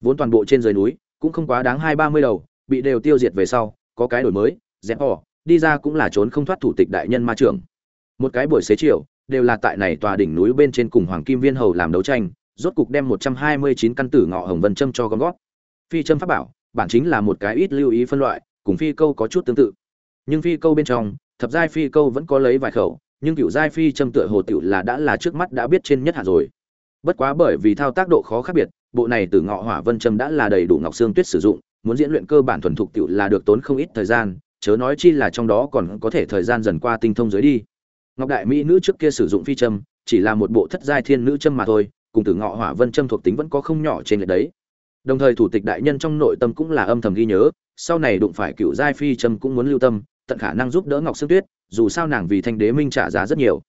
vốn toàn bộ trên dưới núi, cũng không quá đáng hai ba mươi đầu, bị đều tiêu diệt về sau, có cái đổi mới, dẹp bỏ đi ra cũng là trốn không thoát thủ tịch đại nhân ma trưởng. Một cái buổi xế chiều, đều là tại này tòa đỉnh núi bên trên cùng hoàng kim viên hầu làm đấu tranh, rốt cục đem một trăm hai mươi chín căn tử ngọ hồng vân châm cho gom gót phi châm pháp bảo, bản chính là một cái ít lưu ý phân loại, cùng phi câu có chút tương tự. Nhưng phi câu bên trong, thập giai phi câu vẫn có lấy vài khẩu, nhưng cựu giai phi châm tựa hồ tiểu là đã là trước mắt đã biết trên nhất hạ rồi bất quá bởi vì thao tác độ khó khác biệt, bộ này từ ngọ hỏa vân châm đã là đầy đủ ngọc xương tuyết sử dụng, muốn diễn luyện cơ bản thuần thục tiểu là được tốn không ít thời gian, chớ nói chi là trong đó còn có thể thời gian dần qua tinh thông dưới đi. Ngọc đại mỹ nữ trước kia sử dụng phi châm, chỉ là một bộ thất giai thiên nữ châm mà thôi, cùng từ ngọ hỏa vân châm thuộc tính vẫn có không nhỏ trên lệch đấy. Đồng thời thủ tịch đại nhân trong nội tâm cũng là âm thầm ghi nhớ, sau này đụng phải cựu giai phi châm cũng muốn lưu tâm, tận khả năng giúp đỡ ngọc sương tuyết, dù sao nàng vì thanh đế minh trả giá rất nhiều.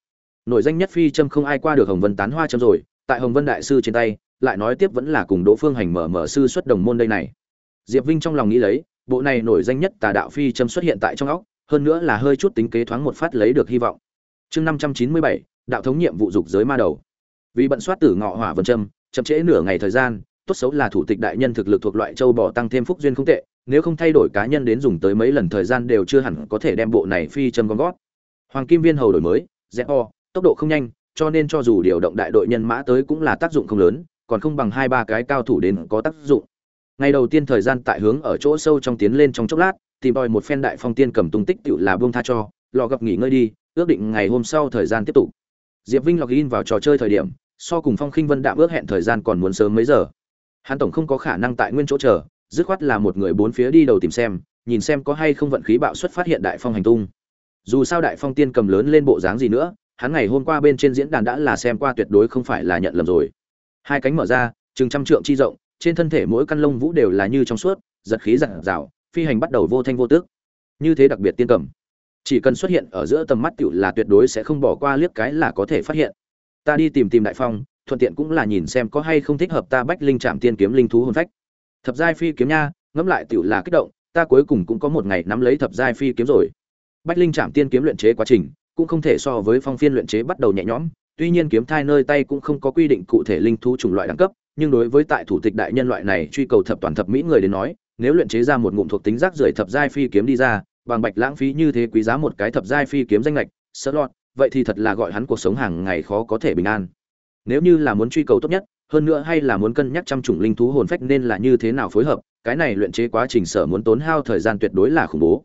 Nội danh nhất phi châm không ai qua được hồng vân tán hoa châm rồi tại hồng vân đại sư trên tay, lại nói tiếp vẫn là cùng đỗ phương hành mở mở sư xuất đồng môn đây này. Diệp vinh trong lòng nghĩ lấy, bộ này nổi danh nhất tà đạo phi châm xuất hiện tại trong óc, hơn nữa là hơi chút tính kế thoáng một phát lấy được hy vọng. Chương năm trăm chín mươi bảy, đạo thống nhiệm vụ dục giới ma đầu. Vì bận soát tử ngọ hỏa vân châm, chậm trễ nửa ngày thời gian, tốt xấu là thủ tịch đại nhân thực lực thuộc loại châu bò tăng thêm phúc duyên không tệ, nếu không thay đổi cá nhân đến dùng tới mấy lần thời gian đều chưa hẳn có thể đem bộ này phi châm gom gót hoàng kim viên hầu đổi mới dẹp o tốc độ không nhanh cho nên cho dù điều động đại đội nhân mã tới cũng là tác dụng không lớn, còn không bằng hai ba cái cao thủ đến có tác dụng. Ngày đầu tiên thời gian tại hướng ở chỗ sâu trong tiến lên trong chốc lát, tìm đòi một phen đại phong tiên cầm tung tích tựu là buông tha cho lò gặp nghỉ ngơi đi, ước định ngày hôm sau thời gian tiếp tục. Diệp vinh login vào trò chơi thời điểm, so cùng phong khinh vân đạm ước hẹn thời gian còn muốn sớm mấy giờ. Hắn tổng không có khả năng tại nguyên chỗ chờ, dứt khoát là một người bốn phía đi đầu tìm xem, nhìn xem có hay không vận khí bạo xuất phát hiện đại phong hành tung. Dù sao đại phong tiên cầm lớn lên bộ dáng gì nữa hắn ngày hôm qua bên trên diễn đàn đã là xem qua tuyệt đối không phải là nhận lầm rồi. Hai cánh mở ra, chừng trăm trượng chi rộng, trên thân thể mỗi căn lông vũ đều là như trong suốt, giật khí giật rào, phi hành bắt đầu vô thanh vô tước. Như thế đặc biệt tiên cầm. Chỉ cần xuất hiện ở giữa tầm mắt tiểu là tuyệt đối sẽ không bỏ qua liếc cái là có thể phát hiện. Ta đi tìm tìm đại phong, thuận tiện cũng là nhìn xem có hay không thích hợp ta bách linh trạm tiên kiếm linh thú hồn phách. Thập giai phi kiếm nha, ngẫm lại tiểu là kích động, ta cuối cùng cũng có một ngày nắm lấy thập giai phi kiếm rồi. Bách linh trạm tiên kiếm luyện chế quá trình cũng không thể so với phong phiên luyện chế bắt đầu nhẹ nhõm, tuy nhiên kiếm thai nơi tay cũng không có quy định cụ thể linh thú chủng loại đẳng cấp, nhưng đối với tại thủ tịch đại nhân loại này truy cầu thập toàn thập mỹ người đến nói, nếu luyện chế ra một ngụm thuộc tính rác rưởi thập giai phi kiếm đi ra, bằng bạch lãng phí như thế quý giá một cái thập giai phi kiếm danh lệch sợ lọt, vậy thì thật là gọi hắn cuộc sống hàng ngày khó có thể bình an. Nếu như là muốn truy cầu tốt nhất, hơn nữa hay là muốn cân nhắc trăm chủng linh thú hồn phách nên là như thế nào phối hợp, cái này luyện chế quá trình sở muốn tốn hao thời gian tuyệt đối là khủng bố.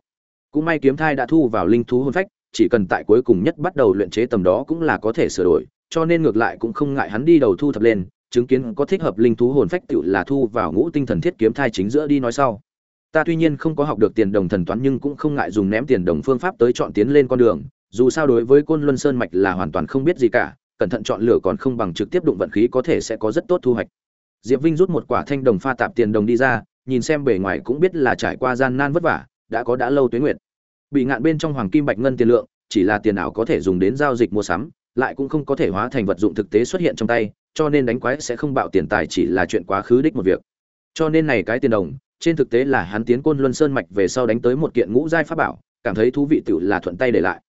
Cũng may kiếm thai đã thu vào linh thú hồn phách chỉ cần tại cuối cùng nhất bắt đầu luyện chế tầm đó cũng là có thể sửa đổi, cho nên ngược lại cũng không ngại hắn đi đầu thu thập lên, chứng kiến có thích hợp linh thú hồn phách tựu là thu vào ngũ tinh thần thiết kiếm thai chính giữa đi nói sau. Ta tuy nhiên không có học được tiền đồng thần toán nhưng cũng không ngại dùng ném tiền đồng phương pháp tới chọn tiến lên con đường, dù sao đối với côn luân sơn mạch là hoàn toàn không biết gì cả, cẩn thận chọn lựa còn không bằng trực tiếp đụng vận khí có thể sẽ có rất tốt thu hoạch. Diệp vinh rút một quả thanh đồng pha tạp tiền đồng đi ra, nhìn xem bề ngoài cũng biết là trải qua gian nan vất vả, đã có đã lâu tuyến nguyện bị ngạn bên trong hoàng kim bạch ngân tiền lượng, chỉ là tiền ảo có thể dùng đến giao dịch mua sắm, lại cũng không có thể hóa thành vật dụng thực tế xuất hiện trong tay, cho nên đánh quái sẽ không bạo tiền tài chỉ là chuyện quá khứ đích một việc. Cho nên này cái tiền đồng, trên thực tế là hắn tiến côn luân sơn mạch về sau đánh tới một kiện ngũ giai pháp bảo, cảm thấy thú vị tự là thuận tay để lại.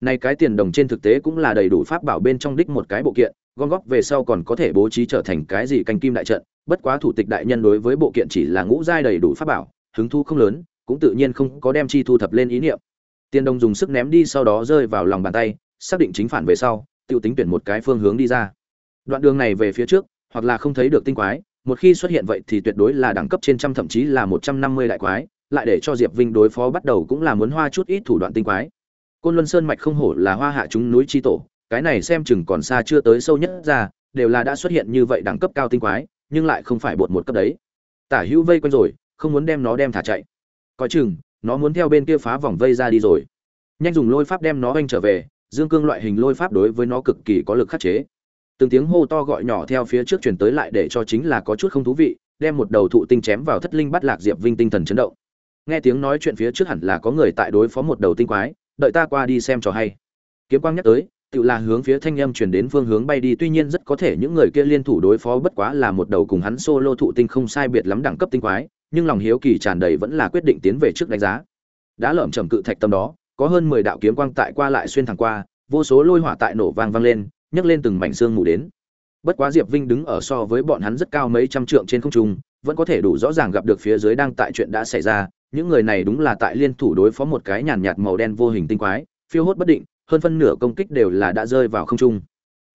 Này cái tiền đồng trên thực tế cũng là đầy đủ pháp bảo bên trong đích một cái bộ kiện, gom góp về sau còn có thể bố trí trở thành cái gì canh kim đại trận, bất quá thủ tịch đại nhân đối với bộ kiện chỉ là ngũ giai đầy đủ pháp bảo, hứng thu không lớn cũng tự nhiên không có đem chi thu thập lên ý niệm. Tiền đồng dùng sức ném đi sau đó rơi vào lòng bàn tay, xác định chính phản về sau, tự tính tuyển một cái phương hướng đi ra. Đoạn đường này về phía trước, hoặc là không thấy được tinh quái, một khi xuất hiện vậy thì tuyệt đối là đẳng cấp trên trăm thậm chí là một trăm năm mươi đại quái, lại để cho diệp vinh đối phó bắt đầu cũng là muốn hoa chút ít thủ đoạn tinh quái. Côn luân sơn mạch không hổ là hoa hạ chúng núi chi tổ, cái này xem chừng còn xa chưa tới sâu nhất ra, đều là đã xuất hiện như vậy đẳng cấp cao tinh quái, nhưng lại không phải bột một cấp đấy. Tả hữu vây quanh rồi, không muốn đem nó đem thả chạy coi chừng, nó muốn theo bên kia phá vòng vây ra đi rồi. Nhanh dùng lôi pháp đem nó oanh trở về, dương cương loại hình lôi pháp đối với nó cực kỳ có lực khắc chế. Từng tiếng hô to gọi nhỏ theo phía trước chuyển tới lại để cho chính là có chút không thú vị, đem một đầu thụ tinh chém vào thất linh bắt lạc diệp vinh tinh thần chấn động. Nghe tiếng nói chuyện phía trước hẳn là có người tại đối phó một đầu tinh quái, đợi ta qua đi xem trò hay. Kiếm quang nhắc tới, tự là hướng phía thanh âm chuyển đến phương hướng bay đi, tuy nhiên rất có thể những người kia liên thủ đối phó bất quá là một đầu cùng hắn solo thụ tinh không sai biệt lắm đẳng cấp tinh quái nhưng lòng hiếu kỳ tràn đầy vẫn là quyết định tiến về trước đánh giá. Đã lởm chầm cự thạch tâm đó, có hơn mười đạo kiếm quang tại qua lại xuyên thẳng qua, vô số lôi hỏa tại nổ vang vang lên, nhấc lên từng mảnh xương mù đến. Bất quá diệp vinh đứng ở so với bọn hắn rất cao mấy trăm trượng trên không trung, vẫn có thể đủ rõ ràng gặp được phía dưới đang tại chuyện đã xảy ra, những người này đúng là tại liên thủ đối phó một cái nhàn nhạt màu đen vô hình tinh quái, phiêu hốt bất định, hơn phân nửa công kích đều là đã rơi vào không trung.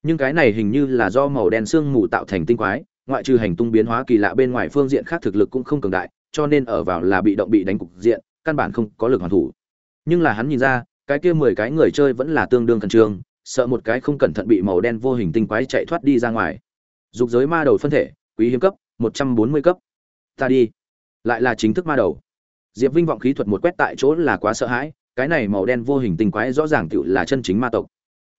Nhưng cái này hình như là do màu đen sương mù tạo thành tinh quái ngoại trừ hành tung biến hóa kỳ lạ bên ngoài phương diện khác thực lực cũng không cường đại, cho nên ở vào là bị động bị đánh cục diện, căn bản không có lực hoàn thủ. Nhưng là hắn nhìn ra, cái kia mười cái người chơi vẫn là tương đương cần trương, sợ một cái không cẩn thận bị màu đen vô hình tinh quái chạy thoát đi ra ngoài. Dục giới ma đầu phân thể, quý hiếm cấp, một trăm bốn mươi cấp. Ta đi. Lại là chính thức ma đầu. Diệp vinh vọng khí thuật một quét tại chỗ là quá sợ hãi, cái này màu đen vô hình tinh quái rõ ràng tựu là chân chính ma tộc.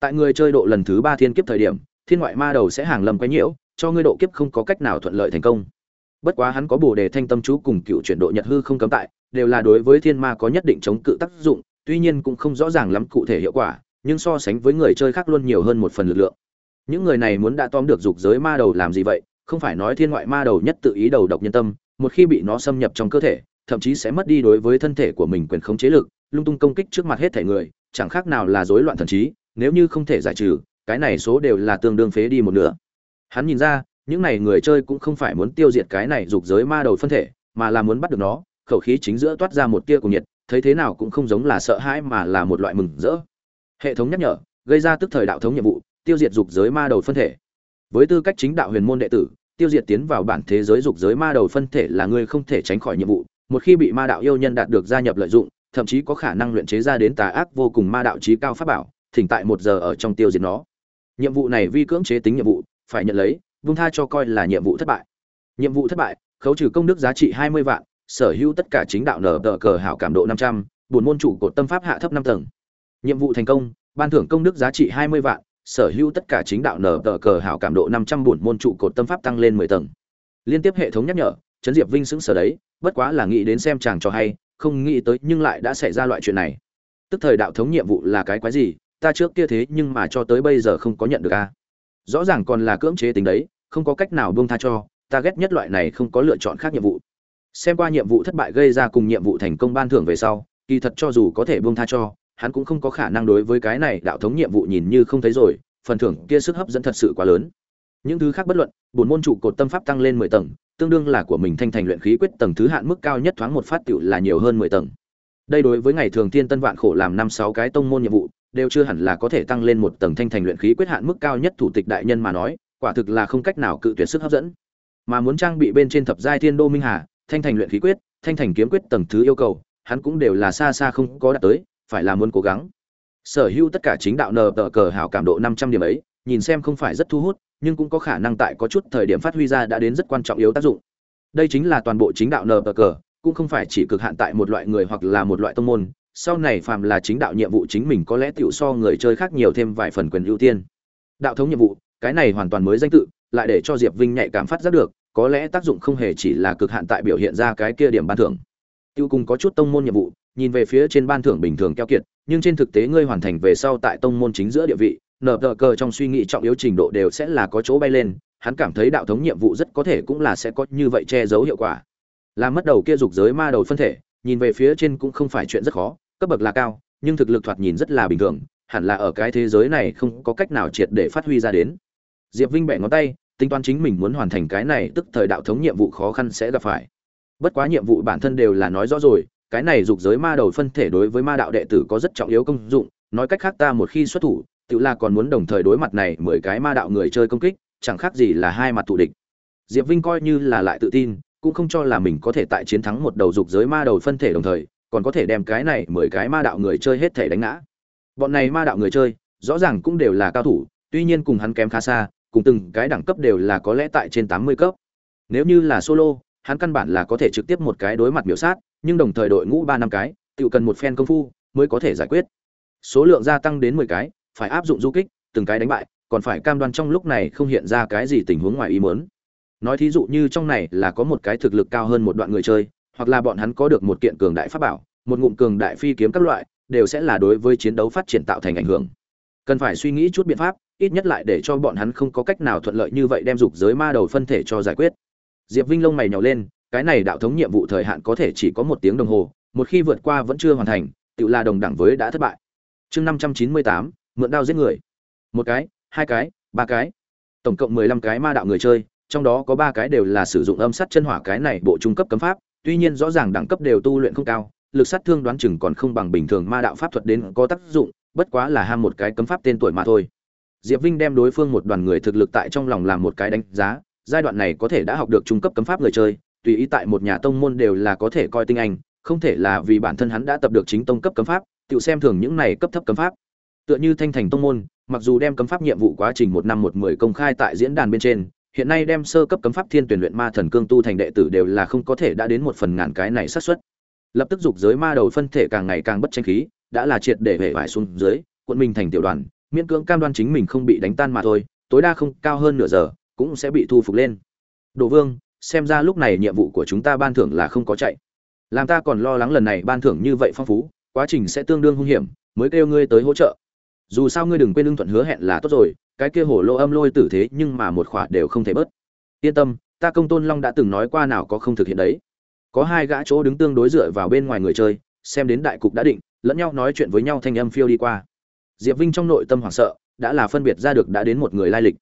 Tại người chơi độ lần thứ ba thiên kiếp thời điểm, thiên ngoại ma đầu sẽ hàng lầm quấy nhiễu cho ngươi độ kiếp không có cách nào thuận lợi thành công. Bất quá hắn có bồ đề thanh tâm chú cùng cựu chuyển độ nhật hư không cấm tại, đều là đối với thiên ma có nhất định chống cự tác dụng, tuy nhiên cũng không rõ ràng lắm cụ thể hiệu quả, nhưng so sánh với người chơi khác luôn nhiều hơn một phần lực lượng. Những người này muốn đã tóm được dục giới ma đầu làm gì vậy? Không phải nói thiên ngoại ma đầu nhất tự ý đầu độc nhân tâm, một khi bị nó xâm nhập trong cơ thể, thậm chí sẽ mất đi đối với thân thể của mình quyền khống chế lực, lung tung công kích trước mặt hết thể người, chẳng khác nào là rối loạn thần trí, nếu như không thể giải trừ, cái này số đều là tương đương phế đi một nửa hắn nhìn ra, những này người chơi cũng không phải muốn tiêu diệt cái này dục giới ma đầu phân thể, mà là muốn bắt được nó, khẩu khí chính giữa toát ra một tia cùng nhiệt, thấy thế nào cũng không giống là sợ hãi mà là một loại mừng rỡ. Hệ thống nhắc nhở, gây ra tức thời đạo thống nhiệm vụ, tiêu diệt dục giới ma đầu phân thể. Với tư cách chính đạo huyền môn đệ tử, tiêu diệt tiến vào bản thế giới dục giới ma đầu phân thể là người không thể tránh khỏi nhiệm vụ. Một khi bị ma đạo yêu nhân đạt được gia nhập lợi dụng, thậm chí có khả năng luyện chế ra đến tà ác vô cùng ma đạo trí cao pháp bảo, thỉnh tại một giờ ở trong tiêu diệt nó. Nhiệm vụ này vi cưỡng chế tính nhiệm vụ phải nhận lấy, vung tha cho coi là nhiệm vụ thất bại. Nhiệm vụ thất bại, khấu trừ công đức giá trị hai mươi vạn, sở hữu tất cả chính đạo nở tờ cờ hảo cảm độ năm trăm, buồn môn chủ cột tâm pháp hạ thấp năm tầng. Nhiệm vụ thành công, ban thưởng công đức giá trị hai mươi vạn, sở hữu tất cả chính đạo nở tờ cờ hảo cảm độ năm trăm, buồn môn trụ cột tâm pháp tăng lên mười tầng. Liên tiếp hệ thống nhắc nhở, trấn diệp vinh xứng sở đấy, bất quá là nghĩ đến xem chàng cho hay, không nghĩ tới nhưng lại đã xảy ra loại chuyện này. Tức thời đạo thống nhiệm vụ là cái quái gì, ta trước kia thế nhưng mà cho tới bây giờ không có nhận được a rõ ràng còn là cưỡng chế tính đấy, không có cách nào buông tha cho, ta ghét nhất loại này không có lựa chọn khác nhiệm vụ. Xem qua nhiệm vụ thất bại gây ra cùng nhiệm vụ thành công ban thưởng về sau, kỳ thật cho dù có thể buông tha cho, hắn cũng không có khả năng đối với cái này đạo thống nhiệm vụ nhìn như không thấy rồi, phần thưởng kia sức hấp dẫn thật sự quá lớn. Những thứ khác bất luận, bổn môn trụ cột tâm pháp tăng lên mười tầng, tương đương là của mình thanh thành luyện khí quyết tầng thứ hạn mức cao nhất thoáng một phát tựu là nhiều hơn mười tầng. Đây đối với ngày thường tiên tân vạn khổ làm năm sáu cái tông môn nhiệm vụ đều chưa hẳn là có thể tăng lên một tầng thanh thành luyện khí quyết hạn mức cao nhất thủ tịch đại nhân mà nói, quả thực là không cách nào cự tuyệt sức hấp dẫn. Mà muốn trang bị bên trên thập giai thiên đô minh hà, thanh thành luyện khí quyết, thanh thành kiếm quyết tầng thứ yêu cầu, hắn cũng đều là xa xa không có đạt tới, phải là muốn cố gắng. Sở hữu tất cả chính đạo nờ tờ cờ hảo cảm độ năm trăm điểm ấy, nhìn xem không phải rất thu hút, nhưng cũng có khả năng tại có chút thời điểm phát huy ra đã đến rất quan trọng yếu tác dụng. Đây chính là toàn bộ chính đạo nờ tờ cờ, cũng không phải chỉ cực hạn tại một loại người hoặc là một loại tông môn sau này phàm là chính đạo nhiệm vụ chính mình có lẽ tiểu so người chơi khác nhiều thêm vài phần quyền ưu tiên. Đạo thống nhiệm vụ, cái này hoàn toàn mới danh tự, lại để cho diệp vinh nhạy cảm phát giác được, có lẽ tác dụng không hề chỉ là cực hạn tại biểu hiện ra cái kia điểm ban thưởng. Tiêu cùng có chút tông môn nhiệm vụ, nhìn về phía trên ban thưởng bình thường keo kiệt, nhưng trên thực tế ngươi hoàn thành về sau tại tông môn chính giữa địa vị nở tờ cờ trong suy nghĩ trọng yếu trình độ đều sẽ là có chỗ bay lên, hắn cảm thấy đạo thống nhiệm vụ rất có thể cũng là sẽ có như vậy che giấu hiệu quả. Làm mất đầu kia dục giới ma đầu phân thể nhìn về phía trên cũng không phải chuyện rất khó, cấp bậc là cao, nhưng thực lực thoạt nhìn rất là bình thường, hẳn là ở cái thế giới này không có cách nào triệt để phát huy ra đến. Diệp vinh bẻ ngón tay, tính toán chính mình muốn hoàn thành cái này, tức thời đạo thống nhiệm vụ khó khăn sẽ gặp phải. Bất quá nhiệm vụ bản thân đều là nói rõ rồi, cái này dục giới ma đầu phân thể đối với ma đạo đệ tử có rất trọng yếu công dụng, nói cách khác ta một khi xuất thủ, tự là còn muốn đồng thời đối mặt này mười cái ma đạo người chơi công kích, chẳng khác gì là hai mặt thù địch. Diệp vinh coi như là lại tự tin cũng không cho là mình có thể tại chiến thắng một đầu dục giới ma đầu phân thể đồng thời, còn có thể đem cái này mười cái ma đạo người chơi hết thể đánh ngã. Bọn này ma đạo người chơi, rõ ràng cũng đều là cao thủ, tuy nhiên cùng hắn kém khá xa, cùng từng cái đẳng cấp đều là có lẽ tại trên tám mươi cấp. Nếu như là solo, hắn căn bản là có thể trực tiếp một cái đối mặt miểu sát, nhưng đồng thời đội ngũ ba năm cái, tự cần một phen công phu mới có thể giải quyết. Số lượng gia tăng đến mười cái, phải áp dụng du kích, từng cái đánh bại, còn phải cam đoan trong lúc này không hiện ra cái gì tình huống ngoài ý muốn nói thí dụ như trong này là có một cái thực lực cao hơn một đoạn người chơi, hoặc là bọn hắn có được một kiện cường đại pháp bảo, một ngụm cường đại phi kiếm các loại, đều sẽ là đối với chiến đấu phát triển tạo thành ảnh hưởng. Cần phải suy nghĩ chút biện pháp, ít nhất lại để cho bọn hắn không có cách nào thuận lợi như vậy đem dục giới ma đầu phân thể cho giải quyết. Diệp vinh lông mày nhào lên, cái này đạo thống nhiệm vụ thời hạn có thể chỉ có một tiếng đồng hồ, một khi vượt qua vẫn chưa hoàn thành tự là đồng đẳng với đã thất bại. Chương năm trăm chín mươi tám, mượn đao giết người. Một cái, hai cái, ba cái. Tổng cộng mười lăm cái ma đạo người chơi trong đó có ba cái đều là sử dụng âm sát chân hỏa cái này bộ trung cấp cấm pháp, tuy nhiên rõ ràng đẳng cấp đều tu luyện không cao, lực sát thương đoán chừng còn không bằng bình thường ma đạo pháp thuật đến có tác dụng, bất quá là ham một cái cấm pháp tên tuổi mà thôi. Diệp vinh đem đối phương một đoàn người thực lực tại trong lòng làm một cái đánh giá, giai đoạn này có thể đã học được trung cấp cấm pháp người chơi, tùy ý tại một nhà tông môn đều là có thể coi tinh anh, không thể là vì bản thân hắn đã tập được chính tông cấp cấm pháp, tự xem thường những này cấp thấp cấm pháp. Tựa như thanh thành tông môn, mặc dù đem cấm pháp nhiệm vụ quá trình một năm một mười công khai tại diễn đàn bên trên hiện nay đem sơ cấp cấm pháp thiên tuyển luyện ma thần cương tu thành đệ tử đều là không có thể đã đến một phần ngàn cái này xác suất. Lập tức dục giới ma đầu phân thể càng ngày càng bất tranh khí, đã là triệt để hệ vải xuống dưới, quận mình thành tiểu đoàn, miễn cưỡng cam đoan chính mình không bị đánh tan mà thôi, tối đa không cao hơn nửa giờ, cũng sẽ bị thu phục lên. Đồ vương, xem ra lúc này nhiệm vụ của chúng ta ban thưởng là không có chạy. Làm ta còn lo lắng lần này ban thưởng như vậy phong phú, quá trình sẽ tương đương hung hiểm, mới kêu ngươi tới hỗ trợ. Dù sao ngươi đừng quên ưng thuận hứa hẹn là tốt rồi cái kia hổ lô âm lôi tử thế nhưng mà một khỏa đều không thể bớt. Yên tâm, ta công tôn long đã từng nói qua nào có không thực hiện đấy. Có hai gã chỗ đứng tương đối dựa vào bên ngoài người chơi, xem đến đại cục đã định, lẫn nhau nói chuyện với nhau thanh âm phiêu đi qua. Diệp vinh trong nội tâm hoảng sợ, đã là phân biệt ra được đã đến một người lai lịch.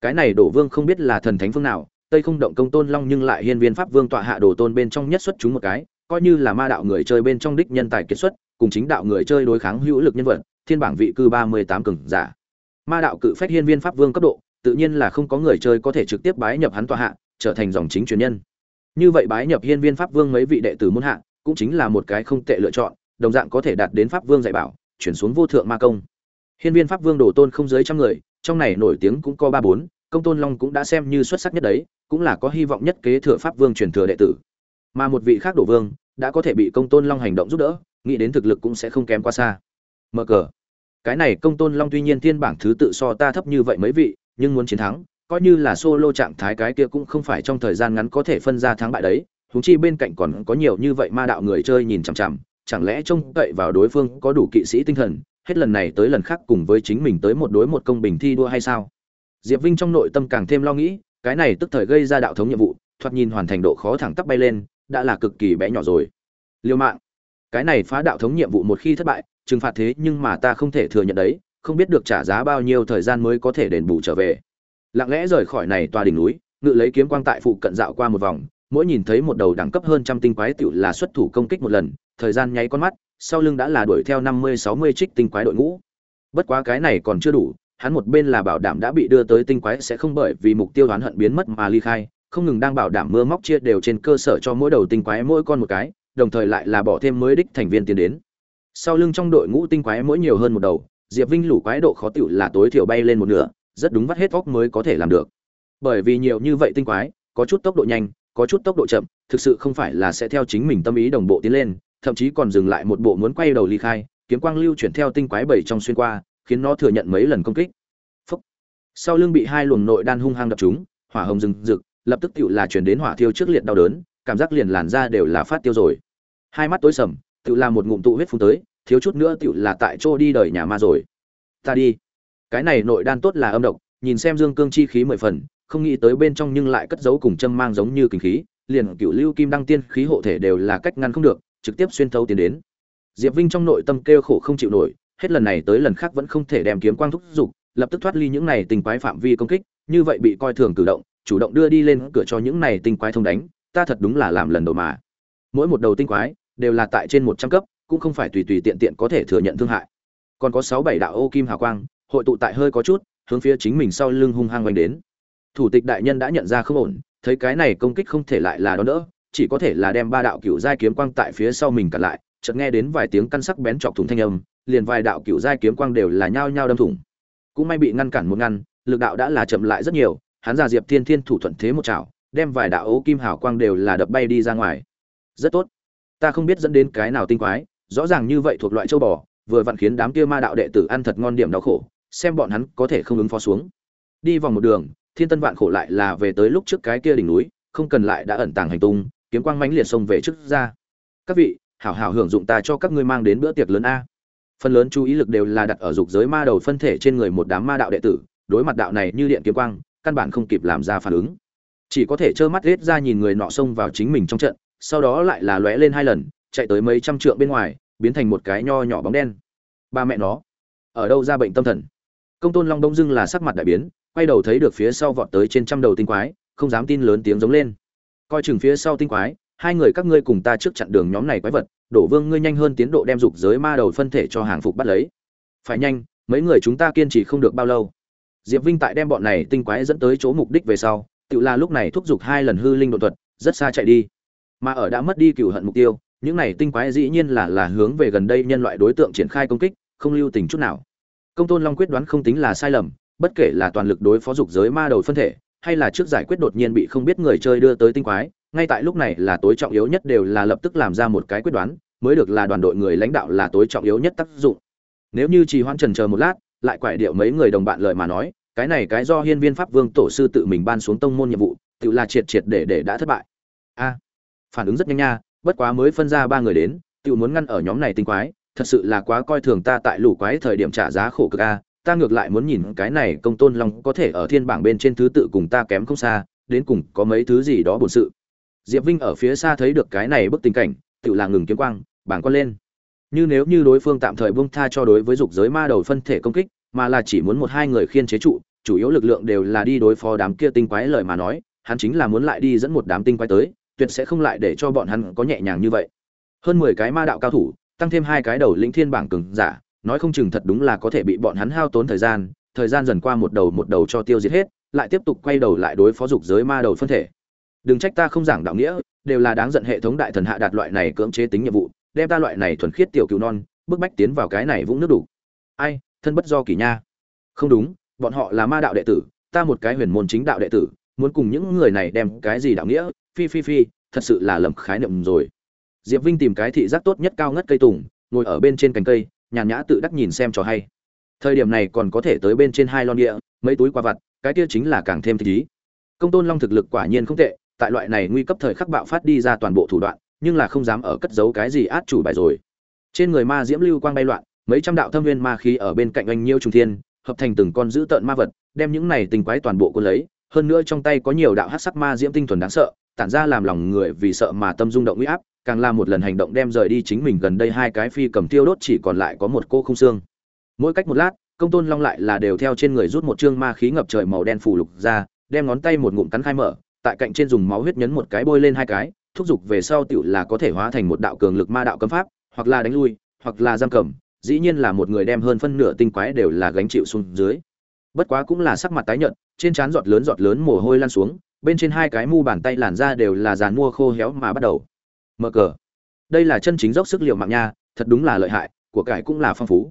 Cái này đổ vương không biết là thần thánh phương nào, tây không động công tôn long nhưng lại hiên viên pháp vương tọa hạ đồ tôn bên trong nhất xuất chúng một cái, coi như là ma đạo người chơi bên trong đích nhân tài kết xuất, cùng chính đạo người chơi đối kháng hữu lực nhân vật, thiên bảng vị cư ba mươi tám cường giả ma đạo cự phách hiên viên pháp vương cấp độ, tự nhiên là không có người chơi có thể trực tiếp bái nhập hắn tọa hạ, trở thành dòng chính truyền nhân. Như vậy bái nhập hiên viên pháp vương mấy vị đệ tử môn hạ, cũng chính là một cái không tệ lựa chọn, đồng dạng có thể đạt đến pháp vương dạy bảo, chuyển xuống vô thượng ma công. Hiên viên pháp vương đổ tôn không dưới trăm người, trong này nổi tiếng cũng có ba bốn, công tôn long cũng đã xem như xuất sắc nhất đấy, cũng là có hy vọng nhất kế thừa pháp vương truyền thừa đệ tử. Mà một vị khác đổ vương, đã có thể bị công tôn long hành động giúp đỡ, nghĩ đến thực lực cũng sẽ không kém quá xa. Mở cờ cái này công tôn long tuy nhiên thiên bảng thứ tự so ta thấp như vậy mấy vị, nhưng muốn chiến thắng, coi như là solo trạng thái cái kia cũng không phải trong thời gian ngắn có thể phân ra thắng bại đấy. Húng chi bên cạnh còn có nhiều như vậy ma đạo người chơi nhìn chằm chằm, chẳng lẽ trông cậy vào đối phương có đủ kỵ sĩ tinh thần, hết lần này tới lần khác cùng với chính mình tới một đối một công bình thi đua hay sao? Diệp vinh trong nội tâm càng thêm lo nghĩ, cái này tức thời gây ra đạo thống nhiệm vụ, thoạt nhìn hoàn thành độ khó thẳng tắp bay lên, đã là cực kỳ bé nhỏ rồi. Liêu mạng cái này phá đạo thống nhiệm vụ một khi thất bại, trừng phạt thế nhưng mà ta không thể thừa nhận đấy, không biết được trả giá bao nhiêu thời gian mới có thể đền bù trở về. Lặng lẽ rời khỏi này tòa đỉnh núi, ngự lấy kiếm quang tại phụ cận dạo qua một vòng, mỗi nhìn thấy một đầu đẳng cấp hơn trăm tinh quái tiểu là xuất thủ công kích một lần, thời gian nháy con mắt, sau lưng đã là đuổi theo năm mươi, sáu mươi trích tinh quái đội ngũ. Bất quá cái này còn chưa đủ, hắn một bên là bảo đảm đã bị đưa tới tinh quái sẽ không bởi vì mục tiêu đoán hận biến mất mà ly khai, không ngừng đang bảo đảm mưa móc chia đều trên cơ sở cho mỗi đầu tinh quái mỗi con một cái đồng thời lại là bỏ thêm mới đích thành viên tiến đến. Sau lưng trong đội ngũ tinh quái mỗi nhiều hơn một đầu, diệp vinh lũ quái độ khó tiểu là tối thiểu bay lên một nửa, rất đúng vắt hết óc mới có thể làm được. Bởi vì nhiều như vậy tinh quái, có chút tốc độ nhanh, có chút tốc độ chậm, thực sự không phải là sẽ theo chính mình tâm ý đồng bộ tiến lên, thậm chí còn dừng lại một bộ muốn quay đầu ly khai, kiếm quang lưu chuyển theo tinh quái bảy trong xuyên qua, khiến nó thừa nhận mấy lần công kích. Phúc. sau lưng bị hai luồng nội đan hung hăng đập chúng hỏa hồng rừng rực, lập tức tựu là chuyển đến hỏa thiêu trước liệt đau đớn, cảm giác liền làn da đều là phát tiêu rồi hai mắt tối sầm tự làm một ngụm tụ huyết phun tới, thiếu chút nữa tự là tại chỗ đi đời nhà ma rồi. Ta đi. Cái này nội đan tốt là âm độc, nhìn xem dương cương chi khí mười phần, không nghĩ tới bên trong nhưng lại cất giấu cùng châm mang giống như kinh khí, liền cựu lưu kim đăng tiên khí hộ thể đều là cách ngăn không được, trực tiếp xuyên thấu tiến đến. Diệp vinh trong nội tâm kêu khổ không chịu nổi, hết lần này tới lần khác vẫn không thể đem kiếm quang thúc giục, lập tức thoát ly những này tình quái phạm vi công kích, như vậy bị coi thường cử động, chủ động đưa đi lên cửa cho những này tinh quái thông đánh, ta thật đúng là làm lần đầu mà. Mỗi một đầu tinh quái đều là tại trên một trăm cấp, cũng không phải tùy tùy tiện tiện có thể thừa nhận thương hại. Còn có sáu bảy đạo ô kim hào quang, hội tụ tại hơi có chút, hướng phía chính mình sau lưng hung hăng quanh đến. Thủ tịch đại nhân đã nhận ra không ổn, thấy cái này công kích không thể lại là đón đỡ, chỉ có thể là đem ba đạo cựu giai kiếm quang tại phía sau mình cản lại, chợt nghe đến vài tiếng căn sắc bén chọc thủng thanh âm, liền vài đạo cựu giai kiếm quang đều là nhao nhao đâm thủng. Cũng may bị ngăn cản một ngăn, lực đạo đã là chậm lại rất nhiều, hắn ra diệp thiên thiên thủ thuận thế một chảo, đem vài đạo ố kim hào quang đều là đập bay đi ra ngoài. Rất tốt ta không biết dẫn đến cái nào tinh quái, rõ ràng như vậy thuộc loại châu bò, vừa vặn khiến đám kia ma đạo đệ tử ăn thật ngon điểm đau khổ, xem bọn hắn có thể không ứng phó xuống. Đi vòng một đường, thiên tân vạn khổ lại là về tới lúc trước cái kia đỉnh núi, không cần lại đã ẩn tàng hành tung, kiếm quang mãnh liệt xông về trước ra. Các vị, hảo hảo hưởng dụng ta cho các ngươi mang đến bữa tiệc lớn a. Phần lớn chú ý lực đều là đặt ở dục giới ma đầu phân thể trên người một đám ma đạo đệ tử, đối mặt đạo này như điện kiếm quang, căn bản không kịp làm ra phản ứng. Chỉ có thể trơ mắt hết ra nhìn người nọ xông vào chính mình trong trận sau đó lại là lóe lên hai lần, chạy tới mấy trăm trượng bên ngoài, biến thành một cái nho nhỏ bóng đen. Ba mẹ nó, ở đâu ra bệnh tâm thần? Công tôn long đông dưng là sắc mặt đại biến, quay đầu thấy được phía sau vọt tới trên trăm đầu tinh quái, không dám tin lớn tiếng giống lên. Coi chừng phía sau tinh quái, hai người các ngươi cùng ta trước chặn đường nhóm này quái vật, đổ vương ngươi nhanh hơn tiến độ đem dục giới ma đầu phân thể cho hàng phục bắt lấy. Phải nhanh, mấy người chúng ta kiên trì không được bao lâu. Diệp vinh tại đem bọn này tinh quái dẫn tới chỗ mục đích về sau, tự là lúc này thúc giục hai lần hư linh đột thuật, rất xa chạy đi mà ở đã mất đi cựu hận mục tiêu, những này tinh quái dĩ nhiên là là hướng về gần đây nhân loại đối tượng triển khai công kích, không lưu tình chút nào. Công tôn long quyết đoán không tính là sai lầm, bất kể là toàn lực đối phó dục giới ma đầu phân thể, hay là trước giải quyết đột nhiên bị không biết người chơi đưa tới tinh quái, ngay tại lúc này là tối trọng yếu nhất đều là lập tức làm ra một cái quyết đoán, mới được là đoàn đội người lãnh đạo là tối trọng yếu nhất tác dụng. Nếu như trì hoãn trần chờ một lát, lại quải điệu mấy người đồng bạn lời mà nói, cái này cái do hiên viên pháp vương tổ sư tự mình ban xuống tông môn nhiệm vụ, tự là triệt triệt để để đã thất bại. A phản ứng rất nhanh nha, bất quá mới phân ra ba người đến tự muốn ngăn ở nhóm này tinh quái, thật sự là quá coi thường ta tại lũ quái thời điểm trả giá khổ cực a, ta ngược lại muốn nhìn cái này công tôn long có thể ở thiên bảng bên trên thứ tự cùng ta kém không xa, đến cùng có mấy thứ gì đó bổn sự. Diệp vinh ở phía xa thấy được cái này bức tình cảnh tự là ngừng kiếm quang, bảng con lên. Như nếu như đối phương tạm thời buông tha cho đối với dục giới ma đầu phân thể công kích, mà là chỉ muốn một hai người khiên chế trụ, chủ yếu lực lượng đều là đi đối phó đám kia tinh quái lời mà nói, hắn chính là muốn lại đi dẫn một đám tinh quái tới tuyệt sẽ không lại để cho bọn hắn có nhẹ nhàng như vậy. Hơn mười cái ma đạo cao thủ, tăng thêm hai cái đầu lĩnh thiên bảng cường giả, nói không chừng thật đúng là có thể bị bọn hắn hao tốn thời gian thời gian dần qua một đầu một đầu cho tiêu diệt hết, lại tiếp tục quay đầu lại đối phó dục giới ma đầu phân thể. Đừng trách ta không giảng đạo nghĩa, đều là đáng giận hệ thống đại thần hạ đạt loại này cưỡng chế tính nhiệm vụ, đem ta loại này thuần khiết tiểu cứu non, bức bách tiến vào cái này vũng nước đủ. Ai, thân bất do kỳ nha. Không đúng, bọn họ là ma đạo đệ tử, ta một cái huyền môn chính đạo đệ tử, muốn cùng những người này đem cái gì đạo nghĩa phi phi phi, thật sự là lầm khái niệm rồi. Diệp vinh tìm cái thị giác tốt nhất cao ngất cây tùng, ngồi ở bên trên cành cây, nhàn nhã tự đắc nhìn xem trò hay. Thời điểm này còn có thể tới bên trên hai lon địa, mấy túi quà vặt, cái kia chính là càng thêm thích ý. Công tôn long thực lực quả nhiên không tệ, tại loại này nguy cấp thời khắc bạo phát đi ra toàn bộ thủ đoạn, nhưng là không dám ở cất giấu cái gì át chủ bài rồi. Trên người ma diễm lưu quang bay loạn, mấy trăm đạo thâm viên ma khí ở bên cạnh anh nhiêu trung thiên, hợp thành từng con dữ tợn ma vật, đem những này tình quái toàn bộ quân lấy, hơn nữa trong tay có nhiều đạo hắc sắc ma diễm tinh thuần đáng sợ tản ra làm lòng người vì sợ mà tâm rung động uy áp, càng là một lần hành động đem rời đi chính mình gần đây hai cái phi cầm tiêu đốt chỉ còn lại có một cô không xương. Mỗi cách một lát, công tôn long lại là đều theo trên người rút một chương ma khí ngập trời màu đen phủ lục ra, đem ngón tay một ngụm cắn khai mở, tại cạnh trên dùng máu huyết nhấn một cái bôi lên hai cái, thúc giục về sau tựu là có thể hóa thành một đạo cường lực ma đạo cấm pháp, hoặc là đánh lui, hoặc là giam cầm, dĩ nhiên là một người đem hơn phân nửa tinh quái đều là gánh chịu xuống dưới. Bất quá cũng là sắc mặt tái nhợt, trên trán giọt lớn giọt lớn mồ hôi lan xuống bên trên hai cái mu bàn tay làn da đều là dàn mua khô héo mà bắt đầu. Mở cờ. Đây là chân chính dốc sức liệu mạng nha, thật đúng là lợi hại, của cải cũng là phong phú.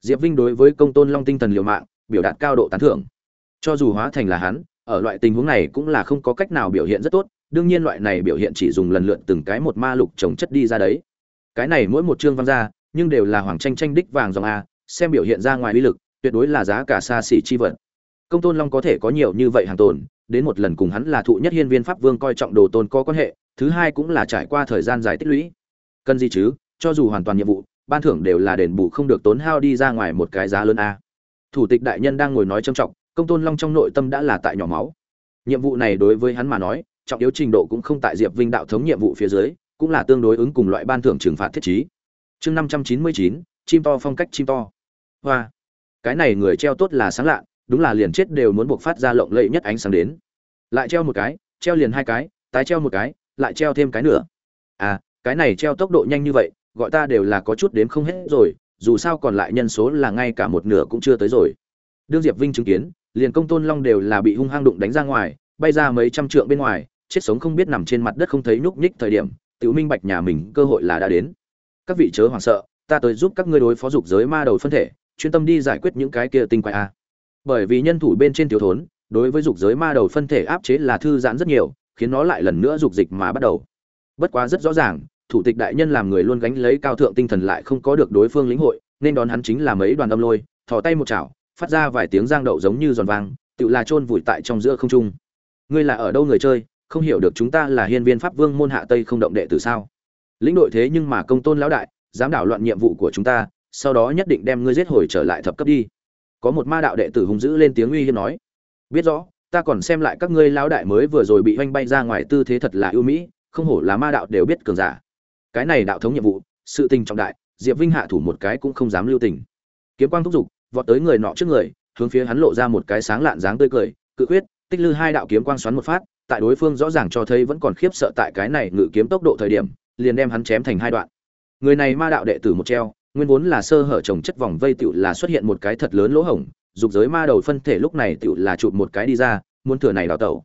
Diệp vinh đối với công tôn long tinh thần liều mạng, biểu đạt cao độ tán thưởng. Cho dù hóa thành là hắn, ở loại tình huống này cũng là không có cách nào biểu hiện rất tốt, đương nhiên loại này biểu hiện chỉ dùng lần lượt từng cái một ma lục trồng chất đi ra đấy. Cái này mỗi một chương văn ra, nhưng đều là hoàng tranh tranh đích vàng dòng a, xem biểu hiện ra ngoài uy lực, tuyệt đối là giá cả xa xỉ chi vật. Công tôn long có thể có nhiều như vậy hàng tồn đến một lần cùng hắn là thụ nhất hiên viên pháp vương coi trọng đồ tôn có quan hệ, thứ hai cũng là trải qua thời gian dài tích lũy. Cần gì chứ, cho dù hoàn toàn nhiệm vụ, ban thưởng đều là đền bù không được tốn hao đi ra ngoài một cái giá lớn a. Thủ tịch đại nhân đang ngồi nói trầm trọng, công tôn long trong nội tâm đã là tại nhỏ máu. Nhiệm vụ này đối với hắn mà nói, trọng yếu trình độ cũng không tại diệp vinh đạo thống nhiệm vụ phía dưới, cũng là tương đối ứng cùng loại ban thưởng trừng phạt thiết trí. Chương năm trăm chín mươi chín, chim to phong cách chim to. Hoa. Cái này người treo tốt là sáng lạ đúng là liền chết đều muốn buộc phát ra lộng lẫy nhất ánh sáng đến. Lại treo một cái, treo liền hai cái, tái treo một cái, lại treo thêm cái nữa. À cái này treo tốc độ nhanh như vậy, gọi ta đều là có chút đếm không hết rồi, dù sao còn lại nhân số là ngay cả một nửa cũng chưa tới rồi. Đương diệp vinh chứng kiến, liền công tôn long đều là bị hung hăng đụng đánh ra ngoài, bay ra mấy trăm trượng bên ngoài, chết sống không biết nằm trên mặt đất không thấy nhúc nhích thời điểm, tiểu minh bạch nhà mình cơ hội là đã đến. Các vị chớ hoảng sợ, ta tới giúp các ngươi đối phó dục giới ma đầu phân thể, chuyên tâm đi giải quyết những cái kia tinh quái a bởi vì nhân thủ bên trên thiếu thốn, đối với dục giới ma đầu phân thể áp chế là thư giãn rất nhiều, khiến nó lại lần nữa dục dịch mà bắt đầu. Bất quá rất rõ ràng, thủ tịch đại nhân làm người luôn gánh lấy cao thượng tinh thần lại không có được đối phương lĩnh hội, nên đón hắn chính là mấy đoàn âm lôi, thò tay một chảo, phát ra vài tiếng giang đậu giống như giòn vang, tự là chôn vùi tại trong giữa không trung. Ngươi là ở đâu người chơi, không hiểu được chúng ta là hiên viên pháp vương môn hạ tây không động đệ từ sao? Lĩnh đội thế nhưng mà công tôn lão đại, dám đảo loạn nhiệm vụ của chúng ta, sau đó nhất định đem ngươi giết hồi trở lại thập cấp đi có một ma đạo đệ tử hung dữ lên tiếng uy hiếp nói, biết rõ, ta còn xem lại các ngươi lão đại mới vừa rồi bị oanh bay ra ngoài tư thế thật là ưu mỹ, không hổ là ma đạo đều biết cường giả. Cái này đạo thống nhiệm vụ, sự tình trọng đại, diệp vinh hạ thủ một cái cũng không dám lưu tình. Kiếm quang thúc giục, vọt tới người nọ trước người, hướng phía hắn lộ ra một cái sáng lạn dáng tươi cười, cự quyết tích lư hai đạo kiếm quang xoắn một phát, tại đối phương rõ ràng cho thấy vẫn còn khiếp sợ tại cái này ngự kiếm tốc độ thời điểm, liền đem hắn chém thành hai đoạn. Người này ma đạo đệ tử một treo nguyên vốn là sơ hở trồng chất vòng vây tựu là xuất hiện một cái thật lớn lỗ hổng, dục giới ma đầu phân thể lúc này tựu là chụp một cái đi ra, muốn thừa này đào tẩu.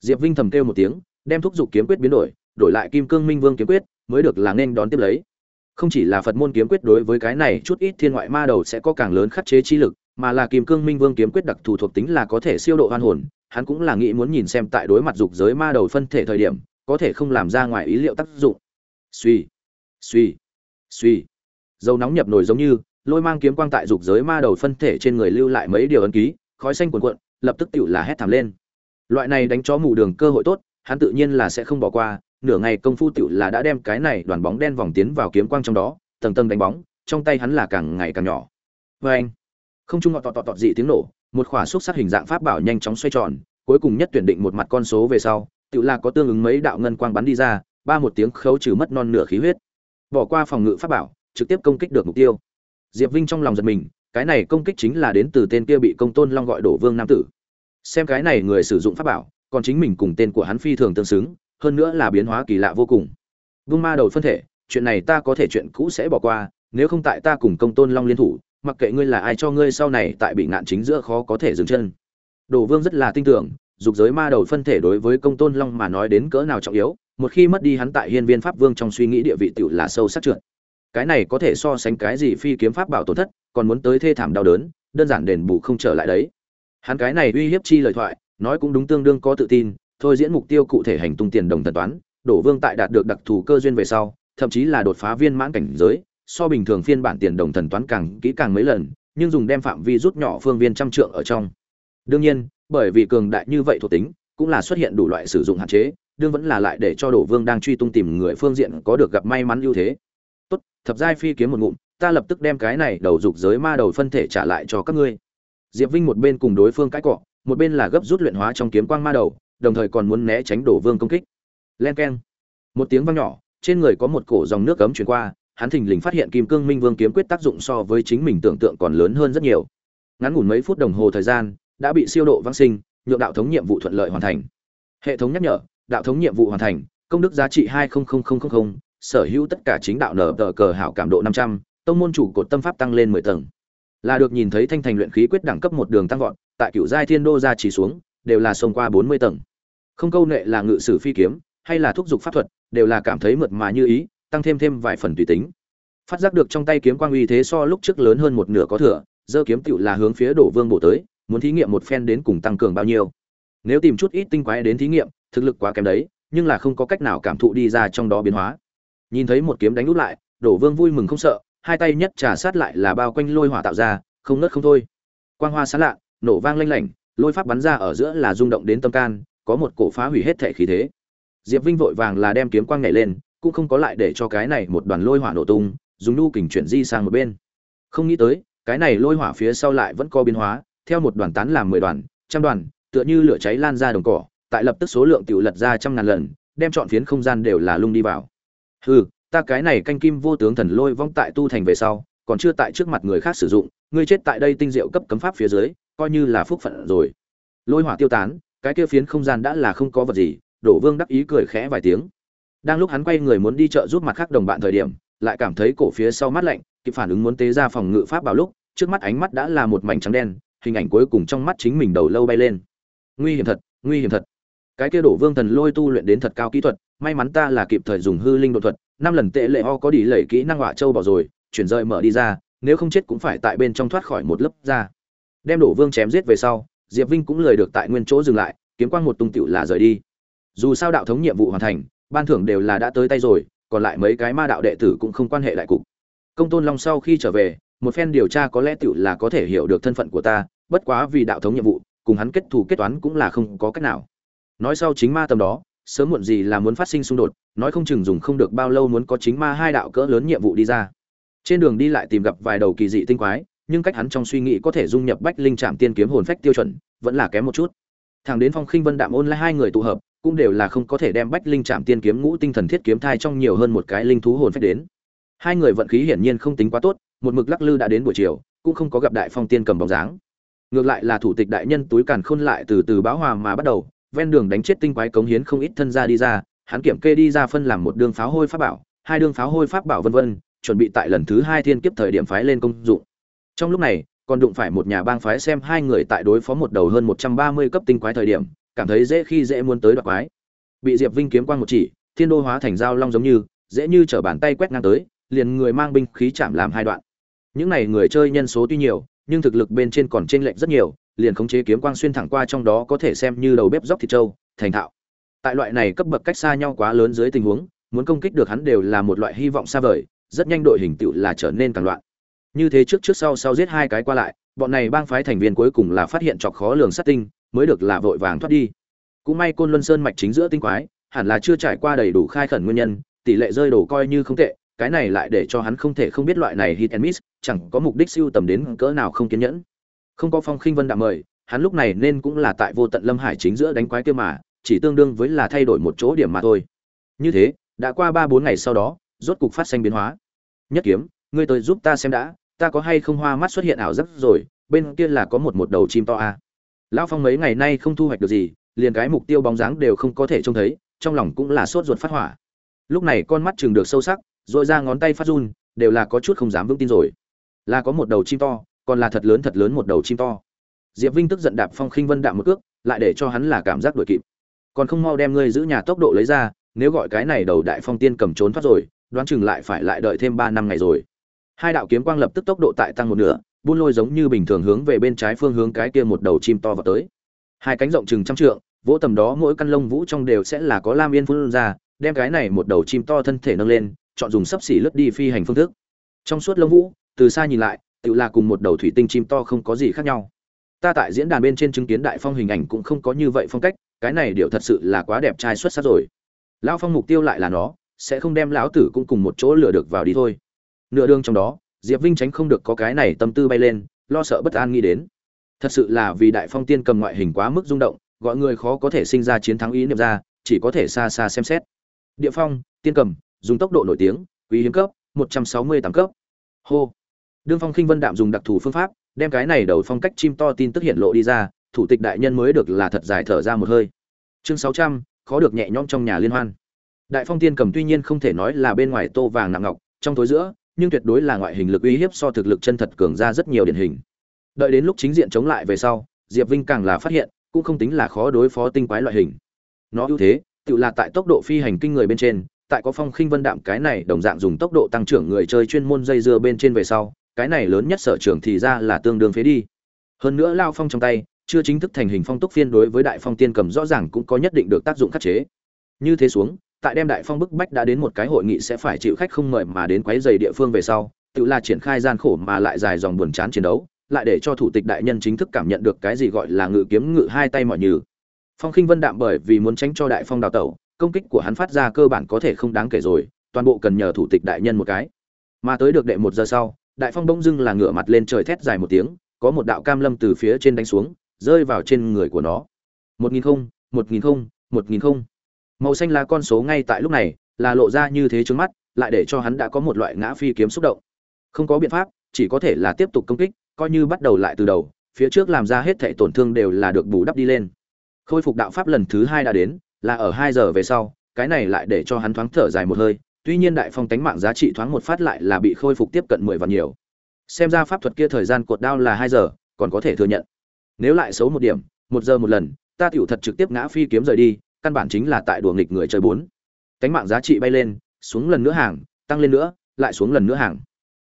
Diệp vinh thầm kêu một tiếng, đem thúc giục kiếm quyết biến đổi đổi lại kim cương minh vương kiếm quyết, mới được là nên đón tiếp lấy. Không chỉ là phật môn kiếm quyết đối với cái này chút ít thiên ngoại ma đầu sẽ có càng lớn khắc chế chi lực, mà là kim cương minh vương kiếm quyết đặc thù thuộc tính là có thể siêu độ hoan hồn, hắn cũng là nghĩ muốn nhìn xem tại đối mặt dục giới ma đầu phân thể thời điểm, có thể không làm ra ngoài ý liệu tác dụng. Suy suy suy dầu nóng nhập nổi giống như, lôi mang kiếm quang tại dục giới ma đầu phân thể trên người lưu lại mấy điều ấn ký, khói xanh cuồn cuộn, lập tức tựu là hét thảm lên. Loại này đánh chó mù đường cơ hội tốt, hắn tự nhiên là sẽ không bỏ qua, nửa ngày công phu tựu là đã đem cái này đoàn bóng đen vòng tiến vào kiếm quang trong đó, tầng tầng đánh bóng, trong tay hắn là càng ngày càng nhỏ. Vê anh, không trung ngọt tọt tọt tọt dị tiếng nổ, một khỏa xúc sắc hình dạng pháp bảo nhanh chóng xoay tròn, cuối cùng nhất tuyển định một mặt con số về sau, tựu là có tương ứng mấy đạo ngân quang bắn đi ra, ba một tiếng khấu trừ mất non nửa khí huyết. Bỏ qua phòng ngự pháp bảo trực tiếp công kích được mục tiêu. Diệp vinh trong lòng giật mình, cái này công kích chính là đến từ tên kia bị công tôn long gọi đổ vương nam tử. Xem cái này người sử dụng pháp bảo, còn chính mình cùng tên của hắn phi thường tương xứng, hơn nữa là biến hóa kỳ lạ vô cùng. Vương ma đầu phân thể, chuyện này ta có thể chuyện cũ sẽ bỏ qua, nếu không tại ta cùng công tôn long liên thủ, mặc kệ ngươi là ai cho ngươi sau này tại bị ngạn chính giữa khó có thể dừng chân. Đổ vương rất là tin tưởng, dục giới ma đầu phân thể đối với công tôn long mà nói đến cỡ nào trọng yếu, một khi mất đi hắn tại hiên viên pháp vương trong suy nghĩ địa vị tiểu là sâu sắc trượt cái này có thể so sánh cái gì phi kiếm pháp bảo tổn thất, còn muốn tới thê thảm đau đớn, đơn giản đền bù không trở lại đấy. Hắn cái này uy hiếp chi lời thoại, nói cũng đúng tương đương có tự tin, thôi diễn mục tiêu cụ thể hành tung tiền đồng thần toán, đổ vương tại đạt được đặc thù cơ duyên về sau, thậm chí là đột phá viên mãn cảnh giới, so bình thường phiên bản tiền đồng thần toán càng kỹ càng mấy lần, nhưng dùng đem phạm vi rút nhỏ phương viên trăm trượng ở trong. Đương nhiên, bởi vì cường đại như vậy thuộc tính, cũng là xuất hiện đủ loại sử dụng hạn chế, đương vẫn là lại để cho đổ vương đang truy tung tìm người phương diện có được gặp may mắn ưu thế thập giai phi kiếm một ngụm ta lập tức đem cái này đầu dục giới ma đầu phân thể trả lại cho các ngươi. Diệp vinh một bên cùng đối phương cãi cọ một bên là gấp rút luyện hóa trong kiếm quang ma đầu đồng thời còn muốn né tránh đổ vương công kích. Len keng. Một tiếng vang nhỏ trên người có một cổ dòng nước cấm truyền qua hắn thình lình phát hiện kim cương minh vương kiếm quyết tác dụng so với chính mình tưởng tượng còn lớn hơn rất nhiều. Ngắn ngủn mấy phút đồng hồ thời gian đã bị siêu độ vãng sinh nhượng đạo thống nhiệm vụ thuận lợi hoàn thành. Hệ thống nhắc nhở đạo thống nhiệm vụ hoàn thành công đức giá trị 200000, sở hữu tất cả chính đạo nở tờ cờ hảo cảm độ năm trăm, tông môn chủ cột tâm pháp tăng lên mười tầng. Là được nhìn thấy thanh thành luyện khí quyết đẳng cấp một đường tăng vọt, tại cựu giai thiên đô gia chỉ xuống, đều là xông qua bốn mươi tầng. Không câu nệ là ngự sử phi kiếm, hay là thúc giục pháp thuật, đều là cảm thấy mượt mà như ý, tăng thêm thêm vài phần tùy tính. Phát giác được trong tay kiếm quang uy thế so lúc trước lớn hơn một nửa có thừa giơ kiếm tựu là hướng phía đổ vương bộ tới, muốn thí nghiệm một phen đến cùng tăng cường bao nhiêu. Nếu tìm chút ít tinh quái đến thí nghiệm, thực lực quá kém đấy, nhưng là không có cách nào cảm thụ đi ra trong đó biến hóa nhìn thấy một kiếm đánh út lại, đổ vương vui mừng không sợ, hai tay nhất trà sát lại là bao quanh lôi hỏa tạo ra, không nớt không thôi. Quang hoa sáng lạ, nổ vang lanh lảnh, lôi pháp bắn ra ở giữa là rung động đến tâm can, có một cổ phá hủy hết thể khí thế. Diệp vinh vội vàng là đem kiếm quang nhảy lên, cũng không có lại để cho cái này một đoàn lôi hỏa nổ tung, dùng nu kình chuyển di sang một bên. Không nghĩ tới, cái này lôi hỏa phía sau lại vẫn có biến hóa, theo một đoàn tán làm mười đoàn, trăm đoàn, tựa như lửa cháy lan ra đồng cỏ, tại lập tức số lượng tiểu lật ra trăm ngàn lần, đem chọn phiến không gian đều là lung đi vào hừ, ta cái này canh kim vô tướng thần lôi vong tại tu thành về sau, còn chưa tại trước mặt người khác sử dụng, ngươi chết tại đây tinh diệu cấp cấm pháp phía dưới, coi như là phúc phận rồi. Lôi hỏa tiêu tán, cái kia phiến không gian đã là không có vật gì, đổ vương đắc ý cười khẽ vài tiếng. Đang lúc hắn quay người muốn đi chợ giúp mặt khác đồng bạn thời điểm, lại cảm thấy cổ phía sau mắt lạnh, kịp phản ứng muốn tế ra phòng ngự pháp bảo lúc, trước mắt ánh mắt đã là một mảnh trắng đen, hình ảnh cuối cùng trong mắt chính mình đầu lâu bay lên. Nguy hiểm thật, nguy hiểm thật. Cái kia đổ vương thần lôi tu luyện đến thật cao kỹ thuật may mắn ta là kịp thời dùng hư linh đột thuật, năm lần tệ lệ ho có đi lẩy kỹ năng họa châu bỏ rồi, chuyển rời mở đi ra, nếu không chết cũng phải tại bên trong thoát khỏi một lớp ra đem đổ vương chém giết về sau, diệp vinh cũng lời được tại nguyên chỗ dừng lại, kiếm quang một tung tiểu là rời đi. Dù sao đạo thống nhiệm vụ hoàn thành, ban thưởng đều là đã tới tay rồi, còn lại mấy cái ma đạo đệ tử cũng không quan hệ lại cục. Công tôn long sau khi trở về, một phen điều tra có lẽ tiểu là có thể hiểu được thân phận của ta, bất quá vì đạo thống nhiệm vụ, cùng hắn kết thù kết toán cũng là không có cách nào. Nói sau chính ma tầm đó sớm muộn gì là muốn phát sinh xung đột, nói không chừng dùng không được bao lâu muốn có chính ma hai đạo cỡ lớn nhiệm vụ đi ra. Trên đường đi lại tìm gặp vài đầu kỳ dị tinh quái, nhưng cách hắn trong suy nghĩ có thể dung nhập bách linh trạm tiên kiếm hồn phách tiêu chuẩn, vẫn là kém một chút. Thẳng đến phong khinh vân đạm ôn lại hai người tụ hợp, cũng đều là không có thể đem bách linh trạm tiên kiếm ngũ tinh thần thiết kiếm thai trong nhiều hơn một cái linh thú hồn phách đến. Hai người vận khí hiển nhiên không tính quá tốt, một mực lắc lư đã đến buổi chiều, cũng không có gặp đại phong tiên cầm bóng dáng. Ngược lại là thủ tịch đại nhân túi càn khôn lại từ từ báo hòa mà bắt đầu ven đường đánh chết tinh quái cống hiến không ít thân gia đi ra, hắn kiểm kê đi ra phân làm một đường pháo hôi pháp bảo, hai đường pháo hôi pháp bảo vân vân, chuẩn bị tại lần thứ hai thiên kiếp thời điểm phái lên công dụng. Trong lúc này, còn đụng phải một nhà bang phái xem hai người tại đối phó một đầu hơn một trăm ba mươi cấp tinh quái thời điểm, cảm thấy dễ khi dễ muốn tới đoạt quái. Bị diệp vinh kiếm quang một chỉ, thiên đô hóa thành dao long giống như, dễ như trở bàn tay quét ngang tới, liền người mang binh khí chạm làm hai đoạn. Những này người chơi nhân số tuy nhiều, nhưng thực lực bên trên còn chênh lệch rất nhiều liền khống chế kiếm quang xuyên thẳng qua trong đó có thể xem như đầu bếp dốc thịt trâu, thành thạo. Tại loại này cấp bậc cách xa nhau quá lớn dưới tình huống, muốn công kích được hắn đều là một loại hy vọng xa vời, rất nhanh đội hình tựu là trở nên càng loạn. Như thế trước trước sau sau giết hai cái qua lại, bọn này bang phái thành viên cuối cùng là phát hiện chọc khó lường sát tinh, mới được là vội vàng thoát đi. Cũng may côn luân sơn mạch chính giữa tinh quái, hẳn là chưa trải qua đầy đủ khai khẩn nguyên nhân, tỷ lệ rơi đổ coi như không tệ, cái này lại để cho hắn không thể không biết loại này hit and miss, chẳng có mục đích siêu tầm đến cỡ nào không kiên nhẫn không có phong khinh vân đạm mời, hắn lúc này nên cũng là tại vô tận lâm hải chính giữa đánh quái kia mà, chỉ tương đương với là thay đổi một chỗ điểm mà thôi. Như thế, đã qua ba bốn ngày sau đó, rốt cục phát sinh biến hóa. Nhất kiếm, ngươi tới giúp ta xem đã, ta có hay không hoa mắt xuất hiện ảo giác rồi, bên kia là có một một đầu chim to à. lão phong mấy ngày nay không thu hoạch được gì, liền cái mục tiêu bóng dáng đều không có thể trông thấy, trong lòng cũng là sốt ruột phát hỏa. Lúc này con mắt chừng được sâu sắc dội ra ngón tay phát run, đều là có chút không dám vững tin rồi. Là có một đầu chim to còn là thật lớn thật lớn một đầu chim to. Diệp vinh tức giận đạp phong khinh vân đạp một cước, lại để cho hắn là cảm giác đuổi kịp. Còn không mau đem ngươi giữ nhà tốc độ lấy ra, nếu gọi cái này đầu đại phong tiên cầm trốn thoát rồi, đoán chừng lại phải lại đợi thêm ba năm ngày rồi. Hai đạo kiếm quang lập tức tốc độ tại tăng một nửa, buôn lôi giống như bình thường hướng về bên trái phương hướng cái kia một đầu chim to vào tới. Hai cánh rộng chừng trăm trượng, vỗ tầm đó mỗi căn lông vũ trong đều sẽ là có lam yên phun ra, đem cái này một đầu chim to thân thể nâng lên, chọn dùng sấp xỉ lướt đi phi hành phương thức. Trong suốt lông vũ, từ xa nhìn lại tự là cùng một đầu thủy tinh chim to không có gì khác nhau. Ta tại diễn đàn bên trên chứng kiến đại phong hình ảnh cũng không có như vậy phong cách, cái này điều thật sự là quá đẹp trai xuất sắc rồi. Lão phong mục tiêu lại là nó, sẽ không đem lão tử cũng cùng một chỗ lừa được vào đi thôi. Nửa đường trong đó, diệp vinh tránh không được có cái này tâm tư bay lên, lo sợ bất an nghĩ đến. Thật sự là vì đại phong tiên cầm ngoại hình quá mức rung động, gọi người khó có thể sinh ra chiến thắng ý niệm ra, chỉ có thể xa xa xem xét. Địa phong, tiên cầm, dùng tốc độ nổi tiếng, quý hiếm cấp, một trăm sáu mươi tám cấp. Hô đương phong khinh vân đạm dùng đặc thù phương pháp, đem cái này đầu phong cách chim to tin tức hiện lộ đi ra, thủ tịch đại nhân mới được là thật dài thở ra một hơi. Chương sáu trăm, khó được nhẹ nhõm trong nhà liên hoan. Đại phong tiên cầm tuy nhiên không thể nói là bên ngoài tô vàng nặng ngọc, trong tối giữa, nhưng tuyệt đối là ngoại hình lực uy hiếp so thực lực chân thật cường ra rất nhiều điển hình. Đợi đến lúc chính diện chống lại về sau, diệp vinh càng là phát hiện, cũng không tính là khó đối phó tinh quái loại hình. Nó ưu thế, tự là tại tốc độ phi hành kinh người bên trên, tại có phong khinh vân đạm cái này đồng dạng dùng tốc độ tăng trưởng người chơi chuyên môn dây dưa bên trên về sau cái này lớn nhất sở trường thì ra là tương đương phế đi. Hơn nữa lao phong trong tay, chưa chính thức thành hình phong túc phiên đối với đại phong tiên cầm rõ ràng cũng có nhất định được tác dụng khắc chế. Như thế xuống, tại đem đại phong bức bách đã đến một cái hội nghị sẽ phải chịu khách không mời mà đến quấy dày địa phương về sau, tự là triển khai gian khổ mà lại dài dòng buồn chán chiến đấu, lại để cho thủ tịch đại nhân chính thức cảm nhận được cái gì gọi là ngự kiếm ngự hai tay mọi như phong khinh vân đạm bởi vì muốn tránh cho đại phong đào tẩu, công kích của hắn phát ra cơ bản có thể không đáng kể rồi, toàn bộ cần nhờ thủ tịch đại nhân một cái. Mà tới được đệ một giờ sau đại phong bỗng dưng là ngửa mặt lên trời thét dài một tiếng, có một đạo cam lâm từ phía trên đánh xuống, rơi vào trên người của nó. Một nghìn không, một nghìn không, một nghìn không. Màu xanh là con số ngay tại lúc này, là lộ ra như thế trước mắt, lại để cho hắn đã có một loại ngã phi kiếm xúc động. Không có biện pháp, chỉ có thể là tiếp tục công kích, coi như bắt đầu lại từ đầu, phía trước làm ra hết thảy tổn thương đều là được bù đắp đi lên. Khôi phục đạo pháp lần thứ hai đã đến, là ở hai giờ về sau, cái này lại để cho hắn thoáng thở dài một hơi tuy nhiên đại phong tánh mạng giá trị thoáng một phát lại là bị khôi phục tiếp cận mười vạn nhiều. Xem ra pháp thuật kia thời gian cột đao là hai giờ, còn có thể thừa nhận. Nếu lại xấu một điểm, một giờ một lần, ta tiểu thật trực tiếp ngã phi kiếm rời đi, căn bản chính là tại đùa nghịch người chơi bốn. Tánh mạng giá trị bay lên, xuống lần nữa hàng, tăng lên nữa, lại xuống lần nữa hàng.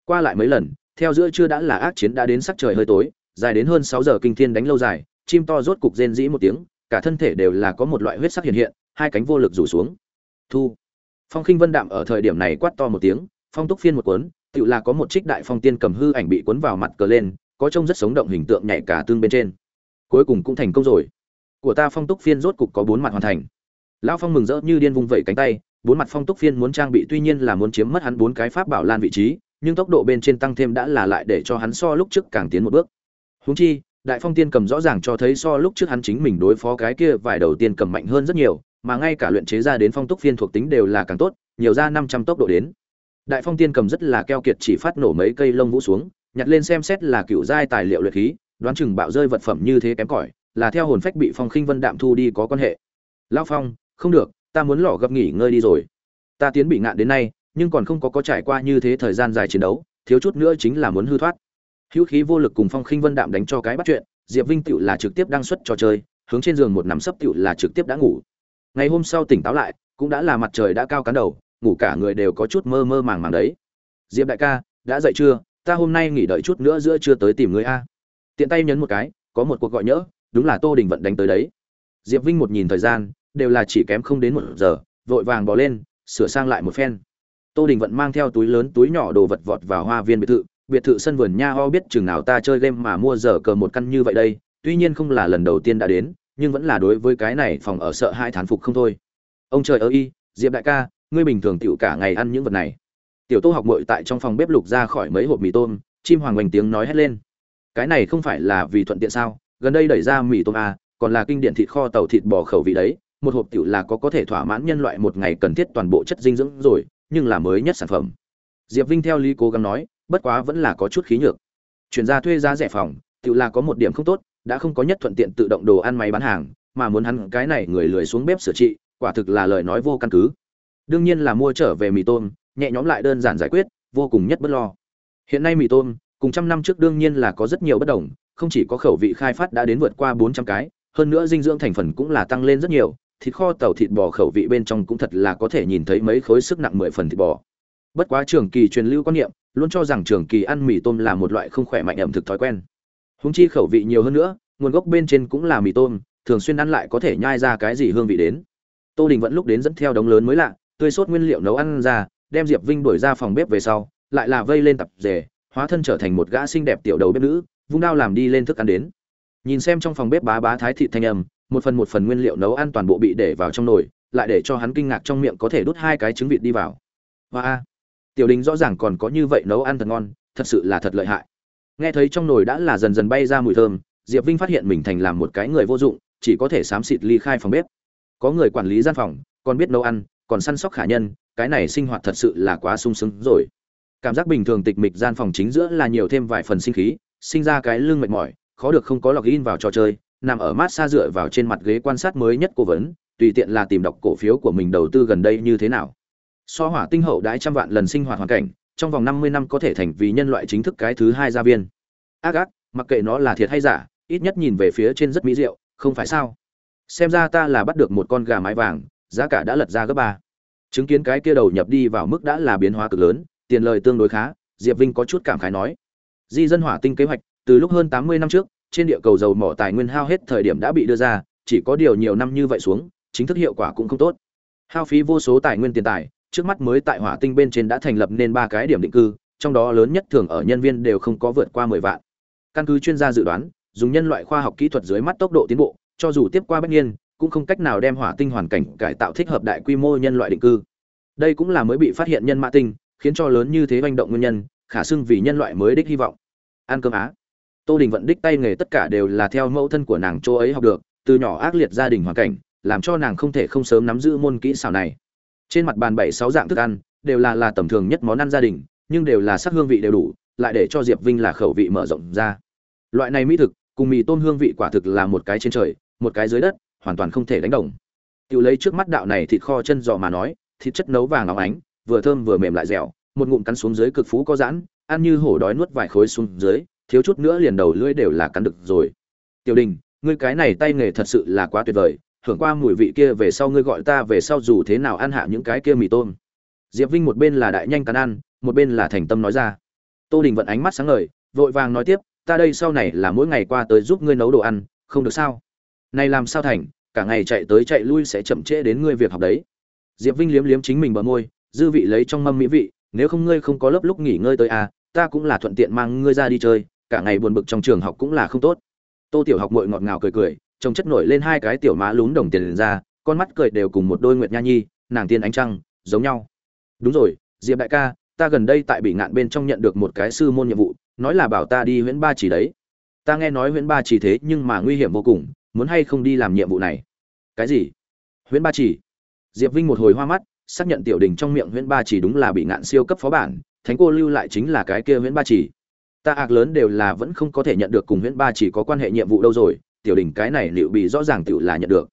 Qua lại mấy lần, theo giữa chưa đã là ác chiến đã đến sắc trời hơi tối, dài đến hơn sáu giờ kinh thiên đánh lâu dài, chim to rốt cục rên dĩ một tiếng, cả thân thể đều là có một loại huyết sắc hiện hiện, hai cánh vô lực rủ xuống. Thu phong khinh vân đạm ở thời điểm này quát to một tiếng, phong túc phiên một cuốn tự là có một trích đại phong tiên cầm hư ảnh bị cuốn vào mặt cờ lên, có trông rất sống động hình tượng nhảy cả tương bên trên. Cuối cùng cũng thành công rồi. Của ta phong túc phiên rốt cục có bốn mặt hoàn thành. Lão phong mừng rỡ như điên vung vẩy cánh tay, bốn mặt phong túc phiên muốn trang bị tuy nhiên là muốn chiếm mất hắn bốn cái pháp bảo lan vị trí, nhưng tốc độ bên trên tăng thêm đã là lại để cho hắn so lúc trước càng tiến một bước. Húng chi, đại phong tiên cầm rõ ràng cho thấy so lúc trước hắn chính mình đối phó cái kia vài đầu tiên cầm mạnh hơn rất nhiều mà ngay cả luyện chế ra đến phong túc phiên thuộc tính đều là càng tốt, nhiều ra năm trăm tốc độ đến. Đại phong tiên cầm rất là keo kiệt chỉ phát nổ mấy cây lông vũ xuống, nhặt lên xem xét là cựu giai tài liệu luyện khí, đoán chừng bạo rơi vật phẩm như thế kém cỏi, là theo hồn phách bị phong khinh vân đạm thu đi có quan hệ. Lão phong, không được, ta muốn lọ gấp nghỉ ngơi đi rồi. Ta tiến bị ngạn đến nay, nhưng còn không có có trải qua như thế thời gian dài chiến đấu, thiếu chút nữa chính là muốn hư thoát. Hữu khí vô lực cùng phong khinh vân đạm đánh cho cái bắt chuyện, diệp vinh tựu là trực tiếp đăng xuất trò chơi, hướng trên giường một nắm sấp tựu là trực tiếp đã ngủ ngày hôm sau tỉnh táo lại, cũng đã là mặt trời đã cao cán đầu, ngủ cả người đều có chút mơ mơ màng màng đấy. Diệp đại ca, đã dậy chưa? Ta hôm nay nghỉ đợi chút nữa giữa chưa tới tìm người a. Tiện tay nhấn một cái, có một cuộc gọi nhỡ, đúng là tô đình vận đánh tới đấy. Diệp vinh một nhìn thời gian, đều là chỉ kém không đến một giờ, vội vàng bỏ lên, sửa sang lại một phen. Tô đình vận mang theo túi lớn túi nhỏ đồ vật vọt vào hoa viên biệt thự biệt thự sân vườn nha ho biết chừng nào ta chơi game mà mua giờ cờ một căn như vậy đây, tuy nhiên không là lần đầu tiên đã đến nhưng vẫn là đối với cái này phòng ở sợ hai thán phục không thôi. Ông trời ơi diệp đại ca ngươi bình thường tiểu cả ngày ăn những vật này. Tiểu tô học mội tại trong phòng bếp lục ra khỏi mấy hộp mì tôm chim hoàng oanh tiếng nói hét lên. Cái này không phải là vì thuận tiện sao? Gần đây đẩy ra mì tôm à, còn là kinh điển thịt kho tàu thịt bò khẩu vị đấy. Một hộp tiểu là có có thể thỏa mãn nhân loại một ngày cần thiết toàn bộ chất dinh dưỡng rồi nhưng là mới nhất sản phẩm. Diệp vinh theo lý cố gắng nói bất quá vẫn là có chút khí nhược. Chuyển ra thuê giá rẻ phòng tiểu là có một điểm không tốt đã không có nhất thuận tiện tự động đồ ăn máy bán hàng, mà muốn hắn cái này người lười xuống bếp sửa trị, quả thực là lời nói vô căn cứ. Đương nhiên là mua trở về mì tôm, nhẹ nhõm lại đơn giản giải quyết, vô cùng nhất bất lo. Hiện nay mì tôm, cùng trăm năm trước đương nhiên là có rất nhiều bất đồng, không chỉ có khẩu vị khai phát đã đến vượt qua bốn trăm cái, hơn nữa dinh dưỡng thành phần cũng là tăng lên rất nhiều, thịt kho, tàu thịt bò khẩu vị bên trong cũng thật là có thể nhìn thấy mấy khối sức nặng mười phần thịt bò. Bất quá trường kỳ truyền lưu quan niệm, luôn cho rằng trường kỳ ăn mì tôm là một loại không khỏe mạnh ẩm thực thói quen húng chi khẩu vị nhiều hơn nữa, nguồn gốc bên trên cũng là mì tôm, thường xuyên ăn lại có thể nhai ra cái gì hương vị đến. Tô đình vẫn lúc đến dẫn theo đống lớn mới lạ, tươi sốt nguyên liệu nấu ăn ra, đem diệp vinh đuổi ra phòng bếp về sau, lại là vây lên tập rể, hóa thân trở thành một gã xinh đẹp tiểu đầu bếp nữ, vung đao làm đi lên thức ăn đến. Nhìn xem trong phòng bếp bá bá thái thịt thanh âm, một phần một phần nguyên liệu nấu ăn toàn bộ bị để vào trong nồi, lại để cho hắn kinh ngạc trong miệng có thể đút hai cái trứng vịt đi vào. Hoa! Tiểu đình rõ ràng còn có như vậy nấu ăn thật ngon, thật sự là thật lợi hại nghe thấy trong nồi đã là dần dần bay ra mùi thơm, diệp vinh phát hiện mình thành làm một cái người vô dụng, chỉ có thể xám xịt ly khai phòng bếp. Có người quản lý gian phòng, còn biết nấu ăn, còn săn sóc khả nhân, cái này sinh hoạt thật sự là quá sung sướng rồi. Cảm giác bình thường tịch mịch gian phòng chính giữa là nhiều thêm vài phần sinh khí, sinh ra cái lưng mệt mỏi, khó được không có lọc in vào trò chơi, nằm ở mát xa dựa vào trên mặt ghế quan sát mới nhất cố vấn, tùy tiện là tìm đọc cổ phiếu của mình đầu tư gần đây như thế nào. So hỏa tinh hậu đãi trăm vạn lần sinh hoạt hoàn cảnh trong vòng năm mươi năm có thể thành vì nhân loại chính thức cái thứ hai gia viên. Ác ác, mặc kệ nó là thiệt hay giả, ít nhất nhìn về phía trên rất mỹ diệu, không phải sao? Xem ra ta là bắt được một con gà mái vàng, giá cả đã lật ra gấp ba. Chứng kiến cái kia đầu nhập đi vào mức đã là biến hóa cực lớn, tiền lời tương đối khá, diệp vinh có chút cảm khái nói. Di dân hỏa tinh kế hoạch, từ lúc hơn tám mươi năm trước, trên địa cầu dầu mỏ tài nguyên hao hết thời điểm đã bị đưa ra, chỉ có điều nhiều năm như vậy xuống, chính thức hiệu quả cũng không tốt. Hao phí vô số tài nguyên tiền tài trước mắt mới tại hỏa tinh bên trên đã thành lập nên ba cái điểm định cư, trong đó lớn nhất thường ở nhân viên đều không có vượt qua mười vạn. Căn cứ chuyên gia dự đoán, dùng nhân loại khoa học kỹ thuật dưới mắt tốc độ tiến bộ, cho dù tiếp qua bất nhiên cũng không cách nào đem hỏa tinh hoàn cảnh cải tạo thích hợp đại quy mô nhân loại định cư. Đây cũng là mới bị phát hiện nhân mã tinh, khiến cho lớn như thế manh động nguyên nhân, khả xưng vì nhân loại mới đích hy vọng. Ăn cơm á. Tô đình vận đích tay nghề tất cả đều là theo mẫu thân của nàng chỗ ấy học được, từ nhỏ ác liệt gia đình hoàn cảnh, làm cho nàng không thể không sớm nắm giữ môn kỹ xảo này trên mặt bàn bảy sáu dạng thức ăn, đều là là tầm thường nhất món ăn gia đình, nhưng đều là sắc hương vị đều đủ, lại để cho diệp vinh là khẩu vị mở rộng ra. Loại này mỹ thực, cùng mì tôm hương vị quả thực là một cái trên trời, một cái dưới đất, hoàn toàn không thể đánh đồng. Tự lấy trước mắt đạo này thịt kho chân giò mà nói, thịt chất nấu vàng óng ánh, vừa thơm vừa mềm lại dẻo, một ngụm cắn xuống dưới cực phú có giãn, ăn như hổ đói nuốt vài khối xuống dưới, thiếu chút nữa liền đầu lưỡi đều là cắn được rồi. Tiểu đình, ngươi cái này tay nghề thật sự là quá tuyệt vời hưởng qua mùi vị kia về sau ngươi gọi ta về sau dù thế nào ăn hạ những cái kia mì tôm. Diệp vinh một bên là đại nhanh cắn ăn, một bên là thành tâm nói ra. Tô đình vận ánh mắt sáng ngời, vội vàng nói tiếp, ta đây sau này là mỗi ngày qua tới giúp ngươi nấu đồ ăn, không được sao? Này làm sao thành, cả ngày chạy tới chạy lui sẽ chậm trễ đến ngươi việc học đấy. Diệp vinh liếm liếm chính mình bờ môi, dư vị lấy trong mâm mỹ vị, nếu không ngươi không có lớp lúc nghỉ ngơi tới à ta cũng là thuận tiện mang ngươi ra đi chơi, cả ngày buồn bực trong trường học cũng là không tốt. Tô tiểu học mội ngọt ngào cười cười trông chất nổi lên hai cái tiểu má lún đồng tiền ra, con mắt cười đều cùng một đôi nguyệt nha nhi, nàng tiên ánh trăng, giống nhau. Đúng rồi, diệp đại ca, ta gần đây tại bị ngạn bên trong nhận được một cái sư môn nhiệm vụ, nói là bảo ta đi huyện ba chỉ đấy. Ta nghe nói huyện ba chỉ thế nhưng mà nguy hiểm vô cùng, muốn hay không đi làm nhiệm vụ này? Cái gì? Huyện ba chỉ? Diệp vinh một hồi hoa mắt, xác nhận tiểu đình trong miệng huyện ba chỉ đúng là bị ngạn siêu cấp phó bản, thánh cô lưu lại chính là cái kia huyện ba chỉ. Ta ạc lớn đều là vẫn không có thể nhận được cùng huyện ba chỉ có quan hệ nhiệm vụ đâu rồi tiểu đỉnh cái này liệu bị rõ ràng tiểu là nhận được.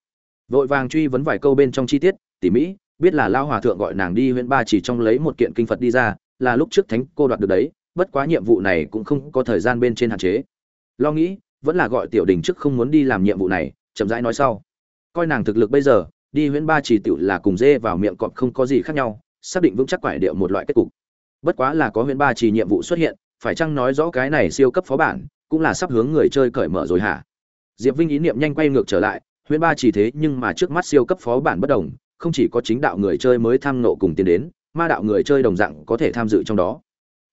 Vội vàng truy vấn vài câu bên trong chi tiết, tỉ mỹ biết là lao hòa thượng gọi nàng đi huyện ba chỉ trong lấy một kiện kinh phật đi ra, là lúc trước thánh cô đoạt được đấy, bất quá nhiệm vụ này cũng không có thời gian bên trên hạn chế. Lo nghĩ, vẫn là gọi tiểu đình trước không muốn đi làm nhiệm vụ này, chậm rãi nói sau. Coi nàng thực lực bây giờ, đi huyện ba chỉ tiểu là cùng dê vào miệng cọp không có gì khác nhau, xác định vững chắc quải điệu một loại kết cục. Bất quá là có huyện ba chỉ nhiệm vụ xuất hiện, phải chăng nói rõ cái này siêu cấp phó bản, cũng là sắp hướng người chơi cởi mở rồi hả? Diệp vinh ý niệm nhanh quay ngược trở lại, Huyễn ba chỉ thế nhưng mà trước mắt siêu cấp phó bản bất đồng, không chỉ có chính đạo người chơi mới tham nộ cùng tiến đến, ma đạo người chơi đồng dạng có thể tham dự trong đó.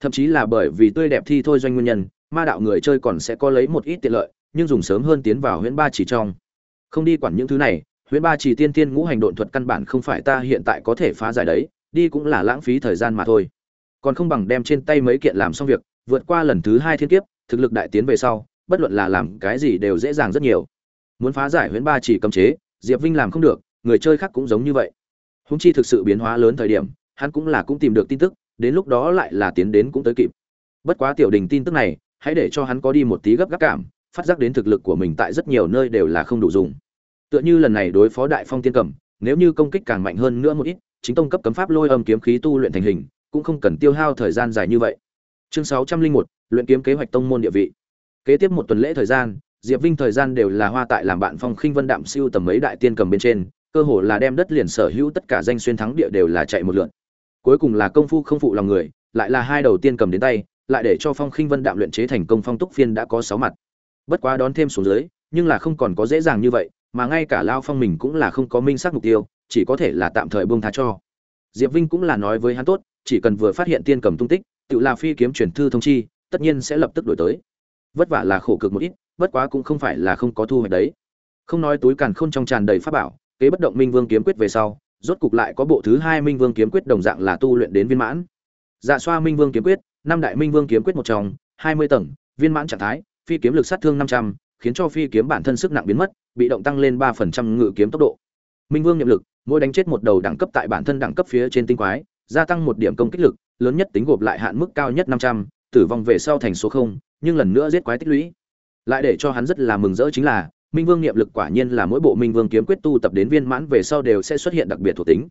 Thậm chí là bởi vì tươi đẹp thi thôi doanh nguyên nhân, ma đạo người chơi còn sẽ có lấy một ít tiện lợi, nhưng dùng sớm hơn tiến vào Huyễn ba chỉ trong. Không đi quản những thứ này, Huyễn ba chỉ tiên tiên ngũ hành độn thuật căn bản không phải ta hiện tại có thể phá giải đấy, đi cũng là lãng phí thời gian mà thôi. Còn không bằng đem trên tay mấy kiện làm xong việc, vượt qua lần thứ hai thiên kiếp, thực lực đại tiến về sau bất luận là làm cái gì đều dễ dàng rất nhiều. Muốn phá giải huyễn ba chỉ cấm chế, diệp vinh làm không được, người chơi khác cũng giống như vậy. Húng chi thực sự biến hóa lớn thời điểm, hắn cũng là cũng tìm được tin tức, đến lúc đó lại là tiến đến cũng tới kịp. Bất quá tiểu đình tin tức này, hãy để cho hắn có đi một tí gấp gáp cảm, phát giác đến thực lực của mình tại rất nhiều nơi đều là không đủ dùng. Tựa như lần này đối phó đại phong tiên cầm, nếu như công kích càng mạnh hơn nữa một ít, chính tông cấp cấm pháp lôi âm kiếm khí tu luyện thành hình, cũng không cần tiêu hao thời gian dài như vậy. Chương sáu trăm linh một, luyện kiếm kế hoạch tông môn địa vị kế tiếp một tuần lễ thời gian, diệp vinh thời gian đều là hoa tại làm bạn phong khinh vân đạm siêu tầm mấy đại tiên cầm bên trên, cơ hồ là đem đất liền sở hữu tất cả danh xuyên thắng địa đều là chạy một lượn. Cuối cùng là công phu không phụ lòng người, lại là hai đầu tiên cầm đến tay, lại để cho phong khinh vân đạm luyện chế thành công phong túc phiên đã có sáu mặt. Bất quá đón thêm xuống dưới, nhưng là không còn có dễ dàng như vậy, mà ngay cả lao phong mình cũng là không có minh xác mục tiêu, chỉ có thể là tạm thời buông tha cho. Diệp vinh cũng là nói với hắn tốt, chỉ cần vừa phát hiện tiên cầm tung tích, tự là phi kiếm chuyển thư thông chi, tất nhiên sẽ lập tức đổi tới vất vả là khổ cực một ít, bất quá cũng không phải là không có thu hoạch đấy. Không nói túi càn khôn trong tràn đầy pháp bảo, kế bất động minh vương kiếm quyết về sau, rốt cục lại có bộ thứ hai minh vương kiếm quyết đồng dạng là tu luyện đến viên mãn. Dạ xoa minh vương kiếm quyết, năm đại minh vương kiếm quyết một trong, hai mươi tầng, viên mãn trạng thái, phi kiếm lực sát thương năm trăm, khiến cho phi kiếm bản thân sức nặng biến mất, bị động tăng lên ba phần trăm ngự kiếm tốc độ. Minh vương nhiệm lực, mỗi đánh chết một đầu đẳng cấp tại bản thân đẳng cấp phía trên tinh quái, gia tăng một điểm công kích lực, lớn nhất tính gộp lại hạn mức cao nhất năm trăm, tử vong về sau thành số không nhưng lần nữa giết quái tích lũy. Lại để cho hắn rất là mừng rỡ chính là, minh vương niệm lực quả nhiên là mỗi bộ minh vương kiếm quyết tu tập đến viên mãn về sau đều sẽ xuất hiện đặc biệt thuộc tính.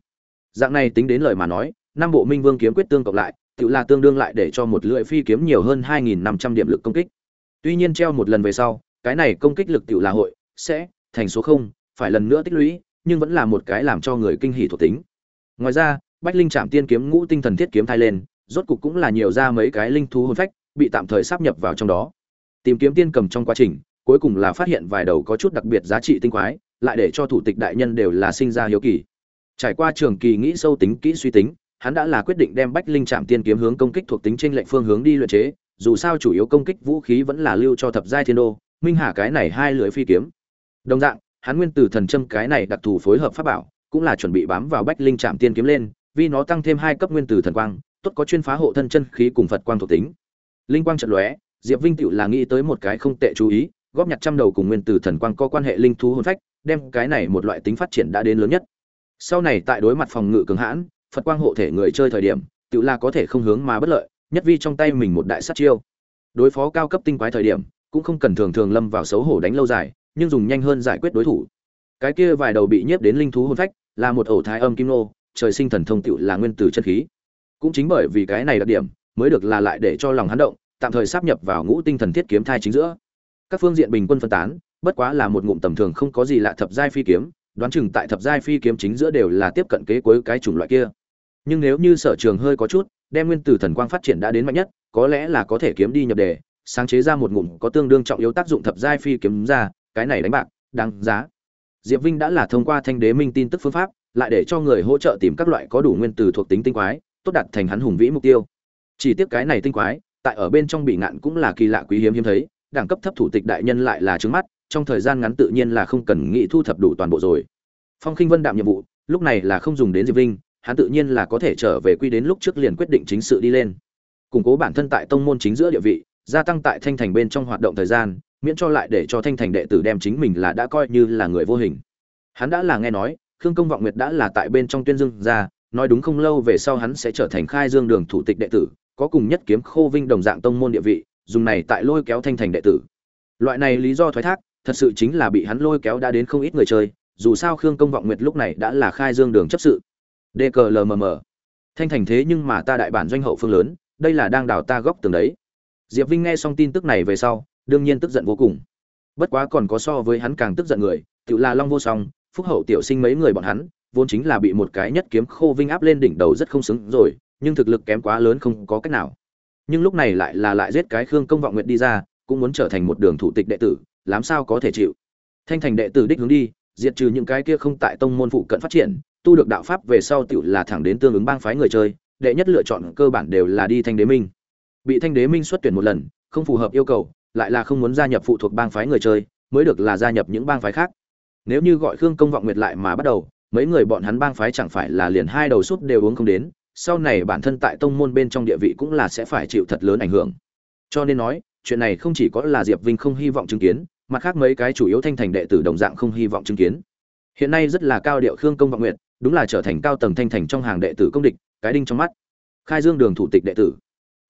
Dạng này tính đến lời mà nói, năm bộ minh vương kiếm quyết tương cộng lại tự là tương đương lại để cho một lưỡi phi kiếm nhiều hơn hai nghìn năm trăm điểm lực công kích. Tuy nhiên treo một lần về sau, cái này công kích lực tự là hội, sẽ, thành số không, phải lần nữa tích lũy, nhưng vẫn là một cái làm cho người kinh hỉ thuộc tính. Ngoài ra, bách linh trạm tiên kiếm ngũ tinh thần thiết kiếm thai lên, rốt cục cũng là nhiều ra mấy cái linh thú hồn phách bị tạm thời sắp nhập vào trong đó. Tìm kiếm tiên cầm trong quá trình, cuối cùng là phát hiện vài đầu có chút đặc biệt giá trị tinh quái, lại để cho thủ tịch đại nhân đều là sinh ra hiếu kỳ. Trải qua trường kỳ nghĩ sâu tính, kỹ suy tính, hắn đã là quyết định đem bách linh trạm tiên kiếm hướng công kích thuộc tính trên lệnh phương hướng đi luyện chế, dù sao chủ yếu công kích vũ khí vẫn là lưu cho thập giai thiên đô, minh hà cái này hai lưỡi phi kiếm. Đồng dạng, hắn nguyên tử thần châm cái này đặc thù phối hợp pháp bảo, cũng là chuẩn bị bám vào bách linh trạm tiên kiếm lên, vì nó tăng thêm hai cấp nguyên tử thần quang, tốt có chuyên phá hộ thân chân khí cùng phật quang thuộc tính linh quang trận lóe, diệp vinh tựu là nghĩ tới một cái không tệ chú ý, góp nhặt trăm đầu cùng nguyên tử thần quang có quan hệ linh thú hồn phách, đem cái này một loại tính phát triển đã đến lớn nhất. Sau này tại đối mặt phòng ngự cường hãn, phật quang hộ thể người chơi thời điểm tựu là có thể không hướng mà bất lợi, nhất vi trong tay mình một đại sát chiêu. Đối phó cao cấp tinh quái thời điểm, cũng không cần thường thường lâm vào xấu hổ đánh lâu dài, nhưng dùng nhanh hơn giải quyết đối thủ. Cái kia vài đầu bị nhiếp đến linh thú hồn phách, là một ổ thái âm kim nô, trời sinh thần thông tựu là nguyên tử chân khí. Cũng chính bởi vì cái này đặc điểm mới được là lại để cho lòng hắn động, tạm thời sắp nhập vào ngũ tinh thần thiết kiếm thai chính giữa. Các phương diện bình quân phân tán, bất quá là một ngụm tầm thường không có gì lạ thập giai phi kiếm, đoán chừng tại thập giai phi kiếm chính giữa đều là tiếp cận kế cuối cái chủng loại kia. Nhưng nếu như sở trường hơi có chút, đem nguyên tử thần quang phát triển đã đến mạnh nhất, có lẽ là có thể kiếm đi nhập đề, sáng chế ra một ngụm có tương đương trọng yếu tác dụng thập giai phi kiếm ra, cái này đánh bạc, đáng giá. Diệp vinh đã là thông qua thanh đế minh tin tức phương pháp, lại để cho người hỗ trợ tìm các loại có đủ nguyên tử thuộc tính tinh quái, tốt đạt thành hắn hùng vĩ mục tiêu chỉ tiếc cái này tinh quái, tại ở bên trong bị ngạn cũng là kỳ lạ quý hiếm hiếm thấy, đẳng cấp thấp thủ tịch đại nhân lại là trứng mắt, trong thời gian ngắn tự nhiên là không cần nghĩ thu thập đủ toàn bộ rồi. Phong khinh vân đạm nhiệm vụ, lúc này là không dùng đến diệp vinh, hắn tự nhiên là có thể trở về quy đến lúc trước liền quyết định chính sự đi lên. Củng cố bản thân tại tông môn chính giữa địa vị, gia tăng tại thanh thành bên trong hoạt động thời gian, miễn cho lại để cho thanh thành đệ tử đem chính mình là đã coi như là người vô hình. Hắn đã là nghe nói, khương công vọng nguyệt đã là tại bên trong tuyên dương ra, nói đúng không lâu về sau hắn sẽ trở thành khai dương đường thủ tịch đệ tử có cùng nhất kiếm khô vinh đồng dạng tông môn địa vị, dùng này tại lôi kéo thanh thành đệ tử. Loại này lý do thoái thác, thật sự chính là bị hắn lôi kéo đã đến không ít người chơi, dù sao khương công vọng nguyệt lúc này đã là khai dương đường chấp sự. Dklmm thanh thành thế nhưng mà ta đại bản doanh hậu phương lớn, đây là đang đào ta góc tường đấy. Diệp vinh nghe xong tin tức này về sau, đương nhiên tức giận vô cùng. Bất quá còn có so với hắn càng tức giận người, tự là long vô song, phúc hậu tiểu sinh mấy người bọn hắn, vốn chính là bị một cái nhất kiếm khô vinh áp lên đỉnh đầu rất không xứng rồi nhưng thực lực kém quá lớn không có cách nào. Nhưng lúc này lại là lại giết cái khương công vọng nguyện đi ra, cũng muốn trở thành một đường thủ tịch đệ tử, làm sao có thể chịu? Thanh thành đệ tử đích hướng đi, diệt trừ những cái kia không tại tông môn phụ cận phát triển, tu được đạo pháp về sau tiểu là thẳng đến tương ứng bang phái người chơi, đệ nhất lựa chọn cơ bản đều là đi thanh đế minh. Bị thanh đế minh xuất tuyển một lần, không phù hợp yêu cầu, lại là không muốn gia nhập phụ thuộc bang phái người chơi, mới được là gia nhập những bang phái khác. Nếu như gọi khương công vọng nguyệt lại mà bắt đầu, mấy người bọn hắn bang phái chẳng phải là liền hai đầu súp đều uống không đến sau này bản thân tại tông môn bên trong địa vị cũng là sẽ phải chịu thật lớn ảnh hưởng. Cho nên nói, chuyện này không chỉ có là diệp vinh không hy vọng chứng kiến mặt khác mấy cái chủ yếu thanh thành đệ tử đồng dạng không hy vọng chứng kiến. Hiện nay rất là cao điệu khương công vọng nguyệt, đúng là trở thành cao tầng thanh thành trong hàng đệ tử công địch, cái đinh trong mắt. Khai dương đường thủ tịch đệ tử.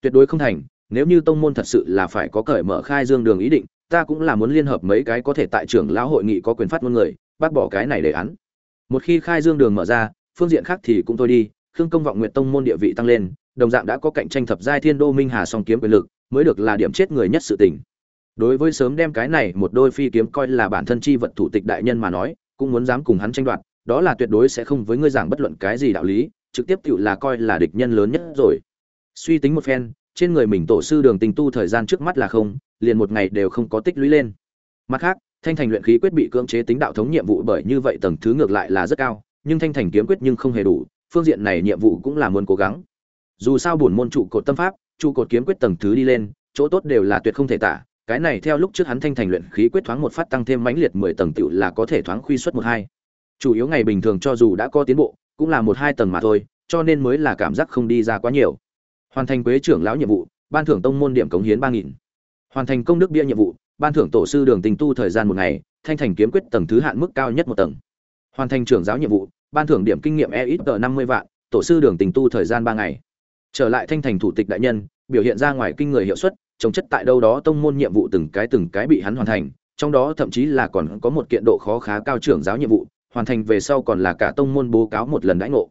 Tuyệt đối không thành, nếu như tông môn thật sự là phải có cởi mở khai dương đường ý định, ta cũng là muốn liên hợp mấy cái có thể tại trưởng lão hội nghị có quyền phát ngôn người, bác bỏ cái này đề án. Một khi khai dương đường mở ra, phương diện khác thì cũng thôi đi khương công vọng nguyện tông môn địa vị tăng lên, đồng dạng đã có cạnh tranh thập giai thiên đô minh hà song kiếm quyền lực, mới được là điểm chết người nhất sự tình. Đối với sớm đem cái này một đôi phi kiếm coi là bản thân chi vật thủ tịch đại nhân mà nói, cũng muốn dám cùng hắn tranh đoạt, đó là tuyệt đối sẽ không với ngươi giảng bất luận cái gì đạo lý, trực tiếp tự là coi là địch nhân lớn nhất rồi. Suy tính một phen, trên người mình tổ sư đường tình tu thời gian trước mắt là không, liền một ngày đều không có tích lũy lên. Mặt khác, thanh thành luyện khí quyết bị cưỡng chế tính đạo thống nhiệm vụ bởi như vậy tầng thứ ngược lại là rất cao, nhưng thanh thành kiếm quyết nhưng không hề đủ phương diện này nhiệm vụ cũng là muốn cố gắng. Dù sao bổn môn trụ cột tâm pháp, trụ cột kiếm quyết tầng thứ đi lên, chỗ tốt đều là tuyệt không thể tả. Cái này theo lúc trước hắn thanh thành luyện khí quyết thoáng một phát tăng thêm mãnh liệt mười tầng tựu là có thể thoáng khuy suất một hai. Chủ yếu ngày bình thường cho dù đã có tiến bộ, cũng là một hai tầng mà thôi, cho nên mới là cảm giác không đi ra quá nhiều. Hoàn thành quế trưởng lão nhiệm vụ, ban thưởng tông môn điểm cống hiến ba nghìn. Hoàn thành công đức bia nhiệm vụ, ban thưởng tổ sư đường tình tu thời gian một ngày, thanh thành kiếm quyết tầng thứ hạn mức cao nhất một tầng. Hoàn thành trưởng giáo nhiệm vụ ban thưởng điểm kinh nghiệm e ít tờ năm mươi vạn, tổ sư đường tình tu thời gian ba ngày. Trở lại thanh thành thủ tịch đại nhân, biểu hiện ra ngoài kinh người hiệu suất, trồng chất tại đâu đó tông môn nhiệm vụ từng cái từng cái bị hắn hoàn thành, trong đó thậm chí là còn có một kiện độ khó khá cao trưởng giáo nhiệm vụ, hoàn thành về sau còn là cả tông môn bố cáo một lần đãi ngộ.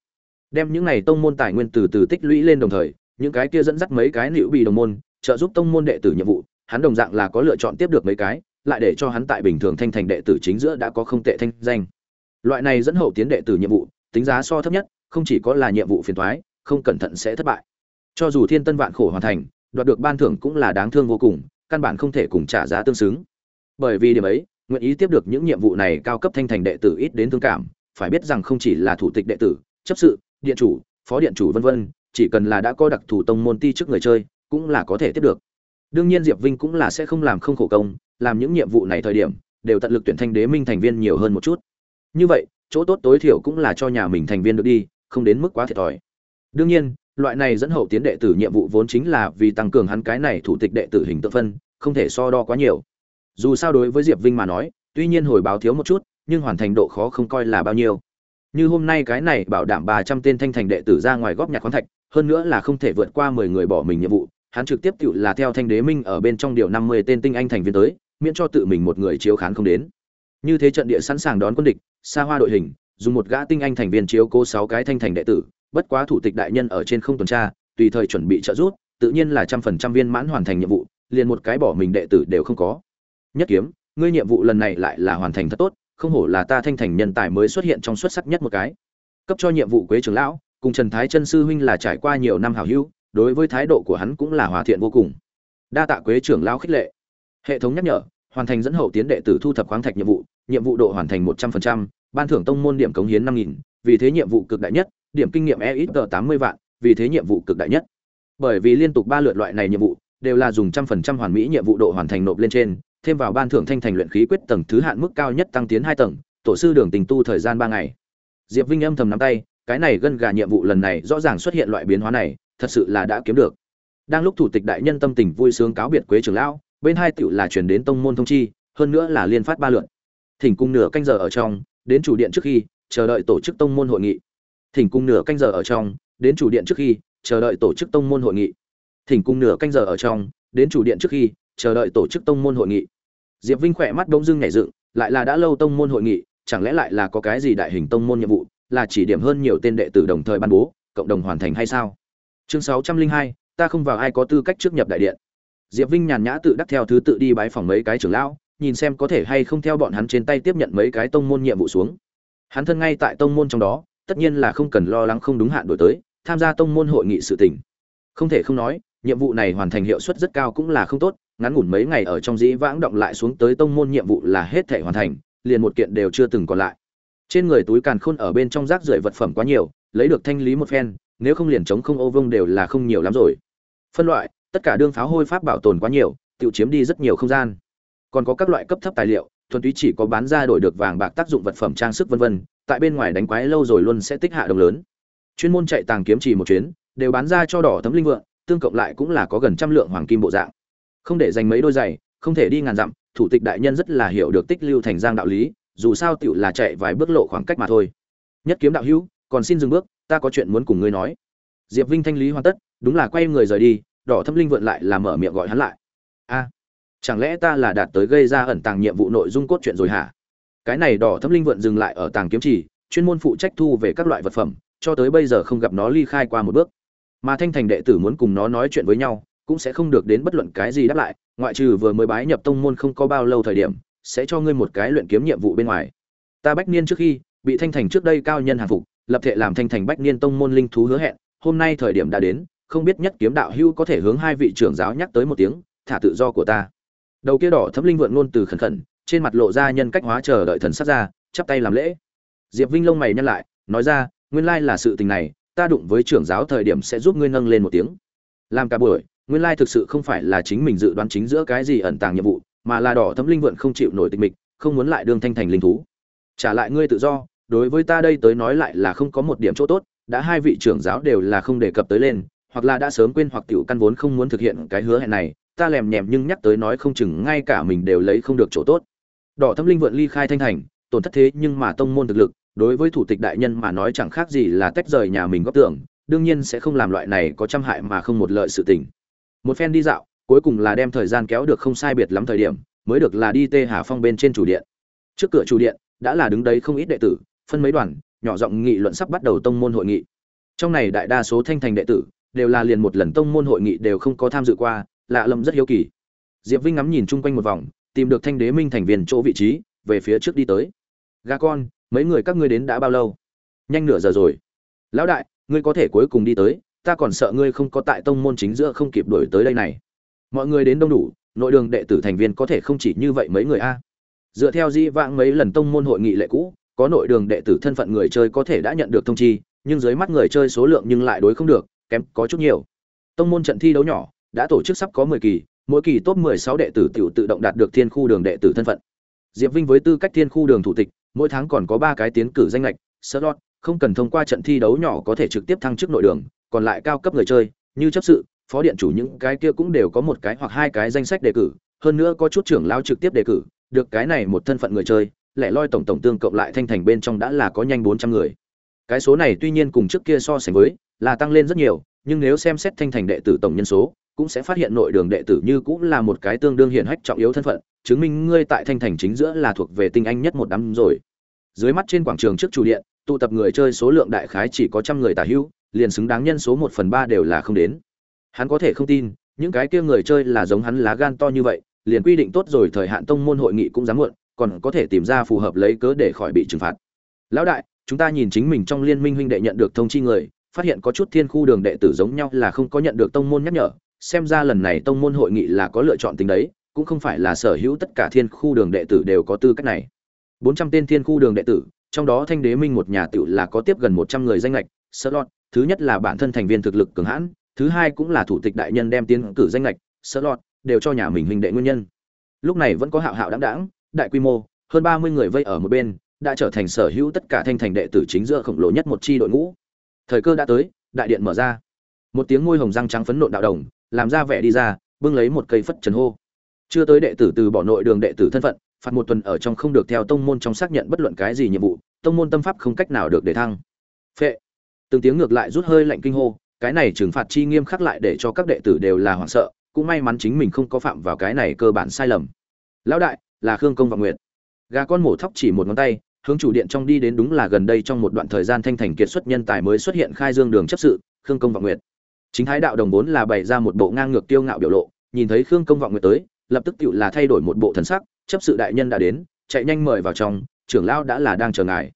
Đem những này tông môn tài nguyên từ từ tích lũy lên đồng thời, những cái kia dẫn dắt mấy cái liễu bị đồng môn, trợ giúp tông môn đệ tử nhiệm vụ, hắn đồng dạng là có lựa chọn tiếp được mấy cái, lại để cho hắn tại bình thường thanh thành đệ tử chính giữa đã có không tệ thanh danh loại này dẫn hậu tiến đệ tử nhiệm vụ, tính giá so thấp nhất, không chỉ có là nhiệm vụ phiền thoái không cẩn thận sẽ thất bại. Cho dù thiên tân vạn khổ hoàn thành, đoạt được ban thưởng cũng là đáng thương vô cùng, căn bản không thể cùng trả giá tương xứng. Bởi vì điểm ấy, nguyện ý tiếp được những nhiệm vụ này cao cấp thanh thành đệ tử ít đến thương cảm, phải biết rằng không chỉ là thủ tịch đệ tử, chấp sự, điện chủ, phó điện chủ vân vân, chỉ cần là đã có đặc thù tông môn ti trước người chơi, cũng là có thể tiếp được. Đương nhiên diệp vinh cũng là sẽ không làm không khổ công, làm những nhiệm vụ này thời điểm, đều tận lực tuyển thanh đế minh thành viên nhiều hơn một chút như vậy, chỗ tốt tối thiểu cũng là cho nhà mình thành viên được đi, không đến mức quá thiệt thòi. Đương nhiên, loại này dẫn hậu tiến đệ tử nhiệm vụ vốn chính là vì tăng cường hắn cái này thủ tịch đệ tử hình tự phân, không thể so đo quá nhiều. Dù sao đối với diệp vinh mà nói, tuy nhiên hồi báo thiếu một chút, nhưng hoàn thành độ khó không coi là bao nhiêu. Như hôm nay cái này bảo đảm ba trăm tên thanh thành đệ tử ra ngoài góp nhặt khoáng thạch, hơn nữa là không thể vượt qua mười người bỏ mình nhiệm vụ, hắn trực tiếp tự là theo thanh đế minh ở bên trong điều năm mươi tên tinh anh thành viên tới, miễn cho tự mình một người chiếu khán không đến như thế trận địa sẵn sàng đón quân địch, xa hoa đội hình, dùng một gã tinh anh thành viên chiếu cố sáu cái thanh thành đệ tử, bất quá thủ tịch đại nhân ở trên không tuần tra, tùy thời chuẩn bị trợ giúp, tự nhiên là trăm phần trăm viên mãn hoàn thành nhiệm vụ, liền một cái bỏ mình đệ tử đều không có. Nhất kiếm, ngươi nhiệm vụ lần này lại là hoàn thành thật tốt, không hổ là ta thanh thành nhân tài mới xuất hiện trong xuất sắc nhất một cái. Cấp cho nhiệm vụ quế trưởng lão, cùng trần thái chân sư huynh là trải qua nhiều năm hảo hữu, đối với thái độ của hắn cũng là hòa thiện vô cùng. Đa tạ quế trưởng lão khích lệ. Hệ thống nhắc nhở, hoàn thành dẫn hậu tiến đệ tử thu thập khoáng thạch nhiệm vụ nhiệm vụ độ hoàn thành một trăm phần trăm, ban thưởng tông môn điểm cống hiến năm nghìn, vì thế nhiệm vụ cực đại nhất, điểm kinh nghiệm e ít tám mươi vạn, vì thế nhiệm vụ cực đại nhất. Bởi vì liên tục ba lượt loại này nhiệm vụ, đều là dùng trăm phần trăm hoàn mỹ nhiệm vụ độ hoàn thành nộp lên trên, thêm vào ban thưởng thanh thành luyện khí quyết tầng thứ hạn mức cao nhất tăng tiến hai tầng, tổ sư đường tình tu thời gian ba ngày. Diệp vinh âm thầm nắm tay, cái này gần gà nhiệm vụ lần này rõ ràng xuất hiện loại biến hóa này, thật sự là đã kiếm được. Đang lúc thủ tịch đại nhân tâm tình vui sướng cáo biệt quế trưởng lão, bên hai tiểu là truyền đến tông môn thông chi, hơn nữa là liên phát ba lượt thỉnh cung nửa canh giờ ở trong, đến chủ điện trước khi, chờ đợi tổ chức tông môn hội nghị. Thỉnh cung nửa canh giờ ở trong, đến chủ điện trước khi, chờ đợi tổ chức tông môn hội nghị. Thỉnh cung nửa canh giờ ở trong, đến chủ điện trước khi, chờ đợi tổ chức tông môn hội nghị. Diệp vinh khỏe mắt đông dưng nhảy dựng, lại là đã lâu tông môn hội nghị, chẳng lẽ lại là có cái gì đại hình tông môn nhiệm vụ, là chỉ điểm hơn nhiều tên đệ tử đồng thời ban bố, cộng đồng hoàn thành hay sao? Chương sáu trăm linh hai, ta không vào ai có tư cách trước nhập đại điện. Diệp vinh nhàn nhã tự đắc theo thứ tự đi bái phòng mấy cái trưởng lão nhìn xem có thể hay không theo bọn hắn trên tay tiếp nhận mấy cái tông môn nhiệm vụ xuống. Hắn thân ngay tại tông môn trong đó, tất nhiên là không cần lo lắng không đúng hạn đổi tới, tham gia tông môn hội nghị sự tình. Không thể không nói, nhiệm vụ này hoàn thành hiệu suất rất cao cũng là không tốt, ngắn ngủn mấy ngày ở trong dĩ vãng động lại xuống tới tông môn nhiệm vụ là hết thể hoàn thành, liền một kiện đều chưa từng còn lại. Trên người túi càn khôn ở bên trong rác rưởi vật phẩm quá nhiều, lấy được thanh lý một phen, nếu không liền chống không ô vương đều là không nhiều lắm rồi. Phân loại, tất cả đương pháo hôi pháp bảo tồn quá nhiều tự chiếm đi rất nhiều không gian còn có các loại cấp thấp tài liệu, thuần túy chỉ có bán ra đổi được vàng bạc tác dụng vật phẩm trang sức vân vân, tại bên ngoài đánh quái lâu rồi luôn sẽ tích hạ đồng lớn. Chuyên môn chạy tàng kiếm chỉ một chuyến, đều bán ra cho đỏ thấm linh vượng, tương cộng lại cũng là có gần trăm lượng hoàng kim bộ dạng. Không để dành mấy đôi giày, không thể đi ngàn dặm, thủ tịch đại nhân rất là hiểu được tích lưu thành giang đạo lý, dù sao tựu là chạy vài bước lộ khoảng cách mà thôi. Nhất kiếm đạo hữu, còn xin dừng bước, ta có chuyện muốn cùng ngươi nói. Diệp vinh thanh lý hoàn tất, đúng là quay người rời đi, đỏ thâm linh vượn lại là mở miệng gọi hắn lại chẳng lẽ ta là đạt tới gây ra ẩn tàng nhiệm vụ nội dung cốt truyện rồi hả? Cái này đỏ thâm linh vượn dừng lại ở tàng kiếm chỉ chuyên môn phụ trách thu về các loại vật phẩm, cho tới bây giờ không gặp nó ly khai qua một bước. Mà thanh thành đệ tử muốn cùng nó nói chuyện với nhau, cũng sẽ không được đến bất luận cái gì đáp lại, ngoại trừ vừa mới bái nhập tông môn không có bao lâu thời điểm, sẽ cho ngươi một cái luyện kiếm nhiệm vụ bên ngoài. Ta bách niên trước khi bị thanh thành trước đây cao nhân hàng phục, lập thể làm thanh thành bách niên tông môn linh thú hứa hẹn, hôm nay thời điểm đã đến, không biết nhất kiếm đạo hưu có thể hướng hai vị trưởng giáo nhắc tới một tiếng, thả tự do của ta đầu kia đỏ thấm linh vượn ngôn từ khẩn khẩn, trên mặt lộ ra nhân cách hóa chờ đợi thần sát ra, chắp tay làm lễ. Diệp vinh lông mày nhăn lại, nói ra, nguyên lai là sự tình này, ta đụng với trưởng giáo thời điểm sẽ giúp ngươi nâng lên một tiếng. Làm cả buổi, nguyên lai thực sự không phải là chính mình dự đoán chính giữa cái gì ẩn tàng nhiệm vụ, mà là đỏ thấm linh vượn không chịu nổi tịch mịch, không muốn lại đương thanh thành linh thú. Trả lại ngươi tự do, đối với ta đây tới nói lại là không có một điểm chỗ tốt, đã hai vị trưởng giáo đều là không đề cập tới lên, hoặc là đã sớm quên hoặc tiểu căn vốn không muốn thực hiện cái hứa hẹn này ta lèm nhèm nhưng nhắc tới nói không chừng ngay cả mình đều lấy không được chỗ tốt. Đỏ thâm linh vượn ly khai thanh thành, tổn thất thế nhưng mà tông môn thực lực, đối với thủ tịch đại nhân mà nói chẳng khác gì là tách rời nhà mình góp tưởng đương nhiên sẽ không làm loại này có trăm hại mà không một lợi sự tình. Một phen đi dạo, cuối cùng là đem thời gian kéo được không sai biệt lắm thời điểm, mới được là đi tê hà phong bên trên chủ điện. Trước cửa chủ điện, đã là đứng đấy không ít đệ tử, phân mấy đoàn, nhỏ giọng nghị luận sắp bắt đầu tông môn hội nghị. Trong này đại đa số thanh thành đệ tử, đều là liền một lần tông môn hội nghị đều không có tham dự qua lạ lẫm rất hiếu kỳ. Diệp vinh ngắm nhìn chung quanh một vòng, tìm được thanh đế minh thành viên chỗ vị trí, về phía trước đi tới. Gà con, mấy người các ngươi đến đã bao lâu? Nhanh nửa giờ rồi. Lão đại, ngươi có thể cuối cùng đi tới, ta còn sợ ngươi không có tại tông môn chính giữa không kịp đuổi tới đây này. Mọi người đến đông đủ, nội đường đệ tử thành viên có thể không chỉ như vậy mấy người a. Dựa theo di vãng mấy lần tông môn hội nghị lệ cũ, có nội đường đệ tử thân phận người chơi có thể đã nhận được thông chi, nhưng dưới mắt người chơi số lượng nhưng lại đối không được, kém, có chút nhiều. Tông môn trận thi đấu nhỏ đã tổ chức sắp có mười kỳ, mỗi kỳ top mười sáu đệ tử tiểu tự động đạt được thiên khu đường đệ tử thân phận. Diệp vinh với tư cách thiên khu đường thủ tịch, mỗi tháng còn có ba cái tiến cử danh lệch, slot, không cần thông qua trận thi đấu nhỏ có thể trực tiếp thăng chức nội đường, còn lại cao cấp người chơi, như chấp sự, phó điện chủ những cái kia cũng đều có một cái hoặc hai cái danh sách đề cử, hơn nữa có chút trưởng lão trực tiếp đề cử, được cái này một thân phận người chơi, lẻ loi tổng tổng tương cộng lại thanh thành bên trong đã là có nhanh bốn trăm người. Cái số này tuy nhiên cùng trước kia so sánh với là tăng lên rất nhiều, nhưng nếu xem xét thanh thành đệ tử tổng nhân số cũng sẽ phát hiện nội đường đệ tử như cũng là một cái tương đương hiển hách trọng yếu thân phận, chứng minh ngươi tại thanh thành chính giữa là thuộc về tinh anh nhất một đám rồi. Dưới mắt trên quảng trường trước chủ điện, tụ tập người chơi số lượng đại khái chỉ có trăm người tả hữu, liền xứng đáng nhân số một phần ba đều là không đến. Hắn có thể không tin, những cái kia người chơi là giống hắn lá gan to như vậy, liền quy định tốt rồi thời hạn tông môn hội nghị cũng dám muộn, còn có thể tìm ra phù hợp lấy cớ để khỏi bị trừng phạt. Lão đại, chúng ta nhìn chính mình trong liên minh huynh đệ nhận được thông chi người, phát hiện có chút thiên khu đường đệ tử giống nhau là không có nhận được tông môn nhắc nhở xem ra lần này tông môn hội nghị là có lựa chọn tính đấy, cũng không phải là sở hữu tất cả thiên khu đường đệ tử đều có tư cách này. Bốn trăm tên thiên khu đường đệ tử, trong đó thanh đế minh một nhà tiểu là có tiếp gần một trăm người danh lệch slot thứ nhất là bản thân thành viên thực lực cường hãn, thứ hai cũng là thủ tịch đại nhân đem tiến cử danh lệch slot đều cho nhà mình huynh đệ nguyên nhân. Lúc này vẫn có hạo hạo đáng đáng đại quy mô, hơn ba mươi người vây ở một bên, đã trở thành sở hữu tất cả thanh thành đệ tử chính giữa khổng lồ nhất một chi đội ngũ. Thời cơ đã tới, đại điện mở ra. Một tiếng ngôi hồng răng trắng phấn nộn đạo đồng làm ra vẻ đi ra, bưng lấy một cây phất trần hô. Chưa tới đệ tử từ bỏ nội đường đệ tử thân phận, phạt một tuần ở trong không được theo tông môn trong xác nhận bất luận cái gì nhiệm vụ, tông môn tâm pháp không cách nào được để thăng. Phệ. Từng tiếng ngược lại rút hơi lạnh kinh hô, cái này trừng phạt chi nghiêm khắc lại để cho các đệ tử đều là hoảng sợ, cũng may mắn chính mình không có phạm vào cái này cơ bản sai lầm. Lão đại, là khương công và nguyệt. Gà con mổ thóc chỉ một ngón tay, hướng chủ điện trong đi đến đúng là gần đây trong một đoạn thời gian thanh thành kiệt xuất nhân tài mới xuất hiện khai dương đường chấp sự, khương công và nguyệt chính thái đạo đồng vốn là bày ra một bộ ngang ngược tiêu ngạo biểu lộ, nhìn thấy khương công vọng nguyệt tới, lập tức tự là thay đổi một bộ thần sắc, chấp sự đại nhân đã đến, chạy nhanh mời vào trong, trưởng lão đã là đang chờ ngài.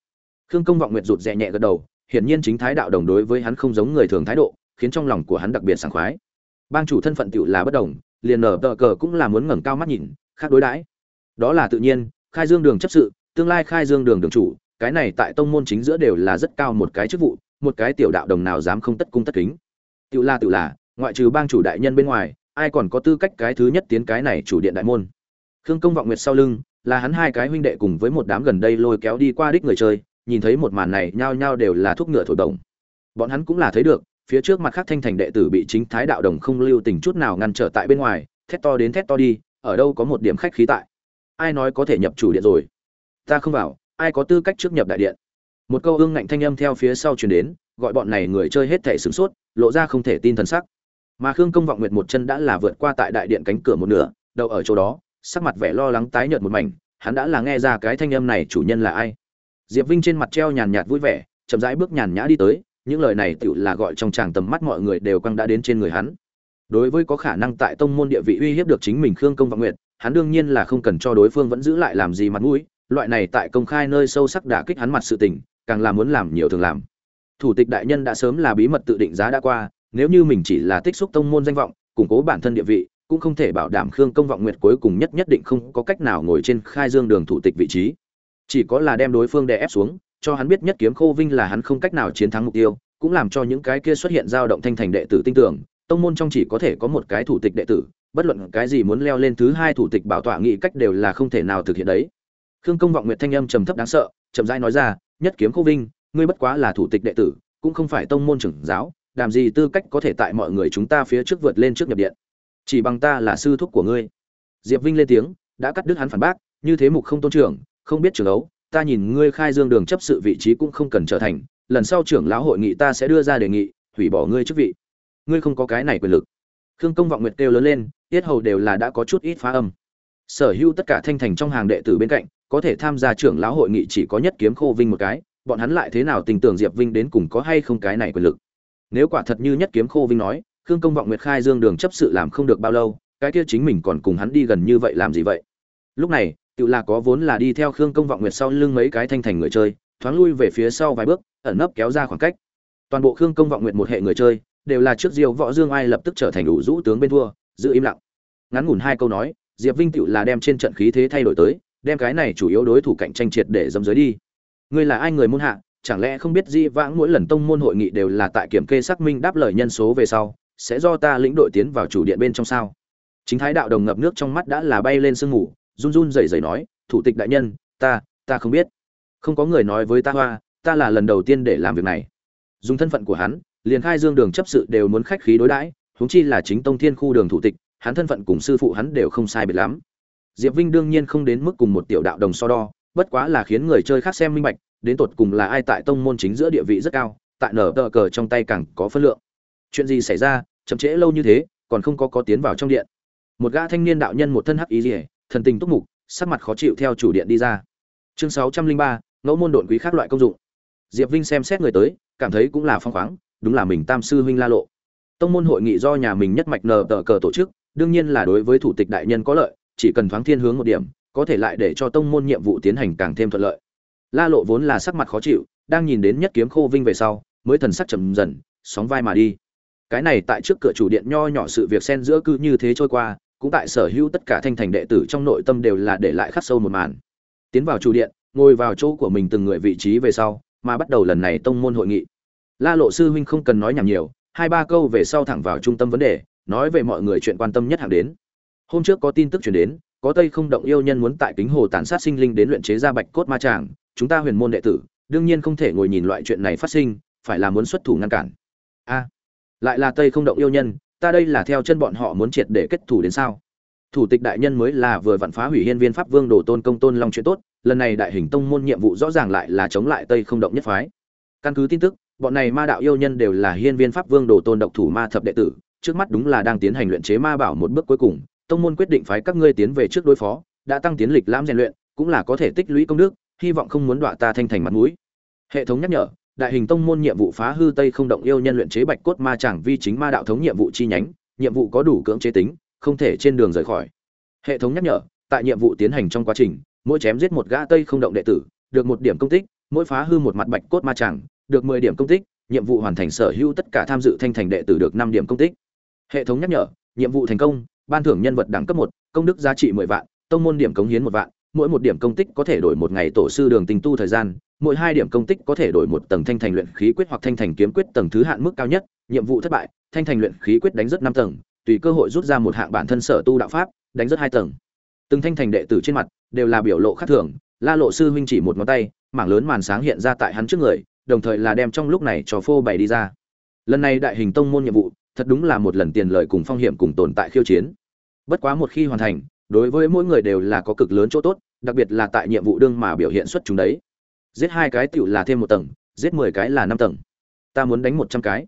Khương công vọng nguyệt rụt rè nhẹ gật đầu, hiển nhiên chính thái đạo đồng đối với hắn không giống người thường thái độ, khiến trong lòng của hắn đặc biệt sảng khoái. Bang chủ thân phận tựu là bất đồng, liền nở tờ cờ cũng là muốn ngẩng cao mắt nhìn, khác đối đãi. Đó là tự nhiên, khai dương đường chấp sự, tương lai khai dương đường đường chủ, cái này tại tông môn chính giữa đều là rất cao một cái chức vụ, một cái tiểu đạo đồng nào dám không tất cung tất kính. Tiểu là tiểu là ngoại trừ bang chủ đại nhân bên ngoài, ai còn có tư cách cái thứ nhất tiến cái này chủ điện đại môn? Khương công vọng nguyệt sau lưng, là hắn hai cái huynh đệ cùng với một đám gần đây lôi kéo đi qua đích người chơi, nhìn thấy một màn này nhao nhao đều là thuốc ngựa thổi đồng bọn hắn cũng là thấy được, phía trước mặt khác thanh thành đệ tử bị chính thái đạo đồng không lưu tình chút nào ngăn trở tại bên ngoài, thét to đến thét to đi, ở đâu có một điểm khách khí tại. Ai nói có thể nhập chủ điện rồi? Ta không vào, ai có tư cách trước nhập đại điện? Một câu ương ngạnh thanh âm theo phía sau truyền đến gọi bọn này người chơi hết thể sửng sốt, lộ ra không thể tin thần sắc. Mà khương công vọng nguyệt một chân đã là vượt qua tại đại điện cánh cửa một nửa đậu ở chỗ đó, sắc mặt vẻ lo lắng tái nhợt một mảnh, hắn đã là nghe ra cái thanh âm này chủ nhân là ai. Diệp vinh trên mặt treo nhàn nhạt vui vẻ, chậm rãi bước nhàn nhã đi tới, những lời này tựu là gọi trong tràng tầm mắt mọi người đều quăng đã đến trên người hắn. Đối với có khả năng tại tông môn địa vị uy hiếp được chính mình khương công vọng nguyệt, hắn đương nhiên là không cần cho đối phương vẫn giữ lại làm gì mặt mũi, loại này tại công khai nơi sâu sắc đả kích hắn mặt sự tình, càng là muốn làm nhiều thường làm thủ tịch đại nhân đã sớm là bí mật tự định giá đã qua, nếu như mình chỉ là tích xúc tông môn danh vọng, củng cố bản thân địa vị, cũng không thể bảo đảm khương công vọng nguyệt cuối cùng nhất nhất định không có cách nào ngồi trên khai dương đường thủ tịch vị trí. Chỉ có là đem đối phương đè ép xuống, cho hắn biết nhất kiếm khô vinh là hắn không cách nào chiến thắng mục tiêu, cũng làm cho những cái kia xuất hiện dao động thanh thành đệ tử tin tưởng, tông môn trong chỉ có thể có một cái thủ tịch đệ tử, bất luận cái gì muốn leo lên thứ hai thủ tịch bảo tọa nghị cách đều là không thể nào thực hiện đấy. Khương công vọng nguyệt thanh âm trầm thấp đáng sợ, chậm rãi nói ra, nhất kiếm khô vinh ngươi bất quá là thủ tịch đệ tử, cũng không phải tông môn trưởng giáo, làm gì tư cách có thể tại mọi người chúng ta phía trước vượt lên trước nhập điện? Chỉ bằng ta là sư thúc của ngươi. Diệp vinh lên tiếng, đã cắt đứt hắn phản bác, như thế mục không tôn trưởng, không biết trưởng ấu, ta nhìn ngươi khai dương đường chấp sự vị trí cũng không cần trở thành, lần sau trưởng lão hội nghị ta sẽ đưa ra đề nghị, hủy bỏ ngươi chức vị. Ngươi không có cái này quyền lực. Khương công vọng nguyệt kêu lớn lên, tiết hầu đều là đã có chút ít phá âm. Sở hữu tất cả thanh thành trong hàng đệ tử bên cạnh, có thể tham gia trưởng lão hội nghị chỉ có nhất kiếm khô vinh một cái bọn hắn lại thế nào tình tưởng diệp vinh đến cùng có hay không cái này quyền lực? Nếu quả thật như nhất kiếm khô vinh nói, khương công vọng nguyệt khai dương đường chấp sự làm không được bao lâu, cái kia chính mình còn cùng hắn đi gần như vậy làm gì vậy? Lúc này tự là có vốn là đi theo khương công vọng nguyệt sau lưng mấy cái thanh thành người chơi, thoáng lui về phía sau vài bước, ẩn nấp kéo ra khoảng cách. Toàn bộ khương công vọng nguyệt một hệ người chơi, đều là trước diêu võ dương ai lập tức trở thành đủ rũ tướng bên thua, giữ im lặng. Ngắn ngủn hai câu nói, diệp vinh tự là đem trên trận khí thế thay đổi tới, đem cái này chủ yếu đối thủ cạnh tranh triệt để dâm dưới đi ngươi là ai người môn hạ, chẳng lẽ không biết di vãng mỗi lần tông môn hội nghị đều là tại kiểm kê xác minh đáp lời nhân số về sau, sẽ do ta lĩnh đội tiến vào chủ điện bên trong sao? Chính thái đạo đồng ngập nước trong mắt đã là bay lên sương ngủ run run rẩy rẩy nói, thủ tịch đại nhân, ta ta không biết. Không có người nói với ta hoa, ta là lần đầu tiên để làm việc này. Dùng thân phận của hắn, liền khai dương đường chấp sự đều muốn khách khí đối đãi, huống chi là chính tông thiên khu đường thủ tịch, hắn thân phận cùng sư phụ hắn đều không sai biệt lắm. Diệp vinh đương nhiên không đến mức cùng một tiểu đạo đồng so đo bất quá là khiến người chơi khác xem minh bạch, đến tột cùng là ai tại tông môn chính giữa địa vị rất cao, tại nở tờ cờ trong tay càng có phân lượng. Chuyện gì xảy ra, chậm trễ lâu như thế, còn không có có tiến vào trong điện. Một gã thanh niên đạo nhân một thân hắc ý rỉa thần tình túc mục, sắc mặt khó chịu theo chủ điện đi ra. Chương sáu trăm linh ba, ngẫu môn độn quý khác loại công dụng. Diệp vinh xem xét người tới, cảm thấy cũng là phong khoáng, đúng là mình tam sư huynh la lộ. Tông môn hội nghị do nhà mình nhất mạch nờ tờ cờ tổ chức, đương nhiên là đối với thủ tịch đại nhân có lợi, chỉ cần thoáng thiên hướng một điểm có thể lại để cho tông môn nhiệm vụ tiến hành càng thêm thuận lợi. La lộ vốn là sắc mặt khó chịu, đang nhìn đến nhất kiếm khô vinh về sau, mới thần sắc chậm dần, sóng vai mà đi. Cái này tại trước cửa chủ điện nho nhỏ sự việc xen giữa cứ như thế trôi qua, cũng tại sở hữu tất cả thanh thành đệ tử trong nội tâm đều là để lại khắc sâu một màn. Tiến vào chủ điện, ngồi vào chỗ của mình từng người vị trí về sau, mà bắt đầu lần này tông môn hội nghị. La lộ sư huynh không cần nói nhảm nhiều, hai ba câu về sau thẳng vào trung tâm vấn đề, nói về mọi người chuyện quan tâm nhất hàng đến. Hôm trước có tin tức truyền đến có tây không động yêu nhân muốn tại kính hồ tàn sát sinh linh đến luyện chế ra bạch cốt ma tràng, chúng ta huyền môn đệ tử, đương nhiên không thể ngồi nhìn loại chuyện này phát sinh, phải là muốn xuất thủ ngăn cản. A, lại là tây không động yêu nhân, ta đây là theo chân bọn họ muốn triệt để kết thủ đến sao? Thủ tịch đại nhân mới là vừa vặn phá hủy hiên viên pháp vương đồ tôn công tôn long chuyện tốt, lần này đại hình tông môn nhiệm vụ rõ ràng lại là chống lại tây không động nhất phái. Căn cứ tin tức, bọn này ma đạo yêu nhân đều là hiên viên pháp vương đồ tôn độc thủ ma thập đệ tử, trước mắt đúng là đang tiến hành luyện chế ma bảo một bước cuối cùng tông môn quyết định phái các ngươi tiến về trước đối phó, đã tăng tiến lịch lãm rèn luyện, cũng là có thể tích lũy công đức, hy vọng không muốn đọa ta thanh thành mặt mũi. Hệ thống nhắc nhở, đại hình tông môn nhiệm vụ phá hư tây không động yêu nhân luyện chế bạch cốt ma chẳng vi chính ma đạo thống nhiệm vụ chi nhánh, nhiệm vụ có đủ cưỡng chế tính, không thể trên đường rời khỏi. Hệ thống nhắc nhở, tại nhiệm vụ tiến hành trong quá trình, mỗi chém giết một gã tây không động đệ tử, được một điểm công tích, mỗi phá hư một mặt bạch cốt ma chẳng được mười điểm công tích, nhiệm vụ hoàn thành sở hữu tất cả tham dự thanh thành đệ tử được năm điểm công tích. Hệ thống nhắc nhở, nhiệm vụ thành công ban thưởng nhân vật đẳng cấp một, công đức giá trị mười vạn, tông môn điểm cống hiến một vạn, mỗi một điểm công tích có thể đổi một ngày tổ sư đường tình tu thời gian, mỗi hai điểm công tích có thể đổi một tầng thanh thành luyện khí quyết hoặc thanh thành kiếm quyết tầng thứ hạn mức cao nhất, nhiệm vụ thất bại, thanh thành luyện khí quyết đánh rất năm tầng, tùy cơ hội rút ra một hạng bản thân sở tu đạo pháp, đánh rất hai tầng. Từng thanh thành đệ tử trên mặt đều là biểu lộ khác thường, la lộ sư huynh chỉ một ngón tay, mảng lớn màn sáng hiện ra tại hắn trước người, đồng thời là đem trong lúc này cho phô bày đi ra. Lần này đại hình tông môn nhiệm vụ thật đúng là một lần tiền lời cùng phong hiểm cùng tồn tại khiêu chiến. Bất quá một khi hoàn thành, đối với mỗi người đều là có cực lớn chỗ tốt, đặc biệt là tại nhiệm vụ đương mà biểu hiện xuất chúng đấy. Giết hai cái tựu là thêm một tầng, giết mười cái là năm tầng. Ta muốn đánh một trăm cái.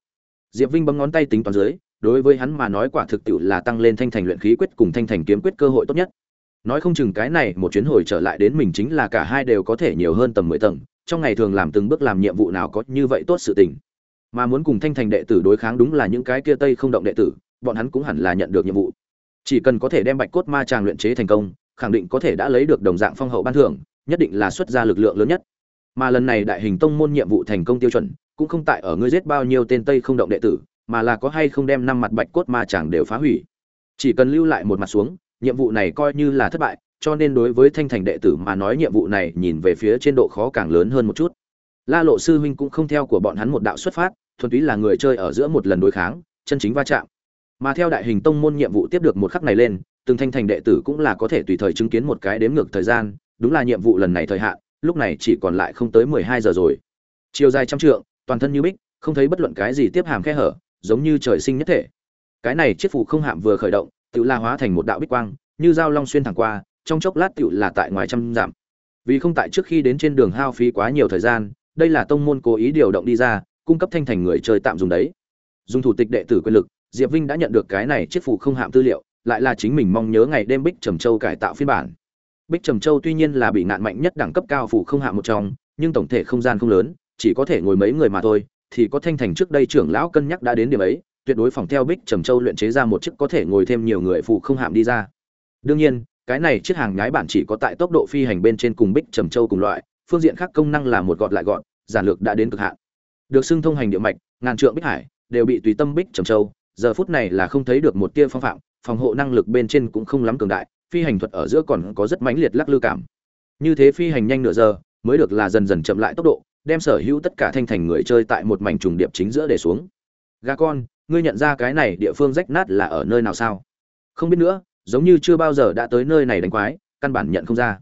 Diệp vinh bấm ngón tay tính toán dưới, đối với hắn mà nói quả thực tựu là tăng lên thanh thành luyện khí quyết cùng thanh thành kiếm quyết cơ hội tốt nhất. Nói không chừng cái này một chuyến hồi trở lại đến mình chính là cả hai đều có thể nhiều hơn tầm mười tầng, trong ngày thường làm từng bước làm nhiệm vụ nào có như vậy tốt sự tình mà muốn cùng thanh thành đệ tử đối kháng đúng là những cái kia tây không động đệ tử, bọn hắn cũng hẳn là nhận được nhiệm vụ. Chỉ cần có thể đem bạch cốt ma tràng luyện chế thành công, khẳng định có thể đã lấy được đồng dạng phong hậu ban thưởng, nhất định là xuất ra lực lượng lớn nhất. Mà lần này đại hình tông môn nhiệm vụ thành công tiêu chuẩn, cũng không tại ở ngươi giết bao nhiêu tên tây không động đệ tử, mà là có hay không đem năm mặt bạch cốt ma tràng đều phá hủy. Chỉ cần lưu lại một mặt xuống, nhiệm vụ này coi như là thất bại, cho nên đối với thanh thành đệ tử mà nói nhiệm vụ này nhìn về phía trên độ khó càng lớn hơn một chút la lộ sư huynh cũng không theo của bọn hắn một đạo xuất phát, thuần túy là người chơi ở giữa một lần đối kháng, chân chính va chạm. Mà theo đại hình tông môn nhiệm vụ tiếp được một khắc này lên, từng thanh thành đệ tử cũng là có thể tùy thời chứng kiến một cái đếm ngược thời gian, đúng là nhiệm vụ lần này thời hạn, lúc này chỉ còn lại không tới mười hai giờ rồi. Chiều dài trăm trượng, toàn thân như bích, không thấy bất luận cái gì tiếp hàm khe hở, giống như trời sinh nhất thể. Cái này chiếc phù không hạm vừa khởi động, tự la hóa thành một đạo bích quang, như dao long xuyên thẳng qua, trong chốc lát tự là tại ngoài trăm dặm. Vì không tại trước khi đến trên đường hao phí quá nhiều thời gian đây là tông môn cố ý điều động đi ra, cung cấp thanh thành người chơi tạm dùng đấy. Dùng thủ tịch đệ tử quyền lực, diệp vinh đã nhận được cái này chiếc phụ không hạm tư liệu, lại là chính mình mong nhớ ngày đêm bích trầm châu cải tạo phiên bản. Bích trầm châu tuy nhiên là bị nạn mạnh nhất đẳng cấp cao phụ không hạm một trong, nhưng tổng thể không gian không lớn, chỉ có thể ngồi mấy người mà thôi, thì có thanh thành trước đây trưởng lão cân nhắc đã đến điểm ấy, tuyệt đối phòng theo bích trầm châu luyện chế ra một chiếc có thể ngồi thêm nhiều người phụ không hạm đi ra. Đương nhiên, cái này chiếc hàng nhái bản chỉ có tại tốc độ phi hành bên trên cùng bích trầm châu cùng loại, phương diện khác công năng là một gọt lại gọn giản lược đã đến cực hạn. Được xưng thông hành địa mạch, ngàn trượng bích hải, đều bị tùy tâm bích trầm châu. Giờ phút này là không thấy được một tia phong phạm, phòng hộ năng lực bên trên cũng không lắm cường đại, phi hành thuật ở giữa còn có rất mãnh liệt lắc lư cảm. Như thế phi hành nhanh nửa giờ, mới được là dần dần chậm lại tốc độ, đem sở hữu tất cả thanh thành người chơi tại một mảnh trùng điệp chính giữa để xuống. Gà con, ngươi nhận ra cái này địa phương rách nát là ở nơi nào sao? Không biết nữa, giống như chưa bao giờ đã tới nơi này đánh quái, căn bản nhận không ra.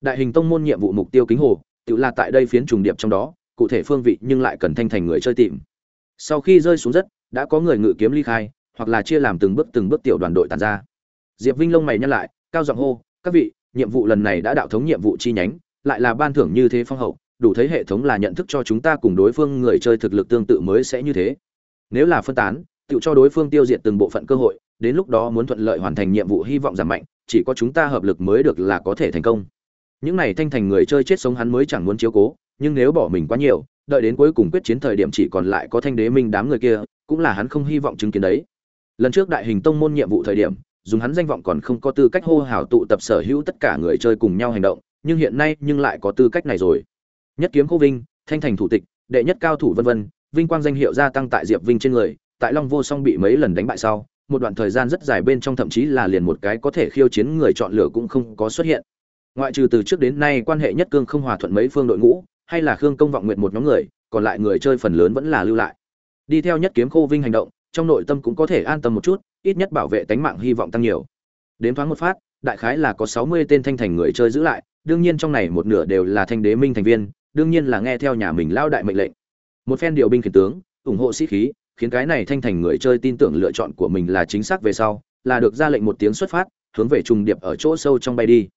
Đại hình tông môn nhiệm vụ mục tiêu kính hồ, tự là tại đây phiến trùng điệp trong đó cụ thể phương vị nhưng lại cần thanh thành người chơi tìm. Sau khi rơi xuống đất đã có người ngự kiếm ly khai, hoặc là chia làm từng bước từng bước tiểu đoàn đội tàn ra. Diệp vinh lông mày nhăn lại, cao giọng hô, các vị, nhiệm vụ lần này đã đạo thống nhiệm vụ chi nhánh, lại là ban thưởng như thế phong hậu, đủ thấy hệ thống là nhận thức cho chúng ta cùng đối phương người chơi thực lực tương tự mới sẽ như thế. Nếu là phân tán tự cho đối phương tiêu diệt từng bộ phận cơ hội, đến lúc đó muốn thuận lợi hoàn thành nhiệm vụ hy vọng giảm mạnh, chỉ có chúng ta hợp lực mới được là có thể thành công. Những này thanh thành người chơi chết sống hắn mới chẳng muốn chiếu cố nhưng nếu bỏ mình quá nhiều, đợi đến cuối cùng quyết chiến thời điểm chỉ còn lại có thanh đế minh đám người kia, cũng là hắn không hy vọng chứng kiến đấy. Lần trước đại hình tông môn nhiệm vụ thời điểm, dùng hắn danh vọng còn không có tư cách hô hào tụ tập sở hữu tất cả người chơi cùng nhau hành động, nhưng hiện nay nhưng lại có tư cách này rồi. Nhất kiếm khô vinh, thanh thành thủ tịch, đệ nhất cao thủ vân vân, vinh quang danh hiệu gia tăng tại diệp vinh trên người, tại long vô song bị mấy lần đánh bại sau, một đoạn thời gian rất dài bên trong thậm chí là liền một cái có thể khiêu chiến người chọn lựa cũng không có xuất hiện. Ngoại trừ từ trước đến nay quan hệ nhất cương không hòa thuận mấy phương đội ngũ hay là khương công vọng nguyện một nhóm người, còn lại người chơi phần lớn vẫn là lưu lại. Đi theo nhất kiếm khô vinh hành động, trong nội tâm cũng có thể an tâm một chút, ít nhất bảo vệ tánh mạng hy vọng tăng nhiều. Đến thoáng một phát, đại khái là có sáu mươi tên thanh thành người chơi giữ lại, đương nhiên trong này một nửa đều là thanh đế minh thành viên, đương nhiên là nghe theo nhà mình lao đại mệnh lệnh. Một phen điều binh khiển tướng, ủng hộ sĩ khí, khiến cái này thanh thành người chơi tin tưởng lựa chọn của mình là chính xác về sau, là được ra lệnh một tiếng xuất phát, hướng về trùng điệp ở chỗ sâu trong bay đi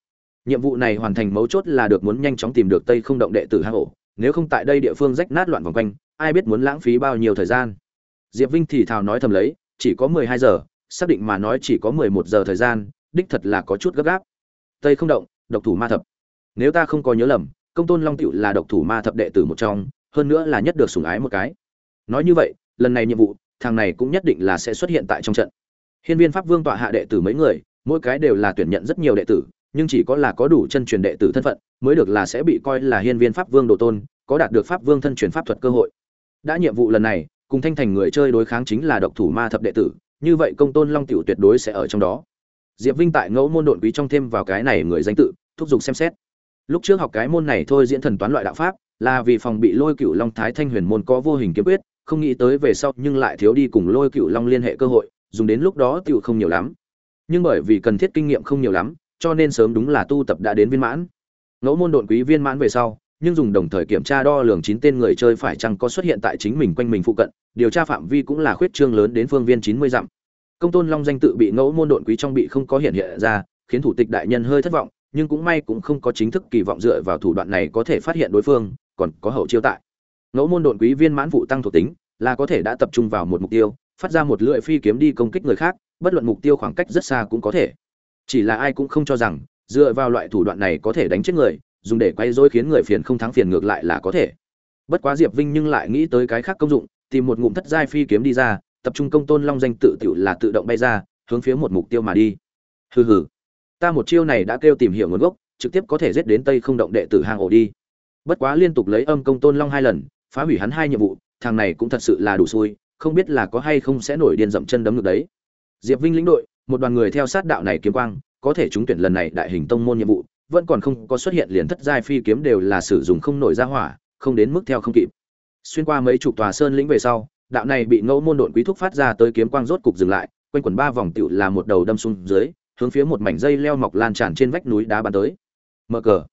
nhiệm vụ này hoàn thành mấu chốt là được muốn nhanh chóng tìm được tây không động đệ tử hang ổ. Nếu không tại đây địa phương rách nát loạn vòng quanh, ai biết muốn lãng phí bao nhiêu thời gian. Diệp vinh thì thào nói thầm lấy, chỉ có mười hai giờ, xác định mà nói chỉ có mười một giờ thời gian, đích thật là có chút gấp gáp. Tây không động, độc thủ ma thập. Nếu ta không có nhớ lầm, công tôn long cựu là độc thủ ma thập đệ tử một trong, hơn nữa là nhất được sủng ái một cái. Nói như vậy, lần này nhiệm vụ, thằng này cũng nhất định là sẽ xuất hiện tại trong trận. Hiên viên pháp vương tọa hạ đệ tử mấy người, mỗi cái đều là tuyển nhận rất nhiều đệ tử nhưng chỉ có là có đủ chân truyền đệ tử thân phận, mới được là sẽ bị coi là hiên viên pháp vương độ tôn, có đạt được pháp vương thân truyền pháp thuật cơ hội. Đã nhiệm vụ lần này, cùng thanh thành người chơi đối kháng chính là độc thủ ma thập đệ tử, như vậy công tôn long tiểu tuyệt đối sẽ ở trong đó. Diệp vinh tại ngẫu môn độn quý trong thêm vào cái này người danh tự, thúc giục xem xét. Lúc trước học cái môn này thôi diễn thần toán loại đạo pháp, là vì phòng bị lôi cựu long thái thanh huyền môn có vô hình kiếm quyết, không nghĩ tới về sau nhưng lại thiếu đi cùng lôi cựu long liên hệ cơ hội, dùng đến lúc đó tiểu không nhiều lắm. Nhưng bởi vì cần thiết kinh nghiệm không nhiều lắm cho nên sớm đúng là tu tập đã đến viên mãn. Ngẫu môn độn quý viên mãn về sau, nhưng dùng đồng thời kiểm tra đo lường chín tên người chơi phải chăng có xuất hiện tại chính mình quanh mình phụ cận, điều tra phạm vi cũng là khuyết trương lớn đến phương viên chín mươi dặm. Công tôn long danh tự bị ngẫu môn độn quý trong bị không có hiện hiện ra, khiến thủ tịch đại nhân hơi thất vọng, nhưng cũng may cũng không có chính thức kỳ vọng dựa vào thủ đoạn này có thể phát hiện đối phương, còn có hậu chiêu tại. Ngẫu môn độn quý viên mãn vụ tăng thuộc tính, là có thể đã tập trung vào một mục tiêu, phát ra một lưỡi phi kiếm đi công kích người khác, bất luận mục tiêu khoảng cách rất xa cũng có thể chỉ là ai cũng không cho rằng, dựa vào loại thủ đoạn này có thể đánh chết người, dùng để quay dối khiến người phiền không thắng phiền ngược lại là có thể. Bất quá diệp vinh nhưng lại nghĩ tới cái khác công dụng, tìm một ngụm thất giai phi kiếm đi ra, tập trung công tôn long danh tự tự là tự động bay ra, hướng phía một mục tiêu mà đi. Hừ hừ. Ta một chiêu này đã kêu tìm hiểu nguồn gốc, trực tiếp có thể giết đến tây không động đệ tử hang ổ đi. Bất quá liên tục lấy âm công tôn long hai lần, phá hủy hắn hai nhiệm vụ, thằng này cũng thật sự là đủ xui, không biết là có hay không sẽ nổi điên dậm chân đấm ngược đấy. Diệp vinh lĩnh đội một đoàn người theo sát đạo này kiếm quang, có thể trúng tuyển lần này đại hình tông môn nhiệm vụ, vẫn còn không có xuất hiện liền thất giai phi kiếm đều là sử dụng không nổi ra hỏa, không đến mức theo không kịp. Xuyên qua mấy chục tòa sơn lĩnh về sau, đạo này bị ngẫu môn độn quý thúc phát ra tới kiếm quang rốt cục dừng lại, quanh quần ba vòng tựu là một đầu đâm xuống dưới, hướng phía một mảnh dây leo mọc lan tràn trên vách núi đá bắn tới. Mở cờ.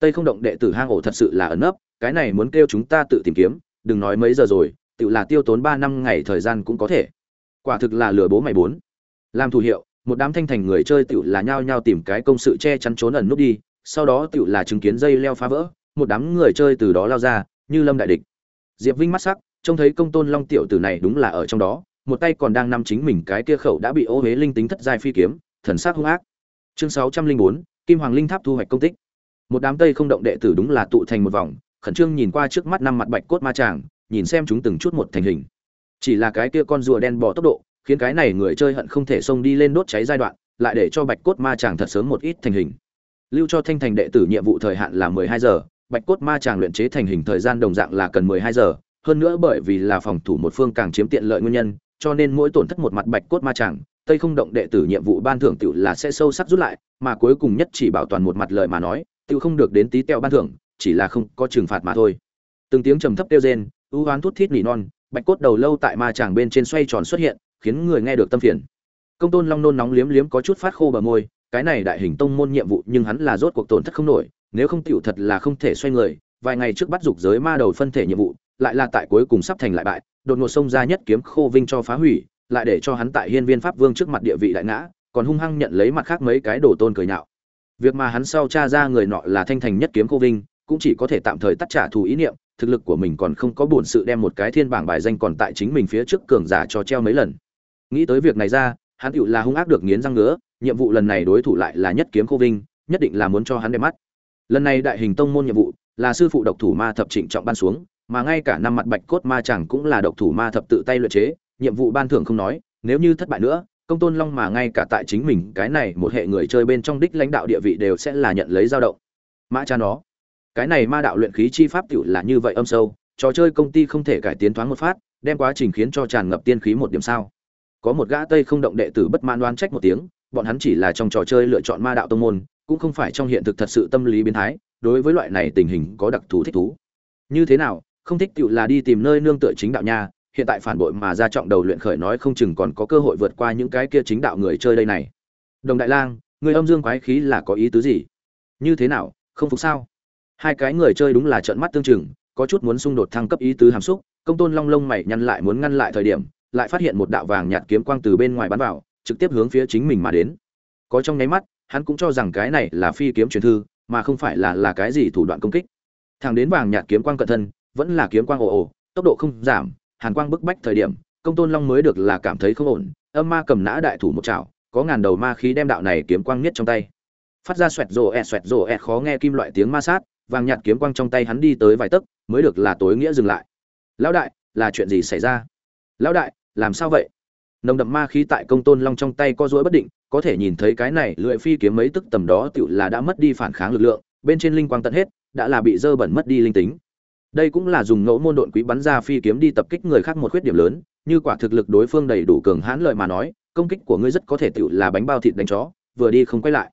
Tây không động đệ tử hang ổ thật sự là ẩn nấp, cái này muốn kêu chúng ta tự tìm kiếm, đừng nói mấy giờ rồi tự là tiêu tốn ba năm ngày thời gian cũng có thể. Quả thực là lừa bố mày bốn làm thủ hiệu, một đám thanh thành người chơi tựu là nhao nhao tìm cái công sự che chắn trốn ẩn nút đi, sau đó tựu là chứng kiến dây leo phá vỡ, một đám người chơi từ đó lao ra, như lâm đại địch. Diệp vinh mắt sắc, trông thấy công tôn long tiểu tử này đúng là ở trong đó, một tay còn đang nắm chính mình cái kia khẩu đã bị ô huế linh tính thất giai phi kiếm, thần sắc hung ác. Chương sáu trăm linh bốn, kim hoàng linh tháp thu hoạch công tích. Một đám tây không động đệ tử đúng là tụ thành một vòng, khẩn trương nhìn qua trước mắt năm mặt bạch cốt ma tràng nhìn xem chúng từng chút một thành hình. Chỉ là cái kia con rùa đen bỏ tốc độ khiến cái này người chơi hận không thể xông đi lên đốt cháy giai đoạn, lại để cho bạch cốt ma tràng thật sớm một ít thành hình. Lưu cho thanh thành đệ tử nhiệm vụ thời hạn là mười hai giờ, bạch cốt ma tràng luyện chế thành hình thời gian đồng dạng là cần mười hai giờ, hơn nữa bởi vì là phòng thủ một phương càng chiếm tiện lợi nguyên nhân, cho nên mỗi tổn thất một mặt bạch cốt ma tràng tây không động đệ tử nhiệm vụ ban thưởng tiểu là sẽ sâu sắc rút lại, mà cuối cùng nhất chỉ bảo toàn một mặt lợi mà nói, tiểu không được đến tí tẹo ban thưởng, chỉ là không có trừng phạt mà thôi. Từng tiếng trầm thấp kêu rên, u hoán thút thít nỉ non, bạch cốt đầu lâu tại ma tràng bên trên xoay tròn xuất hiện khiến người nghe được tâm phiền. Công tôn long nôn nóng liếm liếm có chút phát khô bờ môi, cái này đại hình tông môn nhiệm vụ nhưng hắn là rốt cuộc tổn thất không nổi, nếu không tiểu thật là không thể xoay người, vài ngày trước bắt dục giới ma đầu phân thể nhiệm vụ, lại là tại cuối cùng sắp thành lại bại, đột ngột xông ra nhất kiếm khô vinh cho phá hủy, lại để cho hắn tại hiên viên pháp vương trước mặt địa vị đại ngã, còn hung hăng nhận lấy mặt khác mấy cái đồ tôn cười nhạo. Việc mà hắn sau tra ra người nọ là thanh thành nhất kiếm khô vinh, cũng chỉ có thể tạm thời tắt trả thù ý niệm, thực lực của mình còn không có buồn sự đem một cái thiên bảng bài danh còn tại chính mình phía trước cường giả cho treo mấy lần nghĩ tới việc này ra, hắn tựu là hung ác được nghiến răng ngứa, nhiệm vụ lần này đối thủ lại là nhất kiếm khô vinh, nhất định là muốn cho hắn đẹp mắt. Lần này đại hình tông môn nhiệm vụ là sư phụ độc thủ ma thập trịnh trọng ban xuống, mà ngay cả năm mặt bạch cốt ma chẳng cũng là độc thủ ma thập tự tay luyện chế, nhiệm vụ ban thưởng không nói, nếu như thất bại nữa, công tôn long mà ngay cả tại chính mình, cái này một hệ người chơi bên trong đích lãnh đạo địa vị đều sẽ là nhận lấy dao động. Mã cha nó, cái này ma đạo luyện khí chi pháp tựu là như vậy âm sâu, trò chơi công ty không thể cải tiến thoáng một phát, đem quá trình khiến cho tràn ngập tiên khí một điểm sao có một gã tây không động đệ tử bất mãn đoán trách một tiếng, bọn hắn chỉ là trong trò chơi lựa chọn ma đạo tông môn, cũng không phải trong hiện thực thật sự tâm lý biến thái, đối với loại này tình hình có đặc thù thích thú. Như thế nào, không thích tựu là đi tìm nơi nương tựa chính đạo nha, hiện tại phản bội mà ra trọng đầu luyện khởi nói không chừng còn có cơ hội vượt qua những cái kia chính đạo người chơi đây này. Đồng đại lang, người âm dương quái khí là có ý tứ gì? Như thế nào, không phục sao? Hai cái người chơi đúng là trợn mắt tương chừng có chút muốn xung đột thăng cấp ý tứ hàm xúc, công tôn long lông mày nhăn lại muốn ngăn lại thời điểm lại phát hiện một đạo vàng nhạt kiếm quang từ bên ngoài bắn vào, trực tiếp hướng phía chính mình mà đến. Có trong nháy mắt, hắn cũng cho rằng cái này là phi kiếm truyền thư, mà không phải là là cái gì thủ đoạn công kích. Thằng đến vàng nhạt kiếm quang cận thân, vẫn là kiếm quang ồ ồ, tốc độ không giảm, hàn quang bức bách thời điểm, công tôn long mới được là cảm thấy không ổn, âm ma cầm nã đại thủ một chảo, có ngàn đầu ma khí đem đạo này kiếm quang niết trong tay. Phát ra xoẹt rồ ẹt, xoẹt rồ ẹt khó nghe kim loại tiếng ma sát, vàng nhạt kiếm quang trong tay hắn đi tới vài tấc, mới được là tối nghĩa dừng lại. Lão đại, là chuyện gì xảy ra? Lão đại làm sao vậy? Nồng đậm ma khí tại công tôn long trong tay co rỗi bất định, có thể nhìn thấy cái này lưỡi phi kiếm mấy tức tầm đó tựu là đã mất đi phản kháng lực lượng, bên trên linh quang tận hết, đã là bị dơ bẩn mất đi linh tính. Đây cũng là dùng ngẫu môn độn quý bắn ra phi kiếm đi tập kích người khác một khuyết điểm lớn, như quả thực lực đối phương đầy đủ cường hãn lợi mà nói, công kích của ngươi rất có thể tựu là bánh bao thịt đánh chó, vừa đi không quay lại.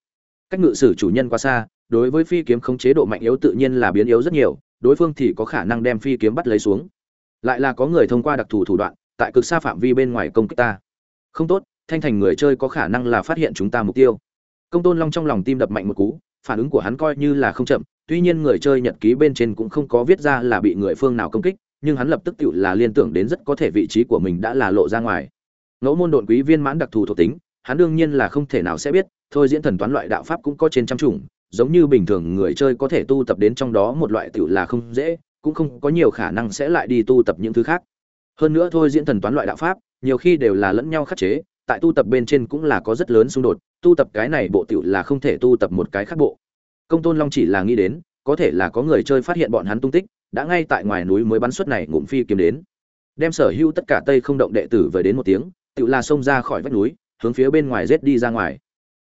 Cách ngự sử chủ nhân quá xa, đối với phi kiếm không chế độ mạnh yếu tự nhiên là biến yếu rất nhiều, đối phương thì có khả năng đem phi kiếm bắt lấy xuống. Lại là có người thông qua đặc thù thủ đoạn tại cực xa phạm vi bên ngoài công kích ta. Không tốt, thanh thành người chơi có khả năng là phát hiện chúng ta mục tiêu. Công tôn long trong lòng tim đập mạnh một cú, phản ứng của hắn coi như là không chậm, tuy nhiên người chơi nhật ký bên trên cũng không có viết ra là bị người phương nào công kích, nhưng hắn lập tức tự là liên tưởng đến rất có thể vị trí của mình đã là lộ ra ngoài. Ngẫu môn độn quý viên mãn đặc thù thuộc tính, hắn đương nhiên là không thể nào sẽ biết, thôi diễn thần toán loại đạo pháp cũng có trên trăm chủng, giống như bình thường người chơi có thể tu tập đến trong đó một loại tiểu là không dễ, cũng không có nhiều khả năng sẽ lại đi tu tập những thứ khác hơn nữa thôi diễn thần toán loại đạo pháp, nhiều khi đều là lẫn nhau khắc chế, tại tu tập bên trên cũng là có rất lớn xung đột, tu tập cái này bộ tiểu là không thể tu tập một cái khác bộ. Công tôn long chỉ là nghĩ đến, có thể là có người chơi phát hiện bọn hắn tung tích, đã ngay tại ngoài núi mới bắn suất này ngụm phi kiếm đến. Đem sở hữu tất cả tây không động đệ tử về đến một tiếng, tiểu là xông ra khỏi vách núi, hướng phía bên ngoài rết đi ra ngoài.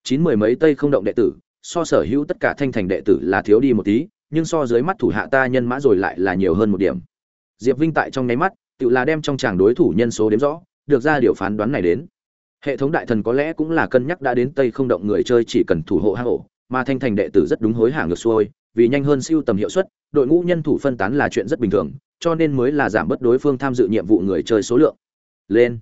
Chín mười mấy tây không động đệ tử, so sở hữu tất cả thanh thành đệ tử là thiếu đi một tí, nhưng so dưới mắt thủ hạ ta nhân mã rồi lại là nhiều hơn một điểm. Diệp vinh tại trong nháy mắt tự là đem trong tràng đối thủ nhân số đếm rõ, được ra điều phán đoán này đến. Hệ thống đại thần có lẽ cũng là cân nhắc đã đến tây không động người chơi chỉ cần thủ hộ hang ổ, mà thanh thành đệ tử rất đúng hối hả ngược xuôi, vì nhanh hơn siêu tầm hiệu suất, đội ngũ nhân thủ phân tán là chuyện rất bình thường, cho nên mới là giảm bớt đối phương tham dự nhiệm vụ người chơi số lượng. Lên.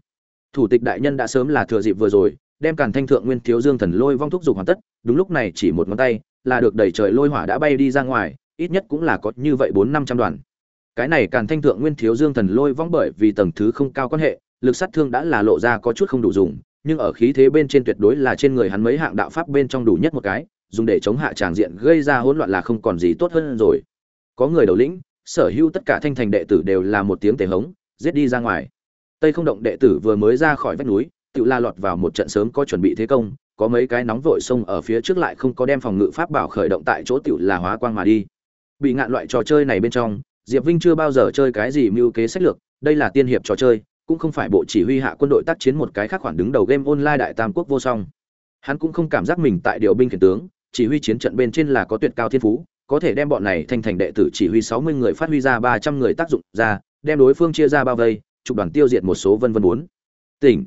Thủ tịch đại nhân đã sớm là thừa dịp vừa rồi, đem càn thanh thượng nguyên thiếu dương thần lôi vong thúc dục hoàn tất, đúng lúc này chỉ một ngón tay, là được đẩy trời lôi hỏa đã bay đi ra ngoài, ít nhất cũng là có như vậy bốn năm trăm đoàn cái này càn thanh thượng nguyên thiếu dương thần lôi vong bởi vì tầng thứ không cao quan hệ, lực sát thương đã là lộ ra có chút không đủ dùng, nhưng ở khí thế bên trên tuyệt đối là trên người hắn mấy hạng đạo pháp bên trong đủ nhất một cái, dùng để chống hạ tràng diện gây ra hỗn loạn là không còn gì tốt hơn rồi. Có người đầu lĩnh, sở hữu tất cả thanh thành đệ tử đều là một tiếng tề hống, giết đi ra ngoài. Tây không động đệ tử vừa mới ra khỏi vách núi, tự la lọt vào một trận sớm có chuẩn bị thế công, có mấy cái nóng vội xông ở phía trước lại không có đem phòng ngự pháp bảo khởi động tại chỗ tự là hóa quang mà đi. Bị ngạn loại trò chơi này bên trong diệp vinh chưa bao giờ chơi cái gì mưu kế sách lược, đây là tiên hiệp trò chơi, cũng không phải bộ chỉ huy hạ quân đội tác chiến một cái khác khoản đứng đầu game online đại tam quốc vô song hắn cũng không cảm giác mình tại điều binh khiển tướng, chỉ huy chiến trận bên trên là có tuyệt cao thiên phú, có thể đem bọn này thành thành đệ tử chỉ huy sáu mươi người phát huy ra ba trăm người tác dụng ra, đem đối phương chia ra bao vây, trục đoàn tiêu diệt một số vân vân muốn. tỉnh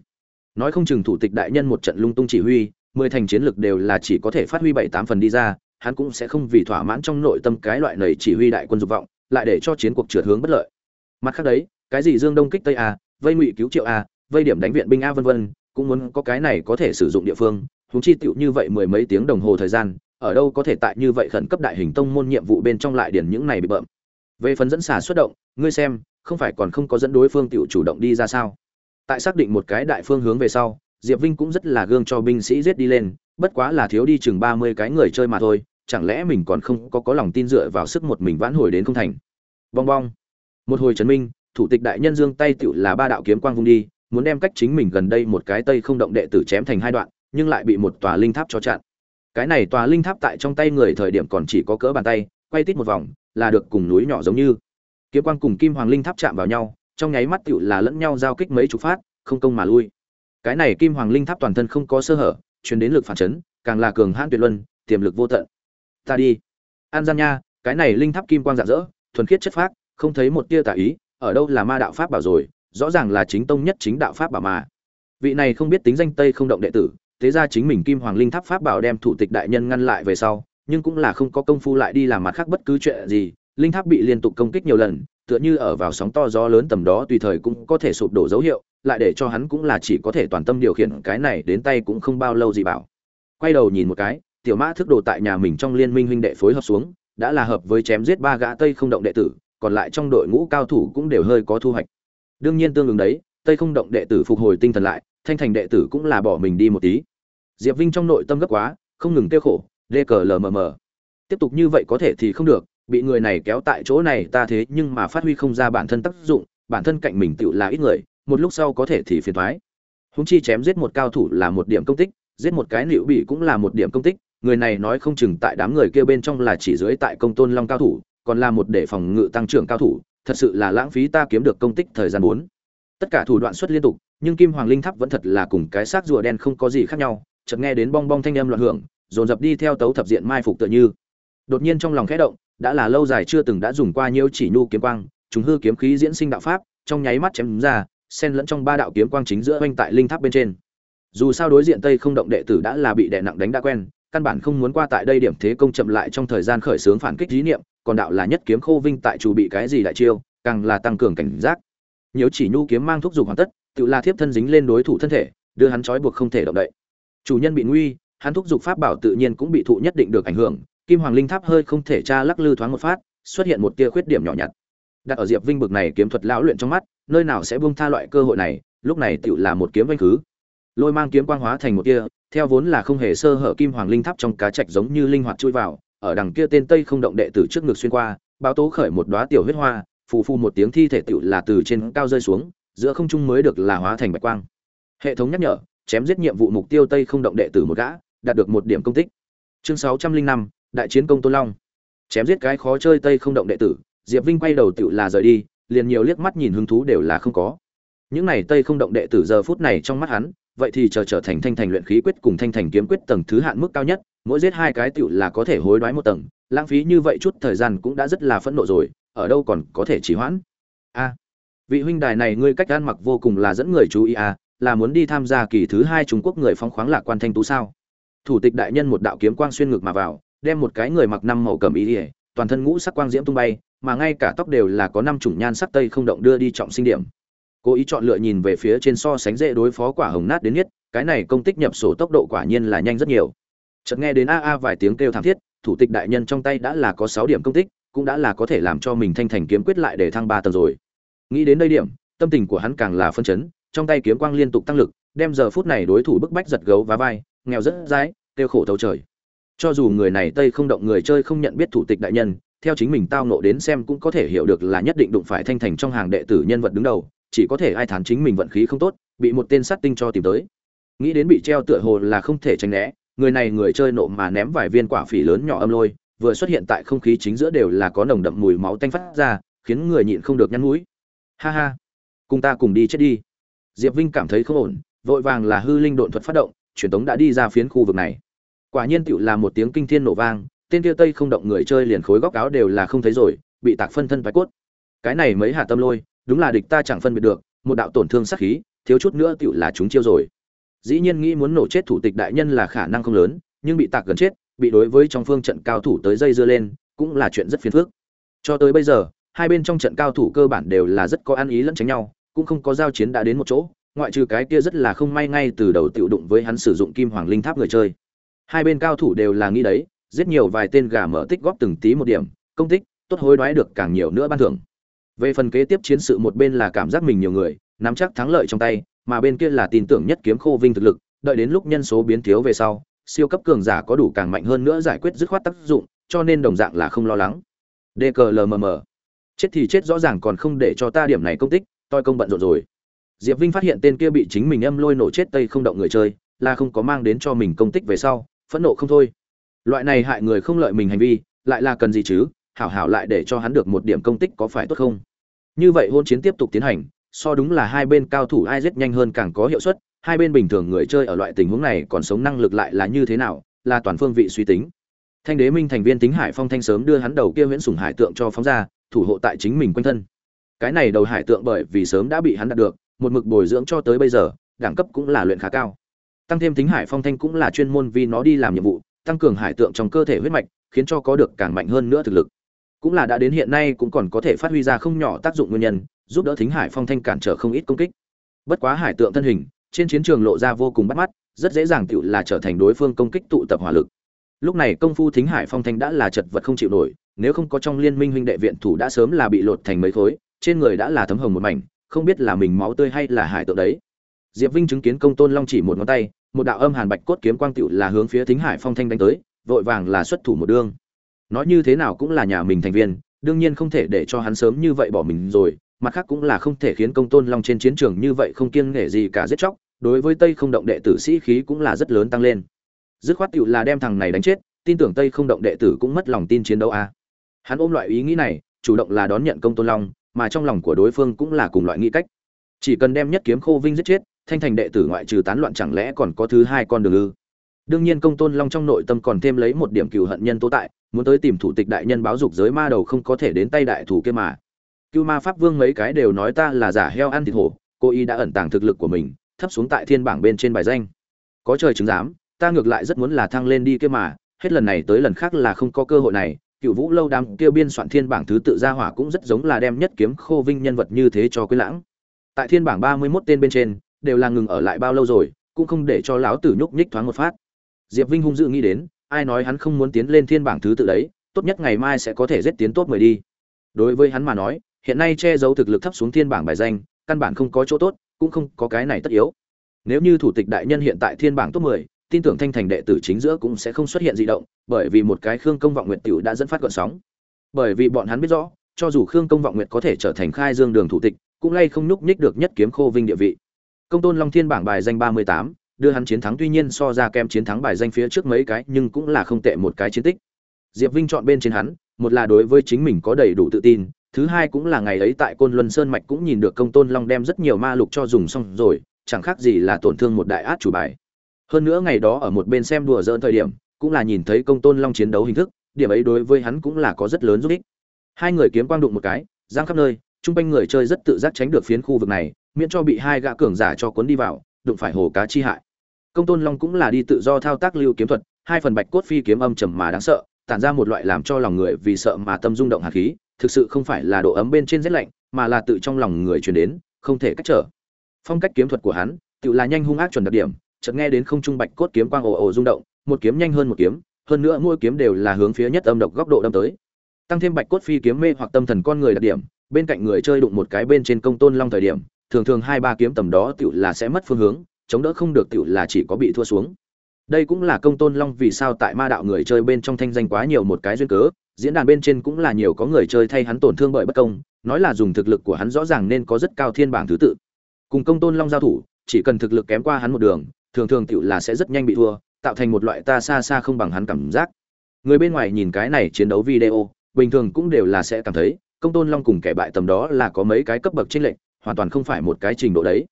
nói không chừng thủ tịch đại nhân một trận lung tung chỉ huy, mười thành chiến lực đều là chỉ có thể phát huy bảy tám phần đi ra, hắn cũng sẽ không vì thỏa mãn trong nội tâm cái loại nảy chỉ huy đại quân dục vọng lại để cho chiến cuộc trượt hướng bất lợi. Mặt khác đấy, cái gì dương đông kích tây a, vây ngụy cứu triệu a, vây điểm đánh viện binh a vân vân, cũng muốn có cái này có thể sử dụng địa phương, huống chi tựu như vậy mười mấy tiếng đồng hồ thời gian, ở đâu có thể tại như vậy khẩn cấp đại hình tông môn nhiệm vụ bên trong lại điển những này bị bợm. Về phần dẫn xả xuất động, ngươi xem, không phải còn không có dẫn đối phương tựu chủ động đi ra sao? Tại xác định một cái đại phương hướng về sau, diệp vinh cũng rất là gương cho binh sĩ giết đi lên, bất quá là thiếu đi chừng ba mươi cái người chơi mà thôi, chẳng lẽ mình còn không có có lòng tin dựa vào sức một mình vãn hồi đến không thành? Bong bong. Một hồi trấn minh, thủ tịch đại nhân dương tay tựu là ba đạo kiếm quang vung đi, muốn đem cách chính mình gần đây một cái tây không động đệ tử chém thành hai đoạn, nhưng lại bị một tòa linh tháp cho chặn. Cái này tòa linh tháp tại trong tay người thời điểm còn chỉ có cỡ bàn tay, quay tít một vòng, là được cùng núi nhỏ giống như. Kiếm quang cùng kim hoàng linh tháp chạm vào nhau, trong nháy mắt tựu là lẫn nhau giao kích mấy chục phát, không công mà lui. Cái này kim hoàng linh tháp toàn thân không có sơ hở, truyền đến lực phản chấn, càng là cường hãn tuyệt luân, tiềm lực vô tận. Ta đi. An gian nha, cái này linh tháp kim quang rạng rỡ thuần khiết chất phác, không thấy một tia tà ý, ở đâu là ma đạo pháp bảo rồi, rõ ràng là chính tông nhất chính đạo pháp bảo mà. Vị này không biết tính danh tây không động đệ tử, thế ra chính mình kim hoàng linh tháp pháp bảo đem thủ tịch đại nhân ngăn lại về sau, nhưng cũng là không có công phu lại đi làm mặt khác bất cứ chuyện gì, linh tháp bị liên tục công kích nhiều lần, tựa như ở vào sóng to gió lớn tầm đó tùy thời cũng có thể sụp đổ dấu hiệu, lại để cho hắn cũng là chỉ có thể toàn tâm điều khiển, cái này đến tay cũng không bao lâu gì bảo. Quay đầu nhìn một cái, tiểu mã thức đồ tại nhà mình trong liên minh huynh đệ phối hợp xuống đã là hợp với chém giết ba gã tây không động đệ tử, còn lại trong đội ngũ cao thủ cũng đều hơi có thu hoạch. Đương nhiên tương ứng đấy, tây không động đệ tử phục hồi tinh thần lại, thanh thành đệ tử cũng là bỏ mình đi một tí. Diệp vinh trong nội tâm gấp quá, không ngừng tiêu khổ lê cờ lờ mờ mờ tiếp tục như vậy có thể thì không được, bị người này kéo tại chỗ này ta thế nhưng mà phát huy không ra bản thân tác dụng, bản thân cạnh mình tựu là ít người, một lúc sau có thể thì phiền thoái. Húng chi chém giết một cao thủ là một điểm công tích, giết một cái liệu bị cũng là một điểm công tích người này nói không chừng tại đám người kia bên trong là chỉ dưới tại công tôn long cao thủ, còn là một để phòng ngự tăng trưởng cao thủ, thật sự là lãng phí ta kiếm được công tích thời gian bốn. Tất cả thủ đoạn xuất liên tục, nhưng kim hoàng linh tháp vẫn thật là cùng cái xác rùa đen không có gì khác nhau, chợt nghe đến bong bong thanh âm loạn hưởng, dồn dập đi theo tấu thập diện mai phục tựa như. Đột nhiên trong lòng khẽ động, đã là lâu dài chưa từng đã dùng qua nhiêu chỉ nhu kiếm quang chúng hư kiếm khí diễn sinh đạo pháp, trong nháy mắt chém ra, xen lẫn trong ba đạo kiếm quang chính giữa oanh tại linh tháp bên trên. Dù sao đối diện tây không động đệ tử đã là bị đệ nặng đánh đã quen căn bản không muốn qua tại đây điểm thế công chậm lại trong thời gian khởi xướng phản kích dí niệm, còn đạo là nhất kiếm khô vinh tại chủ bị cái gì đại chiêu, càng là tăng cường cảnh giác. Nhiều chỉ nhu kiếm mang thúc giục hoàn tất, tự la thiếp thân dính lên đối thủ thân thể, đưa hắn trói buộc không thể động đậy. Chủ nhân bị nguy, hắn thúc giục pháp bảo tự nhiên cũng bị thụ nhất định được ảnh hưởng, kim hoàng linh tháp hơi không thể tra lắc lư thoáng một phát, xuất hiện một tia khuyết điểm nhỏ nhặt. Đặt ở diệp vinh bực này kiếm thuật lão luyện trong mắt, nơi nào sẽ buông tha loại cơ hội này, lúc này tự là một kiếm vanh khứ. Lôi mang kiếm quang hóa thành một tia theo vốn là không hề sơ hở kim hoàng linh tháp trong cá trạch giống như linh hoạt chui vào, ở đằng kia tên tây không động đệ tử trước ngực xuyên qua, báo tố khởi một đóa tiểu huyết hoa, phù phù một tiếng thi thể tựu là từ trên cao rơi xuống, giữa không trung mới được là hóa thành bạch quang. Hệ thống nhắc nhở, chém giết nhiệm vụ mục tiêu tây không động đệ tử một gã, đạt được một điểm công tích. Chương sáu trăm linh năm, đại chiến công tôn long. Chém giết cái khó chơi tây không động đệ tử, diệp vinh quay đầu tựu là rời đi, liền nhiều liếc mắt nhìn hứng thú đều là không có. Những này tây không động đệ tử giờ phút này trong mắt hắn vậy thì chờ trở thành thanh thành luyện khí quyết cùng thanh thành kiếm quyết tầng thứ hạn mức cao nhất, mỗi giết hai cái tựu là có thể hối đoái một tầng, lãng phí như vậy chút thời gian cũng đã rất là phẫn nộ rồi, ở đâu còn có thể trì hoãn? A, vị huynh đài này ngươi cách ăn mặc vô cùng là dẫn người chú ý à là muốn đi tham gia kỳ thứ hai trung quốc người phóng khoáng lạc quan thanh tú sao? Thủ tịch đại nhân một đạo kiếm quang xuyên ngực mà vào, đem một cái người mặc năm màu cầm ý ỉa toàn thân ngũ sắc quang diễm tung bay, mà ngay cả tóc đều là có năm chủng nhan sắc tây không động đưa đi trọng sinh điểm cố ý chọn lựa nhìn về phía trên so sánh dễ đối phó quả hồng nát đến nhất, cái này công tích nhập sổ tốc độ quả nhiên là nhanh rất nhiều. Chợt nghe đến a a vài tiếng kêu thảm thiết, thủ tịch đại nhân trong tay đã là có sáu điểm công tích, cũng đã là có thể làm cho mình thanh thành kiếm quyết lại để thăng ba tầng rồi. Nghĩ đến đây điểm, tâm tình của hắn càng là phân chấn, trong tay kiếm quang liên tục tăng lực, đem giờ phút này đối thủ bức bách giật gấu và vai, nghèo rất dãi kêu khổ thấu trời. Cho dù người này tây không động người chơi không nhận biết thủ tịch đại nhân, theo chính mình tao nộ đến xem cũng có thể hiểu được là nhất định đụng phải thanh thành trong hàng đệ tử nhân vật đứng đầu chỉ có thể ai thán chính mình vận khí không tốt, bị một tên sát tinh cho tìm tới. Nghĩ đến bị treo tựa hồ là không thể tránh né, người này người chơi nộ mà ném vài viên quả phỉ lớn nhỏ âm lôi, vừa xuất hiện tại không khí chính giữa đều là có nồng đậm mùi máu tanh phát ra, khiến người nhịn không được nhăn mũi. Ha ha, cùng ta cùng đi chết đi. Diệp vinh cảm thấy không ổn, vội vàng là hư linh độn thuật phát động, truyền tống đã đi ra phiến khu vực này. Quả nhiên tựu là một tiếng kinh thiên nổ vang, tên kia tây không động người chơi liền khối góc áo đều là không thấy rồi, bị tạc phân thân thoái cốt. Cái này mấy hạ tâm lôi đúng là địch ta chẳng phân biệt được, một đạo tổn thương sắc khí, thiếu chút nữa tựu là chúng chiêu rồi. Dĩ nhiên nghĩ muốn nổ chết thủ tịch đại nhân là khả năng không lớn, nhưng bị tạc gần chết, bị đối với trong phương trận cao thủ tới dây dưa lên, cũng là chuyện rất phiền phức. Cho tới bây giờ, hai bên trong trận cao thủ cơ bản đều là rất có ăn ý lẫn tránh nhau, cũng không có giao chiến đã đến một chỗ, ngoại trừ cái kia rất là không may ngay từ đầu tiểu đụng với hắn sử dụng kim hoàng linh tháp người chơi. Hai bên cao thủ đều là nghĩ đấy, giết nhiều vài tên gà mở tích góp từng tí một điểm, công tích, tốt hối đoái được càng nhiều nữa ban thưởng về phần kế tiếp chiến sự một bên là cảm giác mình nhiều người, nắm chắc thắng lợi trong tay, mà bên kia là tin tưởng nhất kiếm khô vinh thực lực, đợi đến lúc nhân số biến thiếu về sau, siêu cấp cường giả có đủ càng mạnh hơn nữa giải quyết dứt khoát tác dụng, cho nên đồng dạng là không lo lắng. Dklmm chết thì chết rõ ràng còn không để cho ta điểm này công tích tôi công bận rộn rồi. Diệp vinh phát hiện tên kia bị chính mình âm lôi nổ chết tây không động người chơi, là không có mang đến cho mình công tích về sau, phẫn nộ không thôi. Loại này hại người không lợi mình hành vi, lại là cần gì chứ? Hảo hảo lại để cho hắn được một điểm công tích có phải tốt không? Như vậy hôn chiến tiếp tục tiến hành, so đúng là hai bên cao thủ ai giết nhanh hơn càng có hiệu suất, hai bên bình thường người chơi ở loại tình huống này còn sống năng lực lại là như thế nào, là toàn phương vị suy tính. Thanh đế minh thành viên tính hải phong thanh sớm đưa hắn đầu kia huyễn sủng hải tượng cho phóng ra, thủ hộ tại chính mình quanh thân. Cái này đầu hải tượng bởi vì sớm đã bị hắn đạt được, một mực bồi dưỡng cho tới bây giờ, đẳng cấp cũng là luyện khá cao. Tăng thêm tính hải phong thanh cũng là chuyên môn vì nó đi làm nhiệm vụ, tăng cường hải tượng trong cơ thể huyết mạch, khiến cho có được càng mạnh hơn nữa thực lực cũng là đã đến hiện nay cũng còn có thể phát huy ra không nhỏ tác dụng nguyên nhân, giúp đỡ thính hải phong thanh cản trở không ít công kích. Bất quá hải tượng thân hình, trên chiến trường lộ ra vô cùng bắt mắt, rất dễ dàng tựu là trở thành đối phương công kích tụ tập hỏa lực. Lúc này công phu thính hải phong thanh đã là chật vật không chịu nổi, nếu không có trong liên minh huynh đệ viện thủ đã sớm là bị lột thành mấy khối, trên người đã là thấm hồng một mảnh, không biết là mình máu tươi hay là hải tượng đấy. Diệp vinh chứng kiến công tôn long chỉ một ngón tay, một đạo âm hàn bạch cốt kiếm quang tựu là hướng phía thính hải phong thanh đánh tới, vội vàng là xuất thủ một đương nói như thế nào cũng là nhà mình thành viên, đương nhiên không thể để cho hắn sớm như vậy bỏ mình rồi, mặt khác cũng là không thể khiến công tôn long trên chiến trường như vậy không kiêng nể gì cả giết chóc, đối với tây không động đệ tử sĩ khí cũng là rất lớn tăng lên. Dứt khoát tựu là đem thằng này đánh chết, tin tưởng tây không động đệ tử cũng mất lòng tin chiến đấu a. À. hắn ôm loại ý nghĩ này, chủ động là đón nhận công tôn long, mà trong lòng của đối phương cũng là cùng loại nghĩ cách. Chỉ cần đem nhất kiếm khô vinh giết chết, thanh thành đệ tử ngoại trừ tán loạn chẳng lẽ còn có thứ hai con đường ư? Đương nhiên công tôn long trong nội tâm còn thêm lấy một điểm cừu hận nhân tố tại muốn tới tìm thủ tịch đại nhân báo dục giới ma đầu không có thể đến tay đại thủ kia mà. Cưu ma pháp vương mấy cái đều nói ta là giả heo ăn thịt hổ, cô y đã ẩn tàng thực lực của mình, thấp xuống tại thiên bảng bên trên bài danh. Có trời chứng giám, ta ngược lại rất muốn là thăng lên đi kia mà, hết lần này tới lần khác là không có cơ hội này. Cựu vũ lâu đam kêu biên soạn thiên bảng thứ tự ra hỏa cũng rất giống là đem nhất kiếm khô vinh nhân vật như thế cho quý lãng. Tại thiên bảng ba mươi 31 tên bên trên, đều là ngừng ở lại bao lâu rồi, cũng không để cho lão tử nhúc nhích thoáng một phát. Diệp vinh hung dữ nghĩ đến ai nói hắn không muốn tiến lên thiên bảng thứ tự đấy, tốt nhất ngày mai sẽ có thể giết tiến tốt mười đi. Đối với hắn mà nói, hiện nay che giấu thực lực thấp xuống thiên bảng bài danh, căn bản không có chỗ tốt, cũng không có cái này tất yếu. Nếu như thủ tịch đại nhân hiện tại thiên bảng top mười, tin tưởng thanh thành đệ tử chính giữa cũng sẽ không xuất hiện dị động, bởi vì một cái khương công vọng nguyệt tiểu đã dẫn phát gợn sóng. Bởi vì bọn hắn biết rõ, cho dù khương công vọng nguyệt có thể trở thành khai dương đường thủ tịch, cũng lay không nhúc nhích được nhất kiếm khô vinh địa vị. Công tôn long thiên bảng bài danh ba mươi tám đưa hắn chiến thắng tuy nhiên so ra kem chiến thắng bài danh phía trước mấy cái, nhưng cũng là không tệ một cái chiến tích. Diệp vinh chọn bên trên hắn, một là đối với chính mình có đầy đủ tự tin, thứ hai cũng là ngày ấy tại côn luân sơn mạch cũng nhìn được công tôn long đem rất nhiều ma lục cho dùng xong rồi, chẳng khác gì là tổn thương một đại át chủ bài. Hơn nữa ngày đó ở một bên xem đùa dỡn thời điểm, cũng là nhìn thấy công tôn long chiến đấu hình thức, điểm ấy đối với hắn cũng là có rất lớn giúp ích. Hai người kiếm quang đụng một cái, giang khắp nơi, chung quanh người chơi rất tự giác tránh được phiến khu vực này, miễn cho bị hai gã cường giả cho cuốn đi vào, đụng phải hồ cá chi hại công tôn long cũng là đi tự do thao tác lưu kiếm thuật, hai phần bạch cốt phi kiếm âm trầm mà đáng sợ, tản ra một loại làm cho lòng người vì sợ mà tâm rung động hạt khí, thực sự không phải là độ ấm bên trên rét lạnh, mà là tự trong lòng người truyền đến, không thể cách trở. Phong cách kiếm thuật của hắn tự là nhanh hung ác chuẩn đặc điểm, chợt nghe đến không trung bạch cốt kiếm quang ồ ồ rung động, một kiếm nhanh hơn một kiếm, hơn nữa mỗi kiếm đều là hướng phía nhất âm độc góc độ đâm tới. Tăng thêm bạch cốt phi kiếm mê hoặc tâm thần con người đặc điểm, bên cạnh người chơi đụng một cái bên trên công tôn long thời điểm, thường thường hai ba kiếm tầm đó tự là sẽ mất phương hướng chống đỡ không được tiểu là chỉ có bị thua xuống. Đây cũng là công tôn long vì sao tại ma đạo người chơi bên trong thanh danh quá nhiều một cái duyên cớ diễn đàn bên trên cũng là nhiều có người chơi thay hắn tổn thương bởi bất công nói là dùng thực lực của hắn rõ ràng nên có rất cao thiên bảng thứ tự. Cùng công tôn long giao thủ chỉ cần thực lực kém qua hắn một đường thường thường tiểu là sẽ rất nhanh bị thua tạo thành một loại ta xa xa không bằng hắn cảm giác. Người bên ngoài nhìn cái này chiến đấu video bình thường cũng đều là sẽ cảm thấy công tôn long cùng kẻ bại tầm đó là có mấy cái cấp bậc chênh lệch hoàn toàn không phải một cái trình độ đấy.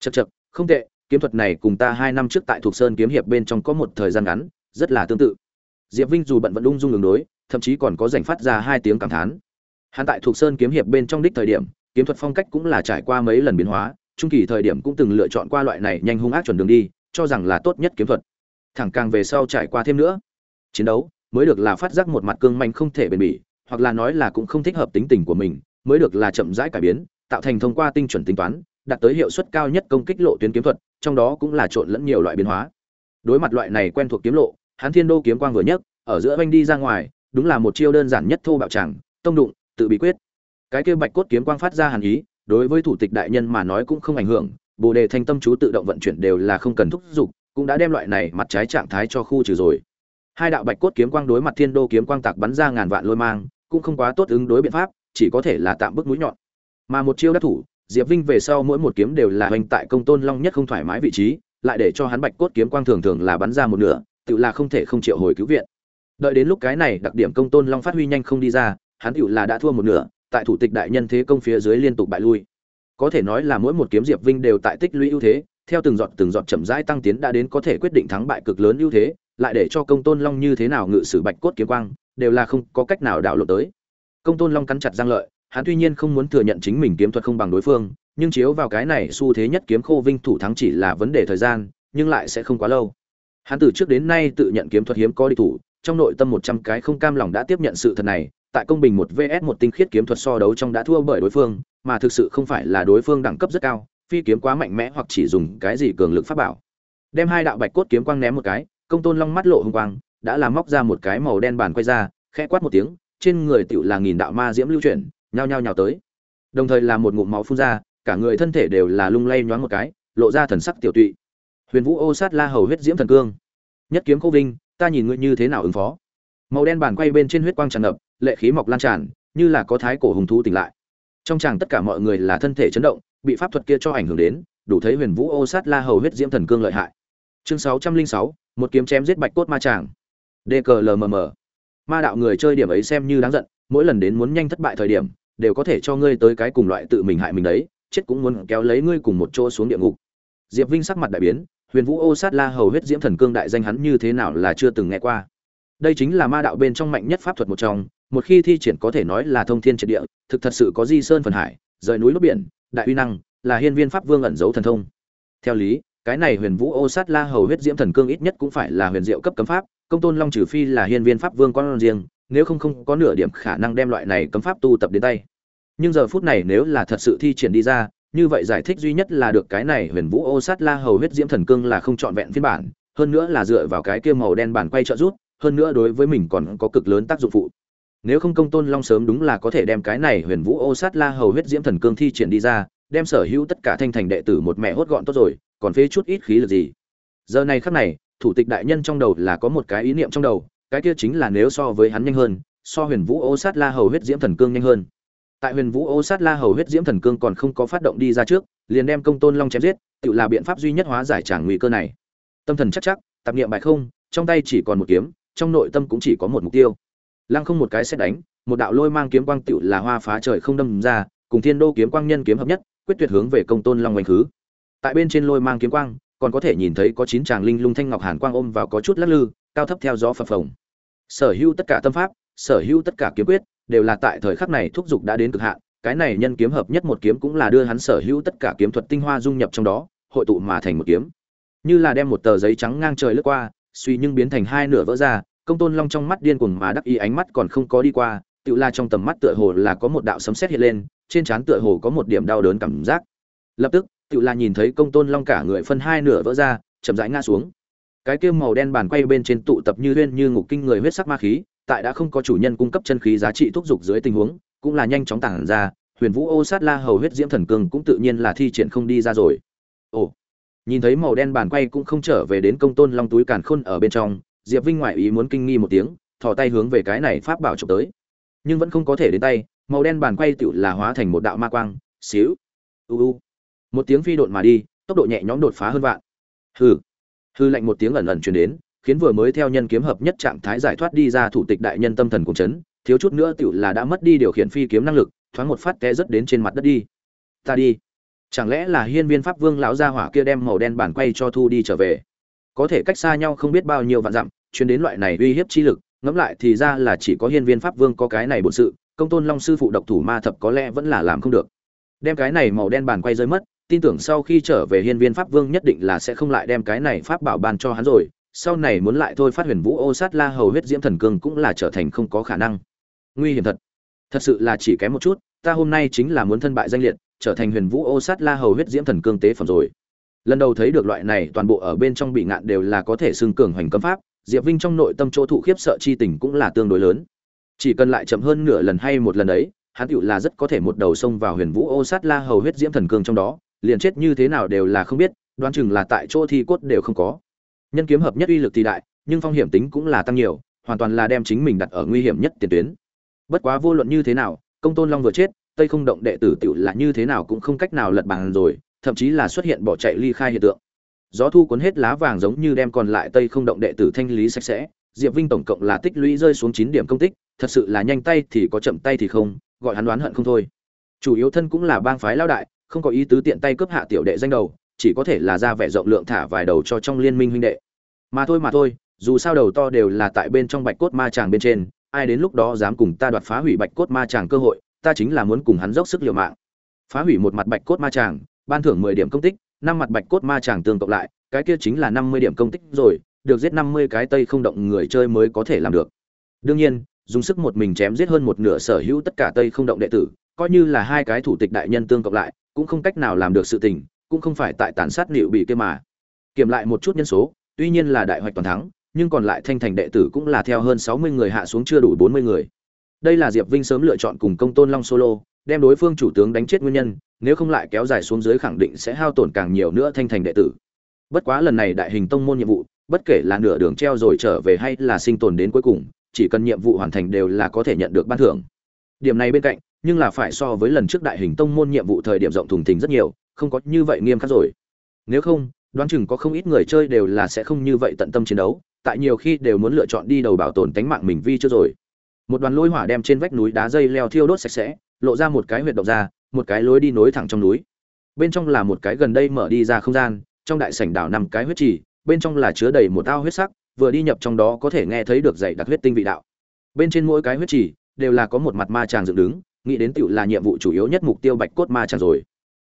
Chậc chậc, không tệ kiếm thuật này cùng ta hai năm trước tại thuộc sơn kiếm hiệp bên trong có một thời gian ngắn, rất là tương tự. Diệp vinh dù bận vẫn ung dung đường đối, thậm chí còn có giành phát ra hai tiếng cảm thán. Hắn tại thuộc sơn kiếm hiệp bên trong đích thời điểm, kiếm thuật phong cách cũng là trải qua mấy lần biến hóa, trung kỳ thời điểm cũng từng lựa chọn qua loại này nhanh hung ác chuẩn đường đi, cho rằng là tốt nhất kiếm thuật. Thẳng càng về sau trải qua thêm nữa. Chiến đấu mới được là phát giác một mặt cương manh không thể bền bỉ, hoặc là nói là cũng không thích hợp tính tình của mình, mới được là chậm rãi cải biến, tạo thành thông qua tinh chuẩn tính toán đạt tới hiệu suất cao nhất công kích lộ tuyến kiếm thuật, trong đó cũng là trộn lẫn nhiều loại biến hóa. Đối mặt loại này quen thuộc kiếm lộ, hắn thiên đô kiếm quang vừa nhất ở giữa oanh đi ra ngoài, đúng là một chiêu đơn giản nhất thô bạo chẳng, tông đụng, tự bí quyết. Cái kia bạch cốt kiếm quang phát ra hàn ý, đối với thủ tịch đại nhân mà nói cũng không ảnh hưởng, bồ đề thanh tâm chú tự động vận chuyển đều là không cần thúc giục, cũng đã đem loại này mặt trái trạng thái cho khu trừ rồi. Hai đạo bạch cốt kiếm quang đối mặt thiên đô kiếm quang tạc bắn ra ngàn vạn lôi mang, cũng không quá tốt ứng đối biện pháp, chỉ có thể là tạm bước mũi nhọn. Mà một chiêu đắc thủ diệp vinh về sau mỗi một kiếm đều là hoành tại công tôn long nhất không thoải mái vị trí, lại để cho hắn bạch cốt kiếm quang thường thường là bắn ra một nửa, tự là không thể không triệu hồi cứu viện. Đợi đến lúc cái này đặc điểm công tôn long phát huy nhanh không đi ra, hắn tự là đã thua một nửa, tại thủ tịch đại nhân thế công phía dưới liên tục bại lui. Có thể nói là mỗi một kiếm diệp vinh đều tại tích lũy ưu thế, theo từng giọt từng giọt chậm rãi tăng tiến đã đến có thể quyết định thắng bại cực lớn ưu thế, lại để cho công tôn long như thế nào ngự sử bạch cốt kiếm quang, đều là không có cách nào đảo lộ tới. Công tôn long cắn chặt răng lợi hắn tuy nhiên không muốn thừa nhận chính mình kiếm thuật không bằng đối phương, nhưng chiếu vào cái này xu thế nhất kiếm khô vinh thủ thắng chỉ là vấn đề thời gian, nhưng lại sẽ không quá lâu. Hắn từ trước đến nay tự nhận kiếm thuật hiếm có đi thủ, trong nội tâm một trăm cái không cam lòng đã tiếp nhận sự thật này, tại công bình một vs một tinh khiết kiếm thuật so đấu trong đã thua bởi đối phương, mà thực sự không phải là đối phương đẳng cấp rất cao, phi kiếm quá mạnh mẽ hoặc chỉ dùng cái gì cường lực pháp bảo. Đem hai đạo bạch cốt kiếm quang ném một cái, công tôn long mắt lộ hung quang, đã làm móc ra một cái màu đen bàn quay ra, khẽ quát một tiếng, trên người tiểu là nghìn đạo ma diễm lưu chuyển nhao nhao nhào tới. Đồng thời là một ngụm máu phun ra, cả người thân thể đều là lung lay nhoáng một cái, lộ ra thần sắc tiểu tụy. Huyền vũ ô sát la hầu huyết diễm thần cương. Nhất kiếm cô vinh, ta nhìn ngươi như thế nào ứng phó. Màu đen bàn quay bên trên huyết quang tràn ngập, lệ khí mọc lan tràn, như là có thái cổ hùng thú tỉnh lại. Trong chàng tất cả mọi người là thân thể chấn động, bị pháp thuật kia cho ảnh hưởng đến, đủ thấy huyền vũ ô sát la hầu huyết diễm thần cương lợi hại. Chương sáu trăm linh sáu, một kiếm chém giết bạch cốt ma tràng dklmm ma đạo người chơi điểm ấy xem như đáng giận, mỗi lần đến muốn nhanh thất bại thời điểm đều có thể cho ngươi tới cái cùng loại tự mình hại mình đấy, chết cũng muốn kéo lấy ngươi cùng một chỗ xuống địa ngục. Diệp vinh sắc mặt đại biến, huyền vũ ô sát la hầu huyết diễm thần cương đại danh hắn như thế nào là chưa từng nghe qua. Đây chính là ma đạo bên trong mạnh nhất pháp thuật một trong, một khi thi triển có thể nói là thông thiên triệt địa, thực thật sự có di sơn phần hải, rời núi lấp biển, đại uy năng, là hiên viên pháp vương ẩn giấu thần thông. Theo lý, cái này huyền vũ ô sát la hầu huyết diễm thần cương ít nhất cũng phải là huyền diệu cấp cấm pháp, công tôn long trừ phi là hiên viên pháp vương con riêng, nếu không không có nửa điểm khả năng đem loại này cấm pháp tu tập đến tay nhưng giờ phút này nếu là thật sự thi triển đi ra, như vậy giải thích duy nhất là được cái này huyền vũ ô sát la hầu huyết diễm thần cương là không trọn vẹn phiên bản, hơn nữa là dựa vào cái kia màu đen bản quay trợ rút, hơn nữa đối với mình còn có cực lớn tác dụng phụ. Nếu không công tôn long sớm đúng là có thể đem cái này huyền vũ ô sát la hầu huyết diễm thần cương thi triển đi ra, đem sở hữu tất cả thanh thành đệ tử một mẹ hốt gọn tốt rồi, còn phế chút ít khí lực gì. Giờ này khắc này, thủ tịch đại nhân trong đầu là có một cái ý niệm trong đầu, cái kia chính là nếu so với hắn nhanh hơn, so huyền vũ ô sát la hầu huyết diễm thần cương nhanh hơn tại huyền vũ ô sát la hầu huyết diễm thần cương còn không có phát động đi ra trước, liền đem công tôn long chém giết, tự là biện pháp duy nhất hóa giải tràng nguy cơ này. Tâm thần chắc chắc, tạp niệm bài không, trong tay chỉ còn một kiếm, trong nội tâm cũng chỉ có một mục tiêu. Lăng không một cái xét đánh, một đạo lôi mang kiếm quang tựu là hoa phá trời không đâm ra, cùng thiên đô kiếm quang nhân kiếm hợp nhất, quyết tuyệt hướng về công tôn long oanh khứ. Tại bên trên lôi mang kiếm quang, còn có thể nhìn thấy có chín tràng linh lung thanh ngọc hàn quang ôm vào có chút lắc lư, cao thấp theo gió phập phồng. Sở hữu tất cả tâm pháp, sở hữu tất cả kiếm quyết đều là tại thời khắc này thúc giục đã đến cực hạn, cái này nhân kiếm hợp nhất một kiếm cũng là đưa hắn sở hữu tất cả kiếm thuật tinh hoa dung nhập trong đó, hội tụ mà thành một kiếm. Như là đem một tờ giấy trắng ngang trời lướt qua, suy nhưng biến thành hai nửa vỡ ra, công tôn long trong mắt điên cuồng mà đắc ý ánh mắt còn không có đi qua tựa la trong tầm mắt tựa hồ là có một đạo sấm sét hiện lên, trên trán tựa hồ có một điểm đau đớn cảm giác. Lập tức tựa la nhìn thấy công tôn long cả người phân hai nửa vỡ ra, chậm rãi ngã xuống. Cái kia màu đen bàn quay bên trên tụ tập như huyên như ngục kinh người huyết sắc ma khí tại đã không có chủ nhân cung cấp chân khí giá trị thúc giục dưới tình huống, cũng là nhanh chóng tản ra, huyền vũ ô sát la hầu huyết diễm thần cương cũng tự nhiên là thi triển không đi ra rồi. Ồ, nhìn thấy màu đen bàn quay cũng không trở về đến công tôn long túi càn khôn ở bên trong, diệp vinh ngoại ý muốn kinh nghi một tiếng, thò tay hướng về cái này pháp bảo trộm tới. Nhưng vẫn không có thể đến tay, màu đen bàn quay tựu là hóa thành một đạo ma quang, xíu, u u. Một tiếng phi độn mà đi, tốc độ nhẹ nhõm đột phá hơn vạn. Hư hư lạnh một tiếng ẩn ẩn truyền đến khiến vừa mới theo nhân kiếm hợp nhất trạng thái giải thoát đi ra thủ tịch đại nhân tâm thần cùng chấn, thiếu chút nữa tựu là đã mất đi điều khiển phi kiếm năng lực, thoáng một phát té rất đến trên mặt đất đi. Ta đi. Chẳng lẽ là hiên viên pháp vương lão gia hỏa kia đem màu đen bản quay cho thu đi trở về? Có thể cách xa nhau không biết bao nhiêu vạn dặm, chuyến đến loại này uy hiếp chi lực, ngẫm lại thì ra là chỉ có hiên viên pháp vương có cái này bổn sự, công tôn long sư phụ độc thủ ma thập có lẽ vẫn là làm không được. Đem cái này màu đen bản quay rơi mất, tin tưởng sau khi trở về hiên viên pháp vương nhất định là sẽ không lại đem cái này pháp bảo ban cho hắn rồi sau này muốn lại thôi phát huyền vũ ô sát la hầu huyết diễm thần cương cũng là trở thành không có khả năng. Nguy hiểm thật. Thật sự là chỉ kém một chút ta hôm nay chính là muốn thân bại danh liệt trở thành huyền vũ ô sát la hầu huyết diễm thần cương tế phẩm rồi. Lần đầu thấy được loại này toàn bộ ở bên trong bị ngạn đều là có thể xưng cường hoành cấm pháp diệp vinh trong nội tâm chỗ thụ khiếp sợ chi tình cũng là tương đối lớn. Chỉ cần lại chậm hơn nửa lần hay một lần ấy, hắn tựu là rất có thể một đầu xông vào huyền vũ ô sát la hầu huyết diễm thần cương trong đó liền chết như thế nào đều là không biết đoán chừng là tại chỗ thi cốt đều không có nhân kiếm hợp nhất uy lực thì đại, nhưng phong hiểm tính cũng là tăng nhiều, hoàn toàn là đem chính mình đặt ở nguy hiểm nhất tiền tuyến. Bất quá vô luận như thế nào, công tôn long vừa chết, tây không động đệ tử tiểu là như thế nào cũng không cách nào lật bàn rồi, thậm chí là xuất hiện bỏ chạy ly khai hiện tượng. Gió thu cuốn hết lá vàng giống như đem còn lại tây không động đệ tử thanh lý sạch sẽ, diệp vinh tổng cộng là tích lũy rơi xuống chín điểm công tích, thật sự là nhanh tay thì có chậm tay thì không, gọi hắn đoán hận không thôi. Chủ yếu thân cũng là bang phái lao đại, không có ý tứ tiện tay cướp hạ tiểu đệ danh đầu chỉ có thể là ra vẻ rộng lượng thả vài đầu cho trong liên minh huynh đệ. Mà thôi mà thôi, dù sao đầu to đều là tại bên trong bạch cốt ma tràng bên trên, ai đến lúc đó dám cùng ta đoạt phá hủy bạch cốt ma tràng cơ hội, ta chính là muốn cùng hắn dốc sức liều mạng. Phá hủy một mặt bạch cốt ma tràng ban thưởng mười điểm công tích, năm mặt bạch cốt ma tràng tương cộng lại, cái kia chính là năm mươi điểm công tích rồi, được giết năm mươi cái tây không động người chơi mới có thể làm được. Đương nhiên, dùng sức một mình chém giết hơn một nửa sở hữu tất cả tây không động đệ tử, coi như là hai cái thủ tịch đại nhân tương cộng lại, cũng không cách nào làm được sự tình cũng không phải tại tàn sát liệu bị kia mà. Kiểm lại một chút nhân số, tuy nhiên là đại hoạch toàn thắng, nhưng còn lại thanh thành đệ tử cũng là theo hơn sáu mươi người hạ xuống chưa đủ bốn mươi người. Đây là diệp vinh sớm lựa chọn cùng công tôn long solo, đem đối phương chủ tướng đánh chết nguyên nhân, nếu không lại kéo dài xuống dưới khẳng định sẽ hao tổn càng nhiều nữa thanh thành đệ tử. Bất quá lần này đại hình tông môn nhiệm vụ, bất kể là nửa đường treo rồi trở về hay là sinh tồn đến cuối cùng, chỉ cần nhiệm vụ hoàn thành đều là có thể nhận được ban thưởng. Điểm này bên cạnh, nhưng là phải so với lần trước đại hình tông môn nhiệm vụ thời điểm rộng thùng thình rất nhiều không có như vậy nghiêm khắc rồi. Nếu không, đoán chừng có không ít người chơi đều là sẽ không như vậy tận tâm chiến đấu, tại nhiều khi đều muốn lựa chọn đi đầu bảo tồn tánh mạng mình vi chưa rồi. Một đoàn lôi hỏa đem trên vách núi đá dây leo thiêu đốt sạch sẽ, lộ ra một cái huyệt động ra, một cái lối đi nối thẳng trong núi. Bên trong là một cái gần đây mở đi ra không gian, trong đại sảnh đảo nằm cái huyết trì, bên trong là chứa đầy một ao huyết sắc, vừa đi nhập trong đó có thể nghe thấy được dày đặc huyết tinh vị đạo. Bên trên mỗi cái huyết trì, đều là có một mặt ma tràng dựng đứng, nghĩ đến tựu là nhiệm vụ chủ yếu nhất mục tiêu bạch cốt ma tràng rồi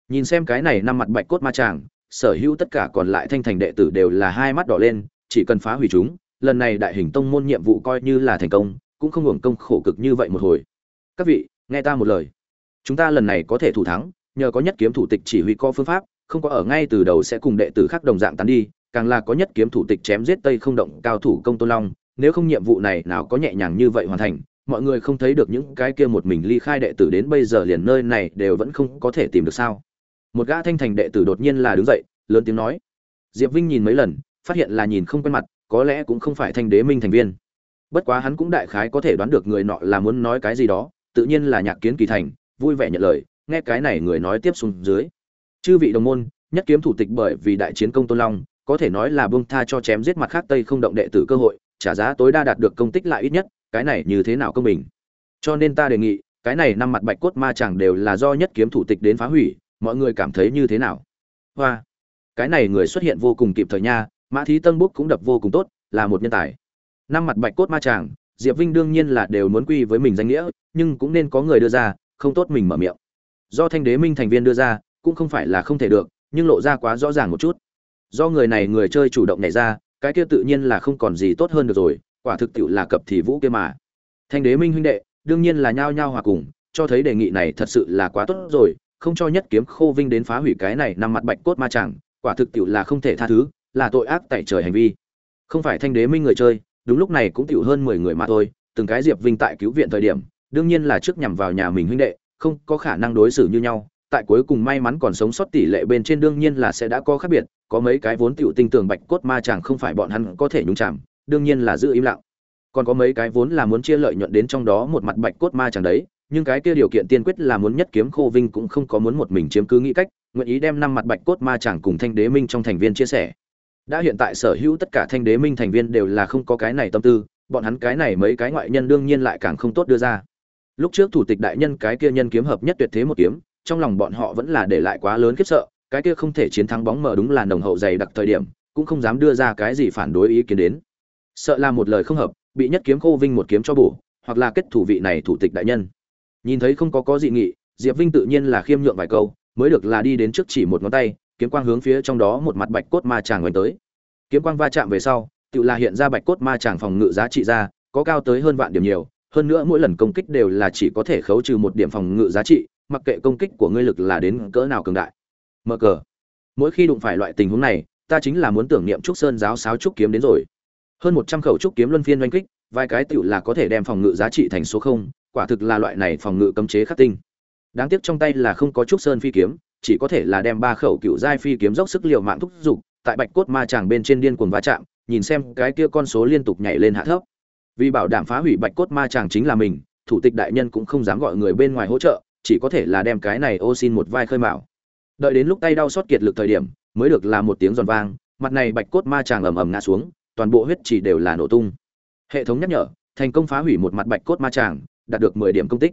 nhìn xem cái này năm mặt bạch cốt ma tràng sở hữu tất cả còn lại thanh thành đệ tử đều là hai mắt đỏ lên, chỉ cần phá hủy chúng, lần này đại hình tông môn nhiệm vụ coi như là thành công, cũng không hưởng công khổ cực như vậy một hồi. Các vị, nghe ta một lời. Chúng ta lần này có thể thủ thắng, nhờ có nhất kiếm thủ tịch chỉ huy co phương pháp, không có ở ngay từ đầu sẽ cùng đệ tử khác đồng dạng tán đi, càng là có nhất kiếm thủ tịch chém giết tây không động, cao thủ công tôn long, nếu không nhiệm vụ này nào có nhẹ nhàng như vậy hoàn thành, mọi người không thấy được những cái kia một mình ly khai đệ tử đến bây giờ liền nơi này đều vẫn không có thể tìm được sao một gã thanh thành đệ tử đột nhiên là đứng dậy, lớn tiếng nói. Diệp vinh nhìn mấy lần, phát hiện là nhìn không quen mặt, có lẽ cũng không phải thanh đế minh thành viên. Bất quá hắn cũng đại khái có thể đoán được người nọ là muốn nói cái gì đó, tự nhiên là nhạc kiến kỳ thành, vui vẻ nhận lời, nghe cái này người nói tiếp xuống dưới. Chư vị đồng môn, nhất kiếm thủ tịch bởi vì đại chiến công tôn long, có thể nói là bông tha cho chém giết mặt khác tây không động đệ tử cơ hội, trả giá tối đa đạt được công tích lại ít nhất, cái này như thế nào công bình? Cho nên ta đề nghị, cái này năm mặt bạch cốt ma chẳng đều là do nhất kiếm thủ tịch đến phá hủy mọi người cảm thấy như thế nào? Hoa, cái này người xuất hiện vô cùng kịp thời nha, mã thí tân búc cũng đập vô cùng tốt, là một nhân tài. Năm mặt bạch cốt ma tràng diệp vinh đương nhiên là đều muốn quy với mình danh nghĩa, nhưng cũng nên có người đưa ra, không tốt mình mở miệng. Do thanh đế minh thành viên đưa ra, cũng không phải là không thể được, nhưng lộ ra quá rõ ràng một chút. Do người này người chơi chủ động nhảy ra, cái kia tự nhiên là không còn gì tốt hơn được rồi, quả thực tiệu là cập thì vũ kia mà. Thanh đế minh huynh đệ, đương nhiên là nhao nhao hòa cùng, cho thấy đề nghị này thật sự là quá tốt rồi không cho nhất kiếm khô vinh đến phá hủy cái này nằm mặt bạch cốt ma chàng, quả thực tiệu là không thể tha thứ, là tội ác tại trời hành vi. Không phải thanh đế minh người chơi, đúng lúc này cũng tiểu hơn mười người mà thôi, từng cái diệp vinh tại cứu viện thời điểm, đương nhiên là trước nhằm vào nhà mình huynh đệ, không có khả năng đối xử như nhau, tại cuối cùng may mắn còn sống sót tỷ lệ bên trên đương nhiên là sẽ đã có khác biệt, có mấy cái vốn tiểu tinh tường bạch cốt ma chàng không phải bọn hắn có thể nhúng chạm đương nhiên là giữ im lặng. Còn có mấy cái vốn là muốn chia lợi nhuận đến trong đó một mặt bạch cốt ma chàng đấy nhưng cái kia điều kiện tiên quyết là muốn nhất kiếm khô vinh cũng không có muốn một mình chiếm cứ nghĩ cách, nguyện ý đem năm mặt bạch cốt ma chẳng cùng thanh đế minh trong thành viên chia sẻ. Đã hiện tại sở hữu tất cả thanh đế minh thành viên đều là không có cái này tâm tư, bọn hắn cái này mấy cái ngoại nhân đương nhiên lại càng không tốt đưa ra. Lúc trước thủ tịch đại nhân cái kia nhân kiếm hợp nhất tuyệt thế một kiếm, trong lòng bọn họ vẫn là để lại quá lớn khiếp sợ, cái kia không thể chiến thắng bóng mờ đúng là nồng hậu dày đặc thời điểm, cũng không dám đưa ra cái gì phản đối ý kiến đến. Sợ là một lời không hợp, bị nhất kiếm khô vinh một kiếm cho bổ, hoặc là kết thủ vị này thủ tịch đại nhân nhìn thấy không có có dị nghị, diệp vinh tự nhiên là khiêm nhượng vài câu, mới được là đi đến trước chỉ một ngón tay, kiếm quang hướng phía trong đó một mặt bạch cốt ma tràng oanh tới. Kiếm quang va chạm về sau, tự là hiện ra bạch cốt ma tràng phòng ngự giá trị ra, có cao tới hơn vạn điểm nhiều, hơn nữa mỗi lần công kích đều là chỉ có thể khấu trừ một điểm phòng ngự giá trị, mặc kệ công kích của ngươi lực là đến cỡ nào cường đại. Mở cờ. Mỗi khi đụng phải loại tình huống này, ta chính là muốn tưởng niệm trúc sơn giáo sáo trúc kiếm đến rồi. Hơn một trăm khẩu trúc kiếm luân phiên oanh kích, vài cái tựu là có thể đem phòng ngự giá trị thành số không quả thực là loại này phòng ngự cấm chế khắc tinh. Đáng tiếc trong tay là không có trúc sơn phi kiếm, chỉ có thể là đem ba khẩu cựu giai phi kiếm dốc sức liều mạng thúc giục, tại bạch cốt ma tràng bên trên điên cuồng va chạm, nhìn xem cái kia con số liên tục nhảy lên hạ thấp. Vì bảo đảm phá hủy bạch cốt ma tràng chính là mình, thủ tịch đại nhân cũng không dám gọi người bên ngoài hỗ trợ, chỉ có thể là đem cái này ô xin một vai khơi mạo đợi đến lúc tay đau xót kiệt lực thời điểm, mới được là một tiếng giòn vang, mặt này bạch cốt ma tràng ầm ầm ngã xuống, toàn bộ huyết chỉ đều là nổ tung. Hệ thống nhắc nhở, thành công phá hủy một mặt bạch cốt ma tràng đạt được mười điểm công tích.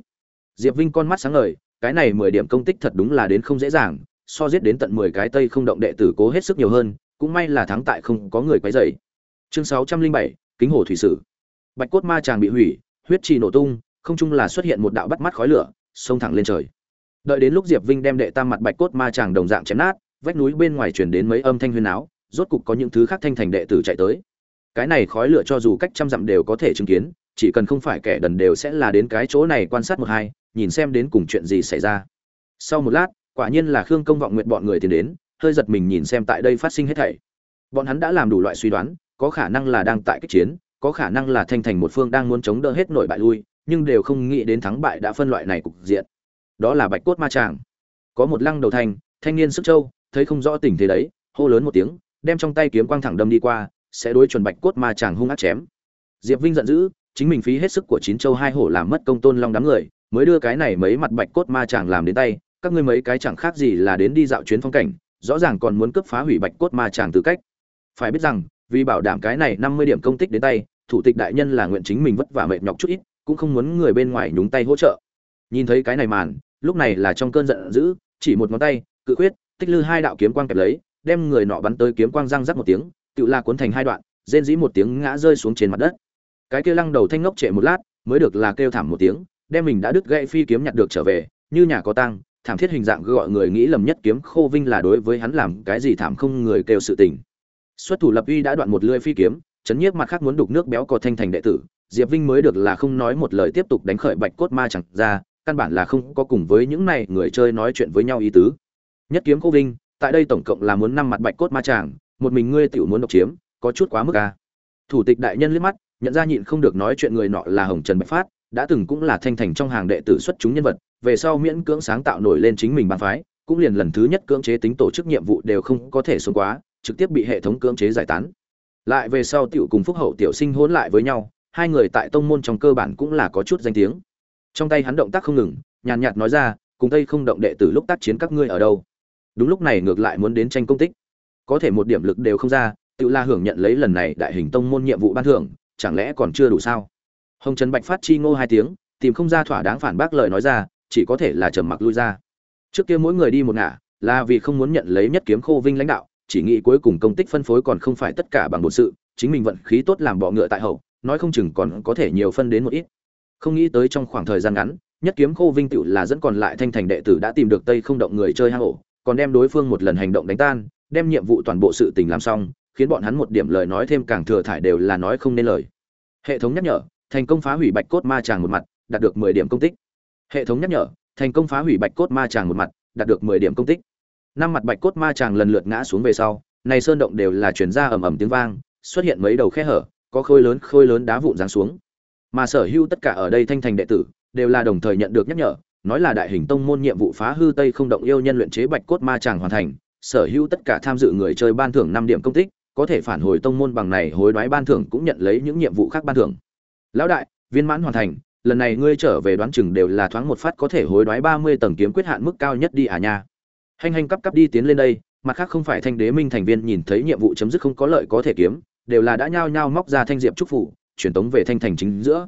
Diệp vinh con mắt sáng ngời, cái này mười điểm công tích thật đúng là đến không dễ dàng, so giết đến tận mười cái tây không động đệ tử cố hết sức nhiều hơn, cũng may là thắng tại không có người quấy rầy. Chương sáu trăm linh bảy, kính hồ thủy sử. Bạch cốt ma tràng bị hủy, huyết trì nổ tung, không chung là xuất hiện một đạo bắt mắt khói lửa, xông thẳng lên trời. Đợi đến lúc diệp vinh đem đệ tam mặt bạch cốt ma tràng đồng dạng chém nát, vách núi bên ngoài truyền đến mấy âm thanh huyên áo rốt cục có những thứ khác thanh thành đệ tử chạy tới. Cái này khói lửa cho dù cách trăm dặm đều có thể chứng kiến chỉ cần không phải kẻ đần đều sẽ là đến cái chỗ này quan sát một hai, nhìn xem đến cùng chuyện gì xảy ra. Sau một lát, quả nhiên là khương công vọng nguyện bọn người tiến đến, hơi giật mình nhìn xem tại đây phát sinh hết thảy. Bọn hắn đã làm đủ loại suy đoán, có khả năng là đang tại kích chiến, có khả năng là thanh thành một phương đang muốn chống đỡ hết nội bại lui, nhưng đều không nghĩ đến thắng bại đã phân loại này cục diện. Đó là bạch cốt ma tràng. Có một lăng đầu thành, thanh niên sức châu, thấy không rõ tình thế đấy, hô lớn một tiếng, đem trong tay kiếm quang thẳng đâm đi qua, sẽ đối chuẩn bạch cốt ma tràng hung ác chém. Diệp vinh giận dữ chính mình phí hết sức của chín châu hai hổ làm mất công tôn long đám người, mới đưa cái này mấy mặt bạch cốt ma chàng làm đến tay, các ngươi mấy cái chẳng khác gì là đến đi dạo chuyến phong cảnh, rõ ràng còn muốn cướp phá hủy bạch cốt ma chàng tư cách. Phải biết rằng, vì bảo đảm cái này năm mươi điểm công tích đến tay, thủ tịch đại nhân là nguyện chính mình vất vả mệt nhọc chút ít, cũng không muốn người bên ngoài nhúng tay hỗ trợ. Nhìn thấy cái này màn, lúc này là trong cơn giận dữ, chỉ một ngón tay, cự quyết tích lư hai đạo kiếm quang kẹp lấy, đem người nọ bắn tới kiếm quang răng rắc một tiếng, tự la cuốn thành hai đoạn, rên dĩ một tiếng ngã rơi xuống trên mặt đất cái kia lăng đầu thanh ngốc trệ một lát, mới được là kêu thảm một tiếng, đem mình đã đứt gãy phi kiếm nhặt được trở về, như nhà có tang, thảm thiết hình dạng gọi người nghĩ lầm nhất kiếm khô vinh là đối với hắn làm cái gì thảm không người kêu sự tình xuất thủ lập uy đã đoạn một lưỡi phi kiếm, chấn nhiếp mặt khác muốn đục nước béo có thanh thành đệ tử, diệp vinh mới được là không nói một lời tiếp tục đánh khởi bạch cốt ma chẳng ra, căn bản là không có cùng với những này người chơi nói chuyện với nhau ý tứ nhất kiếm khô vinh, tại đây tổng cộng là muốn năm mặt bạch cốt ma chàng, một mình ngươi tiểu muốn độc chiếm, có chút quá mức à. thủ tịch đại nhân liếc mắt nhận ra nhịn không được nói chuyện người nọ là hồng trần bạch phát, đã từng cũng là thanh thành trong hàng đệ tử xuất chúng nhân vật, về sau miễn cưỡng sáng tạo nổi lên chính mình bàn phái, cũng liền lần thứ nhất cưỡng chế tính tổ chức nhiệm vụ đều không có thể xuống quá, trực tiếp bị hệ thống cưỡng chế giải tán. Lại về sau tiểu cùng phúc hậu tiểu sinh hỗn lại với nhau, hai người tại tông môn trong cơ bản cũng là có chút danh tiếng. Trong tay hắn động tác không ngừng, nhàn nhạt nói ra, cùng tây không động đệ tử lúc tác chiến các ngươi ở đâu? Đúng lúc này ngược lại muốn đến tranh công tích. Có thể một điểm lực đều không ra, tự la hưởng nhận lấy lần này đại hình tông môn nhiệm vụ ban thưởng chẳng lẽ còn chưa đủ sao? Hồng trần bạch phát chi ngô hai tiếng, tìm không ra thỏa đáng phản bác lời nói ra, chỉ có thể là trầm mặc lui ra. Trước kia mỗi người đi một ngả, là vì không muốn nhận lấy nhất kiếm khô vinh lãnh đạo, chỉ nghĩ cuối cùng công tích phân phối còn không phải tất cả bằng một sự, chính mình vận khí tốt làm bọ ngựa tại hậu, nói không chừng còn có thể nhiều phân đến một ít. Không nghĩ tới trong khoảng thời gian ngắn, nhất kiếm khô vinh tựu là dẫn còn lại thanh thành đệ tử đã tìm được tây không động người chơi hang ổ, còn đem đối phương một lần hành động đánh tan, đem nhiệm vụ toàn bộ sự tình làm xong khiến bọn hắn một điểm lời nói thêm càng thừa thải đều là nói không nên lời. Hệ thống nhắc nhở, thành công phá hủy bạch cốt ma tràng một mặt, đạt được mười điểm công tích. Hệ thống nhắc nhở, thành công phá hủy bạch cốt ma tràng một mặt, đạt được mười điểm công tích. Năm mặt bạch cốt ma tràng lần lượt ngã xuống về sau, này sơn động đều là chuyển ra ầm ầm tiếng vang, xuất hiện mấy đầu khe hở, có khôi lớn khôi lớn đá vụn giáng xuống. Mà sở hữu tất cả ở đây thanh thành đệ tử, đều là đồng thời nhận được nhắc nhở, nói là đại hình tông môn nhiệm vụ phá hư tây không động yêu nhân luyện chế bạch cốt ma tràng hoàn thành, sở hữu tất cả tham dự người chơi ban thưởng năm điểm công tích có thể phản hồi tông môn bằng này hối đoái ban thưởng cũng nhận lấy những nhiệm vụ khác ban thưởng. Lão đại, viên mãn hoàn thành, lần này ngươi trở về đoán chừng đều là thoáng một phát có thể hối đoái ba mươi tầng kiếm quyết hạn mức cao nhất đi à nha. Hành hành cấp cấp đi tiến lên đây, mặt khác không phải thanh đế minh thành viên nhìn thấy nhiệm vụ chấm dứt không có lợi có thể kiếm, đều là đã nhao nhao móc ra thanh diệp trúc phủ truyền tống về thanh thành chính giữa.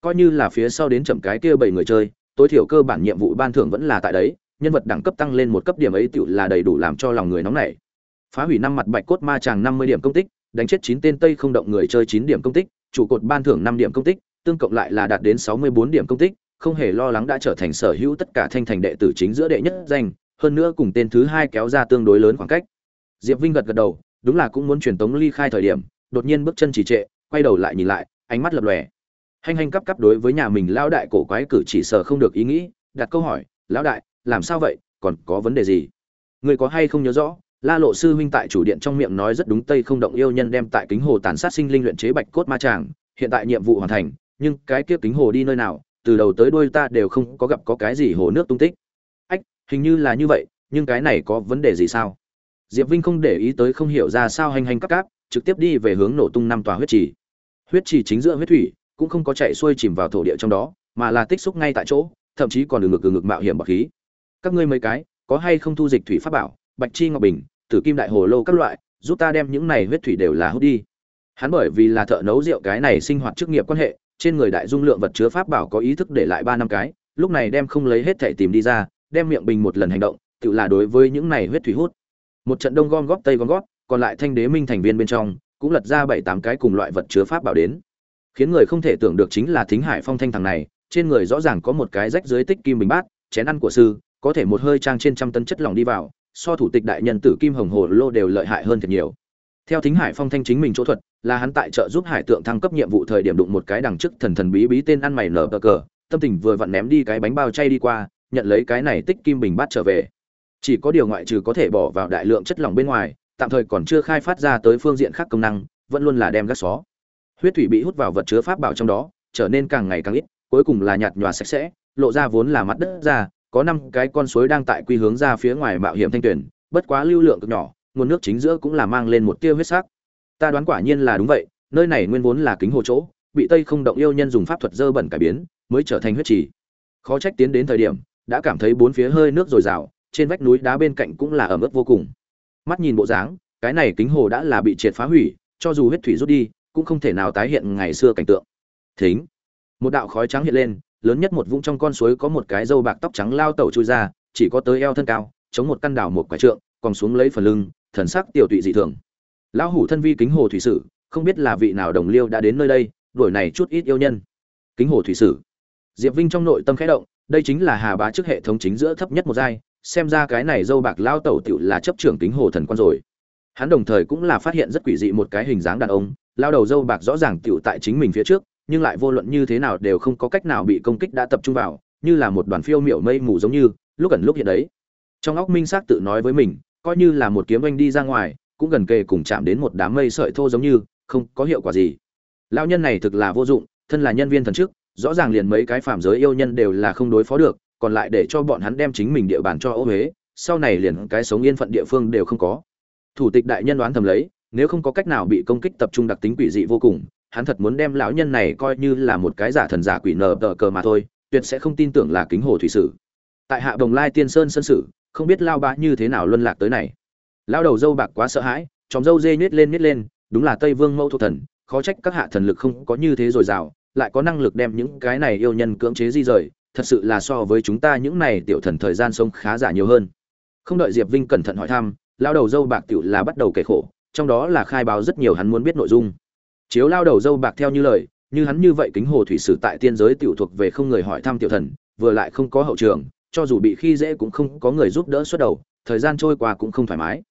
Coi như là phía sau đến chậm cái kia bảy người chơi, tối thiểu cơ bản nhiệm vụ ban thưởng vẫn là tại đấy, nhân vật đẳng cấp tăng lên một cấp điểm ấy tựu là đầy đủ làm cho lòng người nóng nảy phá hủy năm mặt bạch cốt ma chàng năm mươi điểm công tích, đánh chết chín tên tây không động người chơi chín điểm công tích, trụ cột ban thưởng năm điểm công tích, tương cộng lại là đạt đến sáu mươi bốn điểm công tích, không hề lo lắng đã trở thành sở hữu tất cả thanh thành đệ tử chính giữa đệ nhất danh, hơn nữa cùng tên thứ hai kéo ra tương đối lớn khoảng cách. Diệp vinh gật gật đầu, đúng là cũng muốn truyền tống ly khai thời điểm, đột nhiên bước chân trì trệ, quay đầu lại nhìn lại, ánh mắt lập lòe. Hành hành cấp cấp đối với nhà mình lão đại cổ quái cử chỉ sợ không được ý nghĩ, đặt câu hỏi, lão đại, làm sao vậy? Còn có vấn đề gì? Người có hay không nhớ rõ? La lộ sư huynh tại chủ điện trong miệng nói rất đúng, tây không động yêu nhân đem tại kính hồ tàn sát sinh linh luyện chế bạch cốt ma tràng, hiện tại nhiệm vụ hoàn thành, nhưng cái kia kính hồ đi nơi nào, từ đầu tới đuôi ta đều không có gặp có cái gì hồ nước tung tích. Ách, hình như là như vậy, nhưng cái này có vấn đề gì sao? Diệp vinh không để ý tới, không hiểu ra sao hành hành các cáp trực tiếp đi về hướng nổ tung năm tòa huyết trì. Huyết trì chính giữa huyết thủy, cũng không có chạy xuôi chìm vào thổ địa trong đó, mà là tích xúc ngay tại chỗ, thậm chí còn được ngực ngực mạo hiểm bạc khí. Các ngươi mấy cái, có hay không thu dịch thủy pháp bảo, bạch chi ngọc bình tử kim đại hồ lô các loại, giúp ta đem những này huyết thủy đều là hút đi. Hắn bởi vì là thợ nấu rượu cái này sinh hoạt chức nghiệp quan hệ, trên người đại dung lượng vật chứa pháp bảo có ý thức để lại ba năm cái, lúc này đem không lấy hết thể tìm đi ra, đem miệng bình một lần hành động, tự là đối với những này huyết thủy hút. Một trận đông gom góp tây gom góp, còn lại thanh đế minh thành viên bên trong, cũng lật ra bảy tám cái cùng loại vật chứa pháp bảo đến. Khiến người không thể tưởng được chính là thính hải phong thanh thằng này, trên người rõ ràng có một cái rách dưới tích kim bình bát, chén ăn của sư, có thể một hơi trang trên trăm tấn chất lỏng đi vào so thủ tịch đại nhân tử kim hồng hồ lô đều lợi hại hơn thật nhiều. Theo thính hải phong thanh chính mình chỗ thuật, là hắn tại trợ giúp hải tượng thăng cấp nhiệm vụ thời điểm đụng một cái đằng trước thần thần bí bí tên ăn mày nở cờ cờ, tâm tình vừa vặn ném đi cái bánh bao chay đi qua, nhận lấy cái này tích kim bình bát trở về. Chỉ có điều ngoại trừ có thể bỏ vào đại lượng chất lỏng bên ngoài, tạm thời còn chưa khai phát ra tới phương diện khác công năng, vẫn luôn là đem gác xó. Huyết thủy bị hút vào vật chứa pháp bảo trong đó, trở nên càng ngày càng ít, cuối cùng là nhạt nhòa sạch sẽ, lộ ra vốn là mặt đất ra có năm cái con suối đang tại quy hướng ra phía ngoài mạo hiểm thanh tuyển, bất quá lưu lượng cực nhỏ, nguồn nước chính giữa cũng là mang lên một tia huyết sắc. Ta đoán quả nhiên là đúng vậy, nơi này nguyên vốn là kính hồ chỗ, bị tây không động yêu nhân dùng pháp thuật dơ bẩn cải biến, mới trở thành huyết trì. Khó trách tiến đến thời điểm, đã cảm thấy bốn phía hơi nước dồi dào, trên vách núi đá bên cạnh cũng là ẩm ướt vô cùng. Mắt nhìn bộ dáng, cái này kính hồ đã là bị triệt phá hủy, cho dù huyết thủy rút đi, cũng không thể nào tái hiện ngày xưa cảnh tượng. Thính. Một đạo khói trắng hiện lên lớn nhất một vũng trong con suối có một cái dâu bạc tóc trắng lao tẩu chui ra, chỉ có tới eo thân cao, chống một căn đảo một quả trượng, còn xuống lấy phần lưng, thần sắc tiểu tụy dị thường. Lão hủ thân vi kính hồ thủy sử, không biết là vị nào đồng liêu đã đến nơi đây, đuổi này chút ít yêu nhân. Kính hồ thủy sử. Diệp vinh trong nội tâm khẽ động, đây chính là hà bá trước hệ thống chính giữa thấp nhất một giai, xem ra cái này dâu bạc lao tẩu tiểu là chấp trưởng kính hồ thần quan rồi. Hắn đồng thời cũng là phát hiện rất quỷ dị một cái hình dáng đàn ông, lao đầu dâu bạc rõ ràng tiểu tại chính mình phía trước nhưng lại vô luận như thế nào đều không có cách nào bị công kích đã tập trung vào, như là một đoàn phiêu miểu mây mù giống như, lúc ẩn lúc hiện đấy. Trong óc minh xác tự nói với mình, coi như là một kiếm anh đi ra ngoài, cũng gần kề cùng chạm đến một đám mây sợi thô giống như, không có hiệu quả gì. Lão nhân này thực là vô dụng, thân là nhân viên thần chức, rõ ràng liền mấy cái phạm giới yêu nhân đều là không đối phó được, còn lại để cho bọn hắn đem chính mình địa bàn cho ô huế, sau này liền cái sống yên phận địa phương đều không có. Thủ tịch đại nhân đoán thầm lấy, nếu không có cách nào bị công kích tập trung đặc tính quỷ dị vô cùng hắn thật muốn đem lão nhân này coi như là một cái giả thần giả quỷ nở tờ cờ mà thôi, tuyệt sẽ không tin tưởng là kính hồ thủy sử. Tại hạ đồng lai tiên sơn sân sử, không biết lao bá như thế nào luân lạc tới này. Lao đầu dâu bạc quá sợ hãi chóng dâu dê nhét lên nhét lên, đúng là tây vương mẫu thuộc thần, khó trách các hạ thần lực không có như thế dồi dào, lại có năng lực đem những cái này yêu nhân cưỡng chế di rời, thật sự là so với chúng ta những này tiểu thần thời gian sống khá giả nhiều hơn. Không đợi diệp vinh cẩn thận hỏi thăm lao đầu dâu bạc tiểu là bắt đầu kể khổ, trong đó là khai báo rất nhiều hắn muốn biết nội dung chiếu lao đầu dâu bạc theo như lời, như hắn như vậy kính hồ thủy sử tại tiên giới tiểu thuộc về không người hỏi thăm tiểu thần, vừa lại không có hậu trường, cho dù bị khi dễ cũng không có người giúp đỡ xuất đầu, thời gian trôi qua cũng không thoải mái.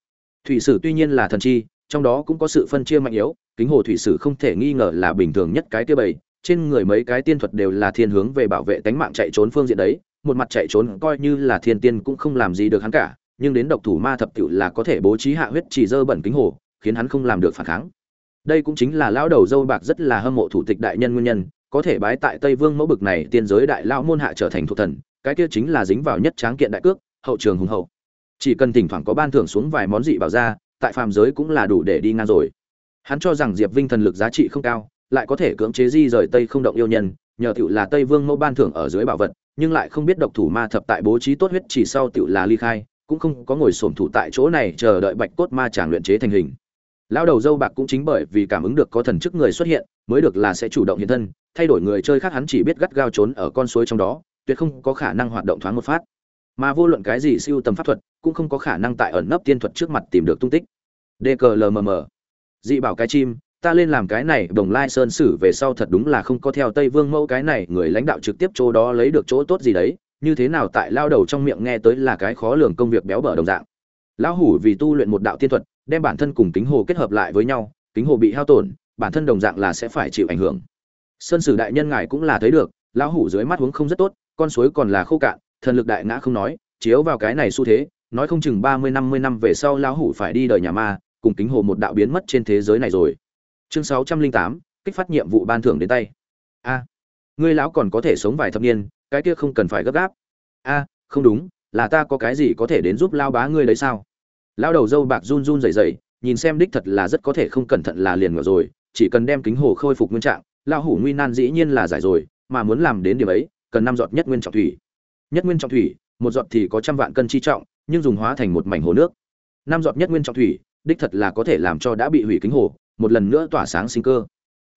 Thủy sử tuy nhiên là thần chi, trong đó cũng có sự phân chia mạnh yếu, kính hồ thủy sử không thể nghi ngờ là bình thường nhất cái kia bầy, trên người mấy cái tiên thuật đều là thiên hướng về bảo vệ tánh mạng chạy trốn phương diện đấy, một mặt chạy trốn coi như là thiên tiên cũng không làm gì được hắn cả, nhưng đến độc thủ ma thập tiểu là có thể bố trí hạ huyết chỉ dơ bẩn kính hồ, khiến hắn không làm được phản kháng đây cũng chính là lão đầu dâu bạc rất là hâm mộ thủ tịch đại nhân nguyên nhân, có thể bái tại tây vương mẫu bực này tiên giới đại lão môn hạ trở thành thuộc thần, cái kia chính là dính vào nhất tráng kiện đại cước, hậu trường hùng hậu. Chỉ cần thỉnh thoảng có ban thưởng xuống vài món dị bảo ra, tại phàm giới cũng là đủ để đi ngang rồi. Hắn cho rằng diệp vinh thần lực giá trị không cao, lại có thể cưỡng chế di rời tây không động yêu nhân, nhờ tiểu là tây vương mẫu ban thưởng ở dưới bảo vật, nhưng lại không biết độc thủ ma thập tại bố trí tốt huyết chỉ sau tiểu là ly khai, cũng không có ngồi sổm thủ tại chỗ này chờ đợi bạch cốt ma tràng luyện chế thành hình lão đầu dâu bạc cũng chính bởi vì cảm ứng được có thần chức người xuất hiện, mới được là sẽ chủ động hiện thân, thay đổi người chơi khác hắn chỉ biết gắt gao trốn ở con suối trong đó, tuyệt không có khả năng hoạt động thoáng một phát. Mà vô luận cái gì siêu tầm pháp thuật, cũng không có khả năng tại ẩn nấp tiên thuật trước mặt tìm được tung tích. Dklmm dị bảo cái chim, ta lên làm cái này, đồng lai sơn sử về sau thật đúng là không có theo tây vương mẫu cái này, người lãnh đạo trực tiếp chỗ đó lấy được chỗ tốt gì đấy, như thế nào tại lao đầu trong miệng nghe tới là cái khó lường công việc béo bở đồng dạng. Lão hủ vì tu luyện một đạo tiên thuật đem bản thân cùng kính hồ kết hợp lại với nhau, kính hồ bị hao tổn, bản thân đồng dạng là sẽ phải chịu ảnh hưởng. Sơn sử đại nhân ngài cũng là thấy được, lão hủ dưới mắt huống không rất tốt, con suối còn là khô cạn, thần lực đại ngã không nói, chiếu vào cái này xu thế, nói không chừng ba mươi, năm mươi năm về sau lão hủ phải đi đời nhà ma, cùng kính hồ một đạo biến mất trên thế giới này rồi. Chương sáu trăm linh tám, kích phát nhiệm vụ ban thưởng đến tay. A, ngươi lão còn có thể sống vài thập niên, cái kia không cần phải gấp gáp. A, không đúng, là ta có cái gì có thể đến giúp lao bá ngươi đấy sao? Lao đầu dâu bạc run run rẩy rẩy, nhìn xem đích thật là rất có thể không cẩn thận là liền ngờ rồi, chỉ cần đem kính hồ khôi phục nguyên trạng lao hủ nguy nan dĩ nhiên là giải rồi, mà muốn làm đến điểm ấy, cần năm giọt nhất nguyên trọng thủy. Nhất nguyên trọng thủy, một giọt thì có trăm vạn cân chi trọng, nhưng dùng hóa thành một mảnh hồ nước. Năm giọt nhất nguyên trọng thủy, đích thật là có thể làm cho đã bị hủy kính hồ, một lần nữa tỏa sáng sinh cơ.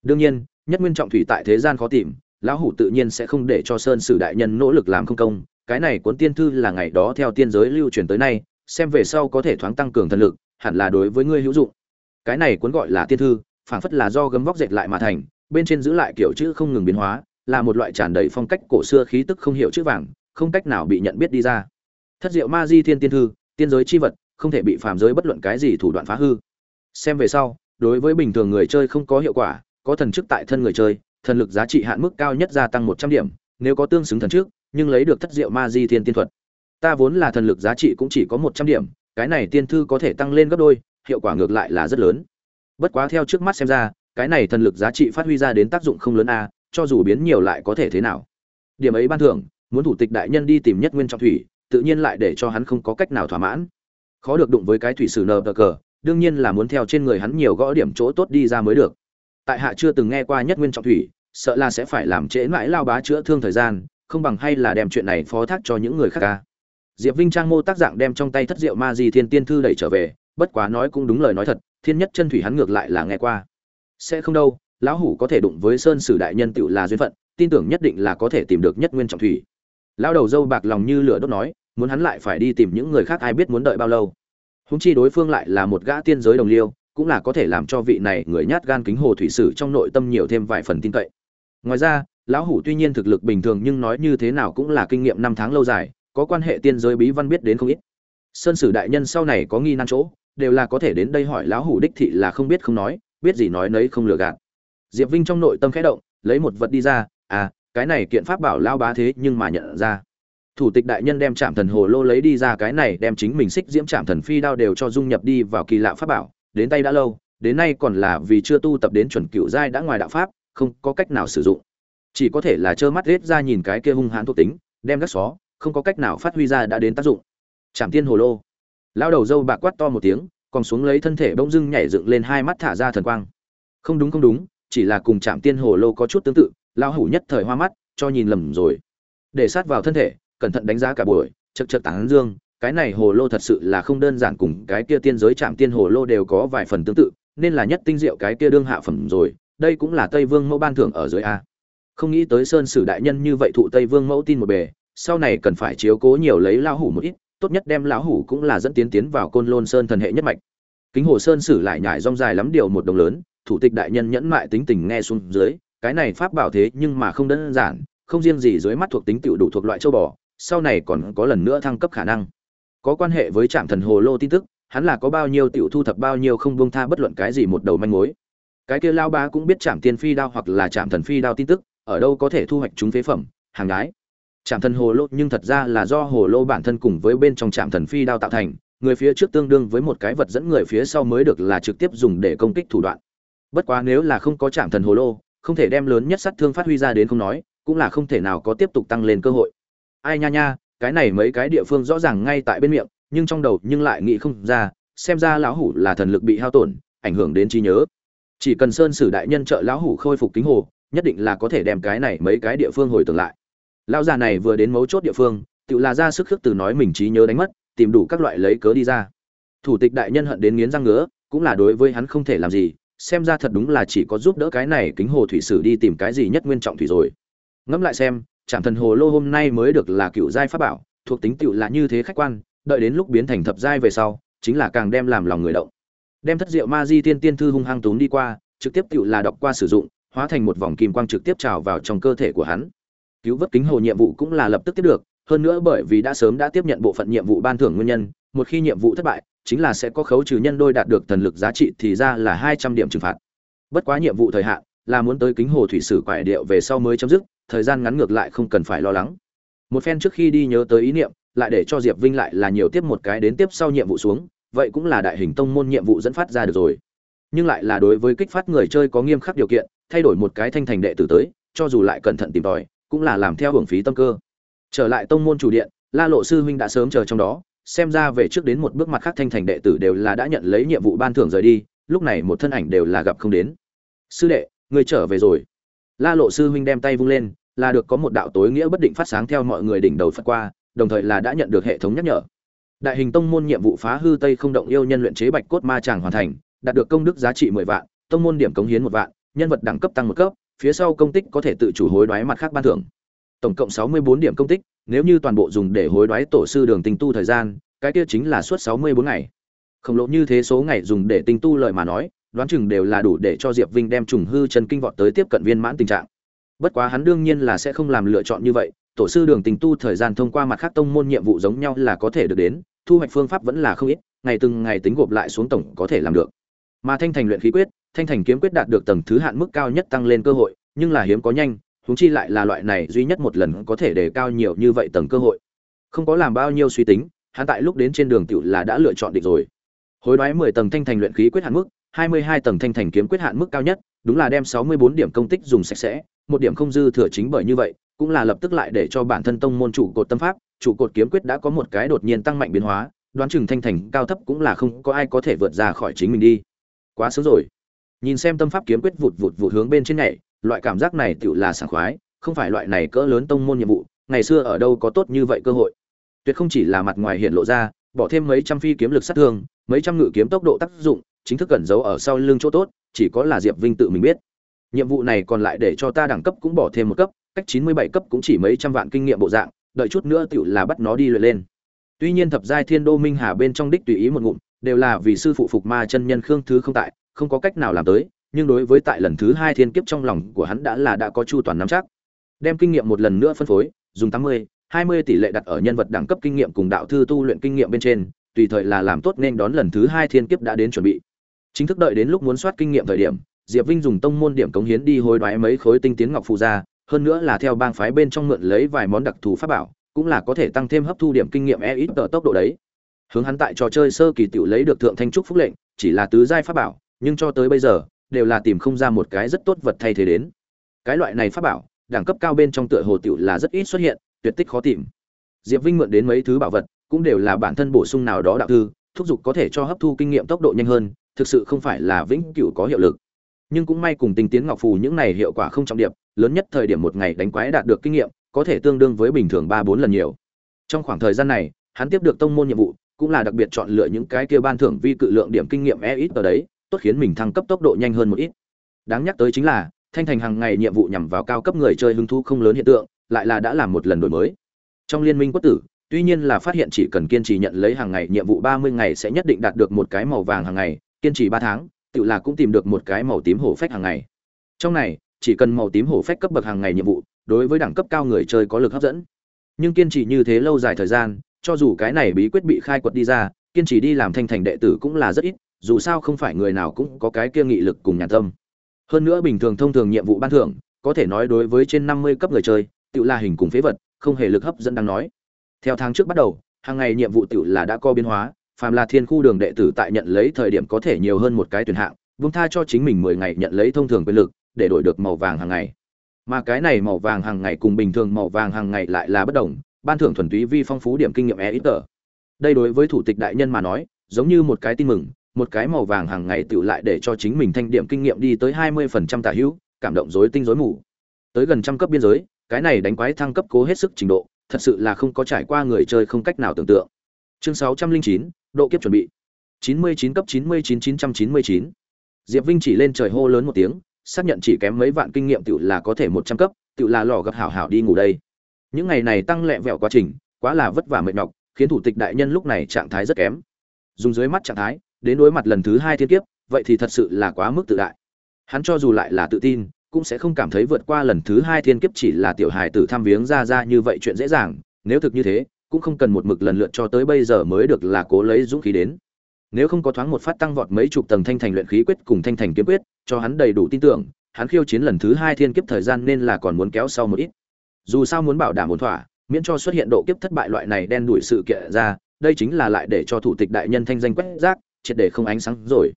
Đương nhiên, nhất nguyên trọng thủy tại thế gian khó tìm, lão hủ tự nhiên sẽ không để cho sơn sử đại nhân nỗ lực làm không công, cái này cuốn tiên thư là ngày đó theo tiên giới lưu truyền tới nay xem về sau có thể thoáng tăng cường thần lực, hẳn là đối với ngươi hữu dụng. Cái này cuốn gọi là tiên thư, phảng phất là do gấm vóc dệt lại mà thành, bên trên giữ lại kiểu chữ không ngừng biến hóa, là một loại tràn đầy phong cách cổ xưa khí tức không hiểu chữ vàng, không cách nào bị nhận biết đi ra. Thất diệu ma di thiên tiên thư, tiên giới chi vật, không thể bị phàm giới bất luận cái gì thủ đoạn phá hư. Xem về sau, đối với bình thường người chơi không có hiệu quả, có thần chức tại thân người chơi, thần lực giá trị hạn mức cao nhất gia tăng một trăm điểm, nếu có tương xứng thần trước nhưng lấy được thất diệu ma di thiên tiên thuật ta vốn là thần lực giá trị cũng chỉ có một trăm điểm, cái này tiên thư có thể tăng lên gấp đôi, hiệu quả ngược lại là rất lớn. Bất quá theo trước mắt xem ra, cái này thần lực giá trị phát huy ra đến tác dụng không lớn a, cho dù biến nhiều lại có thể thế nào. Điểm ấy ban thưởng, muốn thủ tịch đại nhân đi tìm nhất nguyên trọng thủy, tự nhiên lại để cho hắn không có cách nào thỏa mãn. Khó được đụng với cái thủy sử nờ cờ, đương nhiên là muốn theo trên người hắn nhiều gõ điểm chỗ tốt đi ra mới được. Tại hạ chưa từng nghe qua nhất nguyên trọng thủy, sợ là sẽ phải làm trễ mãi lao bá chữa thương thời gian, không bằng hay là đem chuyện này phó thác cho những người khác ca diệp vinh trang mô tác dạng đem trong tay thất diệu ma di thiên tiên thư đẩy trở về, bất quá nói cũng đúng lời nói thật, thiên nhất chân thủy hắn ngược lại là nghe qua. Sẽ không đâu, lão hủ có thể đụng với sơn sử đại nhân tựu là duyên phận, tin tưởng nhất định là có thể tìm được nhất nguyên trọng thủy. Lão đầu dâu bạc lòng như lửa đốt nói, muốn hắn lại phải đi tìm những người khác ai biết muốn đợi bao lâu. Húng chi đối phương lại là một gã tiên giới đồng liêu, cũng là có thể làm cho vị này người nhát gan kính hồ thủy sử trong nội tâm nhiều thêm vài phần tin cậy. Ngoài ra, lão hủ tuy nhiên thực lực bình thường nhưng nói như thế nào cũng là kinh nghiệm năm tháng lâu dài có quan hệ tiên giới bí văn biết đến không ít. Sơn sử đại nhân sau này có nghi nan chỗ, đều là có thể đến đây hỏi lão hủ đích thị là không biết không nói, biết gì nói nấy không lừa gạt. Diệp vinh trong nội tâm khẽ động, lấy một vật đi ra à cái này kiện pháp bảo lao bá thế nhưng mà nhận ra. Thủ tịch đại nhân đem trạm thần hồ lô lấy đi ra, cái này đem chính mình xích diễm trạm thần phi đao đều cho dung nhập đi vào kỳ lạ pháp bảo, đến tay đã lâu, đến nay còn là vì chưa tu tập đến chuẩn cựu giai đã ngoài đạo pháp, không có cách nào sử dụng. Chỉ có thể là trơ mắt rết ra nhìn cái kia hung hãn thuộc tính, đem gác xó không có cách nào phát huy ra đã đến tác dụng. Trạm tiên hồ lô. Lao đầu dâu bạc quát to một tiếng, còn xuống lấy thân thể bỗng dưng nhảy dựng lên hai mắt thả ra thần quang. Không đúng không đúng, chỉ là cùng trạm tiên hồ lô có chút tương tự lao hủ nhất thời hoa mắt, cho nhìn lầm rồi. Để sát vào thân thể, cẩn thận đánh giá cả buổi, chật chật tán dương, cái này hồ lô thật sự là không đơn giản cùng cái kia tiên giới trạm tiên hồ lô đều có vài phần tương tự, nên là nhất tinh diệu cái kia đương hạ phẩm rồi, đây cũng là tây vương mẫu ban thưởng ở dưới a. Không nghĩ tới sơn sử đại nhân như vậy thụ tây vương mẫu tin một bề sau này cần phải chiếu cố nhiều lấy lão hủ một ít, tốt nhất đem lão hủ cũng là dẫn tiến tiến vào côn lôn sơn thần hệ nhất mạch. Kính hồ sơn xử lại nhải rong dài lắm điều một đồng lớn, thủ tịch đại nhân nhẫn mại tính tình nghe xuống dưới, cái này pháp bảo thế nhưng mà không đơn giản, không riêng gì dưới mắt thuộc tính tiểu đủ thuộc loại châu bò, sau này còn có lần nữa thăng cấp khả năng. Có quan hệ với trạm thần hồ lô tin tức, hắn là có bao nhiêu tiểu thu thập bao nhiêu không buông tha bất luận cái gì một đầu manh mối. Cái kia lao ba cũng biết trạm tiên phi đao hoặc là trạm thần phi đao tin tức, ở đâu có thể thu hoạch chúng phế phẩm, hàng gái trạm thần hồ lô nhưng thật ra là do hồ lô bản thân cùng với bên trong trạm thần phi đao tạo thành, người phía trước tương đương với một cái vật dẫn người phía sau mới được là trực tiếp dùng để công kích thủ đoạn. Bất quá nếu là không có trạm thần hồ lô, không thể đem lớn nhất sát thương phát huy ra đến không nói, cũng là không thể nào có tiếp tục tăng lên cơ hội. Ai nha nha, cái này mấy cái địa phương rõ ràng ngay tại bên miệng, nhưng trong đầu nhưng lại nghĩ không ra, xem ra lão hủ là thần lực bị hao tổn, ảnh hưởng đến trí nhớ. Chỉ cần sơn sử đại nhân trợ lão hủ khôi phục kính hồ, nhất định là có thể đem cái này mấy cái địa phương hồi tưởng lại lão già này vừa đến mấu chốt địa phương, tự là ra sức khước từ nói mình trí nhớ đánh mất, tìm đủ các loại lấy cớ đi ra. Thủ tịch đại nhân hận đến nghiến răng ngứa, cũng là đối với hắn không thể làm gì, xem ra thật đúng là chỉ có giúp đỡ cái này kính hồ thủy sử đi tìm cái gì nhất nguyên trọng thủy rồi. Ngẫm lại xem trạm thần hồ lô hôm nay mới được là cựu giai pháp bảo, thuộc tính tựu là như thế khách quan, đợi đến lúc biến thành thập giai về sau, chính là càng đem làm lòng người động. Đem thất diệu ma di tiên tiên thư hung hăng tốn đi qua, trực tiếp tựu là đọc qua sử dụng, hóa thành một vòng kim quang trực tiếp trào vào trong cơ thể của hắn cứu vớt kính hồ nhiệm vụ cũng là lập tức tiếp được, hơn nữa bởi vì đã sớm đã tiếp nhận bộ phận nhiệm vụ ban thưởng nguyên nhân, một khi nhiệm vụ thất bại, chính là sẽ có khấu trừ nhân đôi đạt được thần lực giá trị thì ra là hai trăm điểm trừng phạt. Bất quá nhiệm vụ thời hạn, là muốn tới kính hồ thủy sử quải điệu về sau mới chấm dứt, thời gian ngắn ngược lại không cần phải lo lắng. Một phen trước khi đi nhớ tới ý niệm, lại để cho diệp vinh lại là nhiều tiếp một cái đến tiếp sau nhiệm vụ xuống, vậy cũng là đại hình tông môn nhiệm vụ dẫn phát ra được rồi. Nhưng lại là đối với kích phát người chơi có nghiêm khắc điều kiện, thay đổi một cái thanh thành đệ tử tới, cho dù lại cẩn thận tìm tòi cũng là làm theo hưởng phí tâm cơ. Trở lại tông môn chủ điện, la lộ sư huynh đã sớm chờ trong đó, xem ra về trước đến một bước mặt khác thanh thành đệ tử đều là đã nhận lấy nhiệm vụ ban thưởng rời đi, lúc này một thân ảnh đều là gặp không đến. Sư đệ người trở về rồi. La lộ sư huynh đem tay vung lên, là được có một đạo tối nghĩa bất định phát sáng theo mọi người đỉnh đầu phật qua, đồng thời là đã nhận được hệ thống nhắc nhở. Đại hình tông môn nhiệm vụ phá hư tây không động yêu nhân luyện chế bạch cốt ma tràng hoàn thành, đạt được công đức giá trị mười vạn, tông môn điểm cống hiến một vạn, nhân vật đẳng cấp tăng một cấp phía sau công tích có thể tự chủ hối đoái mặt khác ban thưởng. Tổng cộng sáu mươi bốn điểm công tích, nếu như toàn bộ dùng để hối đoái tổ sư đường tinh tu thời gian, cái kia chính là suốt sáu mươi bốn ngày. Khổng lồ như thế số ngày dùng để tinh tu lợi mà nói, đoán chừng đều là đủ để cho diệp vinh đem trùng hư chân kinh vọt tới tiếp cận viên mãn tình trạng. Bất quá hắn đương nhiên là sẽ không làm lựa chọn như vậy, tổ sư đường tình tu thời gian thông qua mặt khác tông môn nhiệm vụ giống nhau là có thể được đến, thu hoạch phương pháp vẫn là không ít, ngày từng ngày tính gộp lại xuống tổng có thể làm được. Mà thanh thành luyện khí quyết thanh thành kiếm quyết đạt được tầng thứ hạn mức cao nhất tăng lên cơ hội, nhưng là hiếm có nhanh, huống chi lại là loại này duy nhất một lần có thể đề cao nhiều như vậy tầng cơ hội. Không có làm bao nhiêu suy tính, hắn tại lúc đến trên đường tiểu là đã lựa chọn định rồi. Hối đoái mười tầng thanh thành luyện khí quyết hạn mức, hai mươi hai tầng thanh thành kiếm quyết hạn mức cao nhất, đúng là đem sáu mươi bốn điểm công tích dùng sạch sẽ, một điểm không dư thừa chính bởi như vậy, cũng là lập tức lại để cho bản thân tông môn chủ cột tâm pháp, trụ cột kiếm quyết đã có một cái đột nhiên tăng mạnh biến hóa, đoán chừng thanh thành cao thấp cũng là không có ai có thể vượt ra khỏi chính mình đi. Quá sớm rồi nhìn xem tâm pháp kiếm quyết vụt vụt vụt hướng bên trên nhảy, loại cảm giác này tựu là sảng khoái, không phải loại này cỡ lớn tông môn nhiệm vụ, ngày xưa ở đâu có tốt như vậy cơ hội. Tuyệt không chỉ là mặt ngoài hiện lộ ra, bỏ thêm mấy trăm phi kiếm lực sát thương, mấy trăm ngự kiếm tốc độ tác dụng, chính thức cẩn giấu ở sau lưng chỗ tốt, chỉ có là diệp vinh tự mình biết. Nhiệm vụ này còn lại để cho ta đẳng cấp cũng bỏ thêm một cấp, cách chín mươi bảy cấp cũng chỉ mấy trăm vạn kinh nghiệm bộ dạng, đợi chút nữa tựu là bắt nó đi luyện lên. Tuy nhiên thập giai thiên đô minh hà bên trong đích tùy ý một ngụm, đều là vì sư phụ phục ma chân nhân khương thứ không tại không có cách nào làm tới, nhưng đối với tại lần thứ hai thiên kiếp trong lòng của hắn đã là đã có chu toàn nắm chắc. Đem kinh nghiệm một lần nữa phân phối, dùng tám mươi, hai mươi tỷ lệ đặt ở nhân vật đẳng cấp kinh nghiệm cùng đạo thư tu luyện kinh nghiệm bên trên, tùy thời là làm tốt nên đón lần thứ hai thiên kiếp đã đến chuẩn bị. Chính thức đợi đến lúc muốn soát kinh nghiệm thời điểm, diệp vinh dùng tông môn điểm cống hiến đi hối đoái mấy khối tinh tiến ngọc phù ra, hơn nữa là theo bang phái bên trong mượn lấy vài món đặc thù pháp bảo, cũng là có thể tăng thêm hấp thu điểm kinh nghiệm e ít tờ tốc độ đấy. Hướng hắn tại trò chơi sơ kỳ tiểu lấy được thượng thanh trúc phúc lệnh, chỉ là tứ giai pháp bảo nhưng cho tới bây giờ, đều là tìm không ra một cái rất tốt vật thay thế đến. Cái loại này pháp bảo, đẳng cấp cao bên trong tựa hồ tiểu là rất ít xuất hiện, tuyệt tích khó tìm. Diệp vinh mượn đến mấy thứ bảo vật, cũng đều là bản thân bổ sung nào đó đạo thư, thúc giục có thể cho hấp thu kinh nghiệm tốc độ nhanh hơn, thực sự không phải là vĩnh cửu có hiệu lực. Nhưng cũng may cùng tinh tiến ngọc phù những này hiệu quả không trọng điệp lớn nhất thời điểm một ngày đánh quái đạt được kinh nghiệm, có thể tương đương với bình thường ba bốn lần nhiều. Trong khoảng thời gian này, hắn tiếp được tông môn nhiệm vụ, cũng là đặc biệt chọn lựa những cái kia ban thưởng vi cự lượng điểm kinh nghiệm e ít ở đấy tốt khiến mình thăng cấp tốc độ nhanh hơn một ít. Đáng nhắc tới chính là, thanh thành hàng ngày nhiệm vụ nhằm vào cao cấp người chơi hứng thú không lớn hiện tượng, lại là đã làm một lần đổi mới. Trong liên minh quốc tử, tuy nhiên là phát hiện chỉ cần kiên trì nhận lấy hàng ngày nhiệm vụ ba mươi ngày sẽ nhất định đạt được một cái màu vàng hàng ngày, kiên trì ba tháng, tự là cũng tìm được một cái màu tím hổ phách hàng ngày. Trong này, chỉ cần màu tím hổ phách cấp bậc hàng ngày nhiệm vụ, đối với đẳng cấp cao người chơi có lực hấp dẫn. Nhưng kiên trì như thế lâu dài thời gian, cho dù cái này bí quyết bị khai quật đi ra, kiên trì đi làm thanh thành đệ tử cũng là rất ít dù sao không phải người nào cũng có cái kia nghị lực cùng nhàn tâm. Hơn nữa bình thường thông thường nhiệm vụ ban thưởng, có thể nói đối với trên năm mươi cấp người chơi tự là hình cùng phế vật, không hề lực hấp dẫn đang nói. Theo tháng trước bắt đầu, hàng ngày nhiệm vụ tự là đã có biến hóa, phàm là thiên khu đường đệ tử tại nhận lấy thời điểm có thể nhiều hơn một cái tuyển hạng vung tha cho chính mình mười ngày nhận lấy thông thường quyền lực, để đổi được màu vàng hàng ngày. Mà cái này màu vàng hàng ngày cùng bình thường màu vàng hàng ngày lại là bất đồng, ban thưởng thuần túy vi phong phú điểm kinh nghiệm e ít tờ. Đây đối với thủ tịch đại nhân mà nói, giống như một cái tin mừng một cái màu vàng hàng ngày tự lại để cho chính mình thanh điểm kinh nghiệm đi tới hai mươi phần trăm tả hữu, cảm động rối tinh rối mù. Tới gần trăm cấp biên giới, cái này đánh quái thăng cấp cố hết sức trình độ, thật sự là không có trải qua người chơi không cách nào tưởng tượng. Chương sáu trăm linh chín, độ kiếp chuẩn bị. chín mươi chín cấp chín mươi chín chín trăm chín mươi chín. Diệp vinh chỉ lên trời hô lớn một tiếng, xác nhận chỉ kém mấy vạn kinh nghiệm tự là có thể một trăm cấp tự là lò gặp hảo hảo đi ngủ đây. Những ngày này tăng lẹ vẹo quá trình, quá là vất vả mệt nhọc, khiến thủ tịch đại nhân lúc này trạng thái rất kém. Dùng dưới mắt trạng thái đến đối mặt lần thứ hai thiên kiếp, vậy thì thật sự là quá mức tự đại. Hắn cho dù lại là tự tin, cũng sẽ không cảm thấy vượt qua lần thứ hai thiên kiếp chỉ là tiểu hài tử thăm viếng ra ra như vậy chuyện dễ dàng, nếu thực như thế, cũng không cần một mực lần lượt cho tới bây giờ mới được là cố lấy dũng khí đến. Nếu không có thoáng một phát tăng vọt mấy chục tầng thanh thành luyện khí quyết cùng thanh thành kiếm quyết, cho hắn đầy đủ tin tưởng, hắn khiêu chiến lần thứ hai thiên kiếp thời gian nên là còn muốn kéo sau một ít. Dù sao muốn bảo đảm ổn thỏa, miễn cho xuất hiện độ kiếp thất bại loại này đen đuổi sự kiện ra, đây chính là lại để cho thủ tịch đại nhân thanh danh quét rác triệt để không ánh sáng rồi.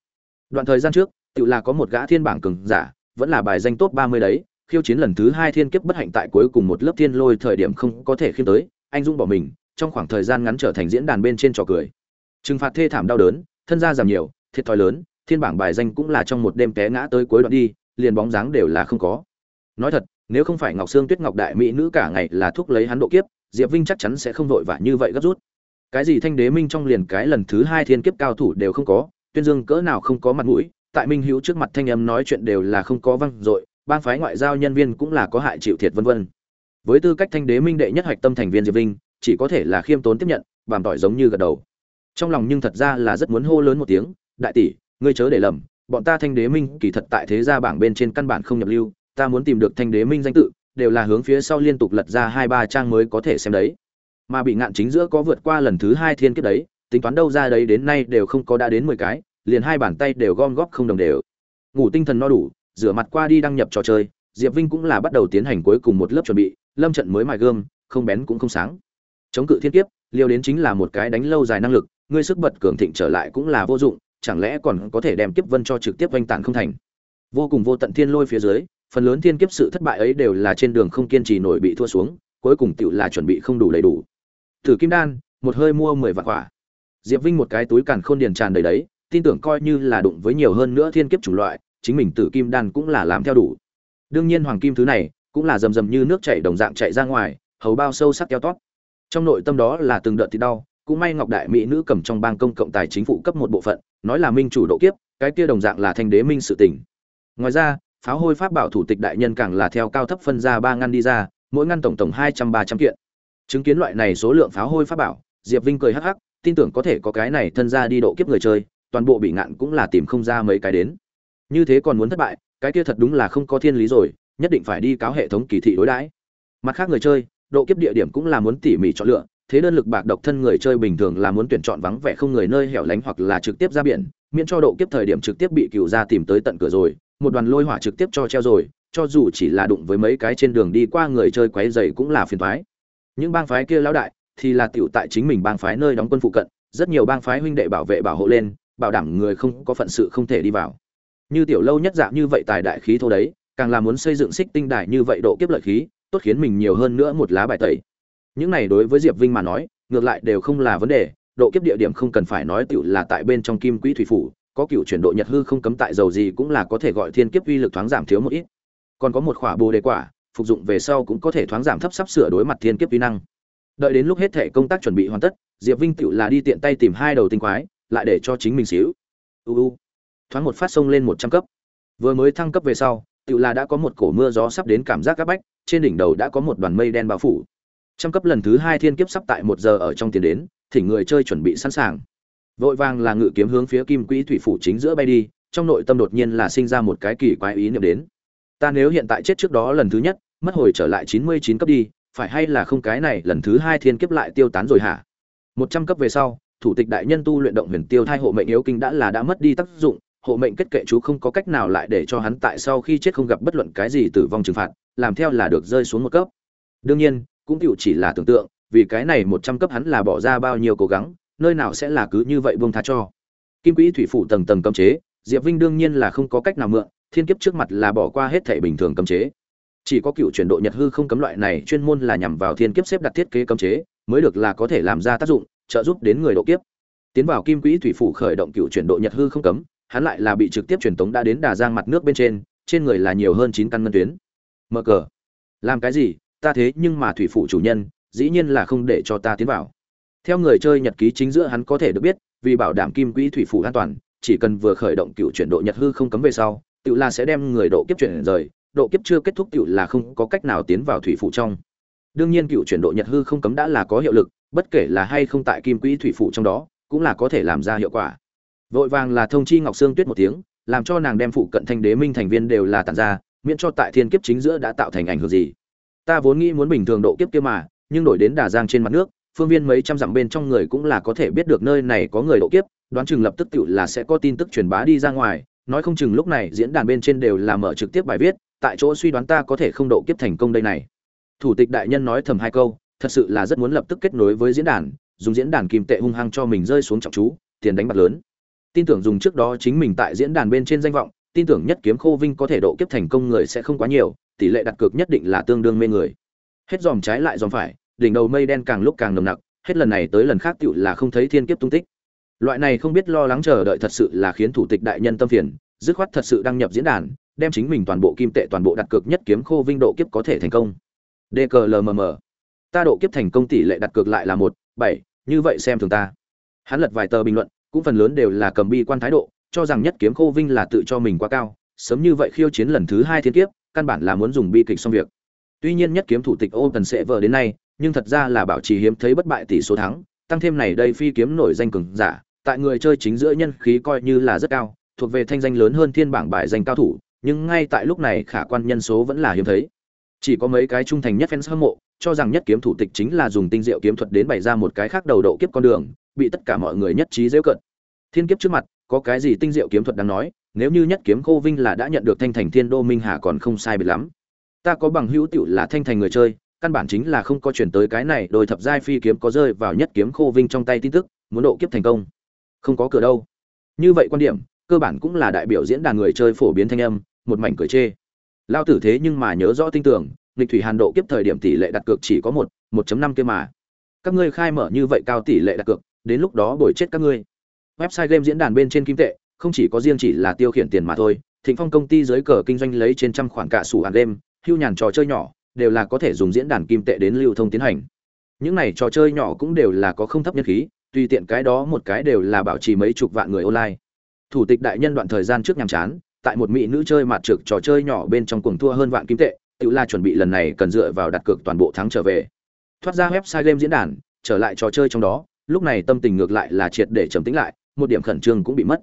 Đoạn thời gian trước, tự là có một gã thiên bảng cường giả, vẫn là bài danh top ba mươi đấy, khiêu chiến lần thứ hai thiên kiếp bất hạnh tại cuối cùng một lớp thiên lôi thời điểm không có thể khiêm tới, anh dung bỏ mình, trong khoảng thời gian ngắn trở thành diễn đàn bên trên trò cười. Trừng phạt thê thảm đau đớn, thân gia giảm nhiều, thiệt thòi lớn, thiên bảng bài danh cũng là trong một đêm té ngã tới cuối đoạn đi, liền bóng dáng đều là không có. Nói thật, nếu không phải ngọc sương tuyết ngọc đại mỹ nữ cả ngày là thúc lấy hắn độ kiếp, diệp vinh chắc chắn sẽ không vội vã như vậy gấp rút cái gì thanh đế minh trong liền cái lần thứ hai thiên kiếp cao thủ đều không có, tuyên dương cỡ nào không có mặt mũi, tại minh hữu trước mặt thanh âm nói chuyện đều là không có văng dội, bang phái ngoại giao nhân viên cũng là có hại chịu thiệt vân vân. Với tư cách thanh đế minh đệ nhất hoạch tâm thành viên diệp vinh, chỉ có thể là khiêm tốn tiếp nhận, bàm tỏi giống như gật đầu. Trong lòng nhưng thật ra là rất muốn hô lớn một tiếng, đại tỷ, ngươi chớ để lầm, bọn ta thanh đế minh kỳ thật tại thế gia bảng bên trên căn bản không nhập lưu, ta muốn tìm được thanh đế minh danh tự, đều là hướng phía sau liên tục lật ra hai ba trang mới có thể xem đấy mà bị ngạn chính giữa có vượt qua lần thứ hai thiên kiếp đấy, tính toán đâu ra đấy đến nay đều không có đã đến mười cái, liền hai bàn tay đều gom góp không đồng đều. Ngủ tinh thần no đủ, rửa mặt qua đi đăng nhập trò chơi, diệp vinh cũng là bắt đầu tiến hành cuối cùng một lớp chuẩn bị, lâm trận mới mài gươm, không bén cũng không sáng. Chống cự thiên kiếp, liều đến chính là một cái đánh lâu dài năng lực, ngươi sức bật cường thịnh trở lại cũng là vô dụng, chẳng lẽ còn có thể đem kiếp vân cho trực tiếp oanh tản không thành? Vô cùng vô tận thiên lôi phía dưới, phần lớn thiên kiếp sự thất bại ấy đều là trên đường không kiên trì nổi bị thua xuống, cuối cùng tựu là chuẩn bị không đủ đầy đủ. Tử Kim Đan, một hơi mua mười vạn quả. Diệp Vinh một cái túi càn khôn điền tràn đầy đấy, tin tưởng coi như là đụng với nhiều hơn nữa thiên kiếp chủ loại, chính mình Tử Kim Đan cũng là làm theo đủ. Đương nhiên hoàng kim thứ này, cũng là rầm rầm như nước chảy đồng dạng chạy ra ngoài, hầu bao sâu sắc keo tót. Trong nội tâm đó là từng đợt thì đau, cũng may ngọc đại mỹ nữ cầm trong bang công cộng tài chính phụ cấp một bộ phận nói là minh chủ độ kiếp cái kia đồng dạng là thanh đế minh sự tỉnh ngoài ra pháo hôi pháp bảo thủ tịch đại nhân càng là theo cao thấp phân ra ba ngăn đi ra mỗi ngăn tổng tổng hai trăm ba trăm kiện chứng kiến loại này số lượng pháo hôi pháp bảo, diệp vinh cười hắc hắc, tin tưởng có thể có cái này thân ra đi độ kiếp người chơi, toàn bộ bị ngạn cũng là tìm không ra mấy cái đến. Như thế còn muốn thất bại, cái kia thật đúng là không có thiên lý rồi, nhất định phải đi cáo hệ thống kỳ thị đối đãi. Mặt khác người chơi, độ kiếp địa điểm cũng là muốn tỉ mỉ chọn lựa, thế đơn lực bạc độc thân người chơi bình thường là muốn tuyển chọn vắng vẻ không người nơi hẻo lánh hoặc là trực tiếp ra biển, miễn cho độ kiếp thời điểm trực tiếp bị cựu ra tìm tới tận cửa rồi, một đoàn lôi hỏa trực tiếp cho treo rồi, cho dù chỉ là đụng với mấy cái trên đường đi qua người chơi quấy dày cũng là phiền thoái những bang phái kia lão đại thì là tiểu tại chính mình bang phái nơi đóng quân phụ cận, rất nhiều bang phái huynh đệ bảo vệ bảo hộ lên, bảo đảm người không có phận sự không thể đi vào. Như tiểu lâu nhất dạng như vậy tài đại khí thô đấy, càng là muốn xây dựng xích tinh đài như vậy độ kiếp lợi khí, tốt khiến mình nhiều hơn nữa một lá bài tẩy. Những này đối với diệp vinh mà nói, ngược lại đều không là vấn đề, độ kiếp địa điểm không cần phải nói tiểu là tại bên trong kim quỹ thủy phủ, có cựu chuyển độ nhật hư không cấm tại dầu gì cũng là có thể gọi thiên kiếp uy lực thoáng giảm thiếu một ít. Còn có một khỏa bồ đề quả phục dụng về sau cũng có thể thoáng giảm thấp sắp sửa đối mặt thiên kiếp vi năng. Đợi đến lúc hết thể công tác chuẩn bị hoàn tất, diệp vinh tựu là đi tiện tay tìm hai đầu tinh quái, lại để cho chính mình xíu. Uu thoáng một phát sông lên một trăm cấp. Vừa mới thăng cấp về sau, tựu là đã có một cổ mưa gió sắp đến cảm giác áp bách, trên đỉnh đầu đã có một đoàn mây đen bao phủ. Trăm cấp lần thứ hai thiên kiếp sắp tại một giờ ở trong tiền đến, thỉnh người chơi chuẩn bị sẵn sàng. Vội vàng là ngự kiếm hướng phía kim quỹ thủy phủ chính giữa bay đi, trong nội tâm đột nhiên là sinh ra một cái kỳ quái ý niệm đến. Ta nếu hiện tại chết trước đó lần thứ nhất mất hồi trở lại chín mươi chín cấp đi, phải hay là không cái này lần thứ hai thiên kiếp lại tiêu tán rồi hả? Một trăm cấp về sau, thủ tịch đại nhân tu luyện động huyền tiêu thai hộ mệnh yếu kinh đã là đã mất đi tác dụng, hộ mệnh kết kệ chú không có cách nào lại để cho hắn tại sau khi chết không gặp bất luận cái gì tử vong trừng phạt, làm theo là được rơi xuống một cấp. Đương nhiên, cũng tiểu chỉ là tưởng tượng, vì cái này một trăm cấp hắn là bỏ ra bao nhiêu cố gắng, nơi nào sẽ là cứ như vậy buông tha cho. Kim quỹ thủy phủ tầng tầng cấm chế, diệp vinh đương nhiên là không có cách nào mượn, thiên kiếp trước mặt là bỏ qua hết thảy bình thường cấm chế chỉ có cựu chuyển độ nhật hư không cấm loại này chuyên môn là nhằm vào thiên kiếp xếp đặt thiết kế cấm chế, mới được là có thể làm ra tác dụng, trợ giúp đến người độ kiếp. Tiến vào kim quỹ thủy phủ khởi động cựu chuyển độ nhật hư không cấm, hắn lại là bị trực tiếp truyền tống đã đến đà giang mặt nước bên trên trên người là nhiều hơn chín căn ngân tuyến. Mở cờ. Làm cái gì? Ta thế nhưng mà thủy phủ chủ nhân, dĩ nhiên là không để cho ta tiến vào. Theo người chơi nhật ký chính giữa hắn có thể được biết, vì bảo đảm kim quỹ thủy phủ an toàn, chỉ cần vừa khởi động cựu chuyển độ nhật hư không cấm về sau, tự là sẽ đem người độ kiếp chuyển rời độ kiếp chưa kết thúc tự là không có cách nào tiến vào thủy phủ trong. Đương nhiên cựu chuyển độ nhật hư không cấm đã là có hiệu lực, bất kể là hay không tại kim quỹ thủy phủ trong đó, cũng là có thể làm ra hiệu quả. Vội vàng là thông chi ngọc sương tuyết một tiếng, làm cho nàng đem phụ cận thanh đế minh thành viên đều là tàn ra, miễn cho tại thiên kiếp chính giữa đã tạo thành ảnh hưởng gì. Ta vốn nghĩ muốn bình thường độ kiếp kia mà, nhưng đổi đến đà giang trên mặt nước, phương viên mấy trăm dặm bên trong người cũng là có thể biết được nơi này có người độ kiếp, đoán chừng lập tức tự là sẽ có tin tức truyền bá đi ra ngoài, nói không chừng lúc này diễn đàn bên trên đều là mở trực tiếp bài viết tại chỗ suy đoán ta có thể không độ kiếp thành công đây này. Thủ tịch đại nhân nói thầm hai câu, thật sự là rất muốn lập tức kết nối với diễn đàn, dùng diễn đàn kim tệ hung hăng cho mình rơi xuống trọng chú, tiền đánh bạc lớn. Tin tưởng dùng trước đó chính mình tại diễn đàn bên trên danh vọng, tin tưởng nhất kiếm khô vinh có thể độ kiếp thành công người sẽ không quá nhiều, tỷ lệ đặt cược nhất định là tương đương mê người. Hết dòm trái lại dòm phải, đỉnh đầu mây đen càng lúc càng nồng nặc, hết lần này tới lần khác tựu là không thấy thiên kiếp tung tích. Loại này không biết lo lắng chờ đợi thật sự là khiến thủ tịch đại nhân tâm phiền, dứt khoát thật sự đăng nhập diễn đàn đem chính mình toàn bộ kim tệ toàn bộ đặt cược nhất kiếm khô vinh độ kiếp có thể thành công. Dklmm ta độ kiếp thành công tỷ lệ đặt cược lại là một, bảy, như vậy xem thường ta. Hắn lật vài tờ bình luận, cũng phần lớn đều là cầm bi quan thái độ, cho rằng nhất kiếm khô vinh là tự cho mình quá cao, sớm như vậy khiêu chiến lần thứ hai thiên kiếp, căn bản là muốn dùng bi kịch xong việc. Tuy nhiên nhất kiếm thủ tịch ô tần sẽ vờ đến nay, nhưng thật ra là bảo trì hiếm thấy bất bại tỷ số thắng, tăng thêm này đây phi kiếm nổi danh cường giả, tại người chơi chính giữa nhân khí coi như là rất cao, thuộc về thanh danh lớn hơn thiên bảng bài danh cao thủ nhưng ngay tại lúc này khả quan nhân số vẫn là hiếm thấy. Chỉ có mấy cái trung thành nhất fans hâm mộ, cho rằng nhất kiếm thủ tịch chính là dùng tinh diệu kiếm thuật đến bày ra một cái khác đầu độ kiếp con đường, bị tất cả mọi người nhất trí dễ cận thiên kiếp trước mặt, có cái gì tinh diệu kiếm thuật đang nói, nếu như nhất kiếm khô vinh là đã nhận được thanh thành thiên đô minh hà còn không sai biệt lắm. Ta có bằng hữu tiểu là thanh thành người chơi, căn bản chính là không có chuyển tới cái này, đôi thập giai phi kiếm có rơi vào nhất kiếm khô vinh trong tay tin tức, muốn độ kiếp thành công. Không có cửa đâu. Như vậy quan điểm, cơ bản cũng là đại biểu diễn đàn người chơi phổ biến thanh âm một mảnh cười chê. Lao tử thế nhưng mà nhớ rõ tinh tưởng, nghịch thủy hàn độ kiếp thời điểm tỷ lệ đặt cược chỉ có một một năm kia mà. Các ngươi khai mở như vậy cao tỷ lệ đặt cược, đến lúc đó bồi chết các ngươi. Website game diễn đàn bên trên kim tệ, không chỉ có riêng chỉ là tiêu khiển tiền mà thôi, thịnh phong công ty dưới cờ kinh doanh lấy trên trăm khoản cả sủ ăn game, hưu nhàn trò chơi nhỏ, đều là có thể dùng diễn đàn kim tệ đến lưu thông tiến hành. Những này trò chơi nhỏ cũng đều là có không thấp nhân khí, tùy tiện cái đó một cái đều là bảo trì mấy chục vạn người online. Thủ tịch đại nhân đoạn thời gian trước nhàm chán tại một mỹ nữ chơi mặt trực trò chơi nhỏ bên trong cuồng thua hơn vạn kim tệ, tự la chuẩn bị lần này cần dựa vào đặt cược toàn bộ thắng trở về. Thoát ra website game diễn đàn, trở lại trò chơi trong đó, lúc này tâm tình ngược lại là triệt để trầm tĩnh lại, một điểm khẩn trương cũng bị mất.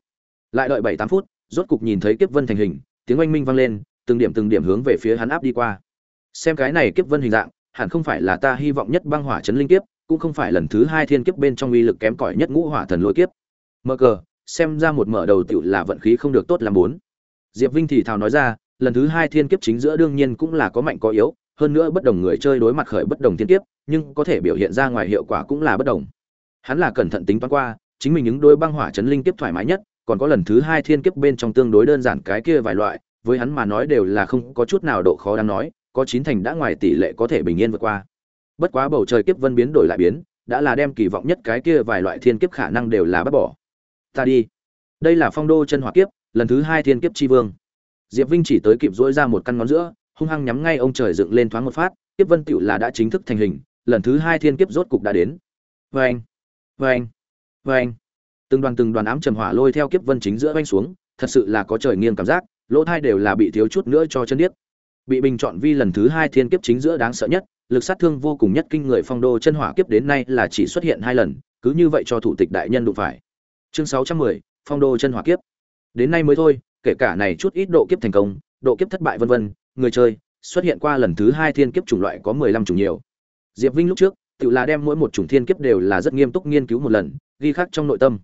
Lại đợi bảy tám phút, rốt cục nhìn thấy kiếp vân thành hình, tiếng oanh minh vang lên, từng điểm từng điểm hướng về phía hắn áp đi qua. Xem cái này kiếp vân hình dạng, hẳn không phải là ta hy vọng nhất băng hỏa chấn linh kiếp, cũng không phải lần thứ hai thiên kiếp bên trong uy lực kém cỏi nhất ngũ hỏa thần lôi kiếp. Mơ cờ, xem ra một mở đầu tiểu là vận khí không được tốt làm bốn diệp vinh thì thào nói ra, lần thứ hai thiên kiếp chính giữa đương nhiên cũng là có mạnh có yếu, hơn nữa bất đồng người chơi đối mặt khởi bất đồng thiên kiếp, nhưng có thể biểu hiện ra ngoài hiệu quả cũng là bất đồng. Hắn là cẩn thận tính toán qua, chính mình những đôi băng hỏa chấn linh kiếp thoải mái nhất, còn có lần thứ hai thiên kiếp bên trong tương đối đơn giản cái kia vài loại, với hắn mà nói đều là không có chút nào độ khó đáng nói, có chín thành đã ngoài tỷ lệ có thể bình yên vượt qua. Bất quá bầu trời kiếp vân biến đổi lại biến, đã là đem kỳ vọng nhất cái kia vài loại thiên kiếp khả năng đều là bắt bỏ. Ta đi. Đây là phong đô chân hỏa kiếp lần thứ hai thiên kiếp chi vương. Diệp vinh chỉ tới kịp dỗi ra một căn ngón giữa, hung hăng nhắm ngay ông trời dựng lên thoáng một phát, kiếp vân tựu là đã chính thức thành hình, lần thứ hai thiên kiếp rốt cục đã đến. Vê anh vê anh vê anh từng đoàn từng đoàn ám trầm hỏa lôi theo kiếp vân chính giữa oanh xuống, thật sự là có trời nghiêng cảm giác, lỗ thai đều là bị thiếu chút nữa cho chân điếc. Bị bình chọn vi lần thứ hai thiên kiếp chính giữa đáng sợ nhất, lực sát thương vô cùng nhất kinh người phong đô chân hỏa kiếp đến nay là chỉ xuất hiện hai lần, cứ như vậy cho thủ tịch đại nhân đụng phải. Chương sáu trăm mười, phong đô chân hỏa kiếp đến nay mới thôi, kể cả này chút ít độ kiếp thành công, độ kiếp thất bại vân vân, người chơi, xuất hiện qua lần thứ hai thiên kiếp chủng loại có mười lăm chủng nhiều. Diệp vinh lúc trước, tự là đem mỗi một chủng thiên kiếp đều là rất nghiêm túc nghiên cứu một lần, ghi khắc trong nội tâm.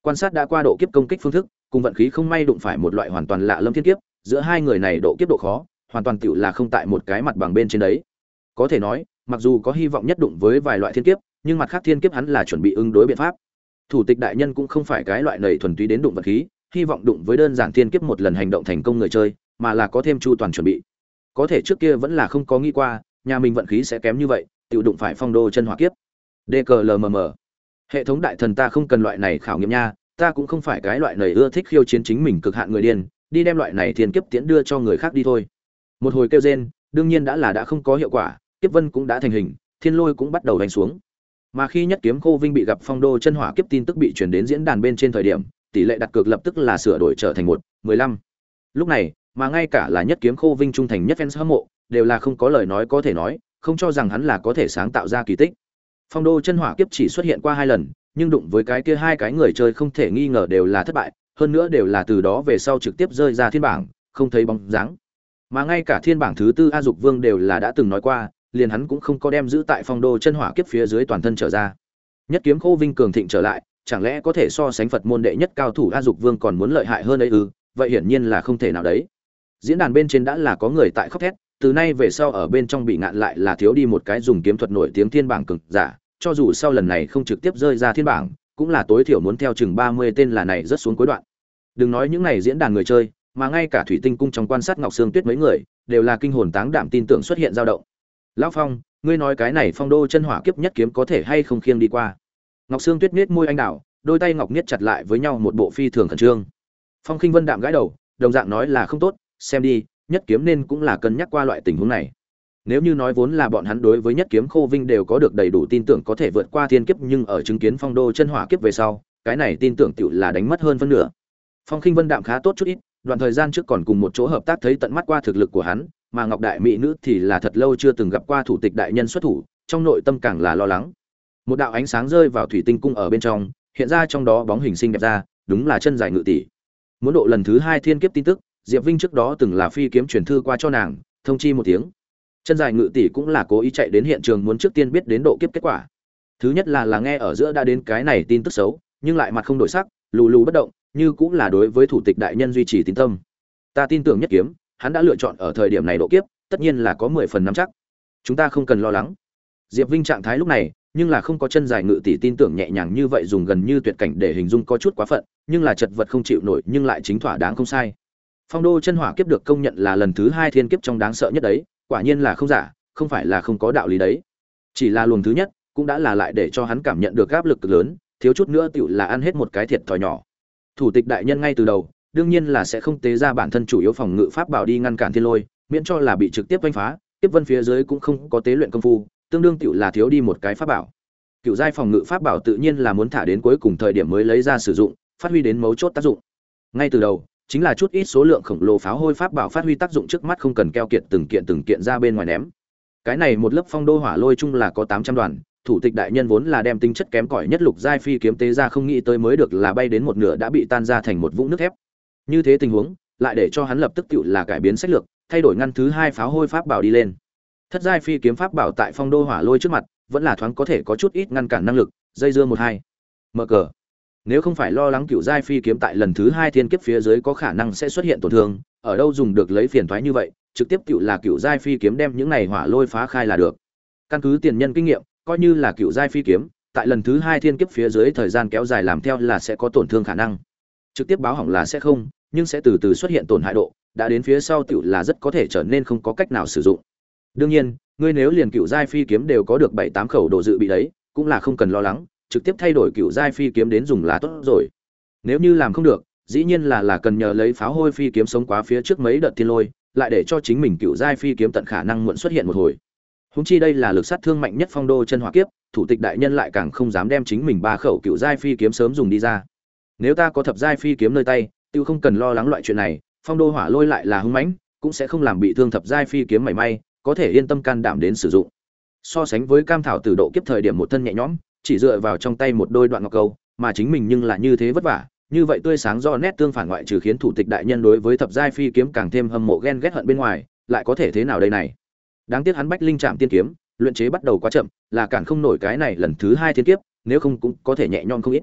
Quan sát đã qua độ kiếp công kích phương thức, cùng vận khí không may đụng phải một loại hoàn toàn lạ lâm thiên kiếp, giữa hai người này độ kiếp độ khó, hoàn toàn tự là không tại một cái mặt bằng bên trên đấy. Có thể nói, mặc dù có hy vọng nhất đụng với vài loại thiên kiếp, nhưng mặt khác thiên kiếp hắn là chuẩn bị ứng đối biện pháp. Thủ tịch đại nhân cũng không phải cái loại nầy thuần túy đến đụng vật khí hy vọng đụng với đơn giản thiên kiếp một lần hành động thành công người chơi, mà là có thêm chu toàn chuẩn bị. Có thể trước kia vẫn là không có nghĩ qua, nhà mình vận khí sẽ kém như vậy tự đụng phải phong đô chân hỏa kiếp. Dklmm hệ thống đại thần ta không cần loại này khảo nghiệm nha, ta cũng không phải cái loại này ưa thích khiêu chiến chính mình cực hạn người điên, đi đem loại này thiên kiếp tiễn đưa cho người khác đi thôi. Một hồi kêu rên, đương nhiên đã là đã không có hiệu quả, kiếp vân cũng đã thành hình, thiên lôi cũng bắt đầu đánh xuống. Mà khi nhất kiếm khô vinh bị gặp phong đô chân hỏa kiếp tin tức bị chuyển đến diễn đàn bên trên thời điểm tỷ lệ đặt cược lập tức là sửa đổi trở thành một, mười lăm. Lúc này, mà ngay cả là nhất kiếm khô vinh trung thành nhất fans hâm mộ, đều là không có lời nói có thể nói, không cho rằng hắn là có thể sáng tạo ra kỳ tích. Phong đô chân hỏa kiếp chỉ xuất hiện qua hai lần, nhưng đụng với cái kia hai cái người chơi không thể nghi ngờ đều là thất bại, hơn nữa đều là từ đó về sau trực tiếp rơi ra thiên bảng, không thấy bóng dáng. Mà ngay cả thiên bảng thứ tư a dục vương đều là đã từng nói qua, liền hắn cũng không có đem giữ tại phong đô chân hỏa kiếp phía dưới toàn thân trở ra. Nhất kiếm khô vinh cường thịnh trở lại chẳng lẽ có thể so sánh phật môn đệ nhất cao thủ a dục vương còn muốn lợi hại hơn ấy ư? Vậy hiển nhiên là không thể nào đấy. Diễn đàn bên trên đã là có người tại khóc thét, từ nay về sau ở bên trong bị ngạn lại là thiếu đi một cái dùng kiếm thuật nổi tiếng thiên bảng cực giả, cho dù sau lần này không trực tiếp rơi ra thiên bảng, cũng là tối thiểu muốn theo chừng ba mươi tên là này rất xuống cuối đoạn. Đừng nói những này diễn đàn người chơi, mà ngay cả thủy tinh cung trong quan sát ngọc sương tuyết mấy người, đều là kinh hồn táng đạm tin tưởng xuất hiện dao động. Lão phong, ngươi nói cái này phong đô chân hỏa kiếp nhất kiếm có thể hay không khiêng đi qua? Ngọc sương tuyết nết môi anh đào, đôi tay ngọc niết chặt lại với nhau một bộ phi thường khẩn trương. Phong khinh vân đạm gãi đầu, đồng dạng nói là không tốt, xem đi, nhất kiếm nên cũng là cân nhắc qua loại tình huống này. Nếu như nói vốn là bọn hắn đối với nhất kiếm khô vinh đều có được đầy đủ tin tưởng có thể vượt qua thiên kiếp, nhưng ở chứng kiến phong đô chân hỏa kiếp về sau, cái này tin tưởng tựu là đánh mất hơn phân nửa. Phong khinh vân đạm khá tốt chút ít, đoạn thời gian trước còn cùng một chỗ hợp tác thấy tận mắt qua thực lực của hắn, mà ngọc đại mỹ nữ thì là thật lâu chưa từng gặp qua thủ tịch đại nhân xuất thủ, trong nội tâm càng là lo lắng một đạo ánh sáng rơi vào thủy tinh cung ở bên trong, hiện ra trong đó bóng hình sinh đẹp ra, đúng là chân dài ngự tỷ. Muốn độ lần thứ hai thiên kiếp tin tức, diệp vinh trước đó từng là phi kiếm truyền thư qua cho nàng, thông chi một tiếng. Chân dài ngự tỷ cũng là cố ý chạy đến hiện trường muốn trước tiên biết đến độ kiếp kết quả. Thứ nhất là là nghe ở giữa đã đến cái này tin tức xấu, nhưng lại mặt không đổi sắc, lù lù bất động, như cũng là đối với thủ tịch đại nhân duy trì tín tâm. Ta tin tưởng nhất kiếm, hắn đã lựa chọn ở thời điểm này độ kiếp, tất nhiên là có mười phần nắm chắc. Chúng ta không cần lo lắng. Diệp vinh trạng thái lúc này nhưng là không có chân dài ngự tỷ tin tưởng nhẹ nhàng như vậy dùng gần như tuyệt cảnh để hình dung có chút quá phận, nhưng là chật vật không chịu nổi, nhưng lại chính thỏa đáng không sai. Phong đô chân hỏa kiếp được công nhận là lần thứ hai thiên kiếp trong đáng sợ nhất đấy, quả nhiên là không giả, không phải là không có đạo lý đấy. Chỉ là luồng thứ nhất, cũng đã là lại để cho hắn cảm nhận được áp lực cực lớn, thiếu chút nữa tựu là ăn hết một cái thiệt thòi nhỏ. Thủ tịch đại nhân ngay từ đầu, đương nhiên là sẽ không tế ra bản thân chủ yếu phòng ngự pháp bảo đi ngăn cản thiên lôi, miễn cho là bị trực tiếp đánh phá tiếp vân phía dưới cũng không có tế luyện công phu tương đương tiểu là thiếu đi một cái pháp bảo. Cựu giai phòng ngự pháp bảo tự nhiên là muốn thả đến cuối cùng thời điểm mới lấy ra sử dụng, phát huy đến mấu chốt tác dụng. Ngay từ đầu, chính là chút ít số lượng khổng lồ pháo hôi pháp bảo phát huy tác dụng trước mắt không cần keo kiệt từng kiện từng kiện ra bên ngoài ném. Cái này một lớp phong đô hỏa lôi chung là có tám trăm đoàn, thủ tịch đại nhân vốn là đem tính chất kém cỏi nhất lục giai phi kiếm tế ra không nghĩ tới mới được là bay đến một nửa đã bị tan ra thành một vũng nước thép. Như thế tình huống, lại để cho hắn lập tức tựu là cải biến sách lược, thay đổi ngăn thứ hai pháo hôi pháp bảo đi lên thất giai phi kiếm pháp bảo tại phong đô hỏa lôi trước mặt, vẫn là thoáng có thể có chút ít ngăn cản năng lực, dây dưa một hai. Mở cờ. Nếu không phải lo lắng cựu giai phi kiếm tại lần thứ hai thiên kiếp phía dưới có khả năng sẽ xuất hiện tổn thương, ở đâu dùng được lấy phiền thoái như vậy, trực tiếp cựu là cựu giai phi kiếm đem những này hỏa lôi phá khai là được. Căn cứ tiền nhân kinh nghiệm, coi như là cựu giai phi kiếm, tại lần thứ hai thiên kiếp phía dưới thời gian kéo dài làm theo là sẽ có tổn thương khả năng. Trực tiếp báo hỏng là sẽ không, nhưng sẽ từ từ xuất hiện tổn hại độ, đã đến phía sau tựu là rất có thể trở nên không có cách nào sử dụng đương nhiên, ngươi nếu liền cựu giai phi kiếm đều có được bảy tám khẩu đồ dự bị đấy, cũng là không cần lo lắng, trực tiếp thay đổi cựu giai phi kiếm đến dùng là tốt rồi. Nếu như làm không được, dĩ nhiên là là cần nhờ lấy pháo hôi phi kiếm sống quá phía trước mấy đợt thiên lôi, lại để cho chính mình cựu giai phi kiếm tận khả năng muộn xuất hiện một hồi. Húng chi đây là lực sát thương mạnh nhất phong đô chân hỏa kiếp, thủ tịch đại nhân lại càng không dám đem chính mình ba khẩu cựu giai phi kiếm sớm dùng đi ra. Nếu ta có thập giai phi kiếm nơi tay, tiêu không cần lo lắng loại chuyện này, phong đô hỏa lôi lại là hung mãnh, cũng sẽ không làm bị thương thập giai phi kiếm mảy may có thể yên tâm can đảm đến sử dụng. So sánh với cam thảo từ độ kiếp thời điểm một thân nhẹ nhõm, chỉ dựa vào trong tay một đôi đoạn ngọc câu, mà chính mình nhưng là như thế vất vả, như vậy tươi sáng do nét tương phản ngoại trừ khiến thủ tịch đại nhân đối với thập giai phi kiếm càng thêm hâm mộ ghen ghét hận bên ngoài, lại có thể thế nào đây này? Đáng tiếc hắn bách linh chạm tiên kiếm, luyện chế bắt đầu quá chậm, là cản không nổi cái này lần thứ hai thiên kiếp, nếu không cũng có thể nhẹ nhõm không ít.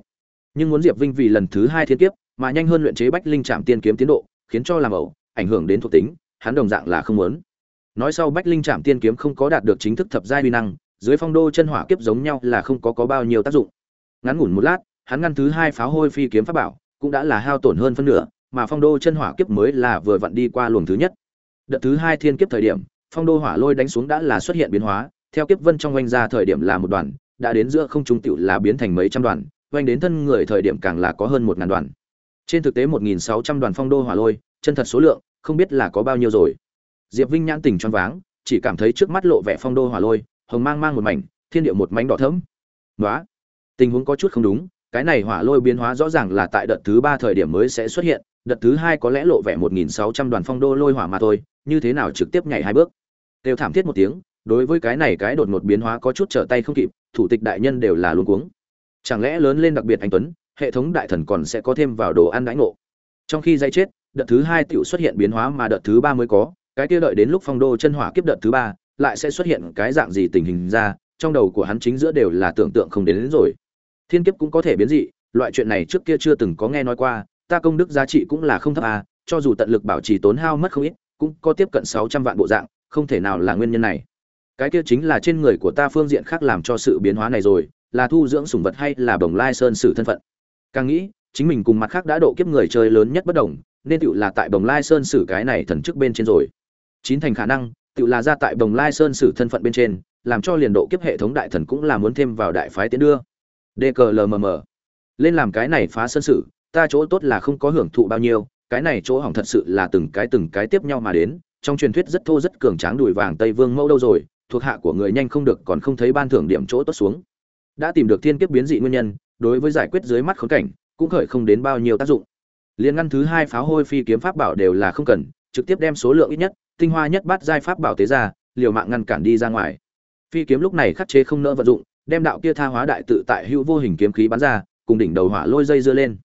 Nhưng muốn diệp vinh vì lần thứ hai thiên kiếp, mà nhanh hơn luyện chế bách linh chạm tiên kiếm tiến độ, khiến cho làm ẩu, ảnh hưởng đến thuộc tính, hắn đồng dạng là không muốn nói sau bách linh trạm tiên kiếm không có đạt được chính thức thập giai uy năng, dưới phong đô chân hỏa kiếp giống nhau là không có có bao nhiêu tác dụng. Ngắn ngủn một lát, hắn ngăn thứ hai pháo hôi phi kiếm pháp bảo, cũng đã là hao tổn hơn phân nửa, mà phong đô chân hỏa kiếp mới là vừa vặn đi qua luồng thứ nhất. Đợt thứ hai thiên kiếp thời điểm, phong đô hỏa lôi đánh xuống đã là xuất hiện biến hóa, theo kiếp vân trong oanh ra thời điểm là một đoàn, đã đến giữa không trung tựu là biến thành mấy trăm đoàn, oanh đến thân người thời điểm càng là có hơn một ngàn đoàn. Trên thực tế một nghìn sáu trăm đoàn phong đô hỏa lôi, chân thật số lượng, không biết là có bao nhiêu rồi diệp vinh nhãn tình choáng váng, chỉ cảm thấy trước mắt lộ vẻ phong đô hỏa lôi, hồng mang mang một mảnh, thiên địa một mảnh đỏ thẫm. Nói tình huống có chút không đúng, cái này hỏa lôi biến hóa rõ ràng là tại đợt thứ ba thời điểm mới sẽ xuất hiện, đợt thứ hai có lẽ lộ vẻ một nghìn sáu trăm đoàn phong đô lôi hỏa mà thôi, như thế nào trực tiếp nhảy hai bước. Đều thảm thiết một tiếng, đối với cái này cái đột ngột biến hóa có chút trở tay không kịp, thủ tịch đại nhân đều là luôn cuống. Chẳng lẽ lớn lên đặc biệt anh tuấn, hệ thống đại thần còn sẽ có thêm vào đồ ăn đãi ngộ? Trong khi dây chết, đợt thứ hai tiểu xuất hiện biến hóa mà đợt thứ ba mới có cái kia đợi đến lúc phong đô chân hỏa kiếp đợt thứ ba lại sẽ xuất hiện cái dạng gì tình hình ra trong đầu của hắn chính giữa đều là tưởng tượng không đến, đến rồi. Thiên kiếp cũng có thể biến dị loại chuyện này trước kia chưa từng có nghe nói qua ta công đức giá trị cũng là không thấp à cho dù tận lực bảo trì tốn hao mất không ít cũng có tiếp cận sáu trăm vạn bộ dạng không thể nào là nguyên nhân này. Cái kia chính là trên người của ta phương diện khác làm cho sự biến hóa này rồi là thu dưỡng sủng vật hay là bồng lai sơn sử thân phận? Càng nghĩ chính mình cùng mặt khác đã độ kiếp người chơi lớn nhất bất đồng nên tựu là tại bồng lai sơn sử cái này thần chức bên trên rồi chín thành khả năng, tự là ra tại bồng lai sơn sử thân phận bên trên, làm cho liền độ kiếp hệ thống đại thần cũng là muốn thêm vào đại phái tiến đưa. Dklmm lên làm cái này phá sơn sử, ta chỗ tốt là không có hưởng thụ bao nhiêu, cái này chỗ hỏng thật sự là từng cái từng cái tiếp nhau mà đến, trong truyền thuyết rất thô rất cường tráng đùi vàng tây vương mẫu đâu rồi, thuộc hạ của người nhanh không được còn không thấy ban thưởng điểm chỗ tốt xuống. Đã tìm được thiên kiếp biến dị nguyên nhân, đối với giải quyết dưới mắt khốn cảnh, cũng khởi không đến bao nhiêu tác dụng. Liên ngăn thứ hai pháo hôi phi kiếm pháp bảo đều là không cần trực tiếp đem số lượng ít nhất, tinh hoa nhất bát giai pháp bảo tế ra, liều mạng ngăn cản đi ra ngoài. Phi kiếm lúc này khắc chế không nỡ vận dụng, đem đạo kia tha hóa đại tự tại hữu vô hình kiếm khí bắn ra, cùng đỉnh đầu hỏa lôi dây dưa lên.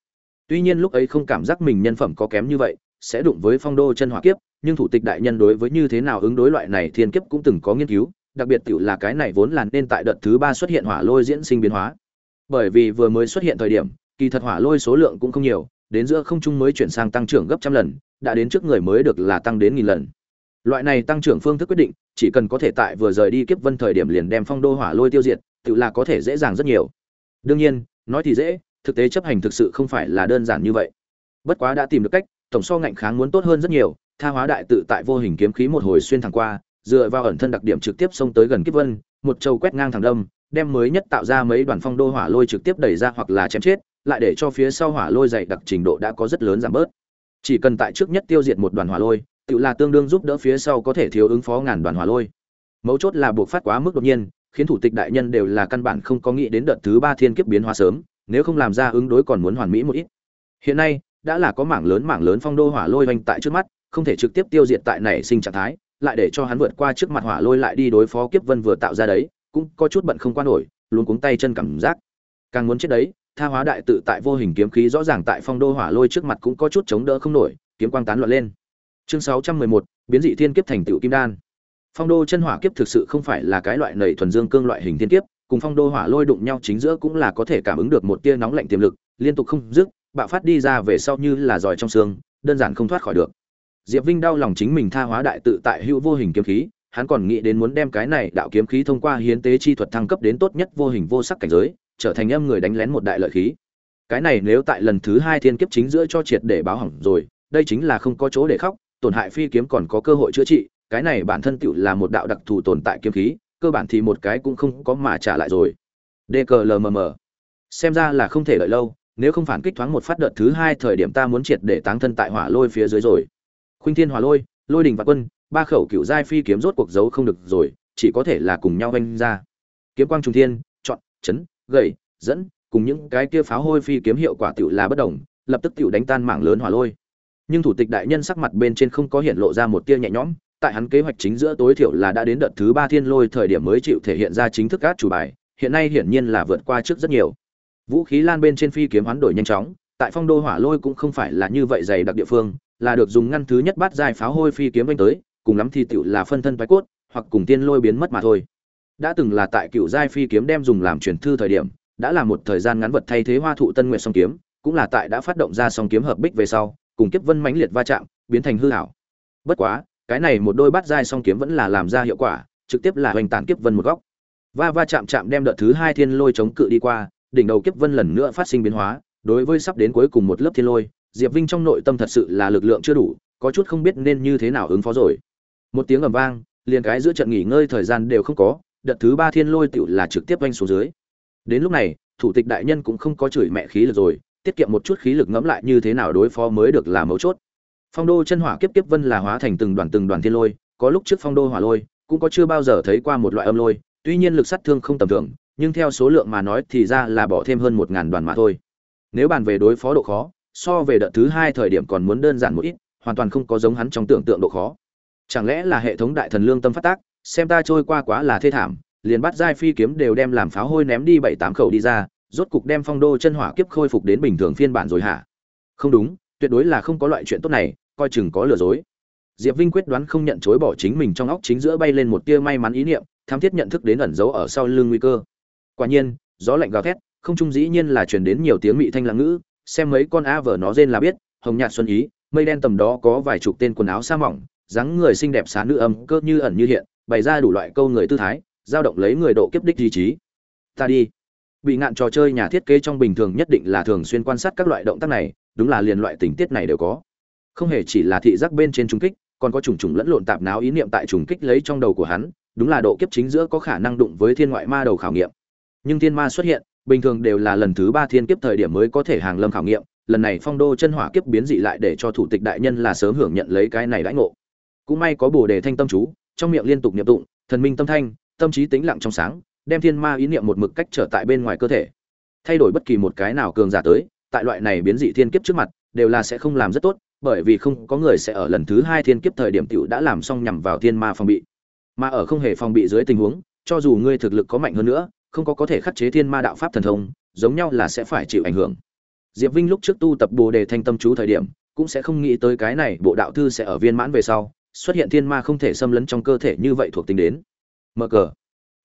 Tuy nhiên lúc ấy không cảm giác mình nhân phẩm có kém như vậy, sẽ đụng với phong đô chân hỏa kiếp, nhưng thủ tịch đại nhân đối với như thế nào ứng đối loại này thiên kiếp cũng từng có nghiên cứu, đặc biệt tiểu là cái này vốn là nên tại đợt thứ ba xuất hiện hỏa lôi diễn sinh biến hóa. Bởi vì vừa mới xuất hiện thời điểm, kỳ thật hỏa lôi số lượng cũng không nhiều đến giữa không trung mới chuyển sang tăng trưởng gấp trăm lần, đã đến trước người mới được là tăng đến nghìn lần. Loại này tăng trưởng phương thức quyết định, chỉ cần có thể tại vừa rời đi kiếp vân thời điểm liền đem phong đô hỏa lôi tiêu diệt, tự là có thể dễ dàng rất nhiều. Đương nhiên, nói thì dễ, thực tế chấp hành thực sự không phải là đơn giản như vậy. Bất quá đã tìm được cách, tổng so ngạnh kháng muốn tốt hơn rất nhiều, tha hóa đại tự tại vô hình kiếm khí một hồi xuyên thẳng qua, dựa vào ẩn thân đặc điểm trực tiếp xông tới gần kiếp vân, một trâu quét ngang thẳng đâm, đem mới nhất tạo ra mấy đoàn phong đô hỏa lôi trực tiếp đẩy ra hoặc là chém chết lại để cho phía sau hỏa lôi dày đặc trình độ đã có rất lớn giảm bớt. Chỉ cần tại trước nhất tiêu diệt một đoàn hỏa lôi, tự là tương đương giúp đỡ phía sau có thể thiếu ứng phó ngàn đoàn hỏa lôi. Mấu chốt là buộc phát quá mức đột nhiên, khiến thủ tịch đại nhân đều là căn bản không có nghĩ đến đợt thứ ba thiên kiếp biến hóa sớm, nếu không làm ra ứng đối còn muốn hoàn mỹ một ít. Hiện nay, đã là có mảng lớn mảng lớn phong đô hỏa lôi vành tại trước mắt, không thể trực tiếp tiêu diệt tại nảy sinh trạng thái, lại để cho hắn vượt qua trước mặt hỏa lôi lại đi đối phó kiếp vân vừa tạo ra đấy, cũng có chút bận không qua nổi, luôn cuống tay chân cảm giác. Càng muốn chết đấy tha hóa đại tự tại vô hình kiếm khí rõ ràng tại phong đô hỏa lôi trước mặt cũng có chút chống đỡ không nổi, kiếm quang tán loạn lên. Chương sáu trăm mười một, biến dị thiên kiếp thành tựu kim đan. Phong đô chân hỏa kiếp thực sự không phải là cái loại nầy thuần dương cương loại hình thiên kiếp, cùng phong đô hỏa lôi đụng nhau chính giữa cũng là có thể cảm ứng được một tia nóng lạnh tiềm lực, liên tục không dứt, bạo phát đi ra về sau như là giỏi trong xương, đơn giản không thoát khỏi được. Diệp vinh đau lòng chính mình tha hóa đại tự tại hữu vô hình kiếm khí, hắn còn nghĩ đến muốn đem cái này đạo kiếm khí thông qua hiến tế chi thuật thăng cấp đến tốt nhất vô hình vô sắc cảnh giới trở thành âm người đánh lén một đại lợi khí. Cái này nếu tại lần thứ hai thiên kiếp chính giữa cho triệt để báo hỏng rồi, đây chính là không có chỗ để khóc, tổn hại phi kiếm còn có cơ hội chữa trị, cái này bản thân tựu là một đạo đặc thù tồn tại kiếm khí, cơ bản thì một cái cũng không có mà trả lại rồi. Dklmm xem ra là không thể đợi lâu, nếu không phản kích thoáng một phát đợt thứ hai thời điểm ta muốn triệt để táng thân tại hỏa lôi phía dưới rồi. Khuynh thiên hỏa lôi lôi đình và quân, ba khẩu cựu giai phi kiếm rốt cuộc giấu không được rồi, chỉ có thể là cùng nhau vanh ra. Kiếm quang trung thiên, chọn, chấn gậy dẫn, cùng những cái kia pháo hôi phi kiếm hiệu quả tựu là bất đồng, lập tức tựu đánh tan mảng lớn hỏa lôi. Nhưng thủ tịch đại nhân sắc mặt bên trên không có hiện lộ ra một tia nhẹ nhõm, tại hắn kế hoạch chính giữa tối thiểu là đã đến đợt thứ ba thiên lôi thời điểm mới chịu thể hiện ra chính thức cát chủ bài, hiện nay hiển nhiên là vượt qua trước rất nhiều. Vũ khí lan bên trên phi kiếm hoán đổi nhanh chóng, tại phong đô hỏa lôi cũng không phải là như vậy dày đặc địa phương, là được dùng ngăn thứ nhất bắt dài pháo hôi phi kiếm đánh tới, cùng lắm thì tựu là phân thân thoái cốt, hoặc cùng tiên lôi biến mất mà thôi đã từng là tại cựu giai phi kiếm đem dùng làm truyền thư thời điểm, đã là một thời gian ngắn vật thay thế hoa thụ tân nguyện song kiếm, cũng là tại đã phát động ra song kiếm hợp bích về sau, cùng kiếp vân mãnh liệt va chạm, biến thành hư hảo bất quá, cái này một đôi bát giai song kiếm vẫn là làm ra hiệu quả, trực tiếp là hoành tàn kiếp vân một góc. Va va chạm chạm đem đợt thứ hai thiên lôi chống cự đi qua, đỉnh đầu kiếp vân lần nữa phát sinh biến hóa, đối với sắp đến cuối cùng một lớp thiên lôi, diệp vinh trong nội tâm thật sự là lực lượng chưa đủ, có chút không biết nên như thế nào ứng phó rồi. Một tiếng ầm vang, liền cái giữa trận nghỉ ngơi thời gian đều không có đợt thứ ba thiên lôi tựu là trực tiếp oanh xuống dưới. Đến lúc này, thủ tịch đại nhân cũng không có chửi mẹ khí lực rồi, tiết kiệm một chút khí lực ngẫm lại như thế nào đối phó mới được là mấu chốt. Phong đô chân hỏa kiếp kiếp vân là hóa thành từng đoàn từng đoàn thiên lôi, có lúc trước phong đô hỏa lôi, cũng có chưa bao giờ thấy qua một loại âm lôi, tuy nhiên lực sát thương không tầm thường, nhưng theo số lượng mà nói thì ra là bỏ thêm hơn một ngàn đoàn mà thôi. Nếu bàn về đối phó độ khó, so về đợt thứ hai thời điểm còn muốn đơn giản một ít, hoàn toàn không có giống hắn trong tưởng tượng độ khó. Chẳng lẽ là hệ thống đại thần lương tâm phát tác xem ta trôi qua quá là thê thảm, liền bắt giai phi kiếm đều đem làm pháo hôi ném đi bảy tám khẩu đi ra, rốt cục đem phong đô chân hỏa kiếp khôi phục đến bình thường phiên bản rồi hả? Không đúng, tuyệt đối là không có loại chuyện tốt này, coi chừng có lừa dối. Diệp vinh quyết đoán không nhận chối bỏ chính mình trong óc chính giữa bay lên một tia may mắn ý niệm, tham thiết nhận thức đến ẩn giấu ở sau lưng nguy cơ. Quả nhiên, gió lạnh gào thét, không trung dĩ nhiên là truyền đến nhiều tiếng mị thanh lãng ngữ, xem mấy con a vờ nó rên là biết, hồng nhạt xuân ý, mây đen tầm đó có vài chục tên quần áo sa mỏng, dáng người xinh đẹp xá nữ âm cơ như ẩn như hiện bày ra đủ loại câu người tư thái, giao động lấy người độ kiếp đích duy trí ta đi. Bị ngạn trò chơi nhà thiết kế trong bình thường nhất định là thường xuyên quan sát các loại động tác này, đúng là liền loại tình tiết này đều có. Không hề chỉ là thị giác bên trên trung kích, còn có trùng trùng lẫn lộn tạp náo ý niệm tại trùng kích lấy trong đầu của hắn, đúng là độ kiếp chính giữa có khả năng đụng với thiên ngoại ma đầu khảo nghiệm. Nhưng thiên ma xuất hiện, bình thường đều là lần thứ ba thiên kiếp thời điểm mới có thể hàng lâm khảo nghiệm, lần này phong đô chân hỏa kiếp biến dị lại để cho thủ tịch đại nhân là sớm hưởng nhận lấy cái này đãi ngộ. Cũng may có bồ đề thanh tâm chú trong miệng liên tục niệm tụng, thần minh tâm thanh, tâm trí tĩnh lặng trong sáng, đem thiên ma ý niệm một mực cách trở tại bên ngoài cơ thể. Thay đổi bất kỳ một cái nào cường giả tới, tại loại này biến dị thiên kiếp trước mặt, đều là sẽ không làm rất tốt, bởi vì không có người sẽ ở lần thứ hai thiên kiếp thời điểm tiểu đã làm xong nhằm vào thiên ma phòng bị. Mà ở không hề phòng bị dưới tình huống, cho dù ngươi thực lực có mạnh hơn nữa, không có có thể khắc chế thiên ma đạo pháp thần thông, giống nhau là sẽ phải chịu ảnh hưởng. Diệp vinh lúc trước tu tập bồ đề thanh tâm chú thời điểm, cũng sẽ không nghĩ tới cái này bộ đạo thư sẽ ở viên mãn về sau xuất hiện thiên ma không thể xâm lấn trong cơ thể như vậy thuộc tính đến. Mở cờ.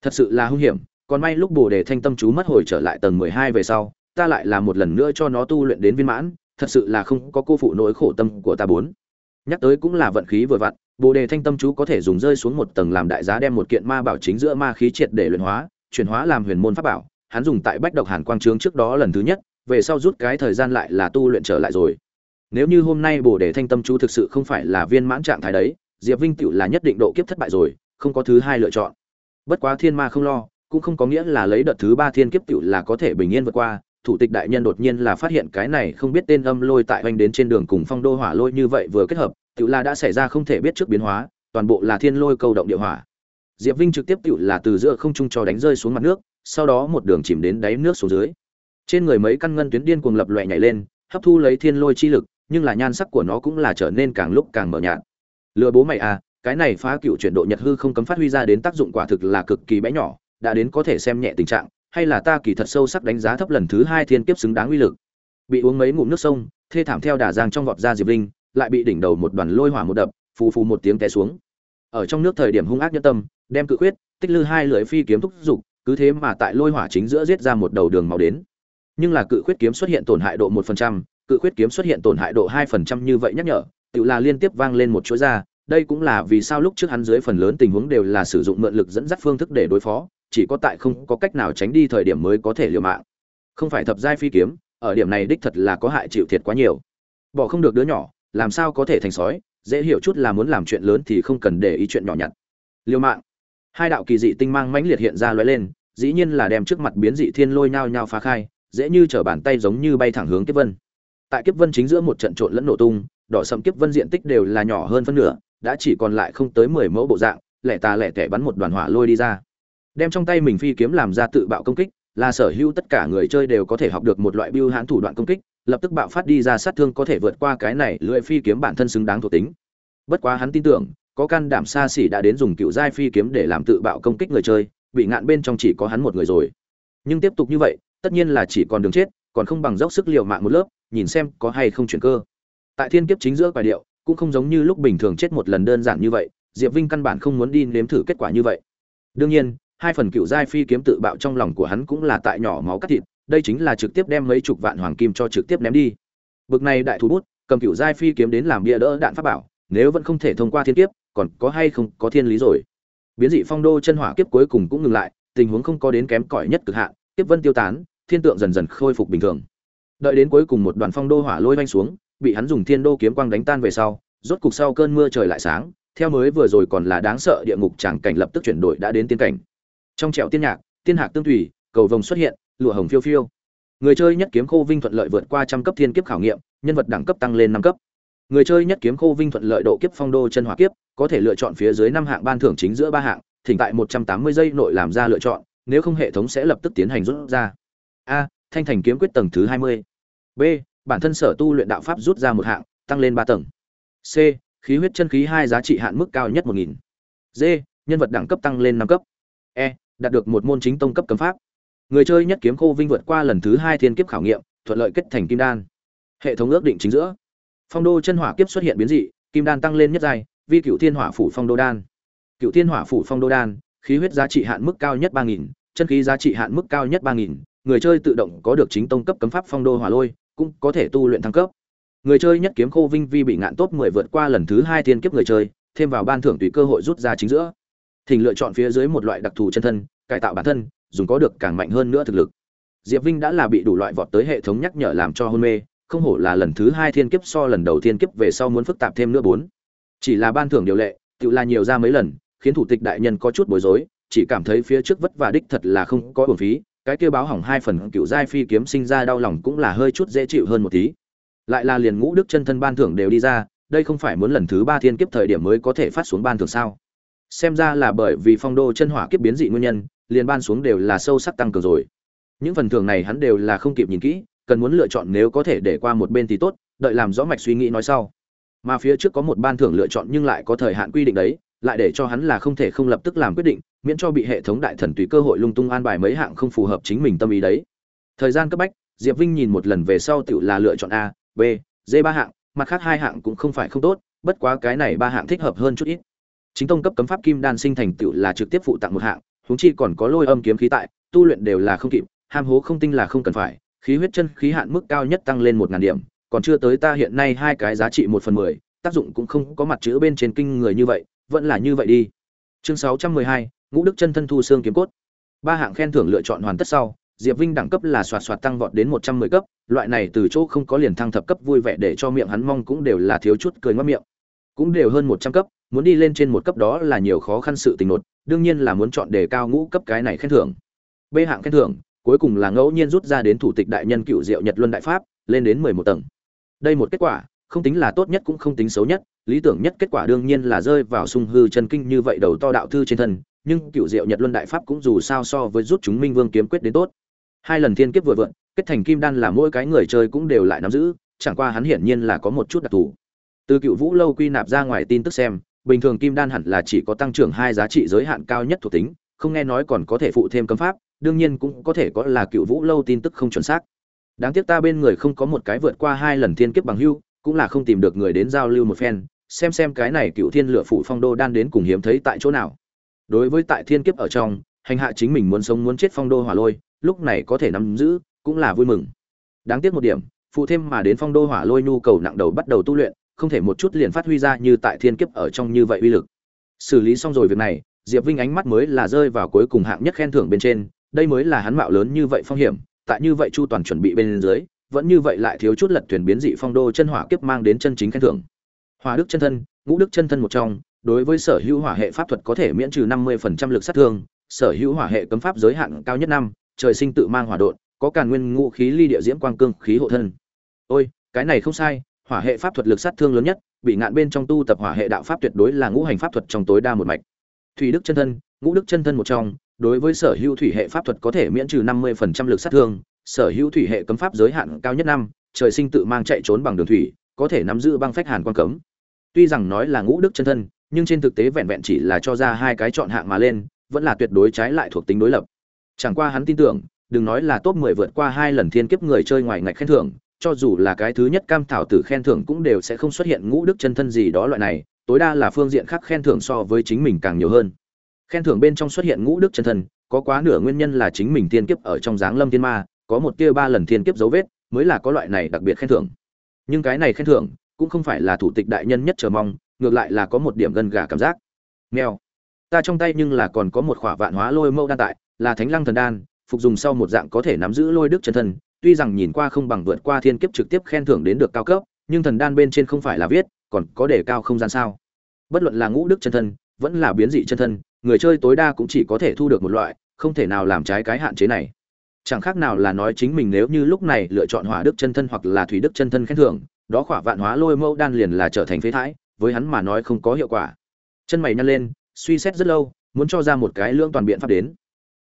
Thật sự là hung hiểm, còn may lúc bồ đề thanh tâm chú mất hồi trở lại tầng mười hai về sau, ta lại là một lần nữa cho nó tu luyện đến viên mãn, thật sự là không có cô phụ nỗi khổ tâm của ta bốn. Nhắc tới cũng là vận khí vừa vặn, bồ đề thanh tâm chú có thể dùng rơi xuống một tầng làm đại giá đem một kiện ma bảo chính giữa ma khí triệt để luyện hóa, chuyển hóa làm huyền môn pháp bảo, hắn dùng tại bách độc hàn quang trướng trước đó lần thứ nhất, về sau rút cái thời gian lại là tu luyện trở lại rồi nếu như hôm nay bồ đề thanh tâm chú thực sự không phải là viên mãn trạng thái đấy, diệp vinh tựu là nhất định độ kiếp thất bại rồi, không có thứ hai lựa chọn. Bất quá thiên ma không lo, cũng không có nghĩa là lấy đợt thứ ba thiên kiếp tựu là có thể bình yên vượt qua. Thủ tịch đại nhân đột nhiên là phát hiện cái này không biết tên âm lôi tại oanh đến trên đường cùng phong đô hỏa lôi như vậy vừa kết hợp tựu là đã xảy ra không thể biết trước biến hóa, toàn bộ là thiên lôi câu động địa hỏa. Diệp vinh trực tiếp tự là từ giữa không trung cho đánh rơi xuống mặt nước, sau đó một đường chìm đến đáy nước xuống dưới. Trên người mấy căn ngân tuyến điên cuồng lập loè nhảy lên, hấp thu lấy thiên lôi chi lực nhưng là nhan sắc của nó cũng là trở nên càng lúc càng mờ nhạt. Lừa bố mày à cái này phá cựu chuyển độ nhật hư không cấm phát huy ra đến tác dụng quả thực là cực kỳ bé nhỏ, đã đến có thể xem nhẹ tình trạng, hay là ta kỳ thật sâu sắc đánh giá thấp lần thứ hai thiên kiếp xứng đáng uy lực. Bị uống mấy ngụm nước sông, thê thảm theo đà giang trong vọt ra diệp linh, lại bị đỉnh đầu một đoàn lôi hỏa một đập, phù phù một tiếng té xuống. Ở trong nước thời điểm hung ác nhân tâm, đem cự quyết, tích lư hai lưỡi phi kiếm thúc dục cứ thế mà tại lôi hỏa chính giữa giết ra một đầu đường màu đến. Nhưng là cự quyết kiếm xuất hiện tổn hại độ một phần trăm cự quyết kiếm xuất hiện tổn hại độ hai phần trăm như vậy nhắc nhở, tự là liên tiếp vang lên một chuỗi ra, đây cũng là vì sao lúc trước hắn dưới phần lớn tình huống đều là sử dụng mượn lực dẫn dắt phương thức để đối phó, chỉ có tại không có cách nào tránh đi thời điểm mới có thể liều mạng. Không phải thập giai phi kiếm, ở điểm này đích thật là có hại chịu thiệt quá nhiều. Bỏ không được đứa nhỏ, làm sao có thể thành sói, dễ hiểu chút là muốn làm chuyện lớn thì không cần để ý chuyện nhỏ nhặt. Liều mạng. Hai đạo kỳ dị tinh mang mãnh liệt hiện ra lóe lên, dĩ nhiên là đem trước mặt biến dị thiên lôi nhao nhao phá khai, dễ như trở bàn tay giống như bay thẳng hướng kiếp vân tại kiếp vân chính giữa một trận trộn lẫn nổ tung, đỏ sầm kiếp vân diện tích đều là nhỏ hơn phân nửa, đã chỉ còn lại không tới mười mẫu bộ dạng, lẻ tà lẻ tẻ bắn một đoàn hỏa lôi đi ra. Đem trong tay mình phi kiếm làm ra tự bạo công kích, là sở hữu tất cả người chơi đều có thể học được một loại biêu hãn thủ đoạn công kích, lập tức bạo phát đi ra sát thương có thể vượt qua cái này lưỡi phi kiếm bản thân xứng đáng thuộc tính. Bất quá hắn tin tưởng, có can đảm xa xỉ đã đến dùng cựu giai phi kiếm để làm tự bạo công kích người chơi, bị ngạn bên trong chỉ có hắn một người rồi. Nhưng tiếp tục như vậy, tất nhiên là chỉ còn đường chết, còn không bằng dốc sức liều mạng một lớp nhìn xem có hay không chuyển cơ. Tại thiên kiếp chính giữa quả điệu, cũng không giống như lúc bình thường chết một lần đơn giản như vậy, diệp vinh căn bản không muốn đi nếm thử kết quả như vậy. Đương nhiên, hai phần cựu giai phi kiếm tự bạo trong lòng của hắn cũng là tại nhỏ máu cắt thịt, đây chính là trực tiếp đem mấy chục vạn hoàng kim cho trực tiếp ném đi. Bực này đại thú bút, cầm cựu giai phi kiếm đến làm bia đỡ đạn pháp bảo, nếu vẫn không thể thông qua thiên kiếp, còn có hay không có thiên lý rồi? Biến dị phong đô chân hỏa kiếp cuối cùng cũng ngừng lại, tình huống không có đến kém cỏi nhất cực hạn, kiếp vân tiêu tán, thiên tượng dần dần khôi phục bình thường đợi đến cuối cùng một đoàn phong đô hỏa lôi vanh xuống, bị hắn dùng thiên đô kiếm quang đánh tan về sau, rốt cục sau cơn mưa trời lại sáng, theo mới vừa rồi còn là đáng sợ địa ngục tràng cảnh lập tức chuyển đổi đã đến tiên cảnh. Trong trẹo tiên nhạc, tiên hạc tương thủy, cầu vồng xuất hiện, lụa hồng phiêu phiêu. Người chơi nhất kiếm khô vinh thuận lợi vượt qua trăm cấp thiên kiếp khảo nghiệm, nhân vật đẳng cấp tăng lên năm cấp. Người chơi nhất kiếm khô vinh thuận lợi độ kiếp phong đô chân hỏa kiếp, có thể lựa chọn phía dưới năm hạng ban thưởng chính giữa ba hạng, thỉnh tại một trăm tám mươi giây nội làm ra lựa chọn, nếu không hệ thống sẽ lập tức tiến hành rút ra. A, thanh thành kiếm quyết tầng thứ hai mươi b, bản thân sở tu luyện đạo pháp rút ra một hạng, tăng lên ba tầng. C, khí huyết chân khí hai giá trị hạn mức cao nhất một nghìn. D, nhân vật đẳng cấp tăng lên năm cấp. E đạt được một môn chính tông cấp cấm pháp. Người chơi nhất kiếm khô vinh vượt qua lần thứ hai thiên kiếp khảo nghiệm, thuận lợi kết thành kim đan. Hệ thống ước định chính giữa. Phong đô chân hỏa kiếp xuất hiện biến dị, kim đan tăng lên nhất giai, vi cựu thiên hỏa phủ phong đô đan. Cựu thiên hỏa phủ phong đô đan, khí huyết giá trị hạn mức cao nhất ba nghìn, chân khí giá trị hạn mức cao nhất ba nghìn người chơi tự động có được chính tông cấp cấm pháp phong đô hỏa lôi, cũng có thể tu luyện thăng cấp. Người chơi nhất kiếm khô vinh vi bị ngạn top 10 vượt qua lần thứ hai thiên kiếp người chơi, thêm vào ban thưởng tùy cơ hội rút ra chính giữa. Thỉnh lựa chọn phía dưới một loại đặc thù chân thân, cải tạo bản thân, dùng có được càng mạnh hơn nữa thực lực. Diệp vinh đã là bị đủ loại vọt tới hệ thống nhắc nhở làm cho hôn mê, không hổ là lần thứ hai thiên kiếp so lần đầu thiên kiếp về sau muốn phức tạp thêm nữa bốn. Chỉ là ban thưởng điều lệ tự là nhiều ra mấy lần, khiến thủ tịch đại nhân có chút bối rối, chỉ cảm thấy phía trước vất vả đích thật là không có uổng phí cái kia báo hỏng hai phần cựu giai phi kiếm sinh ra đau lòng cũng là hơi chút dễ chịu hơn một tí. Lại là liền ngũ đức chân thân ban thưởng đều đi ra, đây không phải muốn lần thứ ba thiên kiếp thời điểm mới có thể phát xuống ban thưởng sao? Xem ra là bởi vì phong đô chân hỏa kiếp biến dị nguyên nhân, liền ban xuống đều là sâu sắc tăng cường rồi. Những phần thưởng này hắn đều là không kịp nhìn kỹ, cần muốn lựa chọn nếu có thể để qua một bên thì tốt, đợi làm rõ mạch suy nghĩ nói sau. Mà phía trước có một ban thưởng lựa chọn nhưng lại có thời hạn quy định đấy, lại để cho hắn là không thể không lập tức làm quyết định miễn cho bị hệ thống đại thần tùy cơ hội lung tung an bài mấy hạng không phù hợp chính mình tâm ý đấy. Thời gian cấp bách, diệp vinh nhìn một lần về sau tự là lựa chọn a, b d ba hạng, mặt khác hai hạng cũng không phải không tốt, bất quá cái này ba hạng thích hợp hơn chút ít. Chính tông cấp cấm pháp kim đan sinh thành tựu là trực tiếp phụ tặng một hạng, huống chi còn có lôi âm kiếm khí tại, tu luyện đều là không kịp, ham hố không tinh là không cần phải, khí huyết chân khí hạn mức cao nhất tăng lên một ngàn điểm, còn chưa tới ta hiện nay hai cái giá trị một phần mười, tác dụng cũng không có mặt chữ bên trên kinh người như vậy, vẫn là như vậy đi. Chương sáu trăm mười hai ngũ đức chân thân thu xương kiếm cốt. Ba hạng khen thưởng lựa chọn hoàn tất sau, diệp vinh đẳng cấp là soạt soạt tăng vọt đến một trăm mười cấp, loại này từ chỗ không có liền thăng thập cấp vui vẻ để cho miệng hắn mong cũng đều là thiếu chút cười ngoắc miệng. Cũng đều hơn một trăm cấp, muốn đi lên trên một cấp đó là nhiều khó khăn sự tình nột, đương nhiên là muốn chọn đề cao ngũ cấp cái này khen thưởng. B hạng khen thưởng, cuối cùng là ngẫu nhiên rút ra đến thủ tịch đại nhân cựu diệu nhật luân đại pháp, lên đến mười một tầng. Đây một kết quả, không tính là tốt nhất cũng không tính xấu nhất, lý tưởng nhất kết quả đương nhiên là rơi vào sung hư chân kinh như vậy đầu to đạo thư trên thân nhưng cựu diệu nhật luân đại pháp cũng dù sao so với rút chúng minh vương kiếm quyết đến tốt. Hai lần thiên kiếp vừa vượn, kết thành kim đan là mỗi cái người chơi cũng đều lại nắm giữ, chẳng qua hắn hiển nhiên là có một chút đặc thù. Từ cựu vũ lâu quy nạp ra ngoài tin tức xem, bình thường kim đan hẳn là chỉ có tăng trưởng hai giá trị giới hạn cao nhất thuộc tính, không nghe nói còn có thể phụ thêm cấm pháp, đương nhiên cũng có thể có là cựu vũ lâu tin tức không chuẩn xác. Đáng tiếc ta bên người không có một cái vượt qua hai lần thiên kiếp bằng hưu, cũng là không tìm được người đến giao lưu một phen, xem xem cái này cựu thiên lựa phủ phong đô đan đến cùng hiếm thấy tại chỗ nào đối với tại thiên kiếp ở trong, hành hạ chính mình muốn sống muốn chết phong đô hỏa lôi, lúc này có thể nắm giữ, cũng là vui mừng. Đáng tiếc một điểm, phụ thêm mà đến phong đô hỏa lôi nhu cầu nặng đầu bắt đầu tu luyện, không thể một chút liền phát huy ra như tại thiên kiếp ở trong như vậy uy lực. Xử lý xong rồi việc này, diệp vinh ánh mắt mới là rơi vào cuối cùng hạng nhất khen thưởng bên trên, đây mới là hắn mạo lớn như vậy phong hiểm, tại như vậy chu toàn chuẩn bị bên dưới, vẫn như vậy lại thiếu chút lật thuyền biến dị phong đô chân hỏa kiếp mang đến chân chính khen thưởng. Hỏa đức chân thân, ngũ đức chân thân một trong đối với sở hữu hỏa hệ pháp thuật có thể miễn trừ năm mươi phần trăm lực sát thương, sở hữu hỏa hệ cấm pháp giới hạn cao nhất năm, trời sinh tự mang hỏa độn, có càn nguyên ngũ khí ly địa diễm quang cương khí hộ thân. Ôi, cái này không sai, hỏa hệ pháp thuật lực sát thương lớn nhất, bị ngạn bên trong tu tập hỏa hệ đạo pháp tuyệt đối là ngũ hành pháp thuật trong tối đa một mạch. Thủy đức chân thân, ngũ đức chân thân một trong, đối với sở hữu thủy hệ pháp thuật có thể miễn trừ năm mươi phần trăm lực sát thương, sở hữu thủy hệ cấm pháp giới hạn cao nhất năm, trời sinh tự mang chạy trốn bằng đường thủy, có thể nắm giữ băng phách hàn quan cấm. Tuy rằng nói là ngũ đức chân thân nhưng trên thực tế vẹn vẹn chỉ là cho ra hai cái chọn hạng mà lên, vẫn là tuyệt đối trái lại thuộc tính đối lập. Chẳng qua hắn tin tưởng, đừng nói là top 10 vượt qua hai lần thiên kiếp người chơi ngoài ngạch khen thưởng, cho dù là cái thứ nhất cam thảo tử khen thưởng cũng đều sẽ không xuất hiện ngũ đức chân thân gì đó loại này, tối đa là phương diện khác khen thưởng so với chính mình càng nhiều hơn. Khen thưởng bên trong xuất hiện ngũ đức chân thân, có quá nửa nguyên nhân là chính mình thiên kiếp ở trong dáng lâm thiên ma, có một kia ba lần thiên kiếp dấu vết, mới là có loại này đặc biệt khen thưởng. Nhưng cái này khen thưởng cũng không phải là thủ tịch đại nhân nhất chờ mong ngược lại là có một điểm gần gà cảm giác. Nghèo ta trong tay nhưng là còn có một khỏa vạn hóa lôi mâu đan tại, là thánh lăng thần đan, phục dùng sau một dạng có thể nắm giữ lôi đức chân thân. Tuy rằng nhìn qua không bằng vượt qua thiên kiếp trực tiếp khen thưởng đến được cao cấp, nhưng thần đan bên trên không phải là viết, còn có đề cao không gian sao? Bất luận là ngũ đức chân thân, vẫn là biến dị chân thân, người chơi tối đa cũng chỉ có thể thu được một loại, không thể nào làm trái cái hạn chế này. Chẳng khác nào là nói chính mình nếu như lúc này lựa chọn hỏa đức chân thân hoặc là thủy đức chân thân khen thưởng, đó khỏa vạn hóa lôi mẫu đan liền là trở thành phế thải với hắn mà nói không có hiệu quả. Chân mày nhăn lên, suy xét rất lâu, muốn cho ra một cái lưỡng toàn biện pháp đến.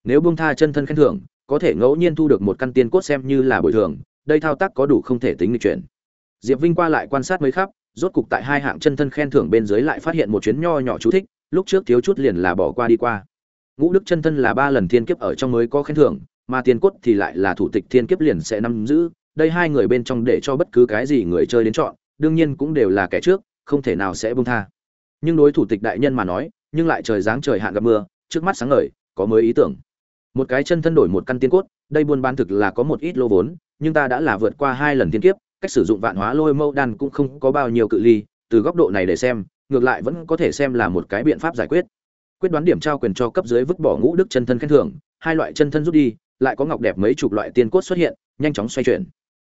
Nếu buông tha chân thân khen thưởng, có thể ngẫu nhiên thu được một căn tiên cốt xem như là bồi thường, đây thao tác có đủ không thể tính lịch chuyển. Diệp vinh qua lại quan sát mấy khắp, rốt cục tại hai hạng chân thân khen thưởng bên dưới lại phát hiện một chuyến nho nhỏ chú thích, lúc trước thiếu chút liền là bỏ qua đi qua. Ngũ đức chân thân là ba lần thiên kiếp ở trong mới có khen thưởng, mà tiên cốt thì lại là thủ tịch thiên kiếp liền sẽ nắm giữ, đây hai người bên trong để cho bất cứ cái gì người chơi đến chọn, đương nhiên cũng đều là kẻ trước không thể nào sẽ buông tha. Nhưng đối thủ tịch đại nhân mà nói, nhưng lại trời dáng trời hạn gặp mưa, trước mắt sáng ngời, có mới ý tưởng. Một cái chân thân đổi một căn tiên cốt, đây buôn bán thực là có một ít lô vốn, nhưng ta đã là vượt qua hai lần tiên kiếp, cách sử dụng vạn hóa lôi mâu đan cũng không có bao nhiêu cự ly, từ góc độ này để xem, ngược lại vẫn có thể xem là một cái biện pháp giải quyết. Quyết đoán điểm trao quyền cho cấp dưới vứt bỏ ngũ đức chân thân khen thưởng, hai loại chân thân rút đi, lại có ngọc đẹp mấy chục loại tiên cốt xuất hiện, nhanh chóng xoay chuyển.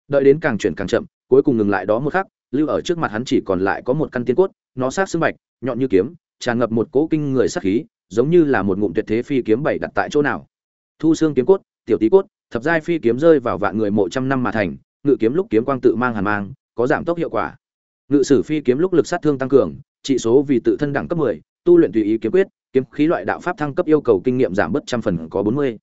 Đợi đến càng chuyển càng chậm, cuối cùng ngừng lại đó một khắc lưu ở trước mặt hắn chỉ còn lại có một căn tiên cốt nó sát xương bạch nhọn như kiếm tràn ngập một cỗ kinh người sát khí giống như là một ngụm tuyệt thế phi kiếm bảy đặt tại chỗ nào. Thu xương kiếm cốt tiểu tí cốt thập giai phi kiếm rơi vào vạn người mộ trăm năm mà thành ngự kiếm lúc kiếm quang tự mang hàn mang có giảm tốc hiệu quả. Ngự sử phi kiếm lúc lực sát thương tăng cường trị số vì tự thân đẳng cấp 10, tu luyện tùy ý kiếm quyết kiếm khí loại đạo pháp thăng cấp yêu cầu kinh nghiệm giảm bớt trăm phần có 40.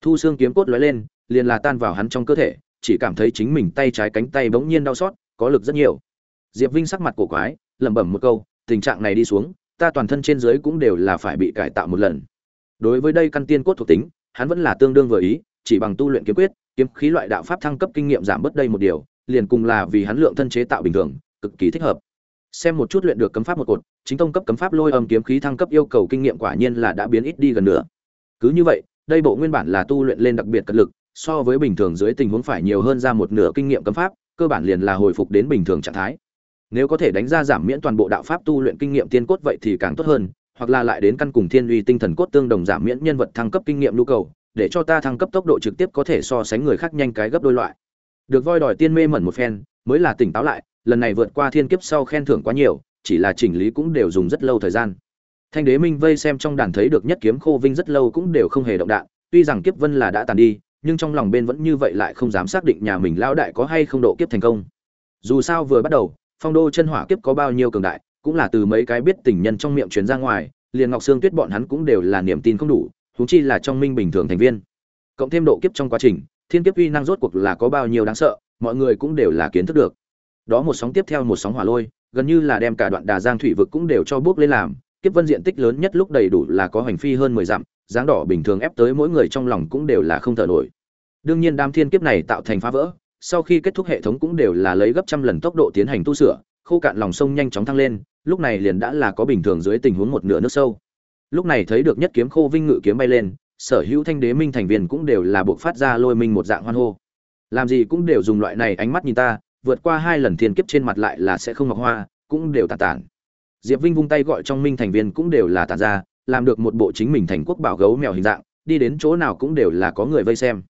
thu xương kiếm cốt lóe lên liền là tan vào hắn trong cơ thể chỉ cảm thấy chính mình tay trái cánh tay bỗng nhiên đau xót có lực rất nhiều diệp vinh sắc mặt cổ quái, lẩm bẩm một câu, tình trạng này đi xuống, ta toàn thân trên dưới cũng đều là phải bị cải tạo một lần. Đối với đây căn tiên cốt thuộc tính, hắn vẫn là tương đương vừa ý, chỉ bằng tu luyện kiếm quyết, kiếm khí loại đạo pháp thăng cấp kinh nghiệm giảm bớt đây một điều, liền cùng là vì hắn lượng thân chế tạo bình thường, cực kỳ thích hợp. Xem một chút luyện được cấm pháp một cột, chính tông cấp cấm pháp lôi âm kiếm khí thăng cấp yêu cầu kinh nghiệm quả nhiên là đã biến ít đi gần nữa. Cứ như vậy, đây bộ nguyên bản là tu luyện lên đặc biệt cật lực, so với bình thường dưới tình huống phải nhiều hơn ra một nửa kinh nghiệm cấm pháp, cơ bản liền là hồi phục đến bình thường trạng thái nếu có thể đánh ra giảm miễn toàn bộ đạo pháp tu luyện kinh nghiệm tiên cốt vậy thì càng tốt hơn, hoặc là lại đến căn cùng thiên uy tinh thần cốt tương đồng giảm miễn nhân vật thăng cấp kinh nghiệm nhu cầu, để cho ta thăng cấp tốc độ trực tiếp có thể so sánh người khác nhanh cái gấp đôi loại. Được voi đòi tiên mê mẩn một phen, mới là tỉnh táo lại, lần này vượt qua thiên kiếp sau khen thưởng quá nhiều, chỉ là chỉnh lý cũng đều dùng rất lâu thời gian. Thanh đế minh vây xem trong đàn thấy được nhất kiếm khô vinh rất lâu cũng đều không hề động đạn, tuy rằng kiếp vân là đã tàn đi, nhưng trong lòng bên vẫn như vậy lại không dám xác định nhà mình lão đại có hay không độ kiếp thành công. Dù sao vừa bắt đầu phong đô chân hỏa kiếp có bao nhiêu cường đại, cũng là từ mấy cái biết tình nhân trong miệng truyền ra ngoài, liền ngọc sương tuyết bọn hắn cũng đều là niềm tin không đủ, huống chi là trong minh bình thường thành viên. Cộng thêm độ kiếp trong quá trình, thiên kiếp uy năng rốt cuộc là có bao nhiêu đáng sợ, mọi người cũng đều là kiến thức được. Đó một sóng tiếp theo một sóng hỏa lôi, gần như là đem cả đoạn đà giang thủy vực cũng đều cho bước lên làm, kiếp vân diện tích lớn nhất lúc đầy đủ là có hành phi hơn mười dặm, dáng đỏ bình thường ép tới mỗi người trong lòng cũng đều là không thở nổi. Đương nhiên đam thiên kiếp này tạo thành phá vỡ sau khi kết thúc hệ thống cũng đều là lấy gấp trăm lần tốc độ tiến hành tu sửa, khô cạn lòng sông nhanh chóng thăng lên, lúc này liền đã là có bình thường dưới tình huống một nửa nước sâu. Lúc này thấy được nhất kiếm khô vinh ngự kiếm bay lên, sở hữu thanh đế minh thành viên cũng đều là buộc phát ra lôi minh một dạng hoan hô. Làm gì cũng đều dùng loại này ánh mắt nhìn ta, vượt qua hai lần thiên kiếp trên mặt lại là sẽ không ngọc hoa, cũng đều tàn tản. Diệp vinh vung tay gọi trong minh thành viên cũng đều là tàn ra, làm được một bộ chính mình thành quốc bảo gấu mèo hình dạng, đi đến chỗ nào cũng đều là có người vây xem.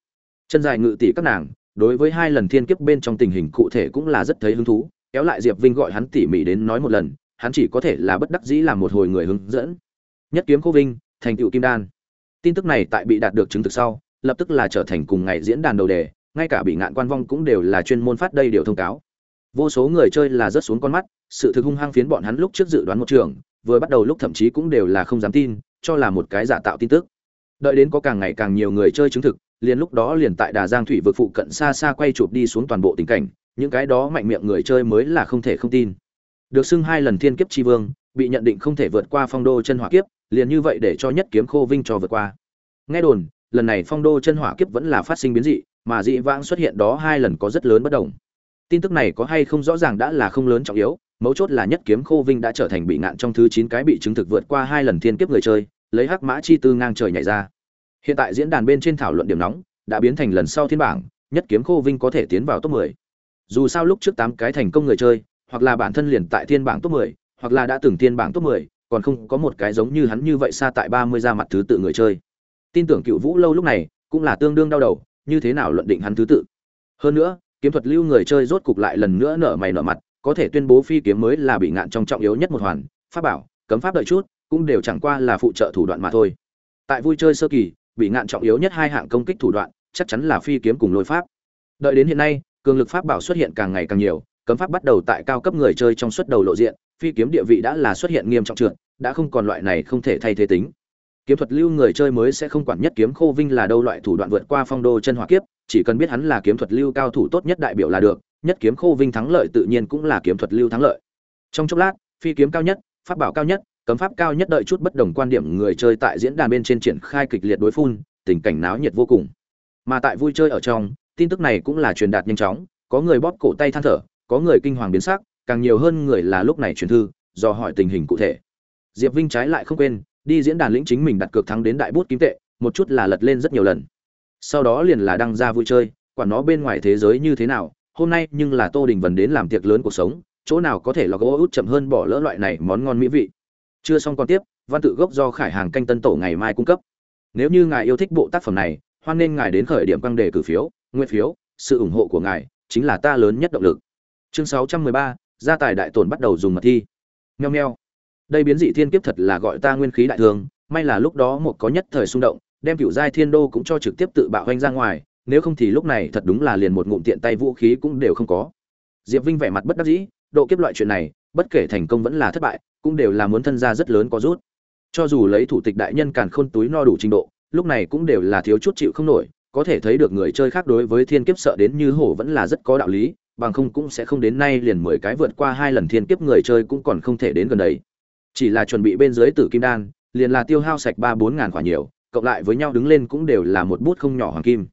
Chân dài ngự tỷ các nàng đối với hai lần thiên kiếp bên trong tình hình cụ thể cũng là rất thấy hứng thú, kéo lại diệp vinh gọi hắn tỉ mỉ đến nói một lần, hắn chỉ có thể là bất đắc dĩ làm một hồi người hướng dẫn. Nhất kiếm cô vinh, thành tựu kim đan. Tin tức này tại bị đạt được chứng thực sau, lập tức là trở thành cùng ngày diễn đàn đầu đề, ngay cả bị ngạn quan vong cũng đều là chuyên môn phát đây điều thông cáo. Vô số người chơi là rất xuống con mắt, sự thực hung hăng phiến bọn hắn lúc trước dự đoán một trường, vừa bắt đầu lúc thậm chí cũng đều là không dám tin, cho là một cái giả tạo tin tức. Đợi đến có càng ngày càng nhiều người chơi chứng thực liền lúc đó liền tại đà giang thủy vực phụ cận xa xa quay chụp đi xuống toàn bộ tình cảnh, những cái đó mạnh miệng người chơi mới là không thể không tin. Được xưng hai lần thiên kiếp tri vương, bị nhận định không thể vượt qua phong đô chân hỏa kiếp, liền như vậy để cho nhất kiếm khô vinh cho vượt qua. Nghe đồn, lần này phong đô chân hỏa kiếp vẫn là phát sinh biến dị, mà dị vãng xuất hiện đó hai lần có rất lớn bất đồng. Tin tức này có hay không rõ ràng đã là không lớn trọng yếu, mấu chốt là nhất kiếm khô vinh đã trở thành bị ngạn trong thứ chín cái bị chứng thực vượt qua hai lần thiên kiếp người chơi, lấy hắc mã chi tư ngang trời nhảy ra hiện tại diễn đàn bên trên thảo luận điểm nóng đã biến thành lần sau thiên bảng nhất kiếm khô vinh có thể tiến vào top 10. dù sao lúc trước tám cái thành công người chơi hoặc là bản thân liền tại thiên bảng top 10, hoặc là đã từng thiên bảng top 10, còn không có một cái giống như hắn như vậy xa tại 30 ra mặt thứ tự người chơi. Tin tưởng cựu vũ lâu lúc này cũng là tương đương đau đầu như thế nào luận định hắn thứ tự? Hơn nữa kiếm thuật lưu người chơi rốt cục lại lần nữa nở mày nở mặt có thể tuyên bố phi kiếm mới là bị ngạn trong trọng yếu nhất một hoàn pháp bảo cấm pháp đợi chút cũng đều chẳng qua là phụ trợ thủ đoạn mà thôi. Tại vui chơi sơ kỳ bị ngạn trọng yếu nhất hai hạng công kích thủ đoạn, chắc chắn là phi kiếm cùng lôi pháp. Đợi đến hiện nay, cường lực pháp bảo xuất hiện càng ngày càng nhiều, cấm pháp bắt đầu tại cao cấp người chơi trong suất đầu lộ diện, phi kiếm địa vị đã là xuất hiện nghiêm trọng trượt, đã không còn loại này không thể thay thế tính. Kiếm thuật lưu người chơi mới sẽ không quản nhất kiếm khô vinh là đâu loại thủ đoạn vượt qua phong đô chân hỏa kiếp, chỉ cần biết hắn là kiếm thuật lưu cao thủ tốt nhất đại biểu là được, nhất kiếm khô vinh thắng lợi tự nhiên cũng là kiếm thuật lưu thắng lợi. Trong chốc lát, phi kiếm cao nhất, pháp bảo cao nhất cấm pháp cao nhất đợi chút bất đồng quan điểm người chơi tại diễn đàn bên trên triển khai kịch liệt đối phun, tình cảnh náo nhiệt vô cùng. Mà tại vui chơi ở trong, tin tức này cũng là truyền đạt nhanh chóng, có người bóp cổ tay than thở, có người kinh hoàng biến sắc, càng nhiều hơn người là lúc này truyền thư, do hỏi tình hình cụ thể. Diệp vinh trái lại không quên, đi diễn đàn lĩnh chính mình đặt cược thắng đến đại bút kim tệ, một chút là lật lên rất nhiều lần. Sau đó liền là đăng ra vui chơi, quản nó bên ngoài thế giới như thế nào, hôm nay nhưng là tô đình vần đến làm tiệc lớn cuộc sống, chỗ nào có thể là gỗ út chậm hơn bỏ lỡ loại này món ngon mỹ vị chưa xong còn tiếp văn tự gốc do khải hàng canh tân tổ ngày mai cung cấp. Nếu như ngài yêu thích bộ tác phẩm này hoan nên ngài đến khởi điểm căng đề cử phiếu nguyên phiếu sự ủng hộ của ngài chính là ta lớn nhất động lực. Chương 613, gia tài đại tổn bắt đầu dùng mật thi. Nheo nheo đây biến dị thiên kiếp thật là gọi ta nguyên khí đại thường. may là lúc đó một có nhất thời xung động đem cựu giai thiên đô cũng cho trực tiếp tự bạo hoanh ra ngoài nếu không thì lúc này thật đúng là liền một ngụm tiện tay vũ khí cũng đều không có. Diệp vinh vẻ mặt bất đắc dĩ độ kiếp loại chuyện này bất kể thành công vẫn là thất bại cũng đều là muốn thân gia rất lớn có rút. Cho dù lấy thủ tịch đại nhân càn khôn túi no đủ trình độ, lúc này cũng đều là thiếu chút chịu không nổi, có thể thấy được người chơi khác đối với thiên kiếp sợ đến như hổ vẫn là rất có đạo lý, bằng không cũng sẽ không đến nay liền mười cái vượt qua hai lần thiên kiếp người chơi cũng còn không thể đến gần đấy chỉ là chuẩn bị bên dưới tử kim đan, liền là tiêu hao sạch ba bốn ngàn quả nhiều, cộng lại với nhau đứng lên cũng đều là một bút không nhỏ hoàng kim.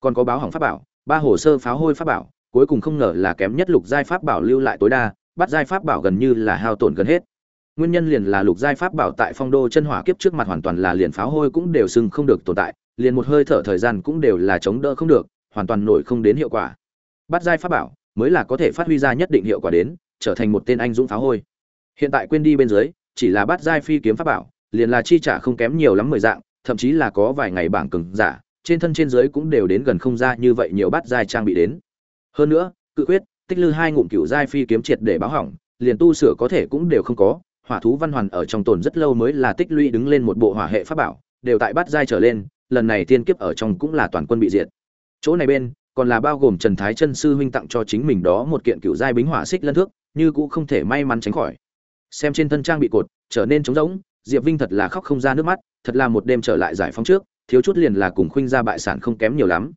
Còn có báo hỏng pháp bảo, ba hồ sơ pháo hôi pháp bảo, cuối cùng không ngờ là kém nhất lục giai pháp bảo lưu lại tối đa, bắt giai pháp bảo gần như là hao tổn gần hết nguyên nhân liền là lục giai pháp bảo tại phong đô chân hỏa kiếp trước mặt hoàn toàn là liền pháo hôi cũng đều sưng không được tồn tại, liền một hơi thở thời gian cũng đều là chống đỡ không được, hoàn toàn nổi không đến hiệu quả. Bắt giai pháp bảo mới là có thể phát huy ra nhất định hiệu quả đến, trở thành một tên anh dũng pháo hôi. Hiện tại quên đi bên dưới, chỉ là bắt giai phi kiếm pháp bảo, liền là chi trả không kém nhiều lắm mười dạng, thậm chí là có vài ngày bảng cứng giả, trên thân trên dưới cũng đều đến gần không ra như vậy nhiều bắt giai trang bị đến. Hơn nữa, cự quyết, tích lư hai ngụm cựu giai phi kiếm triệt để báo hỏng, liền tu sửa có thể cũng đều không có hỏa thú văn hoàn ở trong tồn rất lâu mới là tích lũy đứng lên một bộ hỏa hệ pháp bảo, đều tại bát giai trở lên, lần này tiên kiếp ở trong cũng là toàn quân bị diệt. Chỗ này bên, còn là bao gồm trần thái chân sư huynh tặng cho chính mình đó một kiện cựu giai bính hỏa xích lân thước, như cũng không thể may mắn tránh khỏi. Xem trên thân trang bị cột, trở nên trống rỗng, diệp vinh thật là khóc không ra nước mắt, thật là một đêm trở lại giải phóng trước, thiếu chút liền là cùng khuynh ra bại sản không kém nhiều lắm.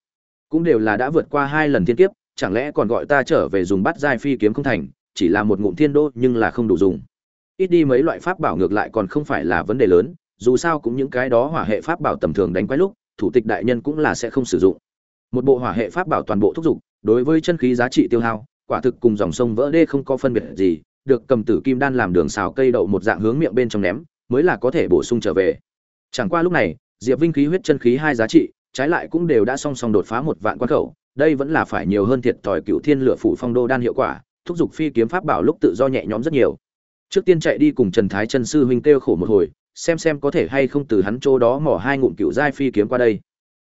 Cũng đều là đã vượt qua hai lần thiên kiếp, chẳng lẽ còn gọi ta trở về dùng bắt giai phi kiếm không thành, chỉ là một ngụm thiên đô nhưng là không đủ dùng ít đi mấy loại pháp bảo ngược lại còn không phải là vấn đề lớn, dù sao cũng những cái đó hỏa hệ pháp bảo tầm thường đánh quái lúc, thủ tịch đại nhân cũng là sẽ không sử dụng. Một bộ hỏa hệ pháp bảo toàn bộ thúc giục, đối với chân khí giá trị tiêu hao, quả thực cùng dòng sông vỡ đê không có phân biệt gì, được cầm tử kim đan làm đường xào cây đậu một dạng hướng miệng bên trong ném, mới là có thể bổ sung trở về. Chẳng qua lúc này, diệp vinh khí huyết chân khí hai giá trị, trái lại cũng đều đã song song đột phá một vạn quan khẩu, đây vẫn là phải nhiều hơn thiệt thòi cựu thiên lửa phủ phong đô đan hiệu quả, thúc giục phi kiếm pháp bảo lúc tự do nhẹ nhõm rất nhiều trước tiên chạy đi cùng trần thái Trần sư huynh kêu khổ một hồi, xem xem có thể hay không từ hắn chỗ đó mỏ hai ngụm cựu giai phi kiếm qua đây.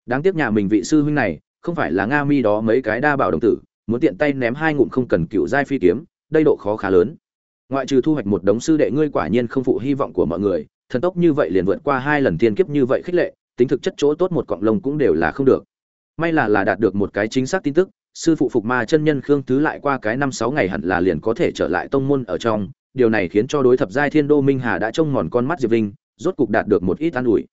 Đáng tiếc nhà mình vị sư huynh này, không phải là nga mi đó mấy cái đa bảo đồng tử, muốn tiện tay ném hai ngụm không cần cựu giai phi kiếm, đây độ khó khá lớn. Ngoại trừ thu hoạch một đống sư đệ ngươi quả nhiên không phụ hy vọng của mọi người, thần tốc như vậy liền vượt qua hai lần thiên kiếp như vậy khích lệ, tính thực chất chỗ tốt một cọng lông cũng đều là không được. May là là đạt được một cái chính xác tin tức, sư phụ phục ma chân nhân khương tứ lại qua cái năm sáu ngày hẳn là liền có thể trở lại tông môn ở trong điều này khiến cho đối thập giai thiên đô minh hà đã trông mòn con mắt diệp vinh, rốt cục đạt được một ít an ủi.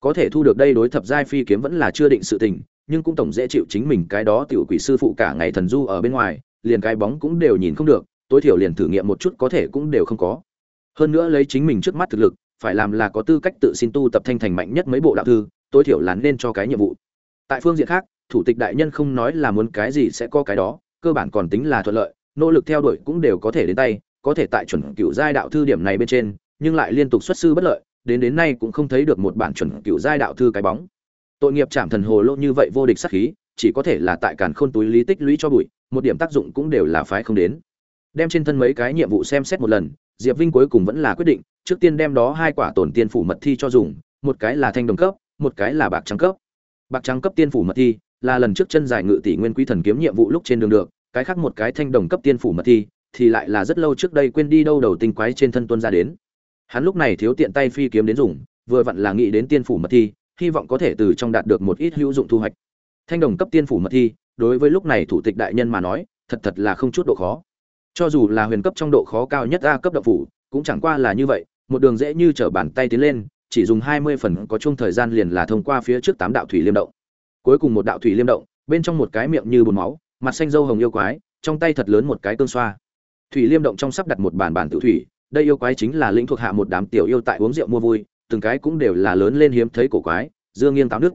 Có thể thu được đây đối thập giai phi kiếm vẫn là chưa định sự tình nhưng cũng tổng dễ chịu chính mình cái đó tiểu quỷ sư phụ cả ngày thần du ở bên ngoài liền cái bóng cũng đều nhìn không được tối thiểu liền thử nghiệm một chút có thể cũng đều không có. Hơn nữa lấy chính mình trước mắt thực lực phải làm là có tư cách tự xin tu tập thanh thành mạnh nhất mấy bộ đạo thư tối thiểu là nên cho cái nhiệm vụ. Tại phương diện khác thủ tịch đại nhân không nói là muốn cái gì sẽ có cái đó cơ bản còn tính là thuận lợi nỗ lực theo đuổi cũng đều có thể đến tay có thể tại chuẩn cựu giai đạo thư điểm này bên trên, nhưng lại liên tục xuất sư bất lợi, đến đến nay cũng không thấy được một bản chuẩn cựu giai đạo thư cái bóng. Tội nghiệp chạm thần hồ lô như vậy vô địch sát khí, chỉ có thể là tại càn khôn túi lý tích lũy cho bụi, một điểm tác dụng cũng đều là phái không đến. Đem trên thân mấy cái nhiệm vụ xem xét một lần, diệp vinh cuối cùng vẫn là quyết định, trước tiên đem đó hai quả tổn tiên phủ mật thi cho dùng, một cái là thanh đồng cấp, một cái là bạc trắng cấp. Bạc trắng cấp tiên phủ mật thi, là lần trước chân giải ngự tỷ nguyên quý thần kiếm nhiệm vụ lúc trên đường được, cái khác một cái thanh đồng cấp tiên phủ mật thi thì lại là rất lâu trước đây quên đi đâu đầu tinh quái trên thân tuân ra đến. Hắn lúc này thiếu tiện tay phi kiếm đến dùng, vừa vặn là nghĩ đến tiên phủ mật thi, hy vọng có thể từ trong đạt được một ít hữu dụng thu hoạch. Thanh đồng cấp tiên phủ mật thi, đối với lúc này thủ tịch đại nhân mà nói, thật thật là không chút độ khó. Cho dù là huyền cấp trong độ khó cao nhất a cấp động phủ, cũng chẳng qua là như vậy, một đường dễ như trở bàn tay tiến lên, chỉ dùng hai mươi phần có chung thời gian liền là thông qua phía trước tám đạo thủy liêm động. Cuối cùng một đạo thủy liêm động, bên trong một cái miệng như bùn máu, mặt xanh dâu hồng yêu quái, trong tay thật lớn một cái tương xoa thủy liêm động trong sắp đặt một bàn bàn tự thủy, đây yêu quái chính là lĩnh thuộc hạ một đám tiểu yêu tại uống rượu mua vui, từng cái cũng đều là lớn lên hiếm thấy cổ quái dương nghiêng táo nước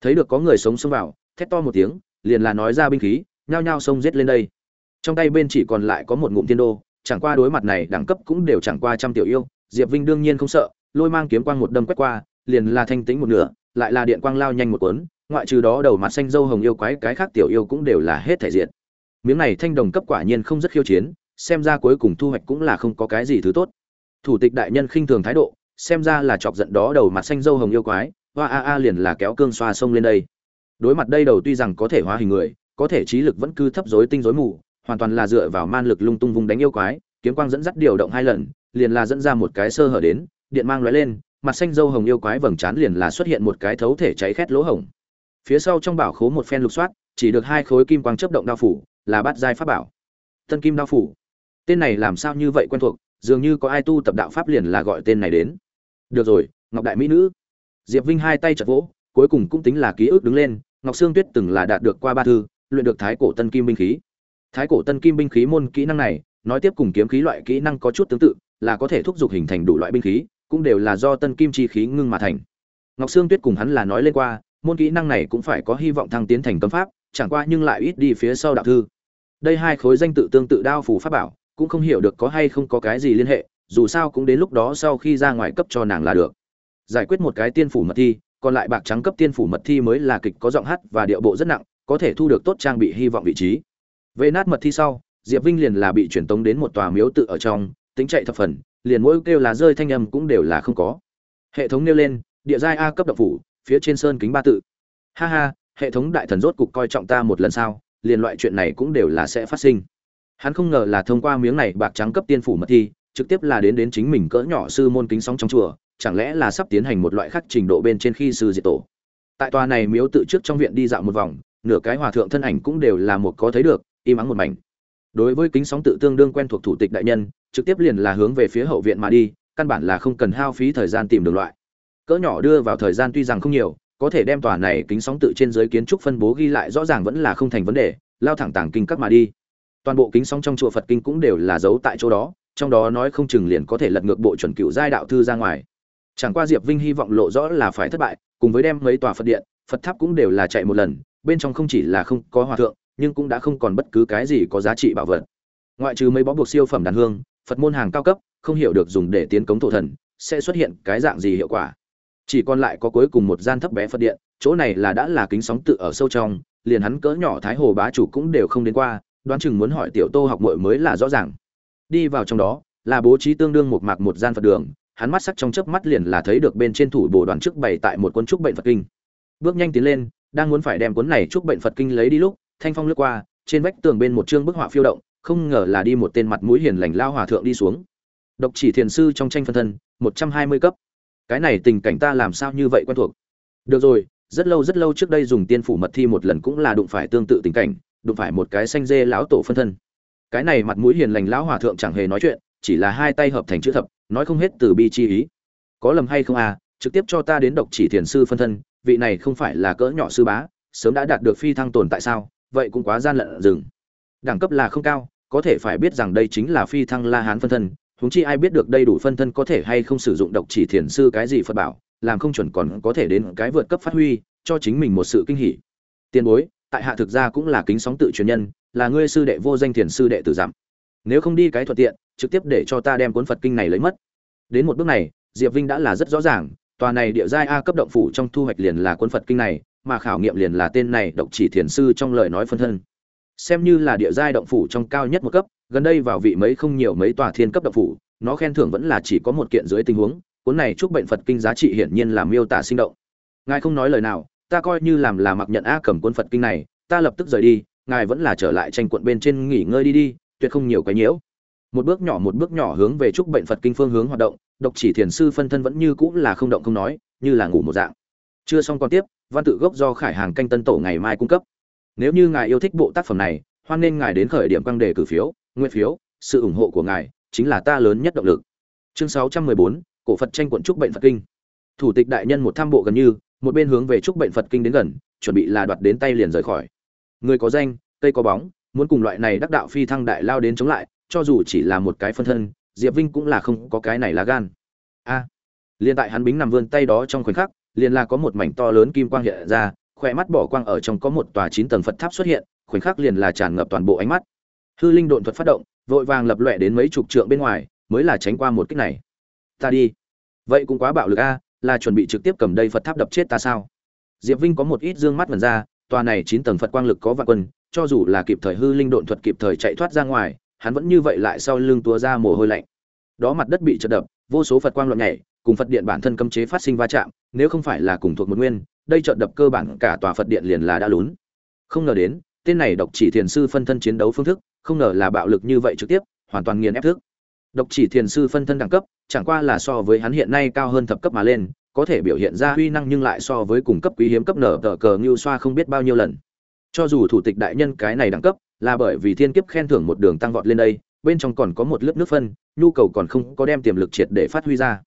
thấy được có người sống xông vào, thét to một tiếng, liền là nói ra binh khí, nhao nhao xông giết lên đây. Trong tay bên chỉ còn lại có một ngụm tiên đô, chẳng qua đối mặt này đẳng cấp cũng đều chẳng qua trăm tiểu yêu, diệp vinh đương nhiên không sợ, lôi mang kiếm quang một đâm quét qua, liền là thanh tính một nửa, lại là điện quang lao nhanh một cuốn, ngoại trừ đó đầu mặt xanh dâu hồng yêu quái, cái khác tiểu yêu cũng đều là hết thể diện. Miếng này thanh đồng cấp quả nhiên không rất khiêu chiến xem ra cuối cùng thu hoạch cũng là không có cái gì thứ tốt. Thủ tịch đại nhân khinh thường thái độ, xem ra là chọc giận đó đầu mặt xanh dâu hồng yêu quái, hoa a a liền là kéo cương xoa sông lên đây. Đối mặt đây đầu tuy rằng có thể hóa hình người, có thể trí lực vẫn cứ thấp rối tinh rối mù, hoàn toàn là dựa vào man lực lung tung vùng đánh yêu quái, kiếm quang dẫn dắt điều động hai lần, liền là dẫn ra một cái sơ hở đến, điện mang lóe lên, mặt xanh dâu hồng yêu quái vầng trán liền là xuất hiện một cái thấu thể cháy khét lỗ hổng. Phía sau trong bảo khố một phen lục soát, chỉ được hai khối kim quang chấp động đao phủ, là bát giai pháp bảo. Tân kim đao phủ tên này làm sao như vậy quen thuộc, dường như có ai tu tập đạo pháp liền là gọi tên này đến. Được rồi, ngọc đại mỹ nữ. Diệp vinh hai tay chật vỗ, cuối cùng cũng tính là ký ức đứng lên, ngọc sương tuyết từng là đạt được qua ba thư, luyện được thái cổ tân kim binh khí. Thái cổ tân kim binh khí môn kỹ năng này, nói tiếp cùng kiếm khí loại kỹ năng có chút tương tự, là có thể thúc giục hình thành đủ loại binh khí, cũng đều là do tân kim chi khí ngưng mà thành. Ngọc sương tuyết cùng hắn là nói lên qua, môn kỹ năng này cũng phải có hy vọng thăng tiến thành cấm pháp, chẳng qua nhưng lại ít đi phía sau đạo thư. Đây hai khối danh tự tương tự đao phủ pháp bảo cũng không hiểu được có hay không có cái gì liên hệ, dù sao cũng đến lúc đó sau khi ra ngoài cấp cho nàng là được. Giải quyết một cái tiên phủ mật thi, còn lại bạc trắng cấp tiên phủ mật thi mới là kịch có giọng hát và điệu bộ rất nặng, có thể thu được tốt trang bị hy vọng vị trí. Về nát mật thi sau, diệp vinh liền là bị truyền tống đến một tòa miếu tự ở trong, tính chạy thập phần, liền mỗi kêu là rơi thanh âm cũng đều là không có. Hệ thống nêu lên, địa giai a cấp độc phủ, phía trên sơn kính ba tự. Ha ha, hệ thống đại thần rốt cục coi trọng ta một lần sau liền loại chuyện này cũng đều là sẽ phát sinh hắn không ngờ là thông qua miếng này bạc trắng cấp tiên phủ mật thi, trực tiếp là đến đến chính mình cỡ nhỏ sư môn kính sóng trong chùa, chẳng lẽ là sắp tiến hành một loại khác trình độ bên trên khi sư diệt tổ. Tại tòa này miếu tự trước trong viện đi dạo một vòng, nửa cái hòa thượng thân ảnh cũng đều là một có thấy được, im ắng một mảnh. Đối với kính sóng tự tương đương quen thuộc thủ tịch đại nhân, trực tiếp liền là hướng về phía hậu viện mà đi, căn bản là không cần hao phí thời gian tìm đường loại. Cỡ nhỏ đưa vào thời gian tuy rằng không nhiều, có thể đem tòa này kính sóng tự trên dưới kiến trúc phân bố ghi lại rõ ràng vẫn là không thành vấn đề, lao thẳng tàng kinh các mà đi toàn bộ kính sóng trong chùa phật kinh cũng đều là giấu tại chỗ đó, trong đó nói không chừng liền có thể lật ngược bộ chuẩn cựu giai đạo thư ra ngoài. Chẳng qua diệp vinh hy vọng lộ rõ là phải thất bại, cùng với đem mấy tòa phật điện, phật tháp cũng đều là chạy một lần, bên trong không chỉ là không có hòa thượng, nhưng cũng đã không còn bất cứ cái gì có giá trị bảo vật. Ngoại trừ mấy bó buộc siêu phẩm đàn hương, phật môn hàng cao cấp, không hiểu được dùng để tiến cống thổ thần, sẽ xuất hiện cái dạng gì hiệu quả. Chỉ còn lại có cuối cùng một gian thấp bé phật điện, chỗ này là đã là kính sóng tự ở sâu trong, liền hắn cỡ nhỏ thái hồ bá chủ cũng đều không đến qua đoán chừng muốn hỏi tiểu tô học muội mới là rõ ràng. Đi vào trong đó, là bố trí tương đương một mạc một gian phật đường, hắn mắt sắc trong chớp mắt liền là thấy được bên trên thủ bồ đoàn trước bày tại một cuốn trúc bệnh phật kinh. Bước nhanh tiến lên, đang muốn phải đem cuốn này trúc bệnh phật kinh lấy đi lúc, thanh phong lướt qua, trên vách tường bên một chương bức họa phiêu động, không ngờ là đi một tên mặt mũi hiền lành lao hòa thượng đi xuống. Độc chỉ thiền sư trong tranh phân thân, một trăm hai mươi cấp. Cái này tình cảnh ta làm sao như vậy quen thuộc? Được rồi, rất lâu rất lâu trước đây dùng tiên phủ mật thi một lần cũng là đụng phải tương tự tình cảnh đụng phải một cái xanh dê lão tổ phân thân. Cái này mặt mũi hiền lành lão hòa thượng chẳng hề nói chuyện, chỉ là hai tay hợp thành chữ thập, nói không hết từ bi chi ý. Có lầm hay không à trực tiếp cho ta đến độc chỉ thiền sư phân thân, vị này không phải là cỡ nhỏ sư bá, sớm đã đạt được phi thăng tồn tại sao, vậy cũng quá gian lận rừng. Đẳng cấp là không cao, có thể phải biết rằng đây chính là phi thăng la hán phân thân, huống chi ai biết được đây đủ phân thân có thể hay không sử dụng độc chỉ thiền sư cái gì phật bảo, làm không chuẩn còn có thể đến cái vượt cấp phát huy, cho chính mình một sự kinh hỉ. Tiền bối tại hạ thực ra cũng là kính sóng tự truyền nhân, là ngươi sư đệ vô danh thiền sư đệ tử giảm. Nếu không đi cái thuận tiện, trực tiếp để cho ta đem cuốn phật kinh này lấy mất. Đến một bước này, diệp vinh đã là rất rõ ràng, tòa này địa giai a cấp động phủ trong thu hoạch liền là cuốn phật kinh này, mà khảo nghiệm liền là tên này độc chỉ thiền sư trong lời nói phân thân. Xem như là địa giai động phủ trong cao nhất một cấp, gần đây vào vị mấy không nhiều mấy tòa thiên cấp động phủ, nó khen thưởng vẫn là chỉ có một kiện dưới tình huống, cuốn này chúc bệnh phật kinh giá trị hiển nhiên là miêu tả sinh động. Ngài không nói lời nào ta coi như làm là mặc nhận a cầm cuốn phật kinh này ta lập tức rời đi ngài vẫn là trở lại tranh quận bên trên nghỉ ngơi đi đi tuyệt không nhiều cái nhiễu. Một bước nhỏ một bước nhỏ hướng về chúc bệnh phật kinh phương hướng hoạt động độc chỉ thiền sư phân thân vẫn như cũng là không động không nói như là ngủ một dạng. Chưa xong còn tiếp văn tự gốc do khải hàng canh tân tổ ngày mai cung cấp. Nếu như ngài yêu thích bộ tác phẩm này hoan nên ngài đến khởi điểm quang đề cử phiếu nguyên phiếu sự ủng hộ của ngài chính là ta lớn nhất động lực. Chương 614, cổ phật tranh quận trúc bệnh phật kinh. Thủ tịch đại nhân một tham bộ gần như một bên hướng về trúc bệnh phật kinh đến gần chuẩn bị là đoạt đến tay liền rời khỏi. Người có danh cây có bóng muốn cùng loại này đắc đạo phi thăng đại lao đến chống lại cho dù chỉ là một cái phân thân diệp vinh cũng là không có cái này lá gan. A. À, liền tại hắn bính nằm vươn tay đó trong khoảnh khắc liền là có một mảnh to lớn kim quang hiện ra khỏe mắt bỏ quang ở trong có một tòa chín tầng phật tháp xuất hiện khoảnh khắc liền là tràn ngập toàn bộ ánh mắt. Hư linh độn thuật phát động vội vàng lập loẹ đến mấy chục trượng bên ngoài mới là tránh qua một kích này. Ta đi. Vậy cũng quá bạo lực a là chuẩn bị trực tiếp cầm đây phật tháp đập chết ta sao? Diệp vinh có một ít dương mắt vần ra, tòa này chín tầng phật quang lực có vạn quân, cho dù là kịp thời hư linh độn thuật kịp thời chạy thoát ra ngoài, hắn vẫn như vậy lại sau lưng tua ra mồ hôi lạnh. Đó mặt đất bị chật đập, vô số phật quang loạn nhảy, cùng phật điện bản thân cấm chế phát sinh va chạm, nếu không phải là cùng thuộc một nguyên, đây chợt đập cơ bản cả tòa phật điện liền là đã lún. Không ngờ đến, tên này độc chỉ thiền sư phân thân chiến đấu phương thức, không ngờ là bạo lực như vậy trực tiếp, hoàn toàn nghiền ép thức. Độc chỉ thiền sư phân thân đẳng cấp chẳng qua là so với hắn hiện nay cao hơn thập cấp mà lên, có thể biểu hiện ra uy năng nhưng lại so với cùng cấp quý hiếm cấp nở tờ cờ như xoa không biết bao nhiêu lần. Cho dù thủ tịch đại nhân cái này đẳng cấp, là bởi vì thiên kiếp khen thưởng một đường tăng vọt lên đây, bên trong còn có một lớp nước phân, nhu cầu còn không có đem tiềm lực triệt để phát huy ra.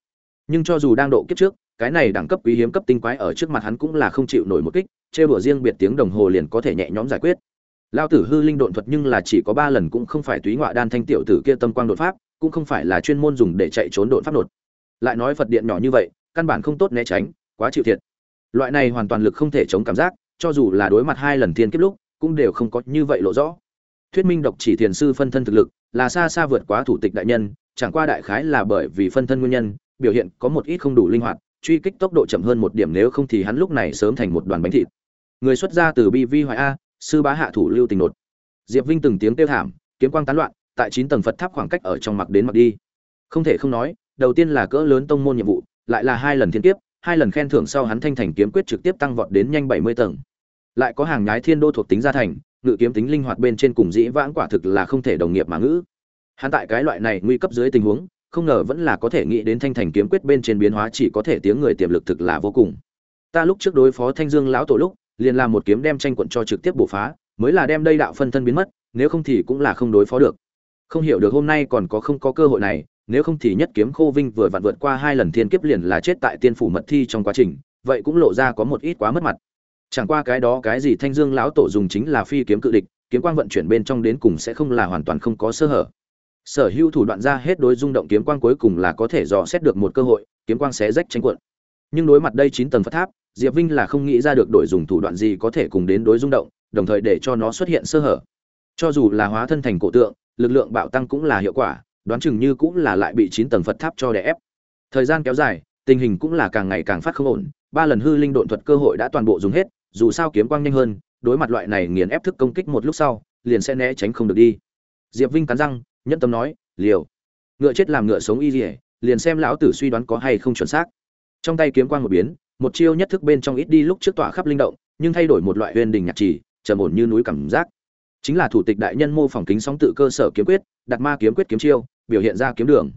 Nhưng cho dù đang độ kiếp trước, cái này đẳng cấp quý hiếm cấp tinh quái ở trước mặt hắn cũng là không chịu nổi một kích chê bửa riêng biệt tiếng đồng hồ liền có thể nhẹ nhõm giải quyết. Lao tử hư linh độn thuật nhưng là chỉ có ba lần cũng không phải túy ngoại đan thanh tiểu tử kia tâm quang đột pháp cũng không phải là chuyên môn dùng để chạy trốn độn pháp đột lại nói phật điện nhỏ như vậy, căn bản không tốt né tránh, quá chịu thiệt. Loại này hoàn toàn lực không thể chống cảm giác, cho dù là đối mặt hai lần thiên kiếp lúc, cũng đều không có như vậy lộ rõ. Thuyết minh độc chỉ thiền sư phân thân thực lực, là xa xa vượt quá thủ tịch đại nhân, chẳng qua đại khái là bởi vì phân thân nguyên nhân, biểu hiện có một ít không đủ linh hoạt, truy kích tốc độ chậm hơn một điểm nếu không thì hắn lúc này sớm thành một đoàn bánh thịt. Người xuất gia từ bi vi hoài a, sư bá hạ thủ lưu tình nột. Diệp vinh từng tiếng kêu thảm, kiếm quang tán loạn tại chín tầng phật tháp khoảng cách ở trong mặc đến mặc đi. Không thể không nói, đầu tiên là cỡ lớn tông môn nhiệm vụ, lại là hai lần thiên kiếp, hai lần khen thưởng sau hắn thanh thành kiếm quyết trực tiếp tăng vọt đến nhanh bảy mươi tầng. Lại có hàng nhái thiên đô thuộc tính gia thành, ngự kiếm tính linh hoạt bên trên cùng dĩ vãng quả thực là không thể đồng nghiệp mà ngữ. Hắn tại cái loại này nguy cấp dưới tình huống, không ngờ vẫn là có thể nghĩ đến thanh thành kiếm quyết bên trên biến hóa chỉ có thể tiếng người tiềm lực thực là vô cùng. Ta lúc trước đối phó thanh dương lão tổ lúc, liền làm một kiếm đem tranh quận cho trực tiếp bổ phá, mới là đem đây đạo phân thân biến mất, nếu không thì cũng là không đối phó được không hiểu được hôm nay còn có không có cơ hội này, nếu không thì nhất kiếm khô vinh vừa vặn vượt qua hai lần thiên kiếp liền là chết tại tiên phủ mật thi trong quá trình, vậy cũng lộ ra có một ít quá mất mặt. Chẳng qua cái đó cái gì thanh dương lão tổ dùng chính là phi kiếm cự địch, kiếm quang vận chuyển bên trong đến cùng sẽ không là hoàn toàn không có sơ hở. Sở hữu thủ đoạn ra hết đối rung động kiếm quang cuối cùng là có thể dò xét được một cơ hội, kiếm quang sẽ rách tranh cuộn. Nhưng đối mặt đây chín tầng phát tháp, diệp vinh là không nghĩ ra được đổi dùng thủ đoạn gì có thể cùng đến đối rung động, đồng thời để cho nó xuất hiện sơ hở. Cho dù là hóa thân thành cổ tượng lực lượng bạo tăng cũng là hiệu quả, đoán chừng như cũng là lại bị chín tầng phật tháp cho đè ép. Thời gian kéo dài, tình hình cũng là càng ngày càng phát không ổn, ba lần hư linh độn thuật cơ hội đã toàn bộ dùng hết, dù sao kiếm quang nhanh hơn, đối mặt loại này nghiền ép thức công kích một lúc sau, liền sẽ né tránh không được đi. Diệp vinh cắn răng, nhẫn tâm nói, liều. Ngựa chết làm ngựa sống y dỉa liền xem lão tử suy đoán có hay không chuẩn xác. Trong tay kiếm quang một biến, một chiêu nhất thức bên trong ít đi lúc trước tỏa khắp linh động, nhưng thay đổi một loại huyền đình nhạc trì, trầm ổn như núi cảm giác chính là thủ tịch đại nhân mô phỏng kính sóng tự cơ sở kiếm quyết đặt ma kiếm quyết kiếm chiêu, biểu hiện ra kiếm đường.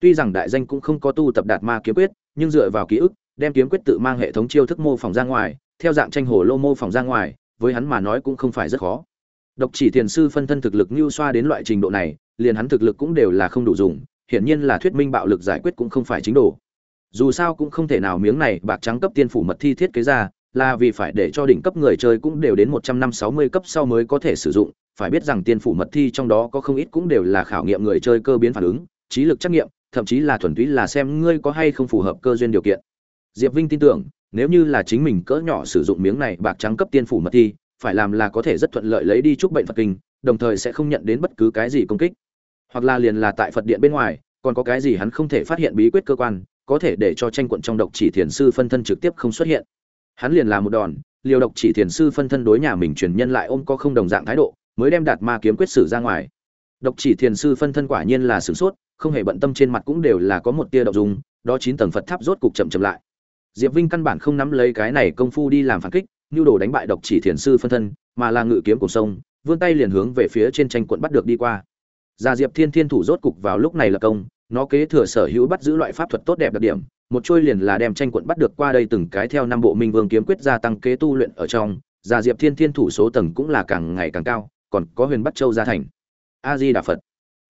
Tuy rằng đại danh cũng không có tu tập đạt ma kiếm quyết, nhưng dựa vào ký ức, đem kiếm quyết tự mang hệ thống chiêu thức mô phỏng ra ngoài, theo dạng tranh hồ lô mô phỏng ra ngoài, với hắn mà nói cũng không phải rất khó. Độc chỉ thiền sư phân thân thực lực như xoa đến loại trình độ này, liền hắn thực lực cũng đều là không đủ dùng, hiển nhiên là thuyết minh bạo lực giải quyết cũng không phải chính đồ. Dù sao cũng không thể nào miếng này bạc trắng cấp tiên phủ mật thi thiết kế ra là vì phải để cho đỉnh cấp người chơi cũng đều đến một trăm năm sáu mươi cấp sau mới có thể sử dụng. Phải biết rằng tiên phủ mật thi trong đó có không ít cũng đều là khảo nghiệm người chơi cơ biến phản ứng, trí lực trắc nghiệm, thậm chí là thuần túy là xem ngươi có hay không phù hợp cơ duyên điều kiện. Diệp vinh tin tưởng, nếu như là chính mình cỡ nhỏ sử dụng miếng này bạc trắng cấp tiên phủ mật thi, phải làm là có thể rất thuận lợi lấy đi chúc bệnh phật kinh, đồng thời sẽ không nhận đến bất cứ cái gì công kích. Hoặc là liền là tại phật điện bên ngoài, còn có cái gì hắn không thể phát hiện bí quyết cơ quan, có thể để cho tranh quận trong độc chỉ thiền sư phân thân trực tiếp không xuất hiện hắn liền là một đòn liều độc chỉ thiền sư phân thân đối nhà mình truyền nhân lại ôm có không đồng dạng thái độ, mới đem đạt ma kiếm quyết sử ra ngoài. Độc chỉ thiền sư phân thân quả nhiên là sửng sốt, không hề bận tâm trên mặt cũng đều là có một tia đậu dùng đó chín tầng phật tháp rốt cục chậm chậm lại. Diệp vinh căn bản không nắm lấy cái này công phu đi làm phản kích, nhu đồ đánh bại độc chỉ thiền sư phân thân, mà là ngự kiếm cùng sông, vươn tay liền hướng về phía trên tranh quận bắt được đi qua. Già diệp thiên thiên thủ rốt cục vào lúc này là công, nó kế thừa sở hữu bắt giữ loại pháp thuật tốt đẹp đặc điểm một trôi liền là đem tranh quận bắt được qua đây từng cái theo năm bộ minh vương kiếm quyết gia tăng kế tu luyện ở trong, gia diệp thiên thiên thủ số tầng cũng là càng ngày càng cao, còn có huyền bắt châu gia thành. A di đà phật.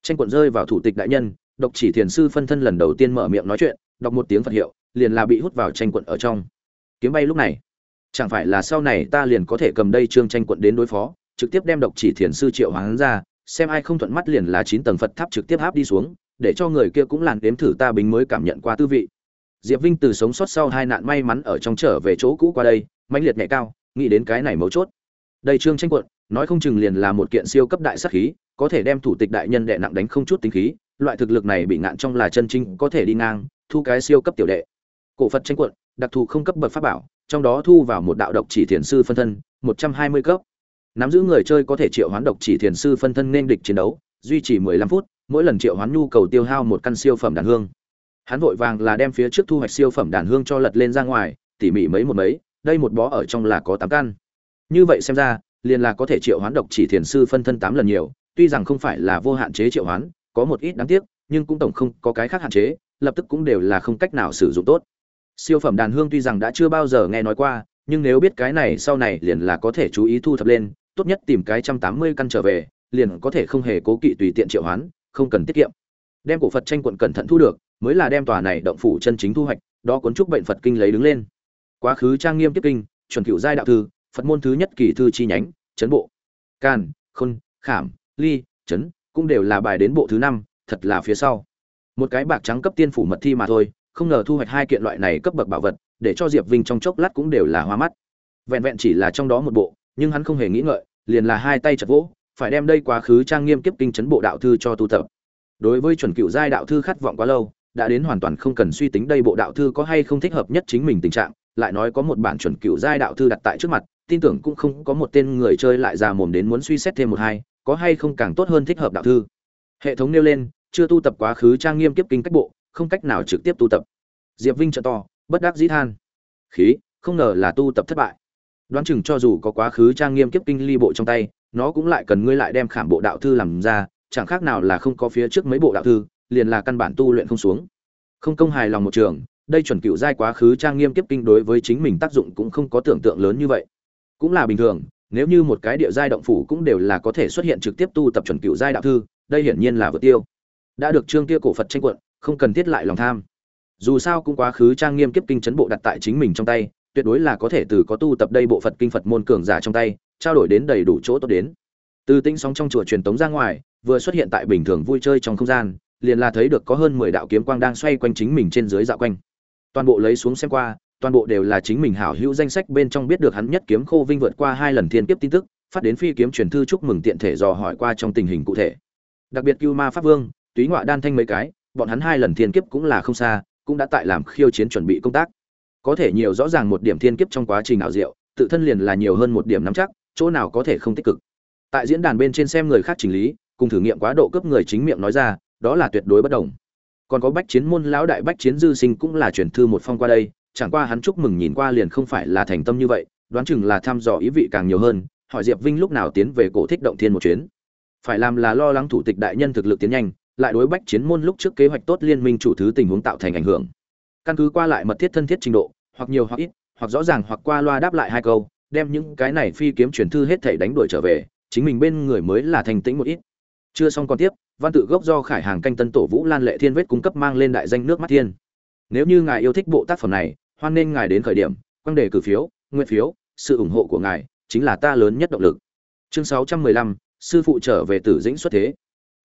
Tranh quận rơi vào thủ tịch đại nhân, độc chỉ thiền sư phân thân lần đầu tiên mở miệng nói chuyện, đọc một tiếng phật hiệu, liền là bị hút vào tranh quận ở trong. Kiếm bay lúc này. Chẳng phải là sau này ta liền có thể cầm đây trương tranh quận đến đối phó, trực tiếp đem độc chỉ thiền sư triệu hoán ra, xem ai không thuận mắt liền là chín tầng phật tháp trực tiếp áp đi xuống, để cho người kia cũng làn đếm thử ta bính mới cảm nhận qua tư vị diệp vinh từ sống sót sau hai nạn may mắn ở trong trở về chỗ cũ qua đây, mãnh liệt nhẹ cao, nghĩ đến cái này mấu chốt. Đây trương tranh quận, nói không chừng liền là một kiện siêu cấp đại sát khí, có thể đem thủ tịch đại nhân đệ nặng đánh không chút tính khí, loại thực lực này bị ngạn trong là chân trinh có thể đi ngang, thu cái siêu cấp tiểu đệ. Cổ phật tranh quận, đặc thù không cấp bậc pháp bảo, trong đó thu vào một đạo độc chỉ thiền sư phân thân, một trăm hai mươi cấp. Nắm giữ người chơi có thể triệu hoán độc chỉ thiền sư phân thân nên địch chiến đấu, duy trì mười lăm phút, mỗi lần triệu hoán nhu cầu tiêu hao một căn siêu phẩm đàn hương hắn vội vàng là đem phía trước thu hoạch siêu phẩm đàn hương cho lật lên ra ngoài, tỉ mỉ mấy một mấy, đây một bó ở trong là có tám căn. Như vậy xem ra, liền là có thể triệu hoán độc chỉ thiền sư phân thân tám lần nhiều, tuy rằng không phải là vô hạn chế triệu hoán, có một ít đáng tiếc, nhưng cũng tổng không có cái khác hạn chế, lập tức cũng đều là không cách nào sử dụng tốt. Siêu phẩm đàn hương tuy rằng đã chưa bao giờ nghe nói qua, nhưng nếu biết cái này sau này liền là có thể chú ý thu thập lên, tốt nhất tìm cái trăm tám mươi căn trở về, liền có thể không hề cố kỵ tùy tiện triệu hoán, không cần tiết kiệm. Đem cổ phật tranh quận cẩn thận thu được mới là đem tòa này động phủ chân chính thu hoạch, đó cuốn trúc bệnh phật kinh lấy đứng lên. Quá khứ trang nghiêm tiếp kinh, chuẩn cửu giai đạo thư, phật môn thứ nhất kỳ thư chi nhánh, chấn bộ. Can, khôn, khảm, ly, chấn, cũng đều là bài đến bộ thứ năm, thật là phía sau. Một cái bạc trắng cấp tiên phủ mật thi mà thôi, không ngờ thu hoạch hai kiện loại này cấp bậc bảo vật, để cho diệp vinh trong chốc lát cũng đều là hoa mắt. Vẹn vẹn chỉ là trong đó một bộ, nhưng hắn không hề nghĩ ngợi, liền là hai tay chật vỗ, phải đem đây quá khứ trang nghiêm kiếp kinh chấn bộ đạo thư cho tu tập. Đối với chuẩn cựu giai đạo thư khát vọng quá lâu đã đến hoàn toàn không cần suy tính đây bộ đạo thư có hay không thích hợp nhất chính mình tình trạng, lại nói có một bản chuẩn cựu giai đạo thư đặt tại trước mặt, tin tưởng cũng không có một tên người chơi lại già mồm đến muốn suy xét thêm một hai, có hay không càng tốt hơn thích hợp đạo thư. Hệ thống nêu lên, chưa tu tập quá khứ trang nghiêm kiếp kinh cách bộ, không cách nào trực tiếp tu tập. Diệp vinh trợ to, bất đắc dĩ than. Khí, không ngờ là tu tập thất bại. Đoán chừng cho dù có quá khứ trang nghiêm kiếp kinh ly bộ trong tay, nó cũng lại cần ngươi lại đem khảm bộ đạo thư làm ra, chẳng khác nào là không có phía trước mấy bộ đạo thư liền là căn bản tu luyện không xuống. Không công hài lòng một trường, đây chuẩn cựu giai quá khứ trang nghiêm kiếp kinh đối với chính mình tác dụng cũng không có tưởng tượng lớn như vậy. Cũng là bình thường, nếu như một cái địa giai động phủ cũng đều là có thể xuất hiện trực tiếp tu tập chuẩn cựu giai đạo thư, đây hiển nhiên là vượt tiêu. Đã được trương kia cổ phật tranh quận, không cần thiết lại lòng tham. Dù sao cũng quá khứ trang nghiêm kiếp kinh chấn bộ đặt tại chính mình trong tay, tuyệt đối là có thể từ có tu tập đây bộ phật kinh phật môn cường giả trong tay, trao đổi đến đầy đủ chỗ tốt đến. Từ tinh sóng trong chùa truyền tống ra ngoài, vừa xuất hiện tại bình thường vui chơi trong không gian liền là thấy được có hơn mười đạo kiếm quang đang xoay quanh chính mình trên dưới dạo quanh. Toàn bộ lấy xuống xem qua, toàn bộ đều là chính mình hảo hữu danh sách bên trong biết được hắn nhất kiếm khô vinh vượt qua hai lần thiên kiếp tin tức, phát đến phi kiếm truyền thư chúc mừng tiện thể dò hỏi qua trong tình hình cụ thể. Đặc biệt cưu ma pháp vương, túy ngoại đan thanh mấy cái, bọn hắn hai lần thiên kiếp cũng là không xa, cũng đã tại làm khiêu chiến chuẩn bị công tác. Có thể nhiều rõ ràng một điểm thiên kiếp trong quá trình ảo diệu, tự thân liền là nhiều hơn một điểm nắm chắc, chỗ nào có thể không tích cực. Tại diễn đàn bên trên xem người khác chỉnh lý, cùng thử nghiệm quá độ cấp người chính miệng nói ra đó là tuyệt đối bất đồng. Còn có bách chiến môn, lão đại bách chiến dư sinh cũng là chuyển thư một phong qua đây, chẳng qua hắn chúc mừng nhìn qua liền không phải là thành tâm như vậy, đoán chừng là thăm dò ý vị càng nhiều hơn, hỏi diệp vinh lúc nào tiến về cổ thích động thiên một chuyến. Phải làm là lo lắng thủ tịch đại nhân thực lực tiến nhanh, lại đối bách chiến môn lúc trước kế hoạch tốt liên minh chủ thứ tình huống tạo thành ảnh hưởng. Căn cứ qua lại mật thiết thân thiết trình độ, hoặc nhiều hoặc ít, hoặc rõ ràng hoặc qua loa đáp lại hai câu, đem những cái này phi kiếm truyền thư hết thể đánh đuổi trở về, chính mình bên người mới là thành tĩnh một ít. Chưa xong còn tiếp văn tự gốc do khải hàng canh tân tổ vũ lan lệ thiên vết cung cấp mang lên đại danh nước mắt thiên. Nếu như ngài yêu thích bộ tác phẩm này hoan nên ngài đến khởi điểm quăng đề cử phiếu nguyện phiếu sự ủng hộ của ngài chính là ta lớn nhất động lực. Chương 615, sư phụ trở về tử dĩnh xuất thế.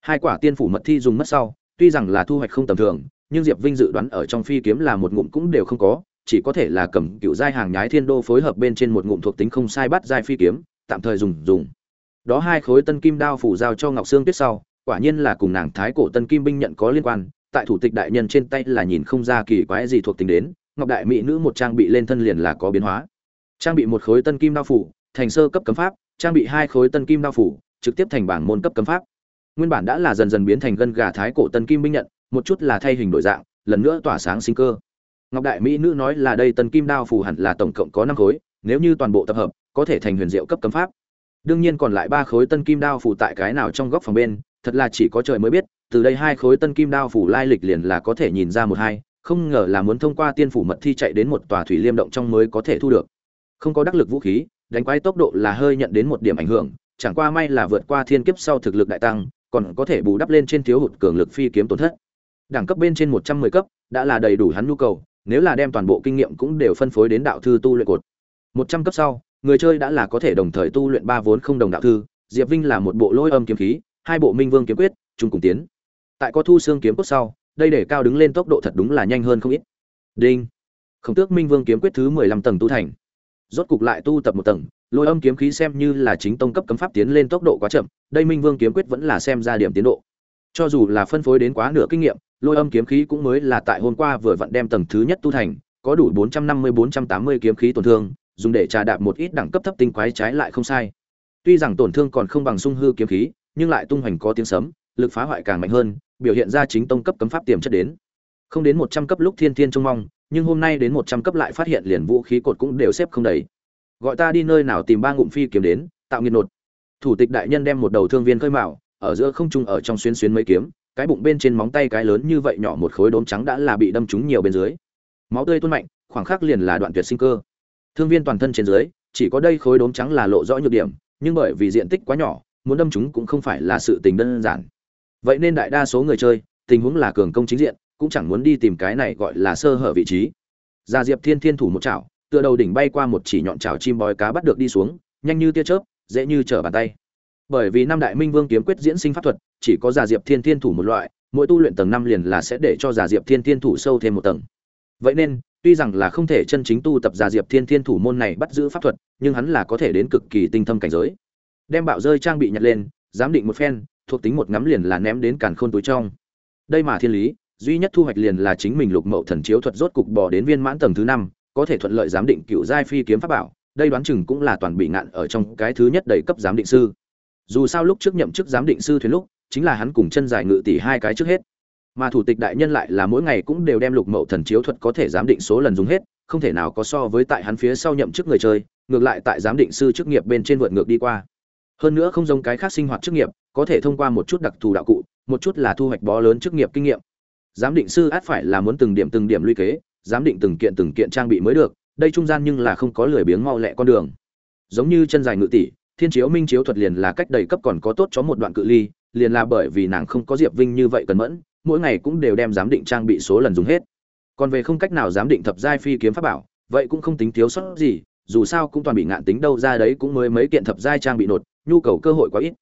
Hai quả tiên phủ mật thi dùng mất sau tuy rằng là thu hoạch không tầm thường nhưng diệp vinh dự đoán ở trong phi kiếm là một ngụm cũng đều không có chỉ có thể là cầm cựu giai hàng nhái thiên đô phối hợp bên trên một ngụm thuộc tính không sai bắt giai phi kiếm tạm thời dùng dùng. Đó hai khối tân kim đao phủ giao cho ngọc sương tuyết sau quả nhiên là cùng nàng thái cổ tân kim binh nhận có liên quan, tại thủ tịch đại nhân trên tay là nhìn không ra kỳ quái gì thuộc tính đến, ngọc đại mỹ nữ một trang bị lên thân liền là có biến hóa. Trang bị một khối tân kim đao phủ, thành sơ cấp cấm pháp, trang bị hai khối tân kim đao phủ, trực tiếp thành bảng môn cấp cấm pháp. Nguyên bản đã là dần dần biến thành gân gà thái cổ tân kim binh nhận, một chút là thay hình đổi dạng, lần nữa tỏa sáng sinh cơ. Ngọc đại mỹ nữ nói là đây tân kim đao phủ hẳn là tổng cộng có năm khối, nếu như toàn bộ tập hợp, có thể thành huyền diệu cấp cấm pháp. Đương nhiên còn lại ba khối tân kim đao phủ tại cái nào trong góc phòng bên thật là chỉ có trời mới biết, từ đây hai khối tân kim đao phủ lai lịch liền là có thể nhìn ra một hai, không ngờ là muốn thông qua tiên phủ mật thi chạy đến một tòa thủy liêm động trong mới có thể thu được. Không có đắc lực vũ khí, đánh quái tốc độ là hơi nhận đến một điểm ảnh hưởng, chẳng qua may là vượt qua thiên kiếp sau thực lực đại tăng, còn có thể bù đắp lên trên thiếu hụt cường lực phi kiếm tổn thất. Đẳng cấp bên trên một trăm mười cấp, đã là đầy đủ hắn nhu cầu, nếu là đem toàn bộ kinh nghiệm cũng đều phân phối đến đạo thư tu luyện cột. Một trăm cấp sau, người chơi đã là có thể đồng thời tu luyện ba vốn không đồng đạo thư, diệp vinh là một bộ lôi âm kiếm khí hai bộ minh vương kiếm quyết, chung cùng tiến. Tại có thu xương kiếm cốt sau, đây để cao đứng lên tốc độ thật đúng là nhanh hơn không ít. Đinh. Khổng tước minh vương kiếm quyết thứ mười lăm tầng tu thành. Rốt cục lại tu tập một tầng, lôi âm kiếm khí xem như là chính tông cấp cấm pháp tiến lên tốc độ quá chậm, đây minh vương kiếm quyết vẫn là xem ra điểm tiến độ. Cho dù là phân phối đến quá nửa kinh nghiệm, lôi âm kiếm khí cũng mới là tại hôm qua vừa vặn đem tầng thứ nhất tu thành, có đủ bốn trăm năm mươi, bốn trăm tám mươi kiếm khí tổn thương, dùng để trà đạp một ít đẳng cấp thấp tinh quái trái lại không sai. Tuy rằng tổn thương còn không bằng sung hư kiếm khí nhưng lại tung hoành có tiếng sấm, lực phá hoại càng mạnh hơn, biểu hiện ra chính tông cấp cấm pháp tiềm chất đến. Không đến một trăm cấp lúc thiên thiên trông mong, nhưng hôm nay đến một trăm cấp lại phát hiện liền vũ khí cột cũng đều xếp không đầy. Gọi ta đi nơi nào tìm ba ngụm phi kiếm đến, tạo nghiệt nột. Thủ tịch đại nhân đem một đầu thương viên khơi mạo ở giữa không trung ở trong xuyên xuyên mấy kiếm, cái bụng bên trên móng tay cái lớn như vậy nhỏ một khối đốm trắng đã là bị đâm trúng nhiều bên dưới. Máu tươi tuôn mạnh, khoảng khắc liền là đoạn tuyệt sinh cơ. Thương viên toàn thân trên dưới, chỉ có đây khối đốm trắng là lộ rõ nhược điểm, nhưng bởi vì diện tích quá nhỏ muốn đâm chúng cũng không phải là sự tình đơn giản. Vậy nên đại đa số người chơi, tình huống là cường công chính diện, cũng chẳng muốn đi tìm cái này gọi là sơ hở vị trí. Gia diệp thiên thiên thủ một chảo, tựa đầu đỉnh bay qua một chỉ nhọn chảo chim bói cá bắt được đi xuống, nhanh như tia chớp, dễ như trở bàn tay. Bởi vì năm đại minh vương kiếm quyết diễn sinh pháp thuật, chỉ có gia diệp thiên thiên thủ một loại, mỗi tu luyện tầng năm liền là sẽ để cho gia diệp thiên thiên thủ sâu thêm một tầng. Vậy nên, tuy rằng là không thể chân chính tu tập gia diệp thiên thiên thủ môn này bắt giữ pháp thuật, nhưng hắn là có thể đến cực kỳ tinh thâm cảnh giới đem bạo rơi trang bị nhặt lên, giám định một phen, thuộc tính một ngắm liền là ném đến càn khôn túi trong. Đây mà thiên lý, duy nhất thu hoạch liền là chính mình lục mậu thần chiếu thuật rốt cục bỏ đến viên mãn tầng thứ năm, có thể thuận lợi giám định cựu giai phi kiếm pháp bảo, đây đoán chừng cũng là toàn bị ngạn ở trong cái thứ nhất đầy cấp giám định sư. Dù sao lúc trước nhậm chức giám định sư thuyền lúc, chính là hắn cùng chân dài ngự tỷ hai cái trước hết. Mà thủ tịch đại nhân lại là mỗi ngày cũng đều đem lục mậu thần chiếu thuật có thể giám định số lần dùng hết, không thể nào có so với tại hắn phía sau nhậm chức người chơi, ngược lại tại giám định sư chức nghiệp bên trên vượt ngược đi qua hơn nữa không giống cái khác sinh hoạt chức nghiệp, có thể thông qua một chút đặc thù đạo cụ, một chút là thu hoạch bó lớn chức nghiệp kinh nghiệm. Giám định sư át phải là muốn từng điểm từng điểm luy kế, giám định từng kiện từng kiện trang bị mới được, đây trung gian nhưng là không có lười biếng mau lẹ con đường. Giống như chân dài ngự tỷ, thiên chiếu minh chiếu thuật liền là cách đầy cấp còn có tốt cho một đoạn cự ly, liền là bởi vì nàng không có diệp vinh như vậy cần mẫn, mỗi ngày cũng đều đem giám định trang bị số lần dùng hết. Còn về không cách nào giám định thập giai phi kiếm pháp bảo, vậy cũng không tính thiếu sót gì, dù sao cũng toàn bị ngạn tính đâu ra đấy cũng mới mấy kiện thập giai trang bị nột nhu cầu cơ hội quá ít.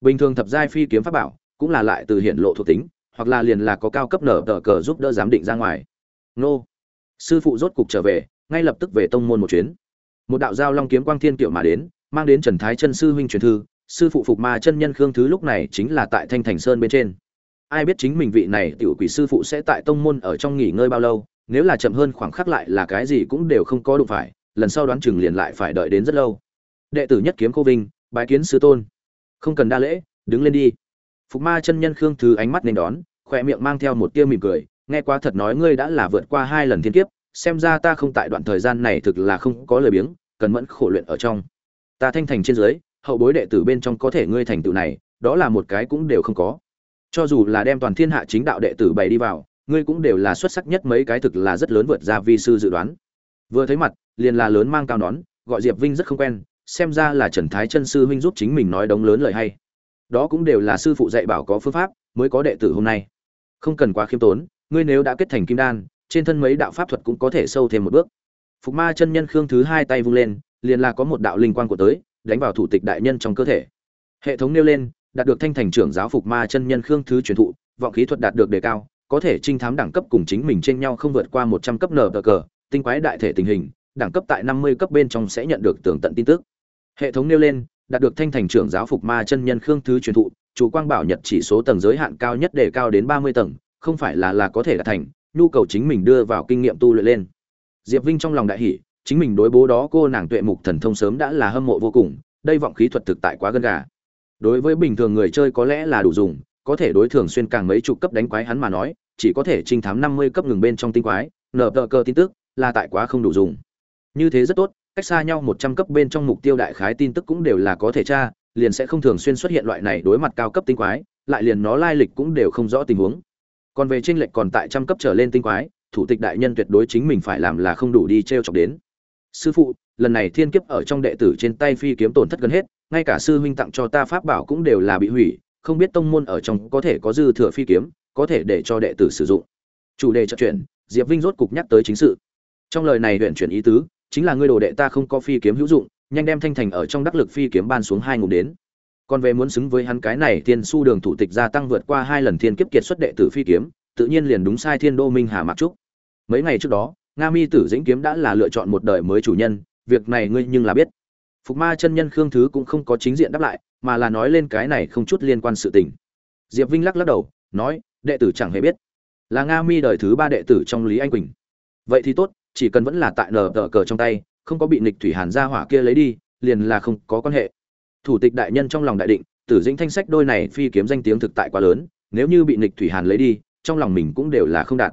Bình thường thập giai phi kiếm pháp bảo cũng là lại từ hiện lộ thuộc tính, hoặc là liền là có cao cấp nở tờ cờ giúp đỡ giám định ra ngoài. Nô. Sư phụ rốt cục trở về, ngay lập tức về tông môn một chuyến. Một đạo giao long kiếm quang thiên kiệu mà đến, mang đến trần thái chân sư huynh truyền thư, sư phụ phục ma chân nhân khương thứ lúc này chính là tại thanh thành sơn bên trên. Ai biết chính mình vị này tiểu quỷ sư phụ sẽ tại tông môn ở trong nghỉ ngơi bao lâu, nếu là chậm hơn khoảng khắc lại là cái gì cũng đều không có đụng phải, lần sau đoán chừng liền lại phải đợi đến rất lâu. Đệ tử nhất kiếm cô vinh bái kiến sư tôn. Không cần đa lễ, đứng lên đi. Phục ma chân nhân khương thứ ánh mắt nên đón, khỏe miệng mang theo một tia mỉm cười, nghe quá thật nói ngươi đã là vượt qua hai lần thiên kiếp, xem ra ta không tại đoạn thời gian này thực là không có lời biếng, cần mẫn khổ luyện ở trong. Ta thanh thành trên dưới, hậu bối đệ tử bên trong có thể ngươi thành tựu này, đó là một cái cũng đều không có. Cho dù là đem toàn thiên hạ chính đạo đệ tử bày đi vào, ngươi cũng đều là xuất sắc nhất mấy cái thực là rất lớn vượt ra vi sư dự đoán. Vừa thấy mặt, liền là lớn mang cao nón, gọi diệp vinh rất không quen xem ra là trần thái chân sư huynh giúp chính mình nói đống lớn lời hay. Đó cũng đều là sư phụ dạy bảo có phương pháp, mới có đệ tử hôm nay. Không cần quá khiêm tốn, ngươi nếu đã kết thành kim đan, trên thân mấy đạo pháp thuật cũng có thể sâu thêm một bước. Phục ma chân nhân khương thứ hai tay vung lên, liền là có một đạo linh quang của tới, đánh vào thủ tịch đại nhân trong cơ thể. Hệ thống nêu lên, đạt được thanh thành trưởng giáo phục ma chân nhân khương thứ truyền thụ, vọng khí thuật đạt được đề cao, có thể trinh thám đẳng cấp cùng chính mình trên nhau không vượt qua một trăm cấp nở cờ, tinh quái đại thể tình hình, đẳng cấp tại năm mươi cấp bên trong sẽ nhận được tường tận tin tức hệ thống nêu lên, đạt được thanh thành trưởng giáo phục ma chân nhân khương thứ truyền thụ, chủ quang bảo nhật chỉ số tầng giới hạn cao nhất đề cao đến ba mươi tầng, không phải là là có thể đạt thành, nhu cầu chính mình đưa vào kinh nghiệm tu luyện lên. Diệp vinh trong lòng đại hỷ chính mình đối bố đó cô nàng tuệ mục thần thông sớm đã là hâm mộ vô cùng, đây vọng khí thuật thực tại quá gần gà. Đối với bình thường người chơi có lẽ là đủ dùng, có thể đối thường xuyên càng mấy chục cấp đánh quái hắn mà nói, chỉ có thể trinh thám năm mươi cấp ngừng bên trong tinh quái nở tờ cơ tin tức, là tại quá không đủ dùng. Như thế rất tốt cách xa nhau một trăm cấp bên trong mục tiêu đại khái tin tức cũng đều là có thể tra, liền sẽ không thường xuyên xuất hiện loại này đối mặt cao cấp tinh quái, lại liền nó lai lịch cũng đều không rõ tình huống. Còn về tranh lệch còn tại trăm cấp trở lên tinh quái, thủ tịch đại nhân tuyệt đối chính mình phải làm là không đủ đi treo chọc đến. Sư phụ, lần này thiên kiếp ở trong đệ tử trên tay phi kiếm tổn thất gần hết, ngay cả sư huynh tặng cho ta pháp bảo cũng đều là bị hủy, không biết tông môn ở trong có thể có dư thừa phi kiếm, có thể để cho đệ tử sử dụng. Chủ đề trò chuyện diệp vinh rốt cục nhắc tới chính sự. Trong lời này huyền chuyển ý tứ chính là ngươi đồ đệ ta không có phi kiếm hữu dụng, nhanh đem thanh thành ở trong đắc lực phi kiếm ban xuống hai ngụm đến. Còn về muốn xứng với hắn cái này thiên su đường thủ tịch gia tăng vượt qua hai lần thiên kiếp kiệt xuất đệ tử phi kiếm, tự nhiên liền đúng sai thiên đô minh hà mặc trúc. Mấy ngày trước đó, nga mi tử dĩnh kiếm đã là lựa chọn một đời mới chủ nhân, việc này ngươi nhưng là biết. Phục ma chân nhân khương thứ cũng không có chính diện đáp lại, mà là nói lên cái này không chút liên quan sự tình. Diệp vinh lắc lắc đầu, nói, đệ tử chẳng hề biết, là nga mi đời thứ ba đệ tử trong lý anh quỳnh. Vậy thì tốt chỉ cần vẫn là tại nờ tờ cờ trong tay, không có bị nịch thủy hàn ra hỏa kia lấy đi, liền là không có quan hệ. Thủ tịch đại nhân trong lòng đại định, tử dĩnh thanh sách đôi này phi kiếm danh tiếng thực tại quá lớn, nếu như bị nịch thủy hàn lấy đi, trong lòng mình cũng đều là không đạt.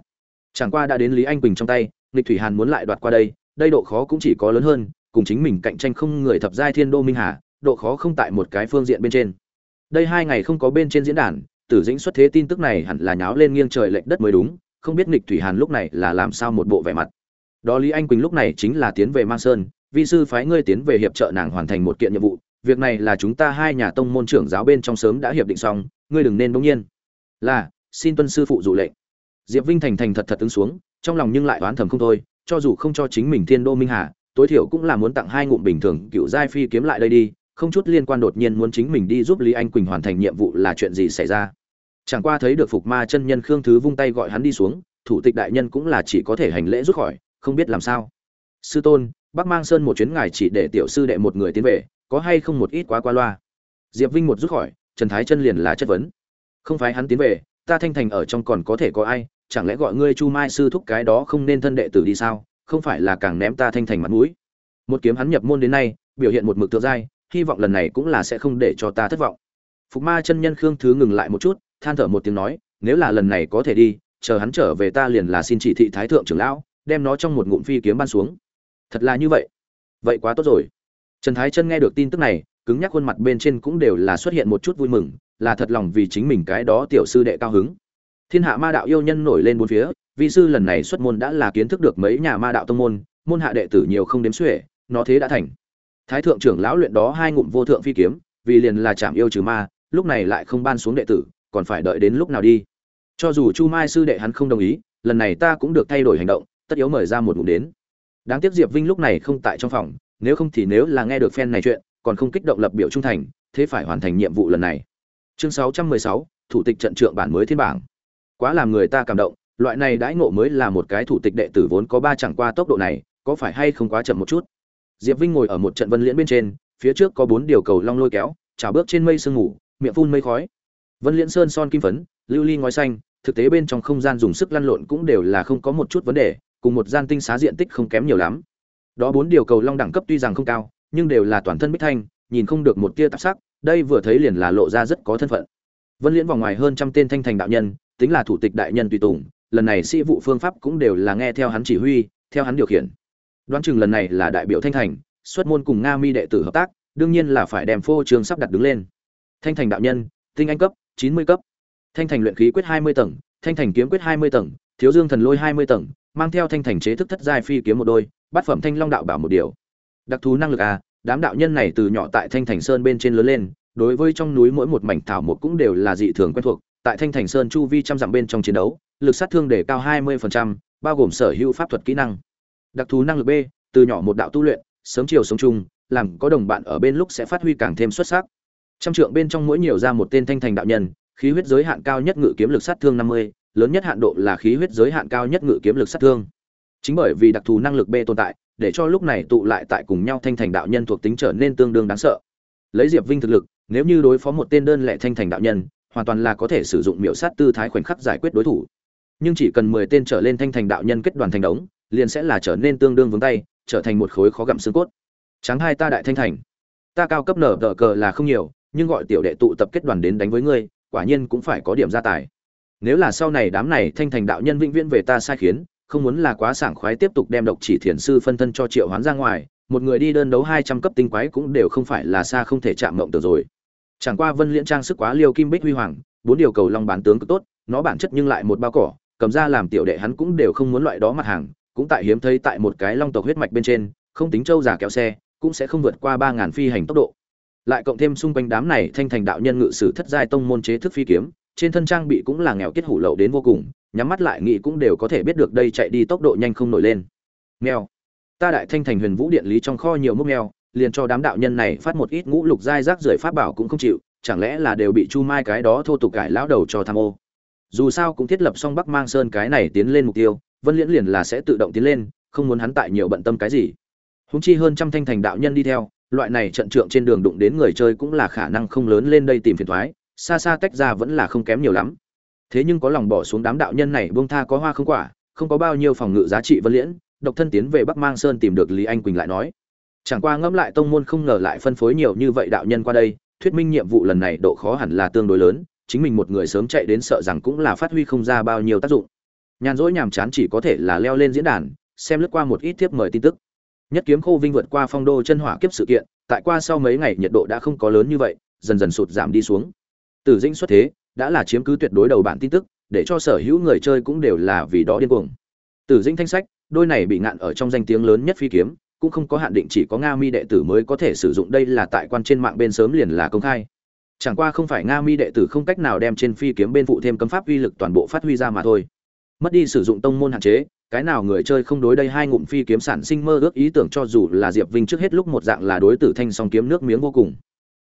Chẳng qua đã đến lý anh quỳnh trong tay, nịch thủy hàn muốn lại đoạt qua đây đây độ khó cũng chỉ có lớn hơn, cùng chính mình cạnh tranh không người thập giai thiên đô minh hà, độ khó không tại một cái phương diện bên trên. Đây hai ngày không có bên trên diễn đàn, tử dĩnh xuất thế tin tức này hẳn là nháo lên nghiêng trời lệch đất mới đúng, không biết nịch thủy hàn lúc này là làm sao một bộ vẻ mặt đó lý anh quỳnh lúc này chính là tiến về mang sơn, vi sư phái ngươi tiến về hiệp trợ nàng hoàn thành một kiện nhiệm vụ, việc này là chúng ta hai nhà tông môn trưởng giáo bên trong sớm đã hiệp định xong, ngươi đừng nên bỗng nhiên. Là, xin tuân sư phụ dụ lệnh. Diệp vinh thành thành thật thật ứng xuống, trong lòng nhưng lại oán thầm không thôi, cho dù không cho chính mình thiên đô minh hà, tối thiểu cũng là muốn tặng hai ngụm bình thường cựu giai phi kiếm lại đây đi, không chút liên quan đột nhiên muốn chính mình đi giúp lý anh quỳnh hoàn thành nhiệm vụ là chuyện gì xảy ra? Chẳng qua thấy được phục ma chân nhân khương thứ vung tay gọi hắn đi xuống, thủ tịch đại nhân cũng là chỉ có thể hành lễ rút khỏi không biết làm sao. Sư tôn, bắc mang sơn một chuyến ngài chỉ để tiểu sư đệ một người tiến về, có hay không một ít quá qua loa? Diệp vinh một rút khỏi, trần thái chân liền là chất vấn. Không phải hắn tiến về, ta thanh thành ở trong còn có thể có ai, chẳng lẽ gọi ngươi chu mai sư thúc cái đó không nên thân đệ tử đi sao? Không phải là càng ném ta thanh thành mặt mũi. Một kiếm hắn nhập môn đến nay, biểu hiện một mực tự giai, hy vọng lần này cũng là sẽ không để cho ta thất vọng. Phục ma chân nhân khương thứ ngừng lại một chút, than thở một tiếng nói, nếu là lần này có thể đi, chờ hắn trở về ta liền là xin chỉ thị thái thượng trưởng lão đem nó trong một ngụm phi kiếm ban xuống. Thật là như vậy. Vậy quá tốt rồi. Trần thái chân nghe được tin tức này, cứng nhắc khuôn mặt bên trên cũng đều là xuất hiện một chút vui mừng, là thật lòng vì chính mình cái đó tiểu sư đệ cao hứng. Thiên hạ ma đạo yêu nhân nổi lên bốn phía vi sư lần này xuất môn đã là kiến thức được mấy nhà ma đạo tông môn môn hạ đệ tử nhiều không đếm xuể, nó thế đã thành. Thái thượng trưởng lão luyện đó hai ngụm vô thượng phi kiếm, vì liền là chạm yêu trừ ma, lúc này lại không ban xuống đệ tử, còn phải đợi đến lúc nào đi. Cho dù chu mai sư đệ hắn không đồng ý, lần này ta cũng được thay đổi hành động tất yếu mời ra một ngụm đến. Đáng tiếc diệp vinh lúc này không tại trong phòng nếu không thì nếu là nghe được phen này chuyện còn không kích động lập biểu trung thành thế phải hoàn thành nhiệm vụ lần này. Chương 616, thủ tịch trận trượng bản mới thiên bảng. Quá làm người ta cảm động loại này đãi ngộ mới là một cái thủ tịch đệ tử vốn có ba chẳng qua tốc độ này có phải hay không quá chậm một chút? Diệp vinh ngồi ở một trận vân liễn bên trên phía trước có bốn điều cầu long lôi kéo trào bước trên mây sương ngủ miệng phun mây khói. Vân liễn sơn son kim phấn lưu ly ngói xanh thực tế bên trong không gian dùng sức lăn lộn cũng đều là không có một chút vấn đề cùng một gian tinh xá diện tích không kém nhiều lắm. Đó bốn điều cầu long đẳng cấp tuy rằng không cao, nhưng đều là toàn thân bích thanh, nhìn không được một tia tạp sắc, đây vừa thấy liền là lộ ra rất có thân phận. Vân liễn vòng ngoài hơn trăm tên thanh thành đạo nhân, tính là thủ tịch đại nhân tùy tùng, lần này sĩ vụ phương pháp cũng đều là nghe theo hắn chỉ huy, theo hắn điều khiển. Đoán chừng lần này là đại biểu thanh thành, xuất môn cùng nga mi đệ tử hợp tác, đương nhiên là phải đem phô trường sắp đặt đứng lên. Thanh thành đạo nhân, tinh anh cấp, chín mươi cấp. Thanh thành luyện khí quyết hai mươi tầng, thanh thành kiếm quyết hai mươi tầng, thiếu dương thần lôi hai mươi tầng mang theo thanh thành chế thức thất giai phi kiếm một đôi bát phẩm thanh long đạo bảo một điều. Đặc thù năng lực à đám đạo nhân này từ nhỏ tại thanh thành sơn bên trên lớn lên đối với trong núi mỗi một mảnh thảo một cũng đều là dị thường quen thuộc. Tại thanh thành sơn chu vi trăm dặm bên trong chiến đấu lực sát thương để cao 20%, bao gồm sở hữu pháp thuật kỹ năng. Đặc thù năng lực b từ nhỏ một đạo tu luyện sớm chiều sống chung làm có đồng bạn ở bên lúc sẽ phát huy càng thêm xuất sắc. Trăm trượng bên trong mỗi nhiều ra một tên thanh thành đạo nhân khí huyết giới hạn cao nhất ngự kiếm lực sát thương 50, lớn nhất hạn độ là khí huyết giới hạn cao nhất ngự kiếm lực sát thương. Chính bởi vì đặc thù năng lực b tồn tại, để cho lúc này tụ lại tại cùng nhau thanh thành đạo nhân thuộc tính trở nên tương đương đáng sợ. Lấy diệp vinh thực lực, nếu như đối phó một tên đơn lẻ thanh thành đạo nhân, hoàn toàn là có thể sử dụng miểu sát tư thái khoảnh khắc giải quyết đối thủ. Nhưng chỉ cần mười tên trở lên thanh thành đạo nhân kết đoàn thành đống, liền sẽ là trở nên tương đương vững tay, trở thành một khối khó gặm xương cốt. Tráng hai ta đại thanh thành. Ta cao cấp nở tờ cờ là không nhiều, nhưng gọi tiểu đệ tụ tập kết đoàn đến đánh với ngươi, quả nhiên cũng phải có điểm gia tài nếu là sau này đám này thanh thành đạo nhân vĩnh viễn về ta sai khiến, không muốn là quá sảng khoái tiếp tục đem độc chỉ thiền sư phân thân cho triệu hoán ra ngoài, một người đi đơn đấu hai trăm cấp tinh quái cũng đều không phải là xa không thể chạm mộng được rồi. Chẳng qua vân liễn trang sức quá liêu kim bích huy hoàng, bốn điều cầu long bán tướng cực tốt, nó bản chất nhưng lại một bao cỏ, cầm ra làm tiểu đệ hắn cũng đều không muốn loại đó mặt hàng, cũng tại hiếm thấy tại một cái long tộc huyết mạch bên trên, không tính trâu giả kéo xe, cũng sẽ không vượt qua ba ngàn phi hành tốc độ. Lại cộng thêm xung quanh đám này thanh thành đạo nhân ngự sử thất giai tông môn chế thức phi kiếm trên thân trang bị cũng là nghèo kết hủ lậu đến vô cùng, nhắm mắt lại nghĩ cũng đều có thể biết được đây chạy đi tốc độ nhanh không nổi lên. Nghèo ta đại thanh thành huyền vũ điện lý trong kho nhiều mốc nghèo liền cho đám đạo nhân này phát một ít ngũ lục giai rác rưởi pháp bảo cũng không chịu, chẳng lẽ là đều bị chu mai cái đó thô tục cải lão đầu cho tham ô. Dù sao cũng thiết lập xong bắc mang sơn cái này tiến lên mục tiêu, vân liễn liền là sẽ tự động tiến lên, không muốn hắn tại nhiều bận tâm cái gì. Húng chi hơn trăm thanh thành đạo nhân đi theo, loại này trận trượng trên đường đụng đến người chơi cũng là khả năng không lớn lên đây tìm phiền thoái xa xa tách ra vẫn là không kém nhiều lắm. Thế nhưng có lòng bỏ xuống đám đạo nhân này buông tha có hoa không quả, không có bao nhiêu phòng ngự giá trị vân liễn, độc thân tiến về bắc mang sơn tìm được lý anh quỳnh lại nói. Chẳng qua ngẫm lại tông môn không ngờ lại phân phối nhiều như vậy đạo nhân qua đây, thuyết minh nhiệm vụ lần này độ khó hẳn là tương đối lớn, chính mình một người sớm chạy đến sợ rằng cũng là phát huy không ra bao nhiêu tác dụng. Nhàn rỗi nhàm chán chỉ có thể là leo lên diễn đàn, xem lướt qua một ít tiếp mời tin tức. Nhất kiếm khô vinh vượt qua phong đô chân hỏa kiếp sự kiện, tại qua sau mấy ngày nhiệt độ đã không có lớn như vậy, dần dần sụt giảm đi xuống tử dĩnh xuất thế, đã là chiếm cứ tuyệt đối đầu bản tin tức, để cho sở hữu người chơi cũng đều là vì đó điên cuồng. Tử dĩnh thanh sách, đôi này bị ngạn ở trong danh tiếng lớn nhất phi kiếm, cũng không có hạn định chỉ có nga mi đệ tử mới có thể sử dụng, đây là tại quan trên mạng bên sớm liền là công khai. Chẳng qua không phải nga mi đệ tử không cách nào đem trên phi kiếm bên phụ thêm cấm pháp uy lực toàn bộ phát huy ra mà thôi. Mất đi sử dụng tông môn hạn chế, cái nào người chơi không đối đây hai ngụm phi kiếm sản sinh mơ ước ý tưởng cho dù là diệp vinh trước hết lúc một dạng là đối tử thanh song kiếm nước miếng vô cùng.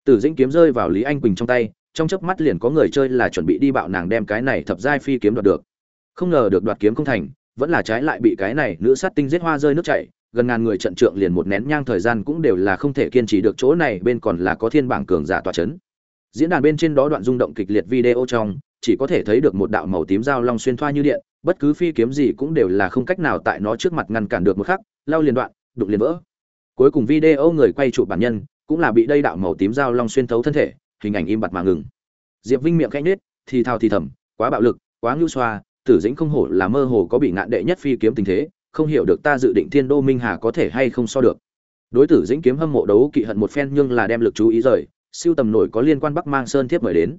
Tử dĩnh kiếm rơi vào lý anh quỳnh trong tay trong chớp mắt liền có người chơi là chuẩn bị đi bạo nàng đem cái này thập giai phi kiếm đoạt được. Không ngờ được đoạt kiếm không thành, vẫn là trái lại bị cái này nữ sát tinh giết hoa rơi nước chảy, gần ngàn người trận trượng liền một nén nhang thời gian cũng đều là không thể kiên trì được chỗ này, bên còn là có thiên bảng cường giả tòa chấn. Diễn đàn bên trên đó đoạn rung động kịch liệt video trong, chỉ có thể thấy được một đạo màu tím dao long xuyên thoa như điện, bất cứ phi kiếm gì cũng đều là không cách nào tại nó trước mặt ngăn cản được một khắc lao liền đoạn, đụng liền vỡ. Cuối cùng video người quay chụp bản nhân cũng là bị đây đạo màu tím dao long xuyên thấu thân thể hình ảnh im bặt mà ngừng. Diệp vinh miệng khẽ nết thì thào thì thầm, quá bạo lực, quá ngưu xoa, tử dĩnh không hổ là mơ hồ có bị ngạn đệ nhất phi kiếm tình thế, không hiểu được ta dự định thiên đô minh hà có thể hay không so được. Đối tử dĩnh kiếm hâm mộ đấu kỵ hận một phen nhưng là đem lực chú ý rời, siêu tầm nổi có liên quan bắc mang sơn thiếp mời đến.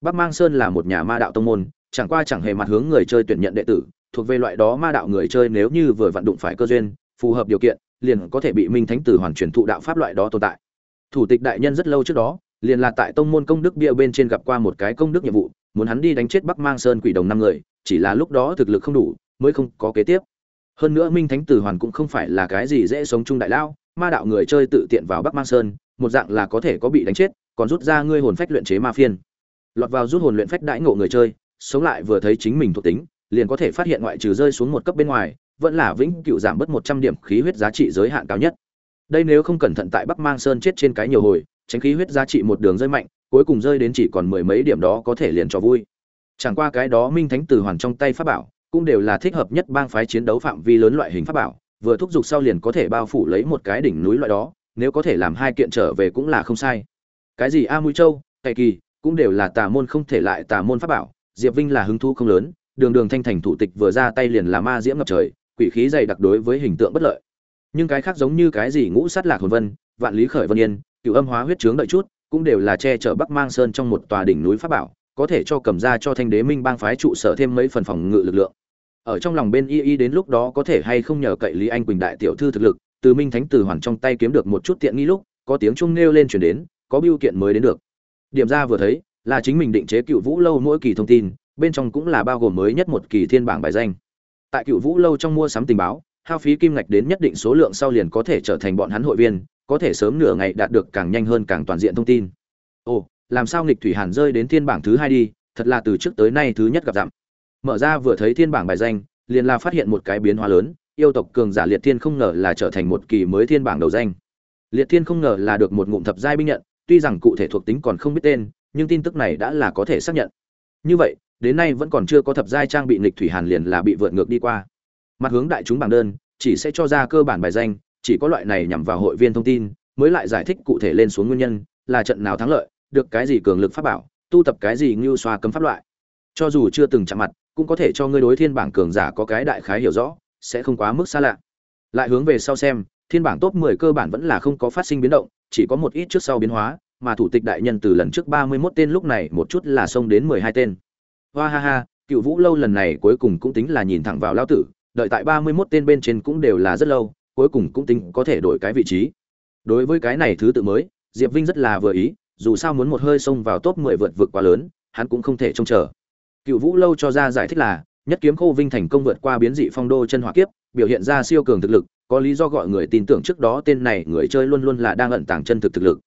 Bắc mang sơn là một nhà ma đạo tông môn, chẳng qua chẳng hề mặt hướng người chơi tuyển nhận đệ tử, thuộc về loại đó ma đạo người chơi nếu như vừa vận đụng phải cơ duyên, phù hợp điều kiện, liền có thể bị minh thánh tử hoàn truyền thụ đạo pháp loại đó tồn tại. Thủ tịch đại nhân rất lâu trước đó liền là tại tông môn công đức bia bên trên gặp qua một cái công đức nhiệm vụ, muốn hắn đi đánh chết bắc mang sơn quỷ đồng năm người, chỉ là lúc đó thực lực không đủ, mới không có kế tiếp. Hơn nữa minh thánh tử hoàn cũng không phải là cái gì dễ sống chung đại lao, ma đạo người chơi tự tiện vào bắc mang sơn, một dạng là có thể có bị đánh chết, còn rút ra ngươi hồn phách luyện chế ma phiên. Lọt vào rút hồn luyện phách đãi ngộ người chơi, sống lại vừa thấy chính mình thuộc tính, liền có thể phát hiện ngoại trừ rơi xuống một cấp bên ngoài, vẫn là vĩnh cựu giảm bớt một trăm điểm khí huyết giá trị giới hạn cao nhất. Đây nếu không cẩn thận tại bắc mang sơn chết trên cái nhiều hồi tránh khí huyết giá trị một đường rơi mạnh, cuối cùng rơi đến chỉ còn mười mấy điểm đó có thể liền cho vui. Chẳng qua cái đó minh thánh từ hoàn trong tay pháp bảo, cũng đều là thích hợp nhất bang phái chiến đấu phạm vi lớn loại hình pháp bảo, vừa thúc giục sau liền có thể bao phủ lấy một cái đỉnh núi loại đó, nếu có thể làm hai kiện trở về cũng là không sai. Cái gì a mũi châu cày kỳ, cũng đều là tà môn không thể lại tà môn pháp bảo, diệp vinh là hứng thú không lớn, đường đường thanh thành thủ tịch vừa ra tay liền là ma diễm ngập trời, quỷ khí dày đặc đối với hình tượng bất lợi. Nhưng cái khác giống như cái gì ngũ sát lạc hồn vân, vạn lý khởi vân yên cựu âm hóa huyết trướng đợi chút, cũng đều là che chở bắc mang sơn trong một tòa đỉnh núi pháp bảo, có thể cho cầm ra cho thanh đế minh bang phái trụ sở thêm mấy phần phòng ngự lực lượng. Ở trong lòng bên y y đến lúc đó có thể hay không nhờ cậy lý anh quỳnh đại tiểu thư thực lực, từ minh thánh từ hoàn trong tay kiếm được một chút tiện nghi lúc, có tiếng trung nêu lên chuyển đến, có biêu kiện mới đến được. Điểm ra vừa thấy, là chính mình định chế cựu vũ lâu mỗi kỳ thông tin, bên trong cũng là bao gồm mới nhất một kỳ thiên bảng bài danh. Tại cựu vũ lâu trong mua sắm tình báo, hao phí kim ngạch đến nhất định số lượng sau liền có thể trở thành bọn hắn hội viên có thể sớm nửa ngày đạt được càng nhanh hơn càng toàn diện thông tin. Ồ, làm sao nghịch thủy hàn rơi đến thiên bảng thứ hai đi, thật là từ trước tới nay thứ nhất gặp dặm. Mở ra vừa thấy thiên bảng bài danh, liền là phát hiện một cái biến hóa lớn, yêu tộc cường giả liệt thiên không ngờ là trở thành một kỳ mới thiên bảng đầu danh. Liệt thiên không ngờ là được một ngụm thập giai binh nhận, tuy rằng cụ thể thuộc tính còn không biết tên, nhưng tin tức này đã là có thể xác nhận. Như vậy, đến nay vẫn còn chưa có thập giai trang bị nghịch thủy hàn liền là bị vượt ngược đi qua. Mặt hướng đại chúng bảng đơn, chỉ sẽ cho ra cơ bản bài danh chỉ có loại này nhằm vào hội viên thông tin, mới lại giải thích cụ thể lên xuống nguyên nhân, là trận nào thắng lợi, được cái gì cường lực pháp bảo, tu tập cái gì ngưu xoa cấm pháp loại. Cho dù chưa từng chạm mặt, cũng có thể cho ngươi đối thiên bảng cường giả có cái đại khái hiểu rõ, sẽ không quá mức xa lạ. Lại hướng về sau xem, thiên bảng top 10 cơ bản vẫn là không có phát sinh biến động, chỉ có một ít trước sau biến hóa, mà thủ tịch đại nhân từ lần trước 31 tên lúc này một chút là xông đến 12 tên. Hoa ha ha, cựu vũ lâu lần này cuối cùng cũng tính là nhìn thẳng vào lao tử, đợi tại 31 tên bên trên cũng đều là rất lâu cuối cùng cũng tính có thể đổi cái vị trí. Đối với cái này thứ tự mới diệp vinh rất là vừa ý dù sao muốn một hơi xông vào top 10 vượt vượt quá lớn hắn cũng không thể trông chờ. Cựu vũ lâu cho ra giải thích là nhất kiếm khô vinh thành công vượt qua biến dị phong đô chân hỏa kiếp biểu hiện ra siêu cường thực lực có lý do gọi người tin tưởng trước đó tên này người chơi luôn luôn là đang ẩn tàng chân thực thực lực.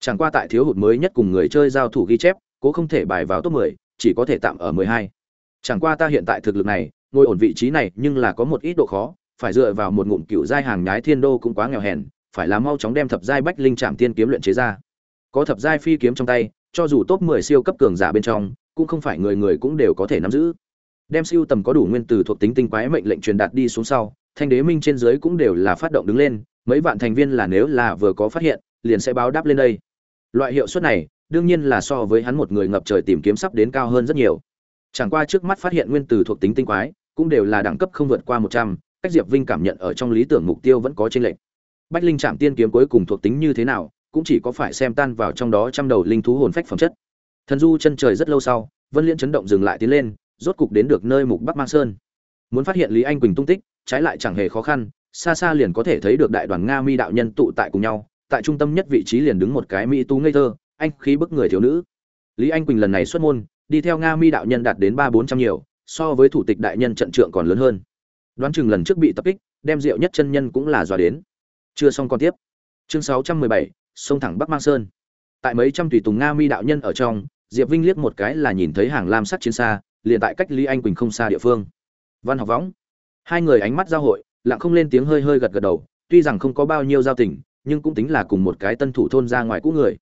Chẳng qua tại thiếu hụt mới nhất cùng người chơi giao thủ ghi chép cố không thể bài vào top 10, chỉ có thể tạm ở 12. chẳng qua ta hiện tại thực lực này ngồi ổn vị trí này nhưng là có một ít độ khó phải dựa vào một ngụm cựu giai hàng nhái thiên đô cũng quá nghèo hèn, phải là mau chóng đem thập giai bách linh trạm tiên kiếm luyện chế ra. Có thập giai phi kiếm trong tay, cho dù top 10 siêu cấp cường giả bên trong, cũng không phải người người cũng đều có thể nắm giữ. Đem siêu tầm có đủ nguyên tử thuộc tính tinh quái mệnh lệnh truyền đạt đi xuống sau, thanh đế minh trên dưới cũng đều là phát động đứng lên, mấy vạn thành viên là nếu là vừa có phát hiện, liền sẽ báo đáp lên đây. Loại hiệu suất này, đương nhiên là so với hắn một người ngập trời tìm kiếm sắp đến cao hơn rất nhiều. Chẳng qua trước mắt phát hiện nguyên tử thuộc tính tinh quái, cũng đều là đẳng cấp không vượt qua một trăm cách diệp vinh cảm nhận ở trong lý tưởng mục tiêu vẫn có trên lệnh bách linh trạm tiên kiếm cuối cùng thuộc tính như thế nào, cũng chỉ có phải xem tan vào trong đó trăm đầu linh thú hồn phách phẩm chất. Thần du chân trời rất lâu sau, vân liên chấn động dừng lại tiến lên, rốt cục đến được nơi mục bắc mang sơn. Muốn phát hiện lý anh quỳnh tung tích, trái lại chẳng hề khó khăn, xa xa liền có thể thấy được đại đoàn nga mi đạo nhân tụ tại cùng nhau, tại trung tâm nhất vị trí liền đứng một cái mỹ tú ngây thơ, anh khí bức người thiếu nữ. Lý anh quỳnh lần này xuất môn, đi theo nga mi đạo nhân đạt đến ba bốn trăm nhiều, so với thủ tịch đại nhân trận trượng còn lớn hơn đoán chừng lần trước bị tập kích, đem rượu nhất chân nhân cũng là dọa đến. Chưa xong còn tiếp. Chương sáu trăm mười bảy, sông thẳng bắc mang sơn. Tại mấy trăm tùy tùng nga mi đạo nhân ở trong, diệp vinh liếc một cái là nhìn thấy hàng lam sắt chiến xa, liền tại cách lý anh quỳnh không xa địa phương. Văn học võng. Hai người ánh mắt giao hội, lặng không lên tiếng hơi hơi gật gật đầu, tuy rằng không có bao nhiêu giao tình, nhưng cũng tính là cùng một cái tân thủ thôn ra ngoài cũ người.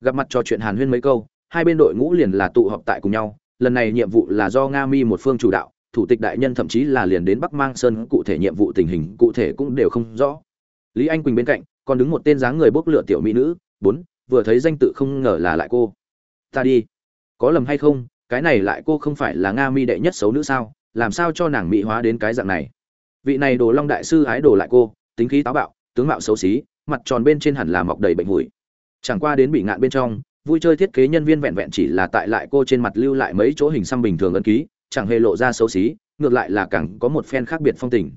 Gặp mặt trò chuyện hàn huyên mấy câu, hai bên đội ngũ liền là tụ họp tại cùng nhau, lần này nhiệm vụ là do nga mi một phương chủ đạo thủ tịch đại nhân thậm chí là liền đến bắc mang sơn cụ thể nhiệm vụ tình hình cụ thể cũng đều không rõ. Lý anh quỳnh bên cạnh, còn đứng một tên dáng người bốc lửa tiểu mỹ nữ, bốn, vừa thấy danh tự không ngờ là lại cô. Ta đi. Có lầm hay không, cái này lại cô không phải là nga mi đệ nhất xấu nữ sao? Làm sao cho nàng mỹ hóa đến cái dạng này? Vị này đồ long đại sư ái đồ lại cô, tính khí táo bạo, tướng mạo xấu xí, mặt tròn bên trên hẳn là mọc đầy bệnh hủi. Chẳng qua đến bị ngạn bên trong, vui chơi thiết kế nhân viên vẹn vẹn chỉ là tại lại cô trên mặt lưu lại mấy chỗ hình xăm bình thường ấn ký chẳng hề lộ ra xấu xí, ngược lại là càng có một phen khác biệt phong tình.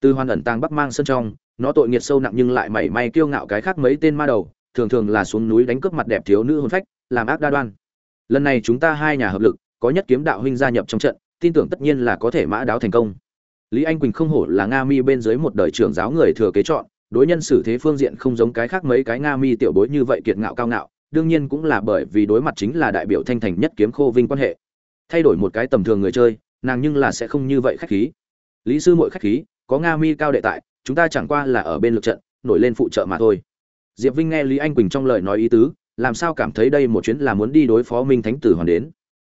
Từ hoàn ẩn tàng bắc mang sân trong, nó tội nghiệt sâu nặng nhưng lại mảy may kiêu ngạo cái khác mấy tên ma đầu, thường thường là xuống núi đánh cướp mặt đẹp thiếu nữ hôn phách, làm ác đa đoan. Lần này chúng ta hai nhà hợp lực, có nhất kiếm đạo huynh gia nhập trong trận, tin tưởng tất nhiên là có thể mã đáo thành công. Lý anh quỳnh không hổ là nga mi bên dưới một đời trưởng giáo người thừa kế chọn, đối nhân xử thế phương diện không giống cái khác mấy cái nga mi tiểu bối như vậy kiệt ngạo cao ngạo, đương nhiên cũng là bởi vì đối mặt chính là đại biểu thanh thành nhất kiếm khô vinh quan hệ thay đổi một cái tầm thường người chơi, nàng nhưng là sẽ không như vậy khách khí. Lý sư muội khách khí, có nga mi cao đệ tại, chúng ta chẳng qua là ở bên lực trận, nổi lên phụ trợ mà thôi. Diệp vinh nghe lý anh quỳnh trong lời nói ý tứ, làm sao cảm thấy đây một chuyến là muốn đi đối phó minh thánh tử hoàn đến?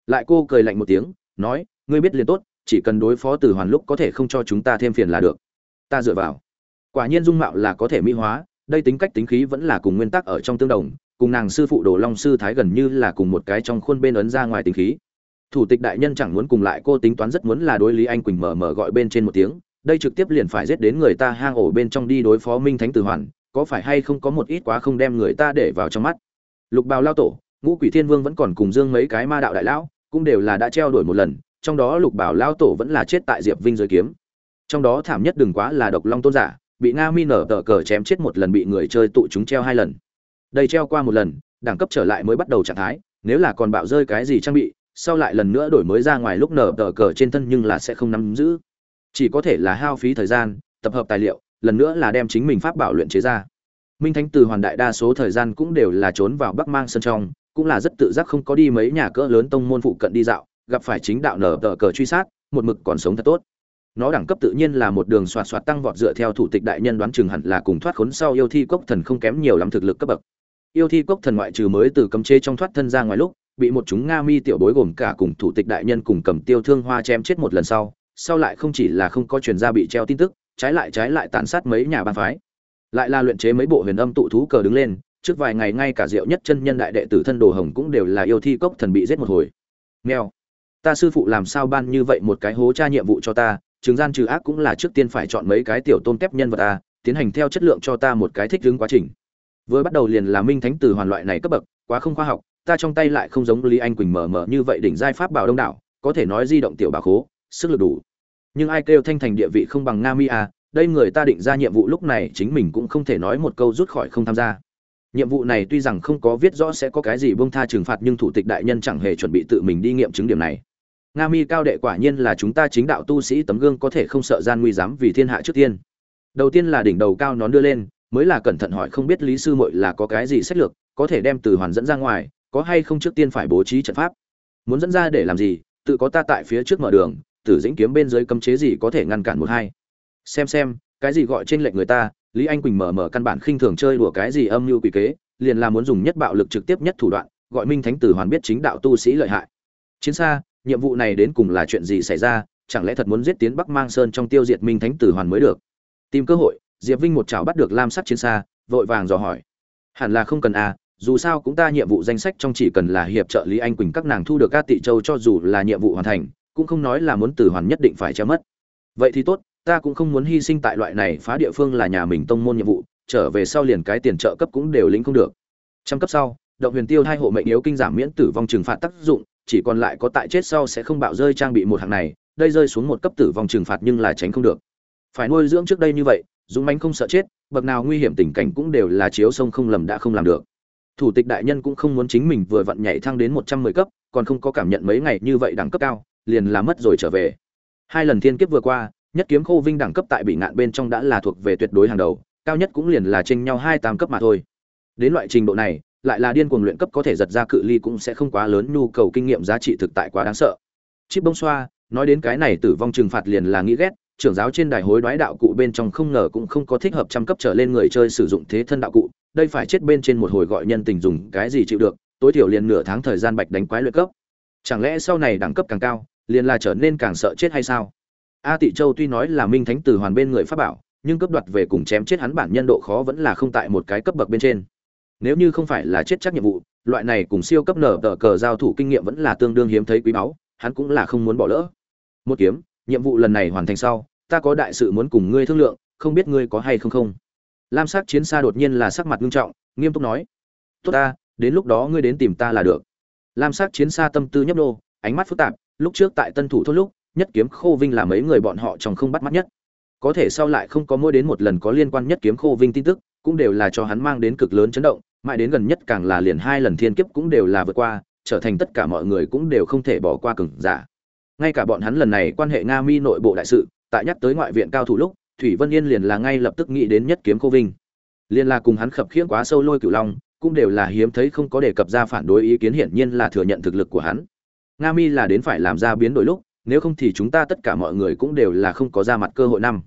Lại cô cười lạnh một tiếng, nói, ngươi biết liền tốt, chỉ cần đối phó tử hoàn lúc có thể không cho chúng ta thêm phiền là được. Ta dựa vào. Quả nhiên dung mạo là có thể mỹ hóa, đây tính cách tính khí vẫn là cùng nguyên tắc ở trong tương đồng, cùng nàng sư phụ đồ long sư thái gần như là cùng một cái trong khuôn bên ấn ra ngoài tính khí thủ tịch đại nhân chẳng muốn cùng lại cô tính toán rất muốn là đối lý anh quỳnh mở mở gọi bên trên một tiếng, đây trực tiếp liền phải giết đến người ta hang ổ bên trong đi đối phó minh thánh tử hoàn, có phải hay không có một ít quá không đem người ta để vào trong mắt. Lục bào lao tổ, ngũ quỷ thiên vương vẫn còn cùng dương mấy cái ma đạo đại lão, cũng đều là đã treo đuổi một lần, trong đó lục bảo lao tổ vẫn là chết tại diệp vinh dưới kiếm. Trong đó thảm nhất đừng quá là độc long tôn giả, bị nga mi nở tờ cờ chém chết một lần bị người chơi tụ chúng treo hai lần. Đây treo qua một lần, đẳng cấp trở lại mới bắt đầu trạng thái, nếu là còn bạo rơi cái gì trang bị sau lại lần nữa đổi mới ra ngoài lúc nở tờ cờ trên thân nhưng là sẽ không nắm giữ. Chỉ có thể là hao phí thời gian, tập hợp tài liệu, lần nữa là đem chính mình pháp bảo luyện chế ra. Minh thánh từ hoàn đại đa số thời gian cũng đều là trốn vào bắc mang sân trong, cũng là rất tự giác không có đi mấy nhà cỡ lớn tông môn phụ cận đi dạo, gặp phải chính đạo nở tờ cờ truy sát, một mực còn sống thật tốt. Nó đẳng cấp tự nhiên là một đường soạt soạt tăng vọt dựa theo thủ tịch đại nhân đoán chừng hẳn là cùng thoát khốn sau yêu thi cốc thần không kém nhiều lắm thực lực cấp bậc. Yêu thi cốc thần ngoại trừ mới từ cấm chế trong thoát thân ra ngoài lúc bị một chúng nga mi tiểu bối gồm cả cùng thủ tịch đại nhân cùng cầm tiêu thương hoa chém chết một lần sau sau lại không chỉ là không có truyền ra bị treo tin tức, trái lại trái lại tàn sát mấy nhà bang phái. Lại là luyện chế mấy bộ huyền âm tụ thú cờ đứng lên, trước vài ngày ngay cả diệu nhất chân nhân đại đệ tử thân đồ hồng cũng đều là yêu thi cốc thần bị giết một hồi. Nghèo ta sư phụ làm sao ban như vậy một cái hố tra nhiệm vụ cho ta chứng gian trừ ác cũng là trước tiên phải chọn mấy cái tiểu tôn kép nhân vật ta tiến hành theo chất lượng cho ta một cái thích ứng quá trình. Vừa bắt đầu liền là minh thánh từ hoàn loại này cấp bậc, quá không khoa học ta trong tay lại không giống lý anh quỳnh mở mở như vậy đỉnh giai pháp bảo đông đảo, có thể nói di động tiểu bà khố, sức lực đủ. Nhưng ai kêu thanh thành địa vị không bằng nga mi à đây người ta định ra nhiệm vụ lúc này chính mình cũng không thể nói một câu rút khỏi không tham gia. Nhiệm vụ này tuy rằng không có viết rõ sẽ có cái gì bông tha trừng phạt nhưng thủ tịch đại nhân chẳng hề chuẩn bị tự mình đi nghiệm chứng điểm này. Nga mi cao đệ quả nhiên là chúng ta chính đạo tu sĩ tấm gương có thể không sợ gian nguy dám vì thiên hạ trước tiên. Đầu tiên là đỉnh đầu cao nón đưa lên, mới là cẩn thận hỏi không biết lý sư muội là có cái gì sách lược, có thể đem từ hoàn dẫn ra ngoài có hay không trước tiên phải bố trí trận pháp? Muốn dẫn ra để làm gì? Tự có ta tại phía trước mở đường, tử dĩnh kiếm bên dưới cấm chế gì có thể ngăn cản một hai? Xem xem, cái gì gọi trên lệnh người ta? Lý anh quỳnh mở mở căn bản khinh thường chơi đùa cái gì âm mưu quỷ kế, liền là muốn dùng nhất bạo lực trực tiếp nhất thủ đoạn, gọi minh thánh tử hoàn biết chính đạo tu sĩ lợi hại. Chiến xa, nhiệm vụ này đến cùng là chuyện gì xảy ra? Chẳng lẽ thật muốn giết tiến bắc mang sơn trong tiêu diệt minh thánh tử hoàn mới được? Tìm cơ hội, diệp vinh một chảo bắt được lam sắt chiến xa, vội vàng dò hỏi. Hẳn là không cần à dù sao cũng ta nhiệm vụ danh sách trong chỉ cần là hiệp trợ lý anh quỳnh các nàng thu được các tị châu cho dù là nhiệm vụ hoàn thành, cũng không nói là muốn tử hoàn nhất định phải che mất. Vậy thì tốt, ta cũng không muốn hy sinh tại loại này phá địa phương là nhà mình tông môn nhiệm vụ, trở về sau liền cái tiền trợ cấp cũng đều lĩnh không được. Trăm cấp sau, động huyền tiêu hai hộ mệnh yếu kinh giảm miễn tử vong trừng phạt tác dụng, chỉ còn lại có tại chết sau sẽ không bạo rơi trang bị một hạng này, đây rơi xuống một cấp tử vong trừng phạt nhưng là tránh không được. Phải nuôi dưỡng trước đây như vậy, dũng mánh không sợ chết, bậc nào nguy hiểm tình cảnh cũng đều là chiếu sông không lầm đã không làm được thủ tịch đại nhân cũng không muốn chính mình vừa vặn nhảy thăng đến một trăm mười cấp, còn không có cảm nhận mấy ngày như vậy đẳng cấp cao, liền là mất rồi trở về. Hai lần thiên kiếp vừa qua, nhất kiếm khô vinh đẳng cấp tại bị ngạn bên trong đã là thuộc về tuyệt đối hàng đầu, cao nhất cũng liền là tranh nhau hai tam cấp mà thôi. Đến loại trình độ này, lại là điên cuồng luyện cấp có thể giật ra cự ly cũng sẽ không quá lớn, nhu cầu kinh nghiệm giá trị thực tại quá đáng sợ. Chip bông xoa, nói đến cái này tử vong trừng phạt liền là nghĩ ghét, trưởng giáo trên đài hối đoái đạo cụ bên trong không ngờ cũng không có thích hợp trăm cấp trở lên người chơi sử dụng thế thân đạo cụ đây phải chết bên trên một hồi gọi nhân tình dùng cái gì chịu được, tối thiểu liền nửa tháng thời gian bạch đánh quái luyện cấp. Chẳng lẽ sau này đẳng cấp càng cao, liền là trở nên càng sợ chết hay sao? A tị châu tuy nói là minh thánh tử hoàn bên người pháp bảo, nhưng cấp đoạt về cùng chém chết hắn bản nhân độ khó vẫn là không tại một cái cấp bậc bên trên. Nếu như không phải là chết chắc nhiệm vụ, loại này cùng siêu cấp nở tờ cờ giao thủ kinh nghiệm vẫn là tương đương hiếm thấy quý báu, hắn cũng là không muốn bỏ lỡ. Một kiếm, nhiệm vụ lần này hoàn thành sau, ta có đại sự muốn cùng ngươi thương lượng, không biết ngươi có hay không không? Lam sắc chiến xa đột nhiên là sắc mặt nghiêm trọng nghiêm túc nói tốt ta đến lúc đó ngươi đến tìm ta là được. Lam sắc chiến xa tâm tư nhấp nhô, ánh mắt phức tạp lúc trước tại tân thủ thốt lúc nhất kiếm khô vinh là mấy người bọn họ trong không bắt mắt nhất. Có thể sau lại không có mỗi đến một lần có liên quan nhất kiếm khô vinh tin tức cũng đều là cho hắn mang đến cực lớn chấn động mãi đến gần nhất càng là liền hai lần thiên kiếp cũng đều là vượt qua trở thành tất cả mọi người cũng đều không thể bỏ qua cường giả. Ngay cả bọn hắn lần này quan hệ nga mi nội bộ đại sự tại nhắc tới ngoại viện cao thủ lúc thủy vân yên liền là ngay lập tức nghĩ đến nhất kiếm cô vinh. Liên là cùng hắn khập khiễng quá sâu lôi cửu long, cũng đều là hiếm thấy không có đề cập ra phản đối ý kiến hiển nhiên là thừa nhận thực lực của hắn. Nga mi là đến phải làm ra biến đổi lúc, nếu không thì chúng ta tất cả mọi người cũng đều là không có ra mặt cơ hội năm.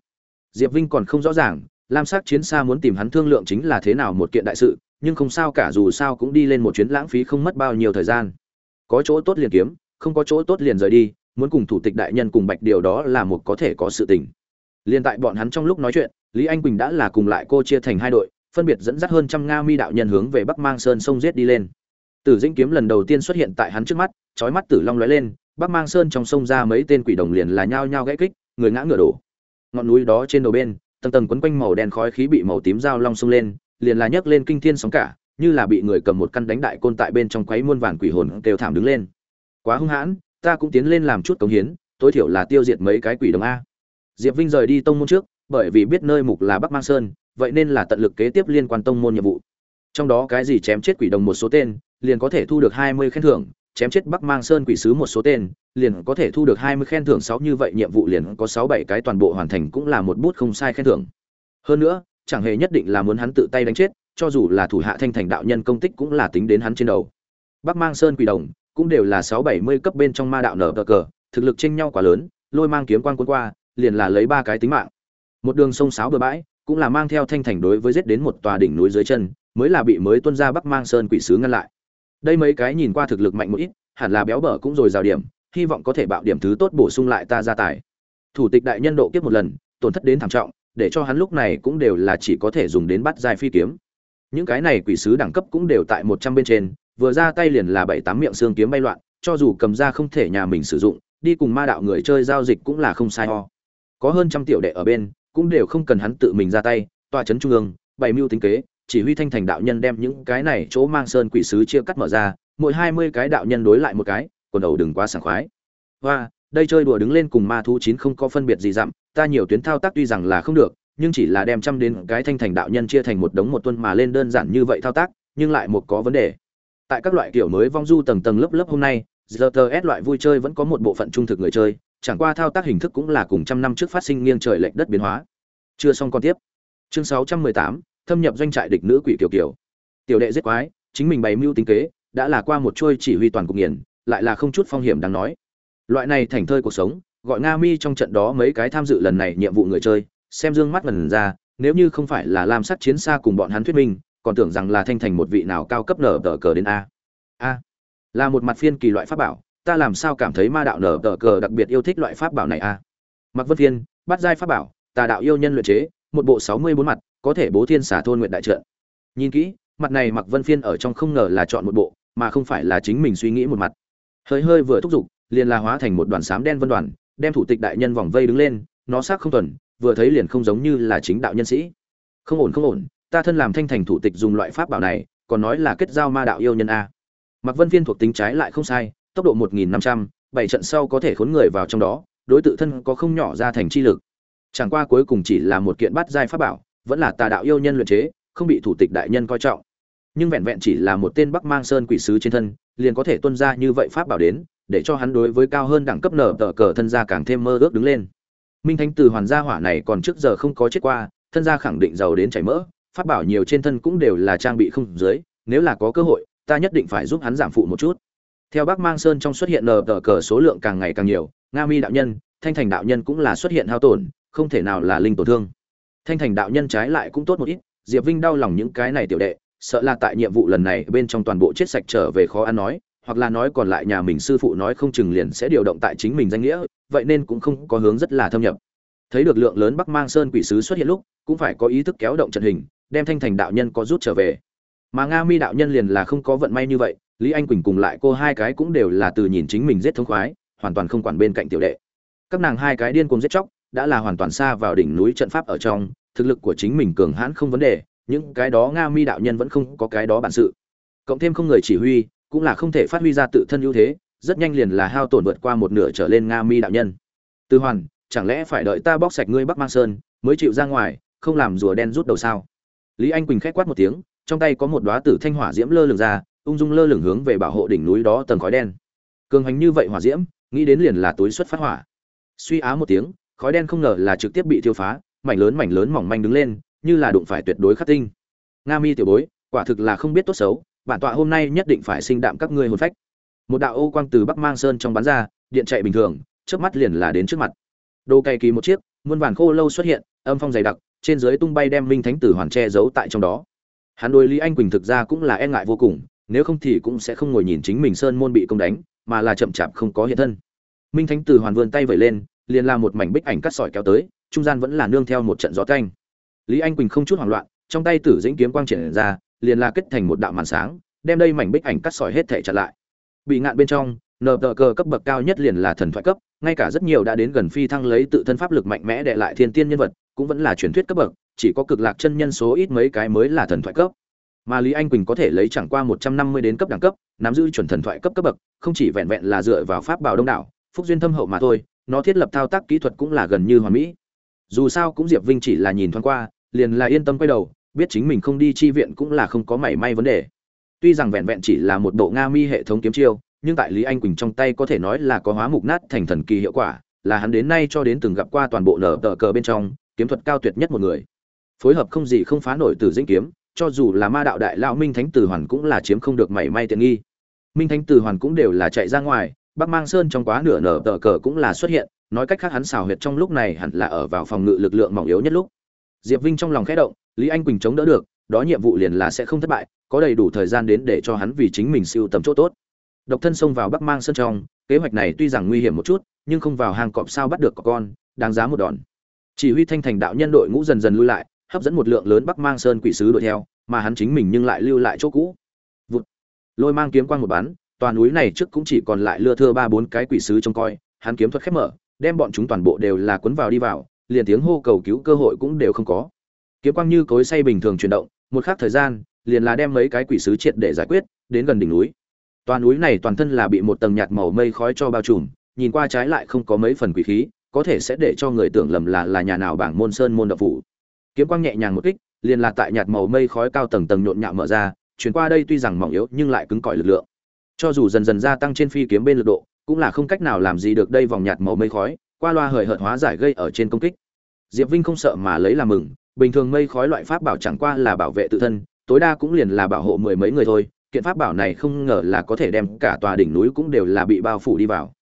Diệp vinh còn không rõ ràng, lam sắc chiến xa muốn tìm hắn thương lượng chính là thế nào một kiện đại sự, nhưng không sao cả dù sao cũng đi lên một chuyến lãng phí không mất bao nhiêu thời gian. Có chỗ tốt liền kiếm, không có chỗ tốt liền rời đi, muốn cùng thủ tịch đại nhân cùng bạch điều đó là một có thể có sự tình liên tại bọn hắn trong lúc nói chuyện, lý anh quỳnh đã là cùng lại cô chia thành hai đội, phân biệt dẫn dắt hơn trăm nga mi đạo nhân hướng về bắc mang sơn sông giết đi lên. Tử dĩnh kiếm lần đầu tiên xuất hiện tại hắn trước mắt, chói mắt tử long lóe lên, bắc mang sơn trong sông ra mấy tên quỷ đồng liền là nhao nhao gãy kích, người ngã ngửa đổ. Ngọn núi đó trên đầu bên, tầng tầng quấn quanh màu đen khói khí bị màu tím dao long xông lên, liền là nhấc lên kinh thiên sóng cả, như là bị người cầm một căn đánh đại côn tại bên trong quấy muôn vàn quỷ hồn kêu thảm đứng lên. Quá hung hãn, ta cũng tiến lên làm chút cống hiến, tối thiểu là tiêu diệt mấy cái quỷ đồng a diệp vinh rời đi tông môn trước, bởi vì biết nơi mục là bắc mang sơn, vậy nên là tận lực kế tiếp liên quan tông môn nhiệm vụ. Trong đó cái gì chém chết quỷ đồng một số tên, liền có thể thu được hai mươi khen thưởng, chém chết bắc mang sơn quỷ sứ một số tên, liền có thể thu được hai mươi khen thưởng sáu như vậy, nhiệm vụ liền có sáu bảy cái toàn bộ hoàn thành cũng là một bút không sai khen thưởng. Hơn nữa, chẳng hề nhất định là muốn hắn tự tay đánh chết, cho dù là thủ hạ thanh thành đạo nhân công tích cũng là tính đến hắn trên đầu. Bắc mang sơn quỷ đồng cũng đều là sáu bảy mươi cấp bên trong ma đạo nở cờ, thực lực chênh nhau quá lớn, lôi mang kiếm quan cuốn qua liền là lấy ba cái tính mạng. Một đường sông sáo bờ bãi, cũng là mang theo thanh thành đối với giết đến một tòa đỉnh núi dưới chân, mới là bị mới tuân ra bắc mang sơn quỷ sứ ngăn lại. Đây mấy cái nhìn qua thực lực mạnh một ít, hẳn là béo bở cũng rồi rào điểm, hy vọng có thể bạo điểm thứ tốt bổ sung lại ta gia tài. Thủ tịch đại nhân độ kiếp một lần, tổn thất đến thảm trọng, để cho hắn lúc này cũng đều là chỉ có thể dùng đến bắt dài phi kiếm. Những cái này quỷ sứ đẳng cấp cũng đều tại một trăm bên trên, vừa ra tay liền là bảy tám miệng xương kiếm bay loạn, cho dù cầm ra không thể nhà mình sử dụng, đi cùng ma đạo người chơi giao dịch cũng là không sai ho có hơn trăm tiểu đệ ở bên, cũng đều không cần hắn tự mình ra tay, tòa chấn trung ương, bày mưu tính kế, chỉ huy thanh thành đạo nhân đem những cái này chỗ mang sơn quỷ sứ chia cắt mở ra, mỗi hai mươi cái đạo nhân đối lại một cái, quần đầu đừng quá sảng khoái. Và đây chơi đùa đứng lên cùng ma thú chín không có phân biệt gì dặm, ta nhiều tuyến thao tác tuy rằng là không được, nhưng chỉ là đem trăm đến cái thanh thành đạo nhân chia thành một đống một tuần mà lên đơn giản như vậy thao tác, nhưng lại một có vấn đề. Tại các loại kiểu mới vong du tầng tầng lớp lớp hôm nay RTS loại vui chơi vẫn có một bộ phận trung thực người chơi chẳng qua thao tác hình thức cũng là cùng trăm năm trước phát sinh nghiêng trời lệch đất biến hóa. Chưa xong con tiếp. Chương 618, thâm nhập doanh trại địch nữ quỷ kiều kiều tiểu đệ giết quái chính mình bày mưu tính kế đã là qua một trôi chỉ huy toàn cục nghiền lại là không chút phong hiểm đáng nói. Loại này thành thơi cuộc sống gọi nga mi trong trận đó mấy cái tham dự lần này nhiệm vụ người chơi xem dương mắt lần ra nếu như không phải là lam sát chiến xa cùng bọn hắn thuyết minh còn tưởng rằng là thanh thành một vị nào cao cấp nở tờ cờ đến a. A. Là một mặt phiên kỳ loại pháp bảo ta làm sao cảm thấy ma đạo nở tờ cờ đặc biệt yêu thích loại pháp bảo này à? a mặc vân Thiên, bắt giai pháp bảo tà đạo yêu nhân luyện chế một bộ sáu mươi bốn mặt có thể bố thiên xả thôn nguyện đại trợn nhìn kỹ mặt này mặc vân phiên ở trong không ngờ là chọn một bộ mà không phải là chính mình suy nghĩ một mặt. Hơi hơi vừa thúc giục liền là hóa thành một đoàn sám đen vân đoàn đem thủ tịch đại nhân vòng vây đứng lên nó xác không tuần vừa thấy liền không giống như là chính đạo nhân sĩ. Không ổn không ổn ta thân làm thanh thành thủ tịch dùng loại pháp bảo này còn nói là kết giao ma đạo yêu nhân a. Mặc vân phiên thuộc tính trái lại không sai tốc độ một nghìn năm trăm, bảy trận sau có thể khốn người vào trong đó, đối tự thân có không nhỏ ra thành chi lực. Chẳng qua cuối cùng chỉ là một kiện bắt giai pháp bảo, vẫn là tà đạo yêu nhân luyện chế, không bị thủ tịch đại nhân coi trọng. Nhưng vẹn vẹn chỉ là một tên bắc mang sơn quỷ sứ trên thân, liền có thể tuân ra như vậy pháp bảo đến, để cho hắn đối với cao hơn đẳng cấp nở tở cờ thân gia càng thêm mơ ước đứng lên. Minh thánh từ hoàn gia hỏa này còn trước giờ không có chết qua, thân gia khẳng định giàu đến chảy mỡ, pháp bảo nhiều trên thân cũng đều là trang bị không dưới, nếu là có cơ hội, ta nhất định phải giúp hắn giảm phụ một chút theo bắc mang sơn trong xuất hiện nờ tờ cờ số lượng càng ngày càng nhiều, nga mi đạo nhân, thanh thành đạo nhân cũng là xuất hiện hao tổn, không thể nào là linh tổn thương. Thanh thành đạo nhân trái lại cũng tốt một ít, diệp vinh đau lòng những cái này tiểu đệ, sợ là tại nhiệm vụ lần này bên trong toàn bộ chết sạch trở về khó ăn nói, hoặc là nói còn lại nhà mình sư phụ nói không chừng liền sẽ điều động tại chính mình danh nghĩa, vậy nên cũng không có hướng rất là thâm nhập. Thấy được lượng lớn bắc mang sơn quỷ sứ xuất hiện lúc, cũng phải có ý thức kéo động trận hình, đem thanh thành đạo nhân có rút trở về mà nga mi đạo nhân liền là không có vận may như vậy, lý anh quỳnh cùng lại cô hai cái cũng đều là từ nhìn chính mình giết thống khoái, hoàn toàn không quản bên cạnh tiểu đệ. Các nàng hai cái điên cuồng giết chóc, đã là hoàn toàn xa vào đỉnh núi trận pháp ở trong, thực lực của chính mình cường hãn không vấn đề, những cái đó nga mi đạo nhân vẫn không có cái đó bản sự. Cộng thêm không người chỉ huy, cũng là không thể phát huy ra tự thân ưu thế, rất nhanh liền là hao tổn vượt qua một nửa trở lên nga mi đạo nhân. Tư hoàn, chẳng lẽ phải đợi ta bóc sạch ngươi bắc mang sơn, mới chịu ra ngoài, không làm rùa đen rút đầu sao? Lý anh quỳnh khét quát một tiếng trong tay có một đóa tử thanh hỏa diễm lơ lửng ra, ung dung lơ lửng hướng về bảo hộ đỉnh núi đó tầng khói đen. Cường hành như vậy hỏa diễm, nghĩ đến liền là túi xuất phát hỏa. Suy á một tiếng, khói đen không ngờ là trực tiếp bị thiêu phá, mảnh lớn mảnh lớn mỏng manh đứng lên, như là đụng phải tuyệt đối khắc tinh. Nga mi tiểu bối, quả thực là không biết tốt xấu, bản tọa hôm nay nhất định phải sinh đạm các ngươi hồn phách. Một đạo ô quang từ bắc mang sơn trong bắn ra, điện chạy bình thường, chớp mắt liền là đến trước mặt. Đồ cày kỳ một chiếc, muôn vàn khô lâu xuất hiện, âm phong dày đặc, trên dưới tung bay đem minh thánh tử hoàn che giấu tại trong đó hắn đối lý anh quỳnh thực ra cũng là e ngại vô cùng, nếu không thì cũng sẽ không ngồi nhìn chính mình sơn môn bị công đánh, mà là chậm chạp không có hiện thân. Minh thánh tử hoàn vươn tay vẩy lên, liền làm một mảnh bích ảnh cắt sỏi kéo tới, trung gian vẫn là nương theo một trận gió canh lý anh quỳnh không chút hoảng loạn, trong tay tử dĩnh kiếm quang triển ra, liền là kết thành một đạo màn sáng, đem đây mảnh bích ảnh cắt sỏi hết thể chặn lại. Bị ngạn bên trong, nờ tờ cờ cấp bậc cao nhất liền là thần thoại cấp, ngay cả rất nhiều đã đến gần phi thăng lấy tự thân pháp lực mạnh mẽ để lại thiên tiên nhân vật cũng vẫn là truyền thuyết cấp bậc, chỉ có cực lạc chân nhân số ít mấy cái mới là thần thoại cấp. Mà lý anh quỳnh có thể lấy chẳng qua một trăm năm mươi đến cấp đẳng cấp, nắm giữ chuẩn thần thoại cấp cấp bậc, không chỉ vẹn vẹn là dựa vào pháp bảo đông đảo, phúc duyên thâm hậu mà thôi, nó thiết lập thao tác kỹ thuật cũng là gần như hoàn mỹ. Dù sao cũng diệp vinh chỉ là nhìn thoáng qua, liền là yên tâm quay đầu, biết chính mình không đi chi viện cũng là không có mảy may vấn đề. Tuy rằng vẹn vẹn chỉ là một bộ nga mi hệ thống kiếm chiêu, nhưng tại lý anh quỳnh trong tay có thể nói là có hóa mục nát thành thần kỳ hiệu quả, là hắn đến nay cho đến từng gặp qua toàn bộ nở tờ cờ bên trong kiếm thuật cao tuyệt nhất một người. Phối hợp không gì không phá nổi từ dĩnh kiếm, cho dù là ma đạo đại lão minh thánh tử hoàn cũng là chiếm không được mảy may tiện nghi. Minh thánh tử hoàn cũng đều là chạy ra ngoài, bắc mang sơn trong quá nửa nở tờ cờ cũng là xuất hiện, nói cách khác hắn xào huyệt trong lúc này hẳn là ở vào phòng ngự lực lượng mỏng yếu nhất lúc. Diệp vinh trong lòng khẽ động, lý anh quỳnh chống đỡ được, đó nhiệm vụ liền là sẽ không thất bại, có đầy đủ thời gian đến để cho hắn vì chính mình siêu tầm chỗ tốt. Độc thân xông vào bắc mang sơn trong, kế hoạch này tuy rằng nguy hiểm một chút, nhưng không vào hang cọp sao bắt được có con, đáng giá một đòn chỉ huy thanh thành đạo nhân đội ngũ dần dần lui lại hấp dẫn một lượng lớn bắc mang sơn quỷ sứ đuổi theo mà hắn chính mình nhưng lại lưu lại chỗ cũ. Vụt. Lôi mang kiếm quang một bắn tòa núi này trước cũng chỉ còn lại lưa thưa ba bốn cái quỷ sứ trông coi hắn kiếm thuật khép mở đem bọn chúng toàn bộ đều là cuốn vào đi vào liền tiếng hô cầu cứu cơ hội cũng đều không có. Kiếm quang như cối say bình thường chuyển động một khắc thời gian liền là đem mấy cái quỷ sứ triệt để giải quyết đến gần đỉnh núi. Toàn núi này toàn thân là bị một tầng nhạt màu mây khói cho bao trùm, nhìn qua trái lại không có mấy phần quỷ khí, có thể sẽ để cho người tưởng lầm là là nhà nào bảng môn sơn môn đạo phủ. Kiếm quang nhẹ nhàng một kích, liền là tại nhạt màu mây khói cao tầng tầng nhộn nhạo mở ra, chuyển qua đây tuy rằng mỏng yếu nhưng lại cứng cỏi lực lượng. Cho dù dần dần gia tăng trên phi kiếm bên lực độ, cũng là không cách nào làm gì được đây vòng nhạt màu mây khói, qua loa hời hợt hóa giải gây ở trên công kích. Diệp Vinh không sợ mà lấy làm mừng, bình thường mây khói loại pháp bảo chẳng qua là bảo vệ tự thân, tối đa cũng liền là bảo hộ mười mấy người thôi, kiện pháp bảo này không ngờ là có thể đem cả tòa đỉnh núi cũng đều là bị bao phủ đi vào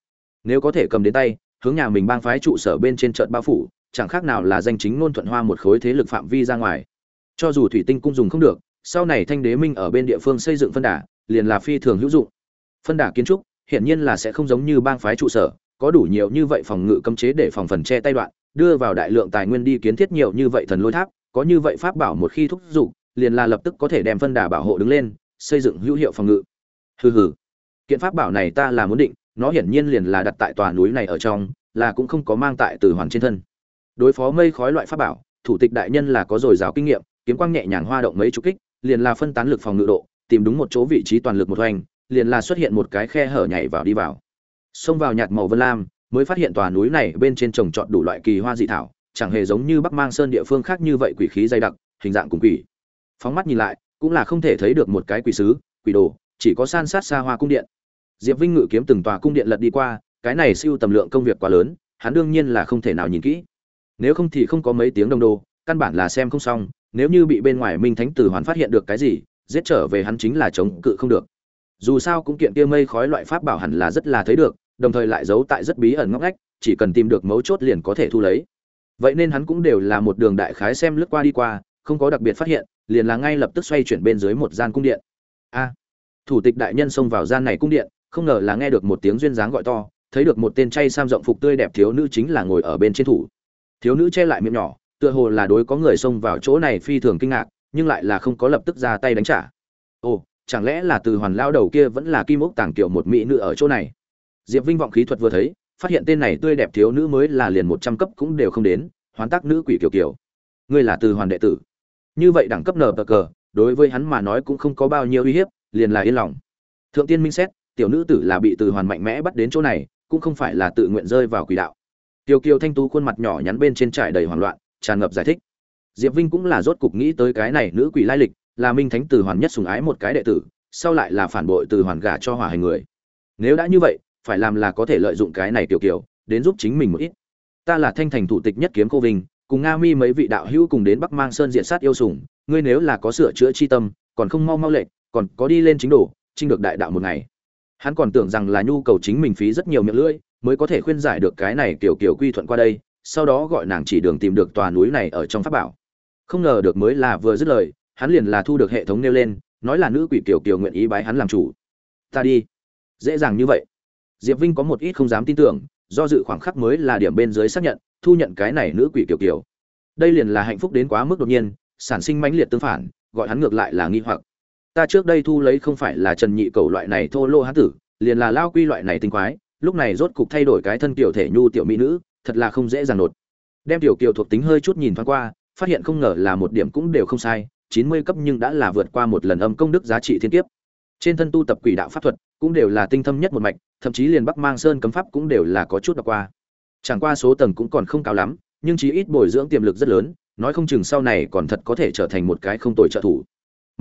nếu có thể cầm đến tay hướng nhà mình bang phái trụ sở bên trên trận bao phủ, chẳng khác nào là danh chính ngôn thuận hoa một khối thế lực phạm vi ra ngoài. Cho dù thủy tinh cung dùng không được, sau này thanh đế minh ở bên địa phương xây dựng phân đà, liền là phi thường hữu dụng. Phân đà kiến trúc, hiển nhiên là sẽ không giống như bang phái trụ sở, có đủ nhiều như vậy phòng ngự cấm chế để phòng phần che tay đoạn, đưa vào đại lượng tài nguyên đi kiến thiết nhiều như vậy thần lôi tháp, có như vậy pháp bảo một khi thúc giục, liền là lập tức có thể đem phân đà bảo hộ đứng lên, xây dựng hữu hiệu phòng ngự. Hừ hừ. Kiện pháp bảo này ta là muốn định nó hiển nhiên liền là đặt tại tòa núi này ở trong, là cũng không có mang tại từ hoàn trên thân. Đối phó mây khói loại pháp bảo, thủ tịch đại nhân là có dồi dào kinh nghiệm, kiếm quang nhẹ nhàng hoa động mấy chục kích, liền là phân tán lực phòng ngự độ, tìm đúng một chỗ vị trí toàn lực một hoành, liền là xuất hiện một cái khe hở nhảy vào đi vào. Xông vào nhạt màu vân lam, mới phát hiện tòa núi này bên trên trồng trọt đủ loại kỳ hoa dị thảo, chẳng hề giống như bắc mang sơn địa phương khác như vậy quỷ khí dày đặc, hình dạng cùng quỷ. Phóng mắt nhìn lại, cũng là không thể thấy được một cái quỷ sứ, quỷ đồ, chỉ có san sát xa hoa cung điện diệp vinh ngự kiếm từng tòa cung điện lật đi qua, cái này siêu tầm lượng công việc quá lớn, hắn đương nhiên là không thể nào nhìn kỹ. Nếu không thì không có mấy tiếng đồng đồ, căn bản là xem không xong, nếu như bị bên ngoài minh thánh tử hoàn phát hiện được cái gì, giết trở về hắn chính là chống cự không được. Dù sao cũng kiện kia mây khói loại pháp bảo hẳn là rất là thấy được, đồng thời lại giấu tại rất bí ẩn ngóc ngách, chỉ cần tìm được mấu chốt liền có thể thu lấy. Vậy nên hắn cũng đều là một đường đại khái xem lướt qua đi qua, không có đặc biệt phát hiện, liền là ngay lập tức xoay chuyển bên dưới một gian cung điện. A, thủ tịch đại nhân xông vào gian này cung điện không ngờ là nghe được một tiếng duyên dáng gọi to, thấy được một tên chay sam rộng phục tươi đẹp thiếu nữ chính là ngồi ở bên trên thủ. Thiếu nữ che lại miệng nhỏ, tựa hồ là đối có người xông vào chỗ này phi thường kinh ngạc, nhưng lại là không có lập tức ra tay đánh trả. Ồ, chẳng lẽ là từ hoàn lao đầu kia vẫn là kim ốc tàng kiểu một mỹ nữ ở chỗ này? Diệp vinh vọng khí thuật vừa thấy, phát hiện tên này tươi đẹp thiếu nữ mới là liền một trăm cấp cũng đều không đến hoàn tác nữ quỷ kiểu kiểu. Ngươi là từ hoàn đệ tử. Như vậy đẳng cấp nở bờ cờ đối với hắn mà nói cũng không có bao nhiêu uy hiếp, liền là yên lòng. Thượng tiên minh xét tiểu nữ tử là bị từ hoàn mạnh mẽ bắt đến chỗ này, cũng không phải là tự nguyện rơi vào quỷ đạo. Tiểu kiều thanh tú khuôn mặt nhỏ nhắn bên trên trải đầy hoảng loạn, tràn ngập giải thích. Diệp vinh cũng là rốt cục nghĩ tới cái này nữ quỷ lai lịch, là minh thánh từ hoàn nhất sùng ái một cái đệ tử, sau lại là phản bội từ hoàn gả cho hỏa hành người. Nếu đã như vậy, phải làm là có thể lợi dụng cái này tiểu kiều, đến giúp chính mình một ít. Ta là thanh thành thủ tịch nhất kiếm cô vinh, cùng nga mi mấy vị đạo hữu cùng đến bắc mang sơn diện sát yêu sủng, ngươi nếu là có sửa chữa chi tâm, còn không mau mau lệ còn có đi lên chính đồ trinh được đại đạo một ngày hắn còn tưởng rằng là nhu cầu chính mình phí rất nhiều miệng lưỡi, mới có thể khuyên giải được cái này kiểu kiểu quy thuận qua đây, sau đó gọi nàng chỉ đường tìm được tòa núi này ở trong pháp bảo. Không ngờ được mới là vừa dứt lời, hắn liền là thu được hệ thống nêu lên, nói là nữ quỷ kiểu kiểu nguyện ý bái hắn làm chủ. Ta đi. Dễ dàng như vậy. Diệp vinh có một ít không dám tin tưởng, do dự khoảng khắc mới là điểm bên dưới xác nhận, thu nhận cái này nữ quỷ kiểu kiểu. Đây liền là hạnh phúc đến quá mức đột nhiên, sản sinh mãnh liệt tương phản, gọi hắn ngược lại là nghi hoặc ta trước đây thu lấy không phải là trần nhị cầu loại này thô lô hán tử, liền là lao quy loại này tinh quái, lúc này rốt cục thay đổi cái thân kiểu thể nhu tiểu mỹ nữ, thật là không dễ dàng nột. Đem tiểu kiều thuộc tính hơi chút nhìn thoáng qua, phát hiện không ngờ là một điểm cũng đều không sai, chín mươi cấp nhưng đã là vượt qua một lần âm công đức giá trị thiên kiếp. Trên thân tu tập quỷ đạo pháp thuật, cũng đều là tinh thâm nhất một mạch, thậm chí liền bắc mang sơn cấm pháp cũng đều là có chút đọc qua. Chẳng qua số tầng cũng còn không cao lắm, nhưng chí ít bồi dưỡng tiềm lực rất lớn, nói không chừng sau này còn thật có thể trở thành một cái không tồi trợ thủ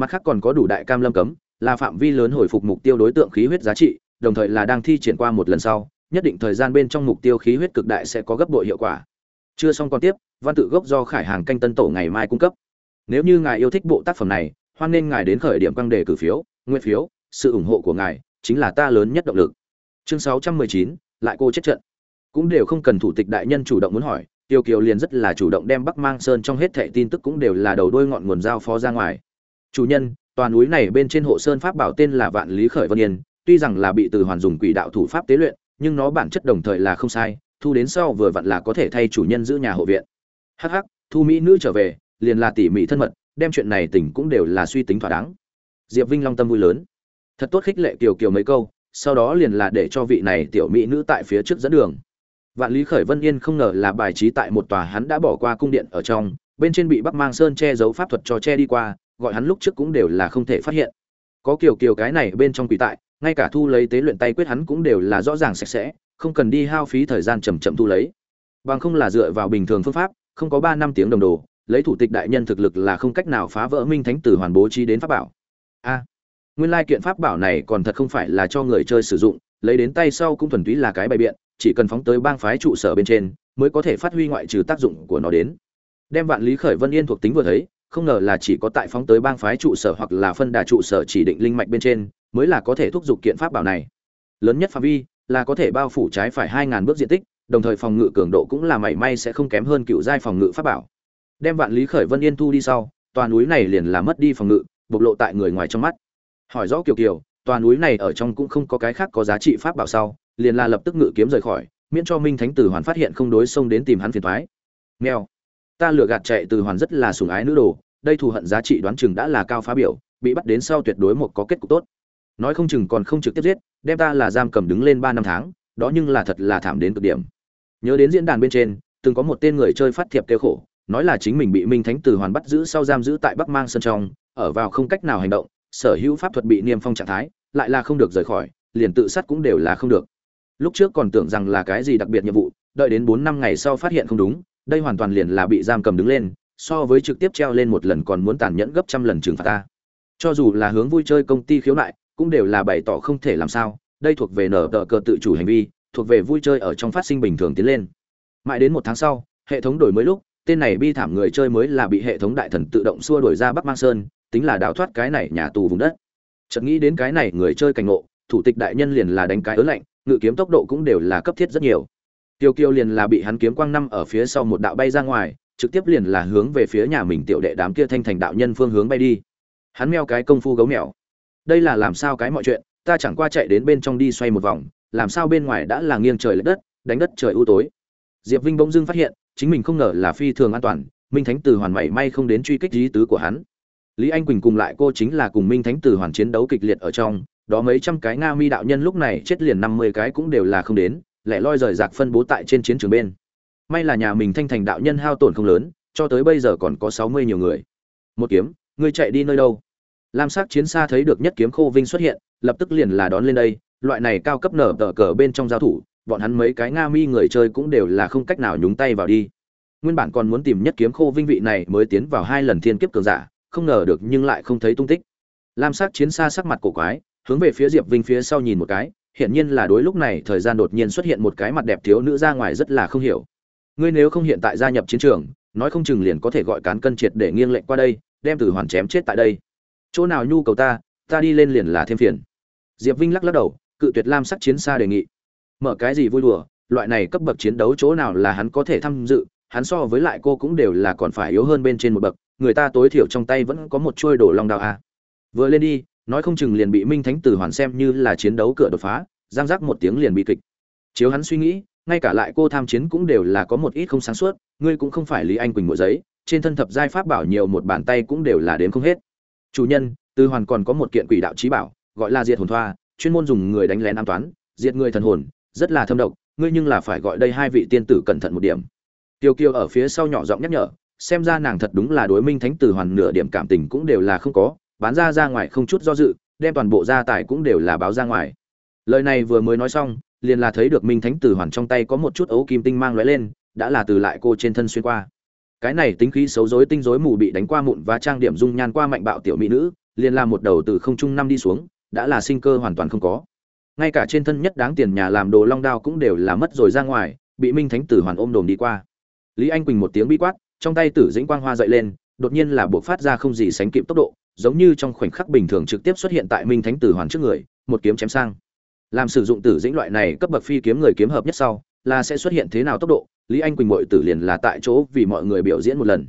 mặt khác còn có đủ đại cam lâm cấm là phạm vi lớn hồi phục mục tiêu đối tượng khí huyết giá trị đồng thời là đang thi triển qua một lần sau nhất định thời gian bên trong mục tiêu khí huyết cực đại sẽ có gấp bội hiệu quả. Chưa xong còn tiếp văn tự gốc do khải hàng canh tân tổ ngày mai cung cấp. Nếu như ngài yêu thích bộ tác phẩm này hoan nên ngài đến khởi điểm căng đề cử phiếu nguyên phiếu sự ủng hộ của ngài chính là ta lớn nhất động lực. Chương 619, lại cô chết trận. Cũng đều không cần thủ tịch đại nhân chủ động muốn hỏi tiêu kiều liền rất là chủ động đem bắc mang sơn trong hết thệ tin tức cũng đều là đầu đôi ngọn nguồn giao phó ra ngoài chủ nhân, tòa núi này bên trên hộ sơn pháp bảo tên là vạn lý khởi vân yên, tuy rằng là bị từ hoàn dùng quỷ đạo thủ pháp tế luyện, nhưng nó bản chất đồng thời là không sai, thu đến sau vừa vặn là có thể thay chủ nhân giữ nhà hộ viện. Hh thu mỹ nữ trở về, liền là tỉ mỉ thân mật, đem chuyện này tỉnh cũng đều là suy tính thỏa đáng. Diệp vinh long tâm vui lớn. Thật tốt khích lệ kiều kiều mấy câu, sau đó liền là để cho vị này tiểu mỹ nữ tại phía trước dẫn đường. Vạn lý khởi vân yên không ngờ là bài trí tại một tòa hắn đã bỏ qua cung điện ở trong, bên trên bị bắc mang sơn che giấu pháp thuật cho che đi qua gọi hắn lúc trước cũng đều là không thể phát hiện. Có kiểu kiểu cái này bên trong quỷ tại, ngay cả thu lấy tế luyện tay quyết hắn cũng đều là rõ ràng sạch sẽ, không cần đi hao phí thời gian chầm chậm thu lấy. Bằng không là dựa vào bình thường phương pháp, không có ba năm tiếng đồng đồ, lấy thủ tịch đại nhân thực lực là không cách nào phá vỡ minh thánh tử hoàn bố trí đến pháp bảo. A, nguyên lai kiện pháp bảo này còn thật không phải là cho người chơi sử dụng, lấy đến tay sau cũng thuần túy là cái bài biện, chỉ cần phóng tới bang phái trụ sở bên trên, mới có thể phát huy ngoại trừ tác dụng của nó đến. Đem vạn lý khởi vân yên thuộc tính vừa thấy không ngờ là chỉ có tại phóng tới bang phái trụ sở hoặc là phân đà trụ sở chỉ định linh mạch bên trên, mới là có thể thúc giục kiện pháp bảo này. Lớn nhất phạm vi là có thể bao phủ trái phải hai ngàn bước diện tích, đồng thời phòng ngự cường độ cũng là mảy may sẽ không kém hơn cựu giai phòng ngự pháp bảo. Đem vạn lý khởi vân yên thu đi sau, tòa núi này liền là mất đi phòng ngự, bộc lộ tại người ngoài trong mắt. Hỏi rõ kiều kiều, tòa núi này ở trong cũng không có cái khác có giá trị pháp bảo sau, liền là lập tức ngự kiếm rời khỏi, miễn cho minh thánh tử hoàn phát hiện không đối xông đến tìm hắn phiền thoái nghèo ta lừa gạt chạy từ hoàn rất là sủng ái nữ đồ, đây thù hận giá trị đoán chừng đã là cao phá biểu, bị bắt đến sau tuyệt đối một có kết cục tốt. Nói không chừng còn không trực tiếp giết, đem ta là giam cầm đứng lên ba năm tháng, đó nhưng là thật là thảm đến cực điểm. Nhớ đến diễn đàn bên trên, từng có một tên người chơi phát thiệp kêu khổ, nói là chính mình bị minh thánh tử hoàn bắt giữ sau giam giữ tại bắc mang sân trong, ở vào không cách nào hành động, sở hữu pháp thuật bị niêm phong trạng thái, lại là không được rời khỏi, liền tự sát cũng đều là không được. Lúc trước còn tưởng rằng là cái gì đặc biệt nhiệm vụ, đợi đến bốn năm ngày sau phát hiện không đúng đây hoàn toàn liền là bị giam cầm đứng lên, so với trực tiếp treo lên một lần còn muốn tàn nhẫn gấp trăm lần trừng phạt ta. Cho dù là hướng vui chơi công ty khiếu nại, cũng đều là bày tỏ không thể làm sao, đây thuộc về nở tờ cờ tự chủ hành vi, thuộc về vui chơi ở trong phát sinh bình thường tiến lên. Mãi đến một tháng sau, hệ thống đổi mới lúc, tên này bi thảm người chơi mới là bị hệ thống đại thần tự động xua đuổi ra bắc mang sơn, tính là đào thoát cái này nhà tù vùng đất. Chợt nghĩ đến cái này người chơi cảnh ngộ, thủ tịch đại nhân liền là đánh cái ớn lạnh, ngự kiếm tốc độ cũng đều là cấp thiết rất nhiều tiêu kiêu liền là bị hắn kiếm quang năm ở phía sau một đạo bay ra ngoài, trực tiếp liền là hướng về phía nhà mình tiểu đệ đám kia thanh thành đạo nhân phương hướng bay đi. Hắn meo cái công phu gấu mèo. Đây là làm sao cái mọi chuyện, ta chẳng qua chạy đến bên trong đi xoay một vòng, làm sao bên ngoài đã là nghiêng trời lệch đất, đánh đất trời u tối. Diệp vinh bỗng dưng phát hiện, chính mình không ngờ là phi thường an toàn, minh thánh Tử hoàn mảy may không đến truy kích ý tứ của hắn. Lý anh quỳnh cùng lại cô chính là cùng minh thánh Tử hoàn chiến đấu kịch liệt ở trong, đó mấy trăm cái nga mi đạo nhân lúc này chết liền năm mươi cái cũng đều là không đến lẻ loi rời rạc phân bố tại trên chiến trường bên. May là nhà mình thanh thành đạo nhân hao tổn không lớn, cho tới bây giờ còn có sáu mươi nhiều người. Một kiếm, ngươi chạy đi nơi đâu? Lam sắc chiến xa thấy được nhất kiếm khô vinh xuất hiện, lập tức liền là đón lên đây, loại này cao cấp nở tờ cờ bên trong giao thủ, bọn hắn mấy cái nga mi người chơi cũng đều là không cách nào nhúng tay vào đi. Nguyên bản còn muốn tìm nhất kiếm khô vinh vị này mới tiến vào hai lần thiên kiếp cường giả, không ngờ được nhưng lại không thấy tung tích. Lam sắc chiến xa sắc mặt cổ quái, hướng về phía diệp vinh phía sau nhìn một cái hiển nhiên là đối lúc này thời gian đột nhiên xuất hiện một cái mặt đẹp thiếu nữ ra ngoài rất là không hiểu. Ngươi nếu không hiện tại gia nhập chiến trường, nói không chừng liền có thể gọi cán cân triệt để nghiêng lệnh qua đây, đem Tử hoàn chém chết tại đây. Chỗ nào nhu cầu ta ta đi lên liền là thêm phiền. Diệp vinh lắc lắc đầu, cự tuyệt lam sắc chiến xa đề nghị. Mở cái gì vui đùa, loại này cấp bậc chiến đấu chỗ nào là hắn có thể tham dự, hắn so với lại cô cũng đều là còn phải yếu hơn bên trên một bậc, người ta tối thiểu trong tay vẫn có một chuôi đổ long đao a. À. vừa lên đi nói không chừng liền bị minh thánh tử hoàn xem như là chiến đấu cửa đột phá giang giác một tiếng liền bị kịch. Chiếu hắn suy nghĩ, ngay cả lại cô tham chiến cũng đều là có một ít không sáng suốt, ngươi cũng không phải lý anh quỳnh mỗi giấy, trên thân thập giai pháp bảo nhiều một bàn tay cũng đều là đến không hết. Chủ nhân tư hoàn còn có một kiện quỷ đạo trí bảo, gọi là diệt hồn thoa, chuyên môn dùng người đánh lén an toán, diệt người thần hồn, rất là thâm độc, ngươi nhưng là phải gọi đây hai vị tiên tử cẩn thận một điểm. Tiêu kiêu ở phía sau nhỏ giọng nhắc nhở, xem ra nàng thật đúng là đối minh thánh tử hoàn nửa điểm cảm tình cũng đều là không có bán ra ra ngoài không chút do dự, đem toàn bộ gia tài cũng đều là báo ra ngoài. Lời này vừa mới nói xong, liền là thấy được minh thánh tử hoàn trong tay có một chút ấu kim tinh mang lóe lên, đã là từ lại cô trên thân xuyên qua. Cái này tính khí xấu rối tinh rối mù bị đánh qua mụn và trang điểm dung nhan qua mạnh bạo tiểu mỹ nữ, liền là một đầu từ không trung năm đi xuống, đã là sinh cơ hoàn toàn không có. Ngay cả trên thân nhất đáng tiền nhà làm đồ long đao cũng đều là mất rồi ra ngoài, bị minh thánh tử hoàn ôm đồm đi qua. Lý anh quỳnh một tiếng bi quát, trong tay tử dĩnh quang hoa dậy lên, đột nhiên là buộc phát ra không gì sánh kịp tốc độ giống như trong khoảnh khắc bình thường trực tiếp xuất hiện tại minh thánh tử hoàn trước người, một kiếm chém sang. Làm sử dụng tử dĩnh loại này cấp bậc phi kiếm người kiếm hợp nhất sau, là sẽ xuất hiện thế nào tốc độ? Lý anh quỳnh mội tử liền là tại chỗ vì mọi người biểu diễn một lần.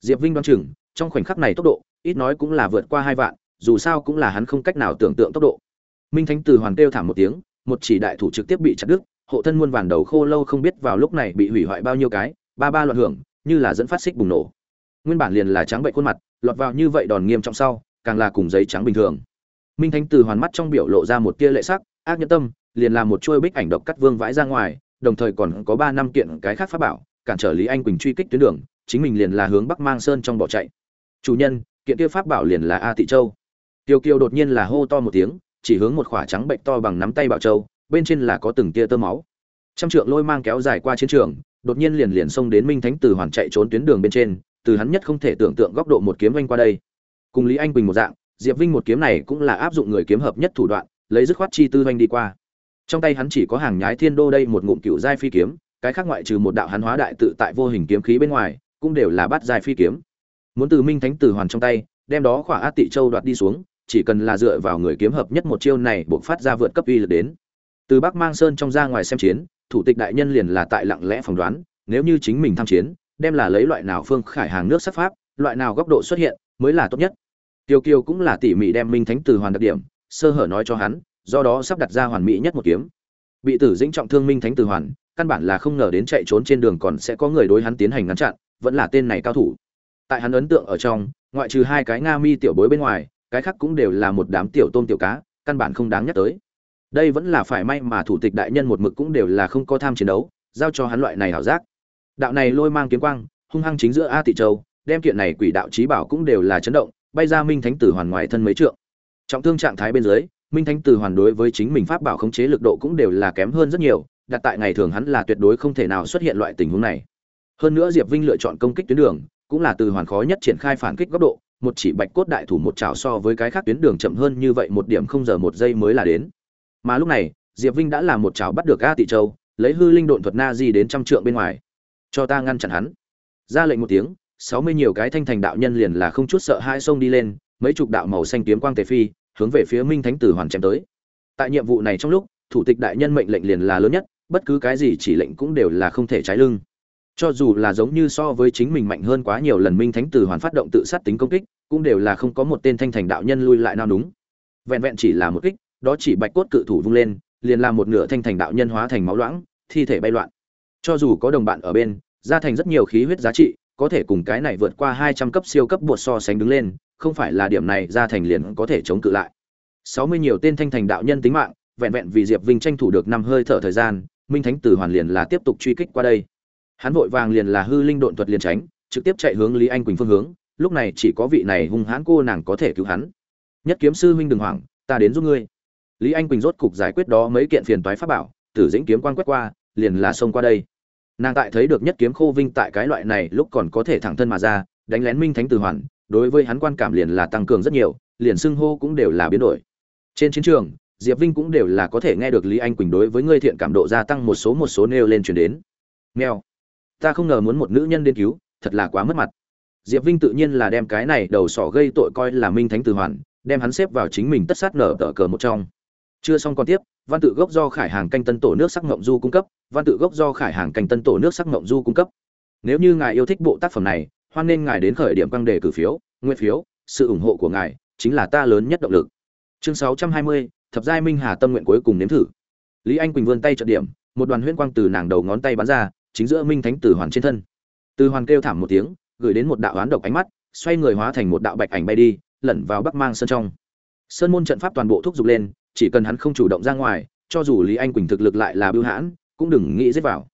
Diệp vinh đoan chừng, trong khoảnh khắc này tốc độ, ít nói cũng là vượt qua hai vạn, dù sao cũng là hắn không cách nào tưởng tượng tốc độ. Minh thánh tử hoàn kêu thảm một tiếng, một chỉ đại thủ trực tiếp bị chặt đứt, hộ thân muôn vàn đầu khô lâu không biết vào lúc này bị hủy hoại bao nhiêu cái, ba ba loạn hưởng, như là dẫn phát xích bùng nổ nguyên bản liền là trắng bệnh khuôn mặt, lọt vào như vậy đòn nghiêm trọng sau, càng là cùng giấy trắng bình thường. Minh thánh từ hoàn mắt trong biểu lộ ra một tia lệ sắc, ác nhân tâm, liền làm một chuôi bích ảnh độc cắt vương vãi ra ngoài, đồng thời còn có ba năm kiện cái khác pháp bảo, cản trở lý anh quỳnh truy kích tuyến đường, chính mình liền là hướng bắc mang sơn trong bỏ chạy. Chủ nhân, kiện kia pháp bảo liền là a tị châu. Tiêu kiều đột nhiên là hô to một tiếng, chỉ hướng một khỏa trắng bệnh to bằng nắm tay bảo châu, bên trên là có từng tia tơ máu. Trăm trượng lôi mang kéo dài qua chiến trường, đột nhiên liền liền xông đến minh thánh từ hoàn chạy trốn tuyến đường bên trên từ hắn nhất không thể tưởng tượng góc độ một kiếm vanh qua đây. Cùng lý anh quỳnh một dạng, diệp vinh một kiếm này cũng là áp dụng người kiếm hợp nhất thủ đoạn, lấy dứt khoát chi tư vanh đi qua. Trong tay hắn chỉ có hàng nhái thiên đô đây một ngụm cựu giai phi kiếm, cái khác ngoại trừ một đạo hắn hóa đại tự tại vô hình kiếm khí bên ngoài, cũng đều là bắt giai phi kiếm. Muốn từ minh thánh tử hoàn trong tay, đem đó khỏa át tị châu đoạt đi xuống, chỉ cần là dựa vào người kiếm hợp nhất một chiêu này buộc phát ra vượt cấp uy lực đến. Từ bắc mang sơn trong ra ngoài xem chiến, thủ tịch đại nhân liền là tại lặng lẽ phỏng đoán, nếu như chính mình tham chiến đem là lấy loại nào phương khải hàng nước sắc pháp, loại nào góc độ xuất hiện, mới là tốt nhất. Tiêu kiều cũng là tỉ mỉ đem minh thánh từ hoàn đặc điểm, sơ hở nói cho hắn, do đó sắp đặt ra hoàn mỹ nhất một kiếm. Bị tử dĩnh trọng thương minh thánh từ hoàn, căn bản là không ngờ đến chạy trốn trên đường còn sẽ có người đối hắn tiến hành ngăn chặn, vẫn là tên này cao thủ. Tại hắn ấn tượng ở trong, ngoại trừ hai cái nga mi tiểu bối bên ngoài, cái khác cũng đều là một đám tiểu tôm tiểu cá, căn bản không đáng nhắc tới. Đây vẫn là phải may mà thủ tịch đại nhân một mực cũng đều là không có tham chiến đấu, giao cho hắn loại này hảo giác đạo này lôi mang kiếm quang, hung hăng chính giữa a tị châu, đem kiện này quỷ đạo trí bảo cũng đều là chấn động, bay ra minh thánh tử hoàn ngoài thân mấy trượng. Trọng thương trạng thái bên dưới, minh thánh tử hoàn đối với chính mình pháp bảo khống chế lực độ cũng đều là kém hơn rất nhiều, đặt tại ngày thường hắn là tuyệt đối không thể nào xuất hiện loại tình huống này. Hơn nữa diệp vinh lựa chọn công kích tuyến đường, cũng là từ hoàn khó nhất triển khai phản kích góc độ, một chỉ bạch cốt đại thủ một chảo so với cái khác tuyến đường chậm hơn như vậy một điểm không giờ một giây mới là đến. Mà lúc này, diệp vinh đã làm một chảo bắt được a tị châu, lấy hư linh độn thuật na di đến trăm trượng bên ngoài cho ta ngăn chặn hắn. Ra lệnh một tiếng, sáu mươi nhiều cái thanh thành đạo nhân liền là không chút sợ hai sông đi lên, mấy chục đạo màu xanh kiếm quang tề phi, hướng về phía minh thánh tử hoàn chém tới. Tại nhiệm vụ này trong lúc, thủ tịch đại nhân mệnh lệnh liền là lớn nhất, bất cứ cái gì chỉ lệnh cũng đều là không thể trái lưng. Cho dù là giống như so với chính mình mạnh hơn quá nhiều lần minh thánh tử hoàn phát động tự sát tính công kích, cũng đều là không có một tên thanh thành đạo nhân lui lại nào đúng. Vẹn vẹn chỉ là một kích, đó chỉ bạch cốt cự thủ vung lên, liền làm một nửa thanh thành đạo nhân hóa thành máu loãng, thi thể bay loạn cho dù có đồng bạn ở bên, gia thành rất nhiều khí huyết giá trị, có thể cùng cái này vượt qua hai trăm cấp siêu cấp bột so sánh đứng lên, không phải là điểm này gia thành liền có thể chống cự lại. Sáu mươi nhiều tên thanh thành đạo nhân tính mạng, vẹn vẹn vì diệp vinh tranh thủ được năm hơi thở thời gian, minh thánh tử hoàn liền là tiếp tục truy kích qua đây. Hắn vội vàng liền là hư linh độn thuật liền tránh, trực tiếp chạy hướng lý anh quỳnh phương hướng, lúc này chỉ có vị này hung hãn cô nàng có thể cứu hắn. Nhất kiếm sư huynh đừng hoảng, ta đến giúp ngươi. Lý anh quỳnh rốt cục giải quyết đó mấy kiện phiền toái pháp bảo, tử dĩnh kiếm quan quét qua liền là xông qua đây. Nàng tại thấy được nhất kiếm khô vinh tại cái loại này lúc còn có thể thẳng thân mà ra, đánh lén minh thánh tử hoàn, đối với hắn quan cảm liền là tăng cường rất nhiều, liền xưng hô cũng đều là biến đổi. Trên chiến trường, diệp vinh cũng đều là có thể nghe được lý anh quỳnh đối với ngươi thiện cảm độ gia tăng một số một số nêu lên chuyển đến. Mèo, ta không ngờ muốn một nữ nhân đến cứu, thật là quá mất mặt. Diệp vinh tự nhiên là đem cái này đầu sỏ gây tội coi là minh thánh từ hoàn, đem hắn xếp vào chính mình tất sát nở tờ cờ một trong chưa xong còn tiếp văn tự gốc do khải hàng canh tân tổ nước sắc ngộng du cung cấp văn tự gốc do khải hàng canh tân tổ nước sắc ngộng du cung cấp. Nếu như ngài yêu thích bộ tác phẩm này hoan nên ngài đến khởi điểm băng đề cử phiếu nguyên phiếu sự ủng hộ của ngài chính là ta lớn nhất động lực. Chương 620, thập giai minh hà tâm nguyện cuối cùng nếm thử. Lý anh quỳnh vươn tay trợ điểm một đoàn huyễn quang từ nàng đầu ngón tay bắn ra chính giữa minh thánh tử hoàn trên thân. Từ hoàn kêu thảm một tiếng gửi đến một đạo oán độc ánh mắt xoay người hóa thành một đạo bạch ảnh bay đi lẩn vào bắc mang sơn trong. Sơn môn trận pháp toàn bộ thúc giục lên chỉ cần hắn không chủ động ra ngoài, cho dù lý anh quỳnh thực lực lại là bưu hãn, cũng đừng nghĩ giết vào.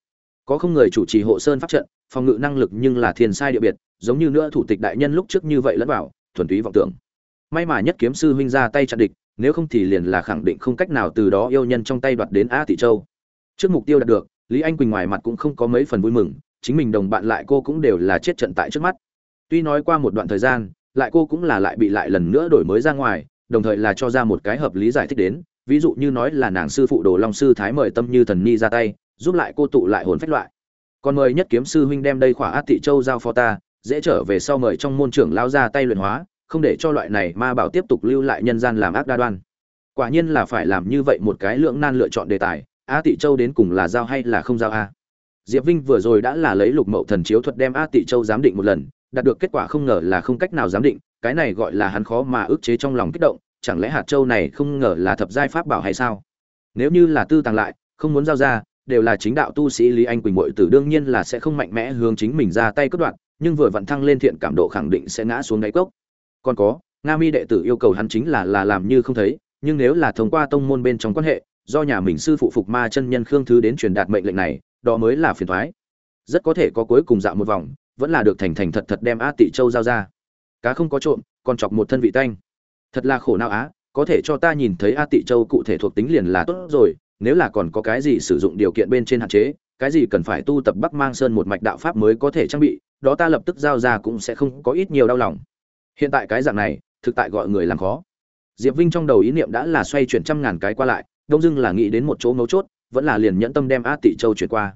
Có không người chủ trì hộ sơn pháp trận, phòng ngự năng lực nhưng là thiên sai địa biệt, giống như nữa thủ tịch đại nhân lúc trước như vậy lẫn vào, thuần túy vọng tưởng. May mà nhất kiếm sư huynh ra tay chặn địch, nếu không thì liền là khẳng định không cách nào từ đó yêu nhân trong tay đoạt đến a thị châu. Trước mục tiêu đạt được, lý anh quỳnh ngoài mặt cũng không có mấy phần vui mừng, chính mình đồng bạn lại cô cũng đều là chết trận tại trước mắt. Tuy nói qua một đoạn thời gian, lại cô cũng là lại bị lại lần nữa đổi mới ra ngoài đồng thời là cho ra một cái hợp lý giải thích đến, ví dụ như nói là nàng sư phụ đồ long sư thái mời tâm như thần ni ra tay, giúp lại cô tụ lại hồn phách loại. Còn mời nhất kiếm sư huynh đem đây khỏa át thị châu giao phó ta, dễ trở về sau mời trong môn trưởng lao ra tay luyện hóa, không để cho loại này ma bảo tiếp tục lưu lại nhân gian làm ác đa đoan. Quả nhiên là phải làm như vậy một cái lượng nan lựa chọn đề tài a tị châu đến cùng là giao hay là không giao a? Diệp vinh vừa rồi đã là lấy lục mậu thần chiếu thuật đem a tị châu giám định một lần, đạt được kết quả không ngờ là không cách nào giám định cái này gọi là hắn khó mà ức chế trong lòng kích động, chẳng lẽ hạt châu này không ngờ là thập giai pháp bảo hay sao? Nếu như là tư tàng lại, không muốn giao ra, đều là chính đạo tu sĩ lý anh quỳnh muội tử đương nhiên là sẽ không mạnh mẽ hướng chính mình ra tay cướp đoạn nhưng vừa vặn thăng lên thiện cảm độ khẳng định sẽ ngã xuống đáy cốc. Còn có, nga mi đệ tử yêu cầu hắn chính là là làm như không thấy, nhưng nếu là thông qua tông môn bên trong quan hệ, do nhà mình sư phụ phục ma chân nhân khương thứ đến truyền đạt mệnh lệnh này, đó mới là phiền thoái rất có thể có cuối cùng dạo một vòng, vẫn là được thành thành thật thật đem a tị châu giao ra cá không có trộm, còn chọc một thân vị tanh. Thật là khổ não á, có thể cho ta nhìn thấy a tị châu cụ thể thuộc tính liền là tốt rồi, nếu là còn có cái gì sử dụng điều kiện bên trên hạn chế, cái gì cần phải tu tập bắc mang sơn một mạch đạo pháp mới có thể trang bị, đó ta lập tức giao ra cũng sẽ không có ít nhiều đau lòng. Hiện tại cái dạng này, thực tại gọi người làm khó. Diệp vinh trong đầu ý niệm đã là xoay chuyển trăm ngàn cái qua lại, đông dưng là nghĩ đến một chỗ mấu chốt, vẫn là liền nhẫn tâm đem a tị châu chuyển qua.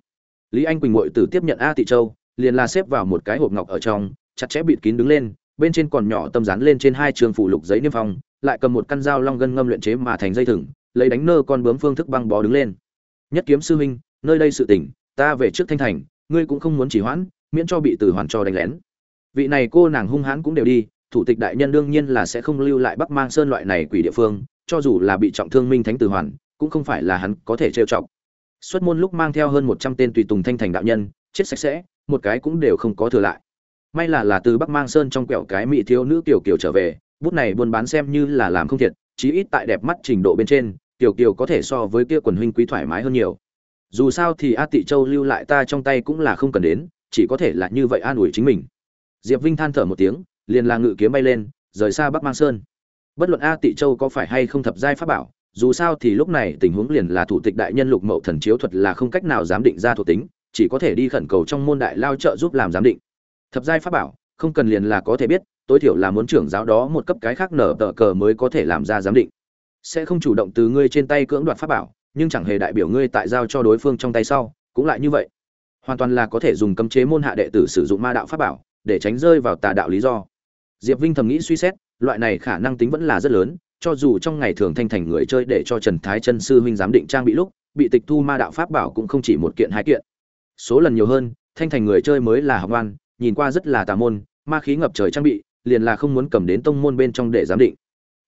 Lý anh quỳnh mội tử tiếp nhận a tị châu, liền là xếp vào một cái hộp ngọc ở trong, chặt chẽ bịt kín đứng lên bên trên còn nhỏ tâm dán lên trên hai trường phủ lục giấy niêm phong, lại cầm một căn dao long gân ngâm luyện chế mà thành dây thừng, lấy đánh nơ con bướm phương thức băng bó đứng lên. Nhất kiếm sư huynh, nơi đây sự tỉnh ta về trước thanh thành, ngươi cũng không muốn chỉ hoãn, miễn cho bị tử hoàn cho đánh lén. Vị này cô nàng hung hãn cũng đều đi, thủ tịch đại nhân đương nhiên là sẽ không lưu lại bắc mang sơn loại này quỷ địa phương, cho dù là bị trọng thương minh thánh tử hoàn, cũng không phải là hắn có thể trêu chọc. Xuất môn lúc mang theo hơn một trăm tên tùy tùng thanh thành đạo nhân, chết sạch sẽ, một cái cũng đều không có thừa lại may là là từ bắc mang sơn trong quẹo cái mỹ thiếu nữ tiểu kiều trở về, bút này buôn bán xem như là làm không thiệt, chí ít tại đẹp mắt trình độ bên trên tiểu kiều có thể so với kia quần huynh quý thoải mái hơn nhiều. Dù sao thì a tị châu lưu lại ta trong tay cũng là không cần đến, chỉ có thể là như vậy an ủi chính mình. Diệp vinh than thở một tiếng, liền là ngự kiếm bay lên, rời xa bắc mang sơn. Bất luận a tị châu có phải hay không thập giai pháp bảo, dù sao thì lúc này tình huống liền là thủ tịch đại nhân lục mậu thần chiếu thuật là không cách nào giám định ra thuộc tính, chỉ có thể đi khẩn cầu trong môn đại lao trợ giúp làm giám định thập giai pháp bảo, không cần liền là có thể biết, tối thiểu là muốn trưởng giáo đó một cấp cái khác nở tờ cờ mới có thể làm ra giám định. Sẽ không chủ động từ ngươi trên tay cưỡng đoạt pháp bảo, nhưng chẳng hề đại biểu ngươi tại giao cho đối phương trong tay sau, cũng lại như vậy. Hoàn toàn là có thể dùng cấm chế môn hạ đệ tử sử dụng ma đạo pháp bảo, để tránh rơi vào tà đạo lý do. Diệp vinh thầm nghĩ suy xét, loại này khả năng tính vẫn là rất lớn, cho dù trong ngày thường thanh thành người chơi để cho trần thái chân sư huynh giám định trang bị lúc, bị tịch thu ma đạo pháp bảo cũng không chỉ một kiện hai kiện. Số lần nhiều hơn, thanh thành người chơi mới là học ngoan nhìn qua rất là tà môn, ma khí ngập trời trang bị, liền là không muốn cầm đến tông môn bên trong để giám định.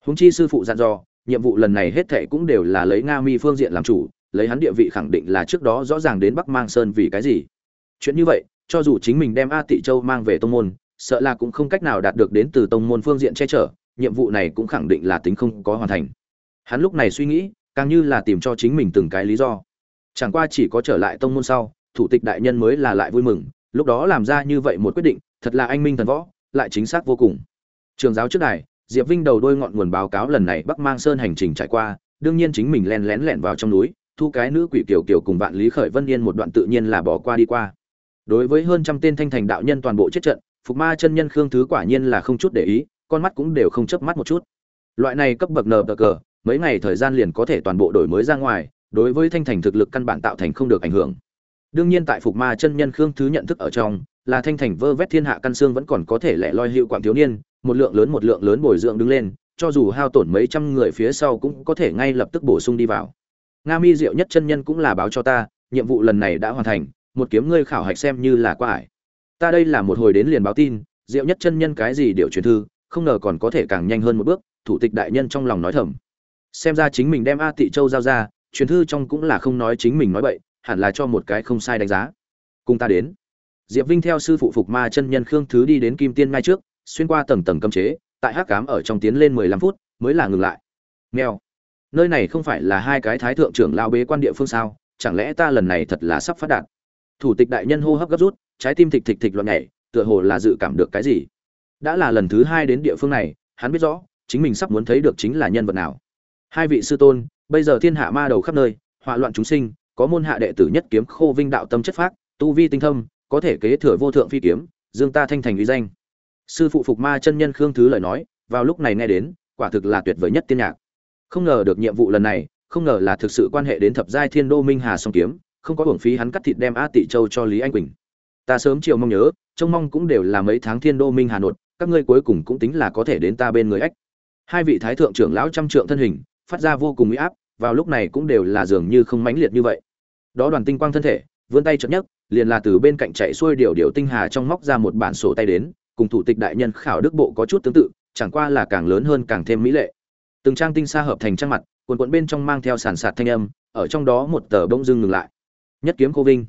Húng chi sư phụ dặn dò, nhiệm vụ lần này hết thệ cũng đều là lấy nga mi phương diện làm chủ, lấy hắn địa vị khẳng định là trước đó rõ ràng đến bắc mang sơn vì cái gì. Chuyện như vậy, cho dù chính mình đem a tị châu mang về tông môn, sợ là cũng không cách nào đạt được đến từ tông môn phương diện che chở, nhiệm vụ này cũng khẳng định là tính không có hoàn thành. Hắn lúc này suy nghĩ, càng như là tìm cho chính mình từng cái lý do. Chẳng qua chỉ có trở lại tông môn sau, thủ tịch đại nhân mới là lại vui mừng lúc đó làm ra như vậy một quyết định, thật là anh minh thần võ, lại chính xác vô cùng. Trường giáo trước này diệp vinh đầu đôi ngọn nguồn báo cáo lần này bắc mang sơn hành trình trải qua, đương nhiên chính mình len lén lẻn vào trong núi, thu cái nữ quỷ kiều kiều cùng vạn lý khởi vân yên một đoạn tự nhiên là bỏ qua đi qua. Đối với hơn trăm tên thanh thành đạo nhân toàn bộ chết trận, phục ma chân nhân khương thứ quả nhiên là không chút để ý, con mắt cũng đều không chớp mắt một chút. Loại này cấp bậc nờ cờ, mấy ngày thời gian liền có thể toàn bộ đổi mới ra ngoài, đối với thanh thành thực lực căn bản tạo thành không được ảnh hưởng đương nhiên tại phục ma chân nhân khương thứ nhận thức ở trong, là thanh thành vơ vét thiên hạ căn xương vẫn còn có thể lẻ loi hiệu quảng thiếu niên, một lượng lớn một lượng lớn bồi dưỡng đứng lên, cho dù hao tổn mấy trăm người phía sau cũng có thể ngay lập tức bổ sung đi vào. Nga mi diệu nhất chân nhân cũng là báo cho ta, nhiệm vụ lần này đã hoàn thành, một kiếm ngươi khảo hạch xem như là quá ải. Ta đây là một hồi đến liền báo tin, diệu nhất chân nhân cái gì điều truyền thư, không ngờ còn có thể càng nhanh hơn một bước, thủ tịch đại nhân trong lòng nói thầm. Xem ra chính mình đem a tị châu giao ra truyền thư trong cũng là không nói chính mình nói bậy hẳn là cho một cái không sai đánh giá. Cùng ta đến. Diệp vinh theo sư phụ phục ma chân nhân khương thứ đi đến kim tiên ngay trước, xuyên qua tầng tầng cấm chế, tại hắc cám ở trong tiến lên mười lăm phút, mới là ngừng lại. Nghèo. Nơi này không phải là hai cái thái thượng trưởng lao bế quan địa phương sao? Chẳng lẽ ta lần này thật là sắp phát đạt? Thủ tịch đại nhân hô hấp gấp rút, trái tim thịch thịch thịch loạn nhảy, tựa hồ là dự cảm được cái gì? Đã là lần thứ hai đến địa phương này, hắn biết rõ, chính mình sắp muốn thấy được chính là nhân vật nào. Hai vị sư tôn, bây giờ thiên hạ ma đầu khắp nơi họa loạn chúng sinh có môn hạ đệ tử nhất kiếm khô vinh đạo tâm chất phác, tu vi tinh thâm, có thể kế thừa vô thượng phi kiếm, dương ta thanh thành uy danh. Sư phụ phục ma chân nhân khương thứ lời nói, vào lúc này nghe đến, quả thực là tuyệt vời nhất tiên nhạc. Không ngờ được nhiệm vụ lần này, không ngờ là thực sự quan hệ đến thập giai thiên đô minh hà song kiếm, không có hưởng phí hắn cắt thịt đem a tị châu cho lý anh quỳnh. Ta sớm chiều mong nhớ, trông mong cũng đều là mấy tháng thiên đô minh hà nội các ngươi cuối cùng cũng tính là có thể đến ta bên người ách. Hai vị thái thượng trưởng lão trăm trượng thân hình, phát ra vô cùng uy áp, vào lúc này cũng đều là dường như không mãnh liệt như vậy đó đoàn tinh quang thân thể, vươn tay chậm nhất liền là từ bên cạnh chạy xuôi điều điều tinh hà trong móc ra một bản sổ tay đến, cùng thủ tịch đại nhân khảo đức bộ có chút tương tự, chẳng qua là càng lớn hơn càng thêm mỹ lệ. Từng trang tinh xa hợp thành trang mặt, cuộn cuộn bên trong mang theo sàn sạt thanh âm, ở trong đó một tờ bông dưng ngừng lại. Nhất kiếm cô vinh.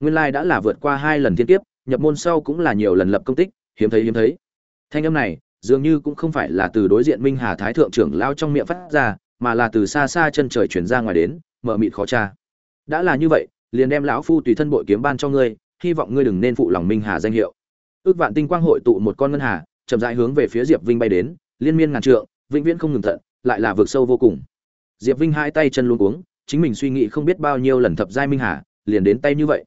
Nguyên lai đã là vượt qua hai lần thiên kiếp, nhập môn sau cũng là nhiều lần lập công tích, hiếm thấy hiếm thấy. Thanh âm này, dường như cũng không phải là từ đối diện minh hà thái thượng trưởng lao trong miệng phát ra, mà là từ xa xa chân trời chuyển ra ngoài đến, mở mịt khó tra đã là như vậy, liền đem lão phu tùy thân bội kiếm ban cho ngươi, hy vọng ngươi đừng nên phụ lòng minh hà danh hiệu. Ước vạn tinh quang hội tụ một con ngân hà, chậm rãi hướng về phía diệp vinh bay đến, liên miên ngàn trượng, vĩnh viễn không ngừng tận lại là vượt sâu vô cùng. Diệp vinh hai tay chân luôn uống chính mình suy nghĩ không biết bao nhiêu lần thập giai minh hà, liền đến tay như vậy.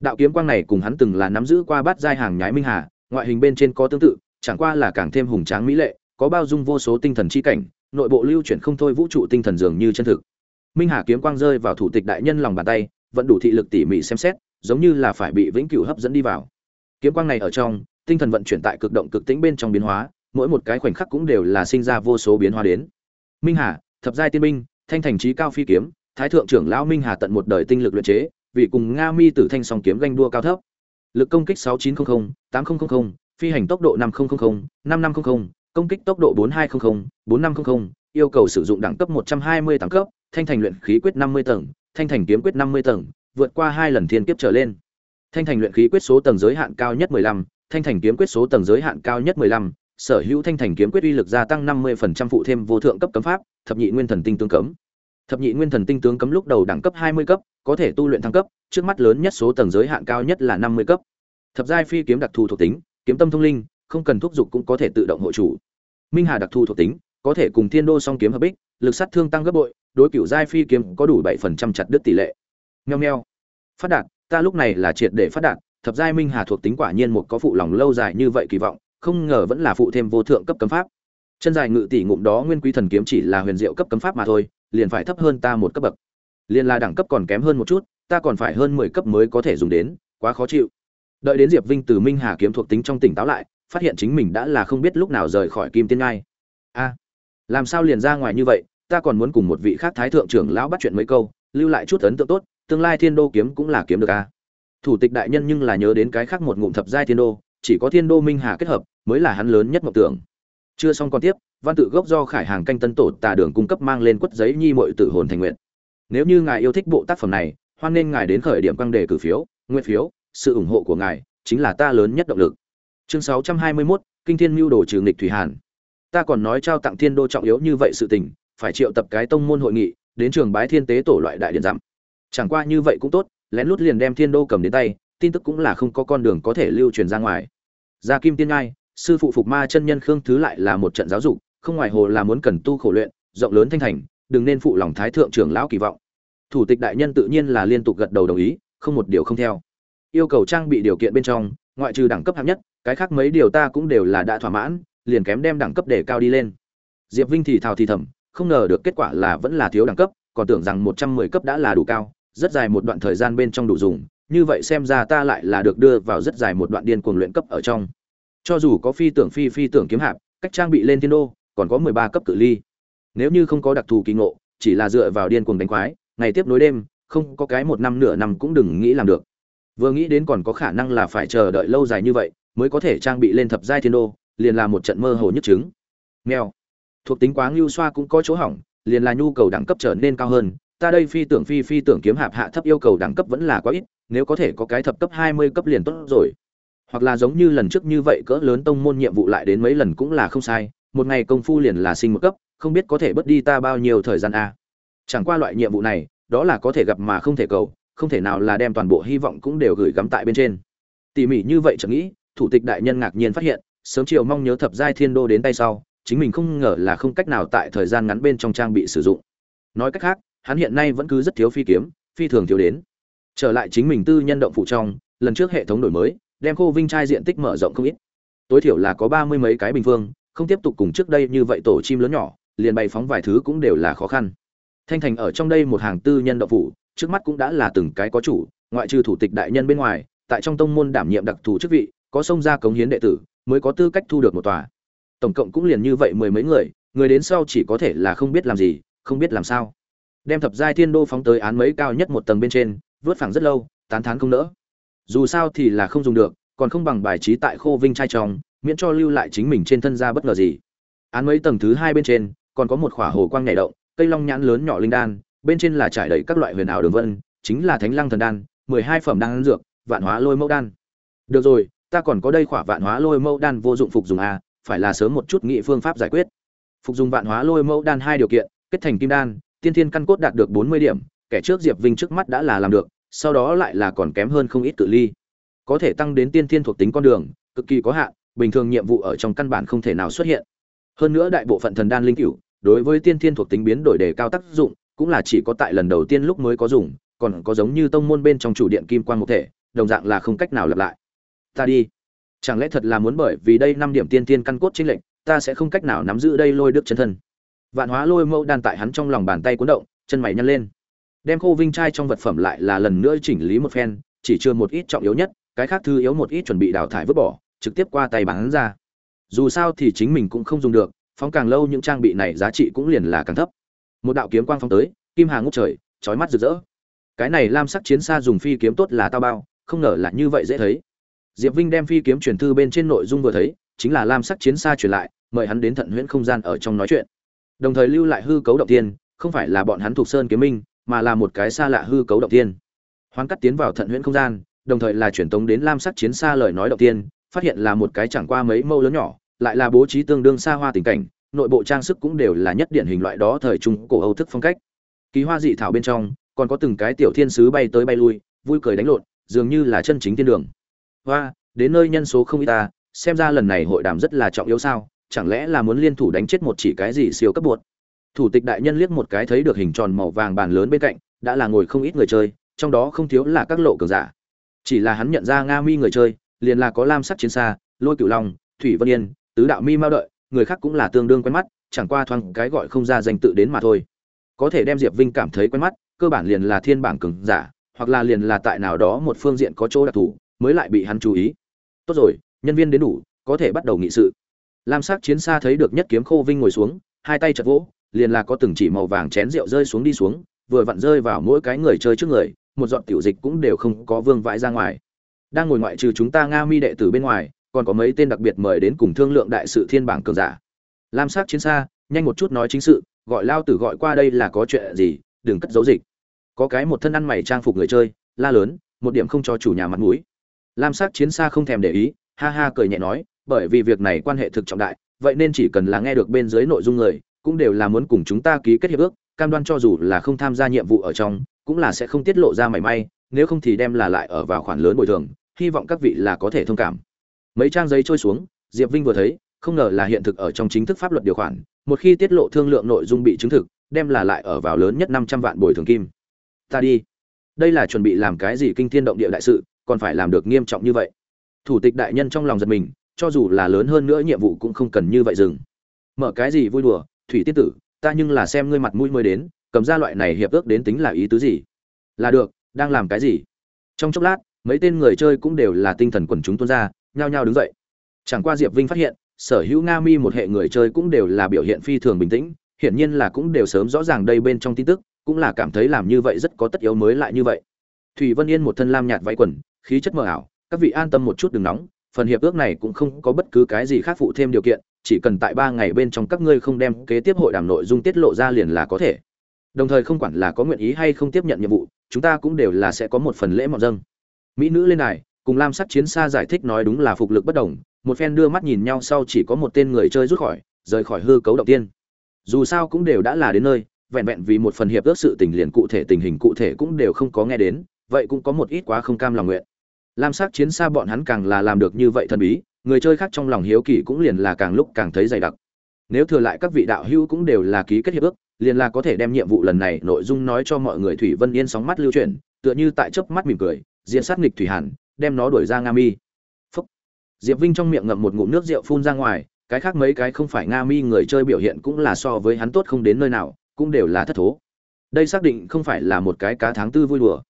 Đạo kiếm quang này cùng hắn từng là nắm giữ qua bát giai hàng nhái minh hà, ngoại hình bên trên có tương tự, chẳng qua là càng thêm hùng tráng mỹ lệ, có bao dung vô số tinh thần chi cảnh, nội bộ lưu chuyển không thôi vũ trụ tinh thần dường như chân thực minh hà kiếm quang rơi vào thủ tịch đại nhân lòng bàn tay vẫn đủ thị lực tỉ mỉ xem xét giống như là phải bị vĩnh cửu hấp dẫn đi vào. Kiếm quang này ở trong tinh thần vận chuyển tại cực động cực tĩnh bên trong biến hóa mỗi một cái khoảnh khắc cũng đều là sinh ra vô số biến hóa đến. Minh hà thập giai tiên minh thanh thành trí cao phi kiếm thái thượng trưởng lão minh hà tận một đời tinh lực luyện chế vì cùng nga mi tử thanh song kiếm ganh đua cao thấp. Lực công kích 6900, 8000, phi hành tốc độ 5000, 5500, công kích tốc độ 4200, 4500, yêu cầu sử dụng đẳng cấp 120 đẳng cấp, thanh thành luyện khí quyết 50 tầng, thanh thành kiếm quyết 50 tầng, vượt qua hai lần thiên kiếp trở lên. Thanh thành luyện khí quyết số tầng giới hạn cao nhất 15, thanh thành kiếm quyết số tầng giới hạn cao nhất 15, sở hữu thanh thành kiếm quyết uy lực gia tăng 50% phụ thêm vô thượng cấp cấm pháp, thập nhị nguyên thần tinh tướng cấm. Thập nhị nguyên thần tinh tướng cấm lúc đầu đẳng cấp 20 cấp, có thể tu luyện thăng cấp, trước mắt lớn nhất số tầng giới hạn cao nhất là 50 cấp. Thập giai phi kiếm đặc thù thuộc tính, kiếm tâm thông linh, không cần thúc dục cũng có thể tự động hộ chủ. Minh Hà đặc thù thuộc tính, có thể cùng Thiên Đô song kiếm hợp bích, lực sát thương tăng gấp bội, đối cửu giai phi kiếm có đủ 7% chặt đứt tỷ lệ. Meo meo. Phát đạt, ta lúc này là triệt để phát đạt, thập giai Minh Hà thuộc tính quả nhiên một có phụ lòng lâu dài như vậy kỳ vọng, không ngờ vẫn là phụ thêm vô thượng cấp cấm pháp. Chân dài ngự tỷ ngụm đó nguyên quý thần kiếm chỉ là huyền diệu cấp cấm pháp mà thôi, liền phải thấp hơn ta một cấp bậc. Liên là đẳng cấp còn kém hơn một chút, ta còn phải hơn 10 cấp mới có thể dùng đến, quá khó chịu. Đợi đến Diệp Vinh từ Minh Hà kiếm thuộc tính trong tỉnh táo lại, phát hiện chính mình đã là không biết lúc nào rời khỏi Kim Tiên Ngai. A, làm sao liền ra ngoài như vậy, ta còn muốn cùng một vị khác thái thượng trưởng lão bắt chuyện mấy câu, lưu lại chút ấn tượng tốt, tương lai Thiên Đô kiếm cũng là kiếm được a. Thủ tịch đại nhân nhưng là nhớ đến cái khác một ngụm thập giai Thiên Đô, chỉ có Thiên Đô Minh Hà kết hợp, mới là hắn lớn nhất mộng tưởng. Chưa xong còn tiếp, văn tự gốc do Khải Hàng canh tân tổ tà đường cung cấp mang lên quất giấy nhi mội tự hồn thành nguyện. Nếu như ngài yêu thích bộ tác phẩm này, hoan nên ngài đến khởi điểm căng đề cử phiếu, nguyện phiếu, sự ủng hộ của ngài chính là ta lớn nhất động lực. Chương 621, Kinh Thiên mưu đồ trừ nghịch thủy hàn. Ta còn nói trao tặng Thiên Đô trọng yếu như vậy sự tình, phải triệu tập cái tông môn hội nghị, đến trường bái Thiên tế tổ loại đại điện dặm. Chẳng qua như vậy cũng tốt, lén lút liền đem Thiên Đô cầm đến tay, tin tức cũng là không có con đường có thể lưu truyền ra ngoài. Gia Kim Tiên Ngai, sư phụ phục ma chân nhân Khương Thứ lại là một trận giáo dục, không ngoài hồ là muốn cần tu khổ luyện, rộng lớn thanh thành, đừng nên phụ lòng thái thượng trưởng lão kỳ vọng. Thủ tịch đại nhân tự nhiên là liên tục gật đầu đồng ý, không một điều không theo. Yêu cầu trang bị điều kiện bên trong, ngoại trừ đẳng cấp hạng nhất, cái khác mấy điều ta cũng đều là đã thỏa mãn liền kém đem đẳng cấp để cao đi lên diệp vinh thì thào thì thầm không ngờ được kết quả là vẫn là thiếu đẳng cấp, còn tưởng rằng một trăm mười cấp đã là đủ cao, rất dài một đoạn thời gian bên trong đủ dùng, như vậy xem ra ta lại là được đưa vào rất dài một đoạn điên cuồng luyện cấp ở trong. Cho dù có phi tưởng phi phi tưởng kiếm hạp, cách trang bị lên thiên đô, còn có mười ba cấp cự ly. Nếu như không có đặc thù kỳ ngộ, chỉ là dựa vào điên cuồng đánh quái, ngày tiếp nối đêm, không có cái một năm nửa năm cũng đừng nghĩ làm được. Vừa nghĩ đến còn có khả năng là phải chờ đợi lâu dài như vậy, mới có thể trang bị lên thập giai thiên đô, liền là một trận mơ hồ nhất chứng. Meo thuộc tính quá ngưu xoa cũng có chỗ hỏng, liền là nhu cầu đẳng cấp trở nên cao hơn. Ta đây phi tưởng phi phi tưởng kiếm hạp hạ thấp yêu cầu đẳng cấp vẫn là quá ít, nếu có thể có cái thập cấp hai mươi cấp liền tốt rồi. Hoặc là giống như lần trước như vậy cỡ lớn tông môn nhiệm vụ lại đến mấy lần cũng là không sai, một ngày công phu liền là sinh một cấp, không biết có thể bớt đi ta bao nhiêu thời gian a chẳng qua loại nhiệm vụ này, đó là có thể gặp mà không thể cầu, không thể nào là đem toàn bộ hy vọng cũng đều gửi gắm tại bên trên. Tỉ mỉ như vậy chẳng nghĩ, thủ tịch đại nhân ngạc nhiên phát hiện, sớm chiều mong nhớ thập giai thiên đô đến tay sau chính mình không ngờ là không cách nào tại thời gian ngắn bên trong trang bị sử dụng. Nói cách khác, hắn hiện nay vẫn cứ rất thiếu phi kiếm, phi thường thiếu đến. Trở lại chính mình tư nhân động phụ trong, lần trước hệ thống đổi mới, đem khô vinh trai diện tích mở rộng không ít. Tối thiểu là có ba mươi mấy cái bình phương, không tiếp tục cùng trước đây như vậy tổ chim lớn nhỏ, liền bày phóng vài thứ cũng đều là khó khăn. Thanh thành ở trong đây một hàng tư nhân động phủ, trước mắt cũng đã là từng cái có chủ, ngoại trừ thủ tịch đại nhân bên ngoài, tại trong tông môn đảm nhiệm đặc thù chức vị, có xông ra cống hiến đệ tử, mới có tư cách thu được một tòa tổng cộng cũng liền như vậy mười mấy người người đến sau chỉ có thể là không biết làm gì, không biết làm sao. Đem thập giai thiên đô phóng tới án mấy cao nhất một tầng bên trên, vớt phẳng rất lâu, tán thán không nỡ. Dù sao thì là không dùng được, còn không bằng bài trí tại khô vinh trai trong miễn cho lưu lại chính mình trên thân ra bất ngờ gì. Án mấy tầng thứ hai bên trên, còn có một khỏa hồ quang nhảy động, cây long nhãn lớn nhỏ linh đan, bên trên là trải đầy các loại huyền ảo đường vân, chính là thánh lăng thần đan, mười hai phẩm đan dược, vạn hóa lôi mẫu đan. Được rồi, ta còn có đây khỏa vạn hóa lôi mẫu đan vô dụng phục dùng a phải là sớm một chút nghị phương pháp giải quyết. Phục dùng vạn hóa lôi mẫu đan hai điều kiện, kết thành kim đan, tiên thiên căn cốt đạt được bốn mươi điểm, kẻ trước diệp vinh trước mắt đã là làm được, sau đó lại là còn kém hơn không ít cự ly. Có thể tăng đến tiên thiên thuộc tính con đường, cực kỳ có hạn, bình thường nhiệm vụ ở trong căn bản không thể nào xuất hiện. Hơn nữa đại bộ phận thần đan linh cửu, đối với tiên thiên thuộc tính biến đổi đề cao tác dụng, cũng là chỉ có tại lần đầu tiên lúc mới có dùng, còn có giống như tông môn bên trong chủ điện kim quan một thể, đồng dạng là không cách nào lặp lại. Ta đi chẳng lẽ thật là muốn bởi vì đây năm điểm tiên tiên căn cốt chính lệnh ta sẽ không cách nào nắm giữ đây lôi đức chân thân? Vạn hóa lôi mẫu đan tại hắn trong lòng bàn tay cuốn động, chân mày nhăn lên. Đem khô vinh trai trong vật phẩm lại là lần nữa chỉnh lý một phen, chỉ chưa một ít trọng yếu nhất, cái khác thư yếu một ít chuẩn bị đào thải vứt bỏ, trực tiếp qua tay bán ra. Dù sao thì chính mình cũng không dùng được, phóng càng lâu những trang bị này giá trị cũng liền là càng thấp. Một đạo kiếm quang phóng tới, kim hà ngốc trời trói mắt rực rỡ. Cái này lam sắc chiến xa dùng phi kiếm tốt là tao bao, không ngờ là như vậy dễ thấy diệp vinh đem phi kiếm truyền thư bên trên nội dung vừa thấy, chính là lam sắc chiến xa truyền lại, mời hắn đến thận huyễn không gian ở trong nói chuyện. Đồng thời lưu lại hư cấu động tiên, không phải là bọn hắn thuộc sơn kiếm minh, mà là một cái xa lạ hư cấu động tiên. Hoán cắt tiến vào thận huyễn không gian, đồng thời là truyền tống đến lam sắc chiến xa lời nói động tiên, phát hiện là một cái chẳng qua mấy mâu lớn nhỏ, lại là bố trí tương đương xa hoa tình cảnh, nội bộ trang sức cũng đều là nhất điển hình loại đó thời trung cổ âu thức phong cách. Kỳ hoa dị thảo bên trong, còn có từng cái tiểu thiên sứ bay tới bay lui, vui cười đánh lộn, dường như là chân chính thiên đường hoa, đến nơi nhân số không ít ta, xem ra lần này hội đàm rất là trọng yếu sao, chẳng lẽ là muốn liên thủ đánh chết một chỉ cái gì siêu cấp bột thủ tịch đại nhân liếc một cái thấy được hình tròn màu vàng bàn lớn bên cạnh, đã là ngồi không ít người chơi, trong đó không thiếu là các lộ cường giả. Chỉ là hắn nhận ra nga mi người chơi, liền là có lam sắc chiến xa lôi cửu long, thủy vân yên, tứ đạo mi mao đợi, người khác cũng là tương đương quen mắt, chẳng qua thoáng cái gọi không ra danh tự đến mà thôi. Có thể đem diệp vinh cảm thấy quen mắt, cơ bản liền là thiên bảng cường giả, hoặc là liền là tại nào đó một phương diện có chỗ đặc thù mới lại bị hắn chú ý. Tốt rồi, nhân viên đến đủ, có thể bắt đầu nghị sự. Lam sắc chiến xa thấy được nhất kiếm khô vinh ngồi xuống, hai tay chật vỗ, liền là có từng chỉ màu vàng chén rượu rơi xuống đi xuống, vừa vặn rơi vào mỗi cái người chơi trước người, một giọt tiểu dịch cũng đều không có vương vãi ra ngoài. Đang ngồi ngoại trừ chúng ta nga mi đệ tử bên ngoài, còn có mấy tên đặc biệt mời đến cùng thương lượng đại sự thiên bảng cường giả. Lam sắc chiến xa nhanh một chút nói chính sự, gọi lao tử gọi qua đây là có chuyện gì, đừng cất giấu dịch. Có cái một thân ăn mày trang phục người chơi, la lớn, một điểm không cho chủ nhà mặt mũi lam sắc chiến xa không thèm để ý, ha ha cười nhẹ nói, bởi vì việc này quan hệ thực trọng đại, vậy nên chỉ cần là nghe được bên dưới nội dung người, cũng đều là muốn cùng chúng ta ký kết hiệp ước, cam đoan cho dù là không tham gia nhiệm vụ ở trong, cũng là sẽ không tiết lộ ra mảy may, nếu không thì đem là lại ở vào khoản lớn bồi thường, hy vọng các vị là có thể thông cảm. Mấy trang giấy trôi xuống, diệp vinh vừa thấy, không ngờ là hiện thực ở trong chính thức pháp luật điều khoản, một khi tiết lộ thương lượng nội dung bị chứng thực, đem là lại ở vào lớn nhất năm trăm vạn bồi thường kim. Ta đi. Đây là chuẩn bị làm cái gì kinh thiên động địa đại sự còn phải làm được nghiêm trọng như vậy. Thủ tịch đại nhân trong lòng giật mình, cho dù là lớn hơn nữa nhiệm vụ cũng không cần như vậy dừng. Mở cái gì vui đùa, thủy tiên tử, ta nhưng là xem ngươi mặt mũi mới đến, cầm ra loại này hiệp ước đến tính là ý tứ gì? Là được, đang làm cái gì? Trong chốc lát, mấy tên người chơi cũng đều là tinh thần quần chúng tuôn ra, nhao nhao đứng dậy. Chẳng qua diệp vinh phát hiện, sở hữu nga mi một hệ người chơi cũng đều là biểu hiện phi thường bình tĩnh, hiển nhiên là cũng đều sớm rõ ràng đây bên trong tin tức, cũng là cảm thấy làm như vậy rất có tất yếu mới lại như vậy thủy vân yên một thân lam nhạt váy quần, khí chất mờ ảo, các vị an tâm một chút đừng nóng, phần hiệp ước này cũng không có bất cứ cái gì khác phụ thêm điều kiện, chỉ cần tại ba ngày bên trong các ngươi không đem kế tiếp hội đàm nội dung tiết lộ ra liền là có thể. Đồng thời không quản là có nguyện ý hay không tiếp nhận nhiệm vụ, chúng ta cũng đều là sẽ có một phần lễ mọn dâng. Mỹ nữ lên này cùng lam sắc chiến xa giải thích nói đúng là phục lực bất đồng, một phen đưa mắt nhìn nhau sau chỉ có một tên người chơi rút khỏi, rời khỏi hư cấu động tiên. Dù sao cũng đều đã là đến nơi, vẹn vẹn vì một phần hiệp ước sự tình liền cụ thể tình hình cụ thể cũng đều không có nghe đến vậy cũng có một ít quá không cam lòng nguyện. Lam sắc chiến xa bọn hắn càng là làm được như vậy thần bí, người chơi khác trong lòng hiếu kỳ cũng liền là càng lúc càng thấy dày đặc. Nếu thừa lại các vị đạo hữu cũng đều là ký kết hiệp ước, liền là có thể đem nhiệm vụ lần này nội dung nói cho mọi người thủy vân yên sóng mắt lưu chuyển, tựa như tại chớp mắt mỉm cười, diện sát nghịch thủy hàn, đem nó đuổi ra nga mi. Phúc. diệp vinh trong miệng ngậm một ngụm nước rượu phun ra ngoài, cái khác mấy cái không phải nga mi người chơi biểu hiện cũng là so với hắn tốt không đến nơi nào, cũng đều là thất thố. Đây xác định không phải là một cái cá tháng tư vui đùa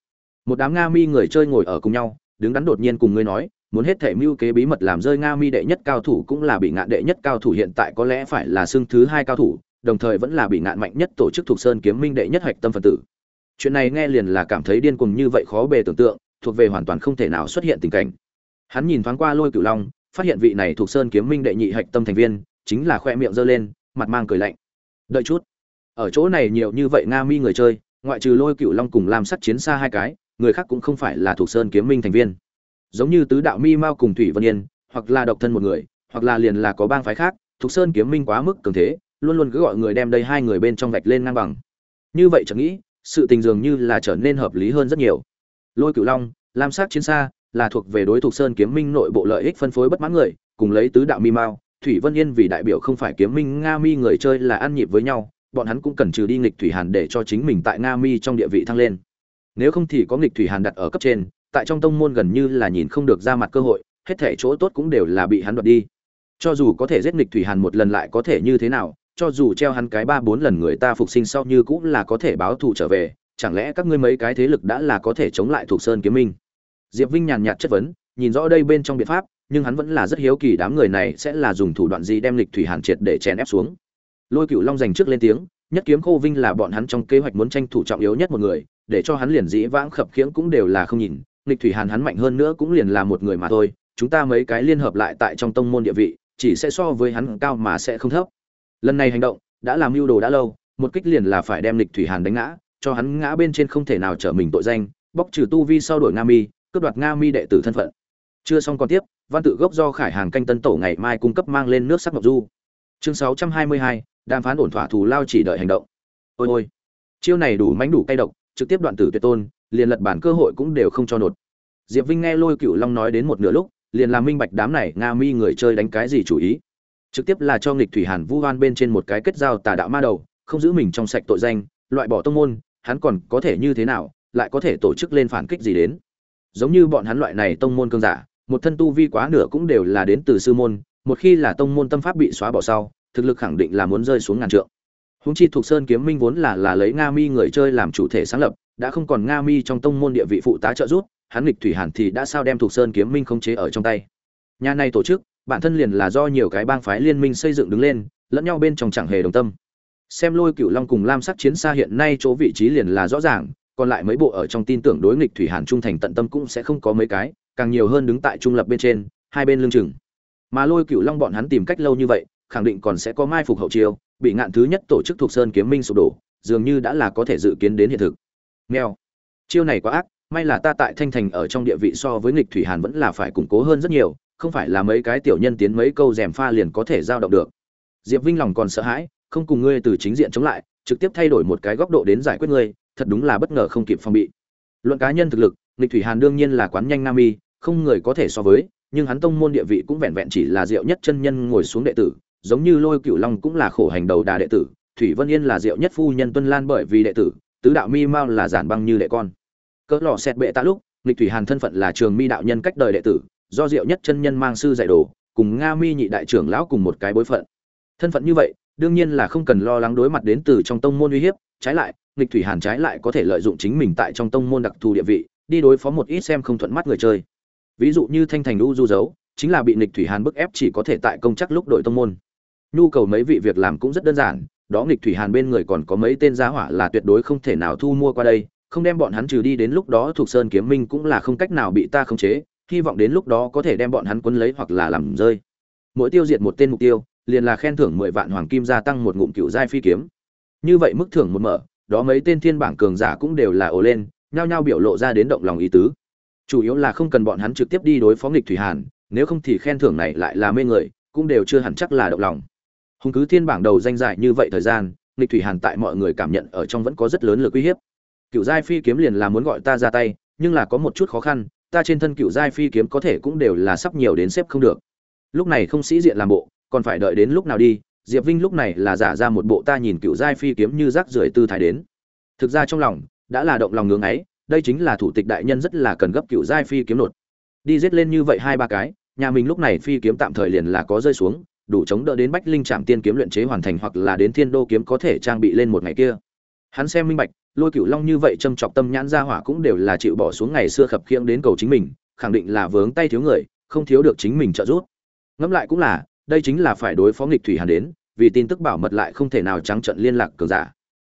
một đám nga mi người chơi ngồi ở cùng nhau, đứng đắn đột nhiên cùng ngươi nói, muốn hết thể mưu kế bí mật làm rơi nga mi đệ nhất cao thủ cũng là bị ngạn đệ nhất cao thủ hiện tại có lẽ phải là xương thứ hai cao thủ, đồng thời vẫn là bị ngạn mạnh nhất tổ chức thuộc sơn kiếm minh đệ nhất hạch tâm phần tử. Chuyện này nghe liền là cảm thấy điên cuồng như vậy khó bề tưởng tượng, thuộc về hoàn toàn không thể nào xuất hiện tình cảnh. Hắn nhìn thoáng qua lôi cửu long, phát hiện vị này thuộc sơn kiếm minh đệ nhị hạch tâm thành viên, chính là khoe miệng giơ lên, mặt mang cười lạnh. Đợi chút, ở chỗ này nhiều như vậy nga mi người chơi, ngoại trừ lôi cửu long cùng làm sắt chiến xa hai cái người khác cũng không phải là thuộc sơn kiếm minh thành viên. Giống như tứ đạo mi mao cùng thủy vân yên, hoặc là độc thân một người, hoặc là liền là có bang phái khác, thuộc sơn kiếm minh quá mức cường thế, luôn luôn cứ gọi người đem đây hai người bên trong vạch lên ngang bằng. Như vậy chẳng nghĩ, sự tình dường như là trở nên hợp lý hơn rất nhiều. Lôi cửu long, lam sắc chiến xa là thuộc về đối thuộc sơn kiếm minh nội bộ lợi ích phân phối bất mãn người, cùng lấy tứ đạo mi mao, thủy vân yên vì đại biểu không phải kiếm minh nga mi người chơi là ăn nhịp với nhau, bọn hắn cũng cần trừ đi nghịch thủy hàn để cho chính mình tại nga mi trong địa vị thăng lên nếu không thì có nghịch thủy hàn đặt ở cấp trên, tại trong tông môn gần như là nhìn không được ra mặt cơ hội, hết thể chỗ tốt cũng đều là bị hắn đoạt đi. Cho dù có thể giết nghịch thủy hàn một lần lại có thể như thế nào, cho dù treo hắn cái ba bốn lần người ta phục sinh sau như cũng là có thể báo thù trở về, chẳng lẽ các ngươi mấy cái thế lực đã là có thể chống lại thuộc sơn kiếm minh? Diệp vinh nhàn nhạt chất vấn, nhìn rõ đây bên trong biện pháp, nhưng hắn vẫn là rất hiếu kỳ đám người này sẽ là dùng thủ đoạn gì đem lịch thủy hàn triệt để chèn ép xuống. Lôi cựu long dành trước lên tiếng, nhất kiếm khô vinh là bọn hắn trong kế hoạch muốn tranh thủ trọng yếu nhất một người để cho hắn liền dĩ vãng khập khiễng cũng đều là không nhìn nghịch thủy hàn hắn mạnh hơn nữa cũng liền là một người mà thôi chúng ta mấy cái liên hợp lại tại trong tông môn địa vị chỉ sẽ so với hắn cao mà sẽ không thấp. Lần này hành động đã làm mưu đồ đã lâu một kích liền là phải đem lịch thủy hàn đánh ngã cho hắn ngã bên trên không thể nào trở mình tội danh bóc trừ tu vi sau đổi nga mi cướp đoạt nga mi đệ tử thân phận. Chưa xong còn tiếp văn tự gốc do khải hàng canh tân tổ ngày mai cung cấp mang lên nước sắc ngọc du. Chương 622, đàm phán ổn thỏa thù lao chỉ đợi hành động. Ôi ôi chiêu này đủ mánh đủ cay độc trực tiếp đoạn tử tuyệt tôn, liền lật bản cơ hội cũng đều không cho nột. Diệp vinh nghe lôi cựu long nói đến một nửa lúc, liền làm minh bạch đám này nga mi người chơi đánh cái gì chủ ý. Trực tiếp là cho nghịch thủy hàn vu hoan bên trên một cái kết giao tà đạo ma đầu, không giữ mình trong sạch tội danh, loại bỏ tông môn, hắn còn có thể như thế nào, lại có thể tổ chức lên phản kích gì đến. Giống như bọn hắn loại này tông môn cương giả, một thân tu vi quá nửa cũng đều là đến từ sư môn, một khi là tông môn tâm pháp bị xóa bỏ sau, thực lực khẳng định là muốn rơi xuống ngàn trượng húng chi thuộc sơn kiếm minh vốn là là lấy nga mi người chơi làm chủ thể sáng lập, đã không còn nga mi trong tông môn địa vị phụ tá trợ giúp, hắn lịch thủy hàn thì đã sao đem thuộc sơn kiếm minh khống chế ở trong tay. Nhà này tổ chức, bản thân liền là do nhiều cái bang phái liên minh xây dựng đứng lên, lẫn nhau bên trong chẳng hề đồng tâm. Xem lôi cửu long cùng lam sắc chiến xa hiện nay chỗ vị trí liền là rõ ràng, còn lại mấy bộ ở trong tin tưởng đối nghịch thủy hàn trung thành tận tâm cũng sẽ không có mấy cái, càng nhiều hơn đứng tại trung lập bên trên, hai bên lương chừng. Mà lôi cửu long bọn hắn tìm cách lâu như vậy, khẳng định còn sẽ có mai phục hậu chiêu bị ngạn thứ nhất tổ chức thuộc sơn kiếm minh sụp đổ, dường như đã là có thể dự kiến đến hiện thực. Nghèo chiêu này quá ác, may là ta tại thanh thành ở trong địa vị so với nghịch thủy hàn vẫn là phải củng cố hơn rất nhiều, không phải là mấy cái tiểu nhân tiến mấy câu rèm pha liền có thể giao động được. Diệp vinh lòng còn sợ hãi, không cùng ngươi từ chính diện chống lại, trực tiếp thay đổi một cái góc độ đến giải quyết ngươi, thật đúng là bất ngờ không kịp phòng bị. Luận cá nhân thực lực, nghịch thủy hàn đương nhiên là quán nhanh nam y không người có thể so với, nhưng hắn tông môn địa vị cũng vẹn vẹn chỉ là diệu nhất chân nhân ngồi xuống đệ tử giống như lôi cửu long cũng là khổ hành đầu đà đệ tử, thủy vân yên là diệu nhất phu nhân tuân lan bởi vì đệ tử, tứ đạo mi mao là giản băng như đệ con. Cỡ lọ xẹt bệ tạ lúc, nghịch thủy hàn thân phận là trường mi đạo nhân cách đời đệ tử, do diệu nhất chân nhân mang sư dạy đồ, cùng nga mi nhị đại trưởng lão cùng một cái bối phận. Thân phận như vậy, đương nhiên là không cần lo lắng đối mặt đến từ trong tông môn uy hiếp, trái lại, nghịch thủy hàn trái lại có thể lợi dụng chính mình tại trong tông môn đặc thù địa vị, đi đối phó một ít xem không thuận mắt người chơi. Ví dụ như thanh thành u du dấu, chính là bị nghịch thủy hàn bức ép chỉ có thể tại công chắc lúc đội tông môn nhu cầu mấy vị việc làm cũng rất đơn giản, đó nghịch thủy hàn bên người còn có mấy tên giá hỏa là tuyệt đối không thể nào thu mua qua đây, không đem bọn hắn trừ đi đến lúc đó thuộc sơn kiếm minh cũng là không cách nào bị ta khống chế, hy vọng đến lúc đó có thể đem bọn hắn quấn lấy hoặc là làm rơi. Mỗi tiêu diệt một tên mục tiêu, liền là khen thưởng mười vạn hoàng kim gia tăng một ngụm cựu giai phi kiếm. Như vậy mức thưởng một mở, đó mấy tên thiên bảng cường giả cũng đều là ồ lên, nhao nhao biểu lộ ra đến động lòng ý tứ. Chủ yếu là không cần bọn hắn trực tiếp đi đối phó nghịch thủy hàn, nếu không thì khen thưởng này lại là mê người, cũng đều chưa hẳn chắc là động lòng hùng cứ thiên bảng đầu danh giải như vậy thời gian, nghịch thủy hàn tại mọi người cảm nhận ở trong vẫn có rất lớn lực uy hiếp. Cựu giai phi kiếm liền là muốn gọi ta ra tay, nhưng là có một chút khó khăn, ta trên thân cựu giai phi kiếm có thể cũng đều là sắp nhiều đến xếp không được. Lúc này không sĩ diện làm bộ, còn phải đợi đến lúc nào đi, diệp vinh lúc này là giả ra một bộ ta nhìn cựu giai phi kiếm như rác rưởi tư thái đến. Thực ra trong lòng, đã là động lòng ngưỡng ấy, đây chính là thủ tịch đại nhân rất là cần gấp cựu giai phi kiếm nột. Đi giết lên như vậy hai ba cái, nhà mình lúc này phi kiếm tạm thời liền là có rơi xuống đủ chống đỡ đến bách linh trạm tiên kiếm luyện chế hoàn thành hoặc là đến thiên đô kiếm có thể trang bị lên một ngày kia. Hắn xem minh bạch, lôi cựu long như vậy châm chọc tâm nhãn ra hỏa cũng đều là chịu bỏ xuống ngày xưa khập khiễng đến cầu chính mình, khẳng định là vướng tay thiếu người, không thiếu được chính mình trợ giúp. Ngẫm lại cũng là, đây chính là phải đối phó nghịch thủy hàn đến, vì tin tức bảo mật lại không thể nào trắng trận liên lạc cường giả.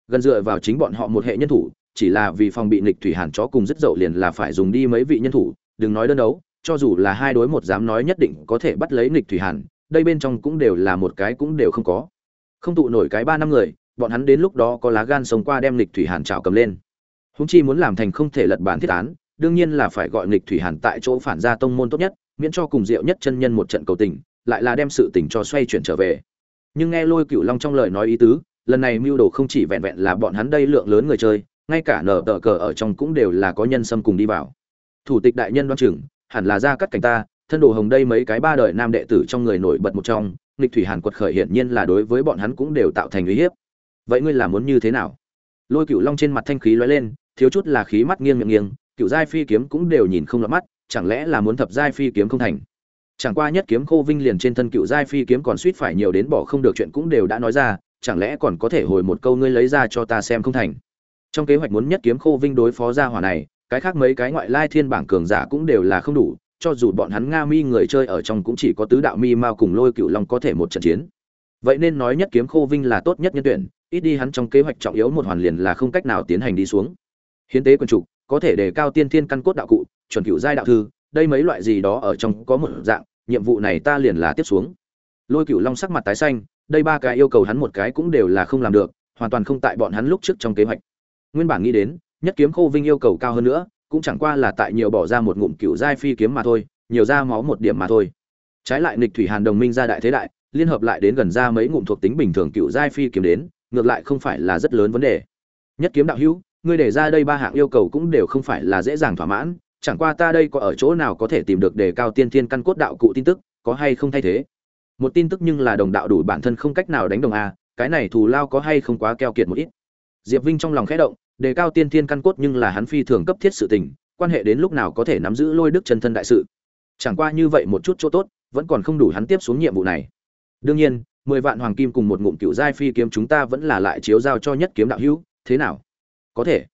Gần dựa vào chính bọn họ một hệ nhân thủ, chỉ là vì phòng bị nghịch thủy hàn chó cùng rất dậu liền là phải dùng đi mấy vị nhân thủ, đừng nói đơn đấu, cho dù là hai đối một dám nói nhất định có thể bắt lấy nghịch thủy hàn đây bên trong cũng đều là một cái cũng đều không có. Không tụ nổi cái ba năm người, bọn hắn đến lúc đó có lá gan sống qua đem lịch thủy hàn trào cầm lên. Húng chi muốn làm thành không thể lật bản thiết án, đương nhiên là phải gọi lịch thủy hàn tại chỗ phản ra tông môn tốt nhất, miễn cho cùng diệu nhất chân nhân một trận cầu tình, lại là đem sự tình cho xoay chuyển trở về. Nhưng nghe lôi cựu long trong lời nói ý tứ, lần này mưu đồ không chỉ vẹn vẹn là bọn hắn đây lượng lớn người chơi, ngay cả nở tờ cờ ở trong cũng đều là có nhân xâm cùng đi vào. Thủ tịch đại nhân đoan chừng, hẳn là ra cắt cảnh ta thân đồ hồng đây mấy cái ba đời nam đệ tử trong người nổi bật một trong, nghịch thủy hàn quật khởi hiển nhiên là đối với bọn hắn cũng đều tạo thành uy hiếp. Vậy ngươi là muốn như thế nào? Lôi cựu long trên mặt thanh khí lóe lên, thiếu chút là khí mắt nghiêng miệng nghiêng cựu giai phi kiếm cũng đều nhìn không lọt mắt, chẳng lẽ là muốn thập giai phi kiếm không thành? Chẳng qua nhất kiếm khô vinh liền trên thân cựu giai phi kiếm còn suýt phải nhiều đến bỏ không được chuyện cũng đều đã nói ra, chẳng lẽ còn có thể hồi một câu ngươi lấy ra cho ta xem không thành? Trong kế hoạch muốn nhất kiếm khô vinh đối phó ra hỏa này, cái khác mấy cái ngoại lai thiên bảng cường giả cũng đều là không đủ cho dù bọn hắn nga mi người chơi ở trong cũng chỉ có tứ đạo mi mao cùng lôi cựu long có thể một trận chiến. Vậy nên nói nhất kiếm khô vinh là tốt nhất nhân tuyển, ít đi hắn trong kế hoạch trọng yếu một hoàn liền là không cách nào tiến hành đi xuống. Hiến tế quân trục có thể đề cao tiên thiên căn cốt đạo cụ, chuẩn cựu giai đạo thư, đây mấy loại gì đó ở trong có một dạng, nhiệm vụ này ta liền là tiếp xuống. Lôi cựu long sắc mặt tái xanh, đây ba cái yêu cầu hắn một cái cũng đều là không làm được, hoàn toàn không tại bọn hắn lúc trước trong kế hoạch. Nguyên bản nghĩ đến, nhất kiếm khô vinh yêu cầu cao hơn nữa cũng chẳng qua là tại nhiều bỏ ra một ngụm cựu giai phi kiếm mà thôi, nhiều ra máu một điểm mà thôi. Trái lại nịch thủy hàn đồng minh ra đại thế đại, liên hợp lại đến gần ra mấy ngụm thuộc tính bình thường cựu giai phi kiếm đến, ngược lại không phải là rất lớn vấn đề. Nhất kiếm đạo hữu, ngươi để ra đây ba hạng yêu cầu cũng đều không phải là dễ dàng thỏa mãn, chẳng qua ta đây có ở chỗ nào có thể tìm được đề cao tiên thiên căn cốt đạo cụ tin tức, có hay không thay thế? Một tin tức nhưng là đồng đạo đủ bản thân không cách nào đánh đồng a, cái này thù lao có hay không quá keo kiệt một ít. Diệp vinh trong lòng khẽ động đề cao tiên thiên căn cốt nhưng là hắn phi thường cấp thiết sự tình, quan hệ đến lúc nào có thể nắm giữ lôi đức chân thân đại sự. Chẳng qua như vậy một chút chỗ tốt, vẫn còn không đủ hắn tiếp xuống nhiệm vụ này. Đương nhiên, mười vạn hoàng kim cùng một ngụm cựu giai phi kiếm chúng ta vẫn là lại chiếu giao cho nhất kiếm đạo hữu, thế nào? Có thể.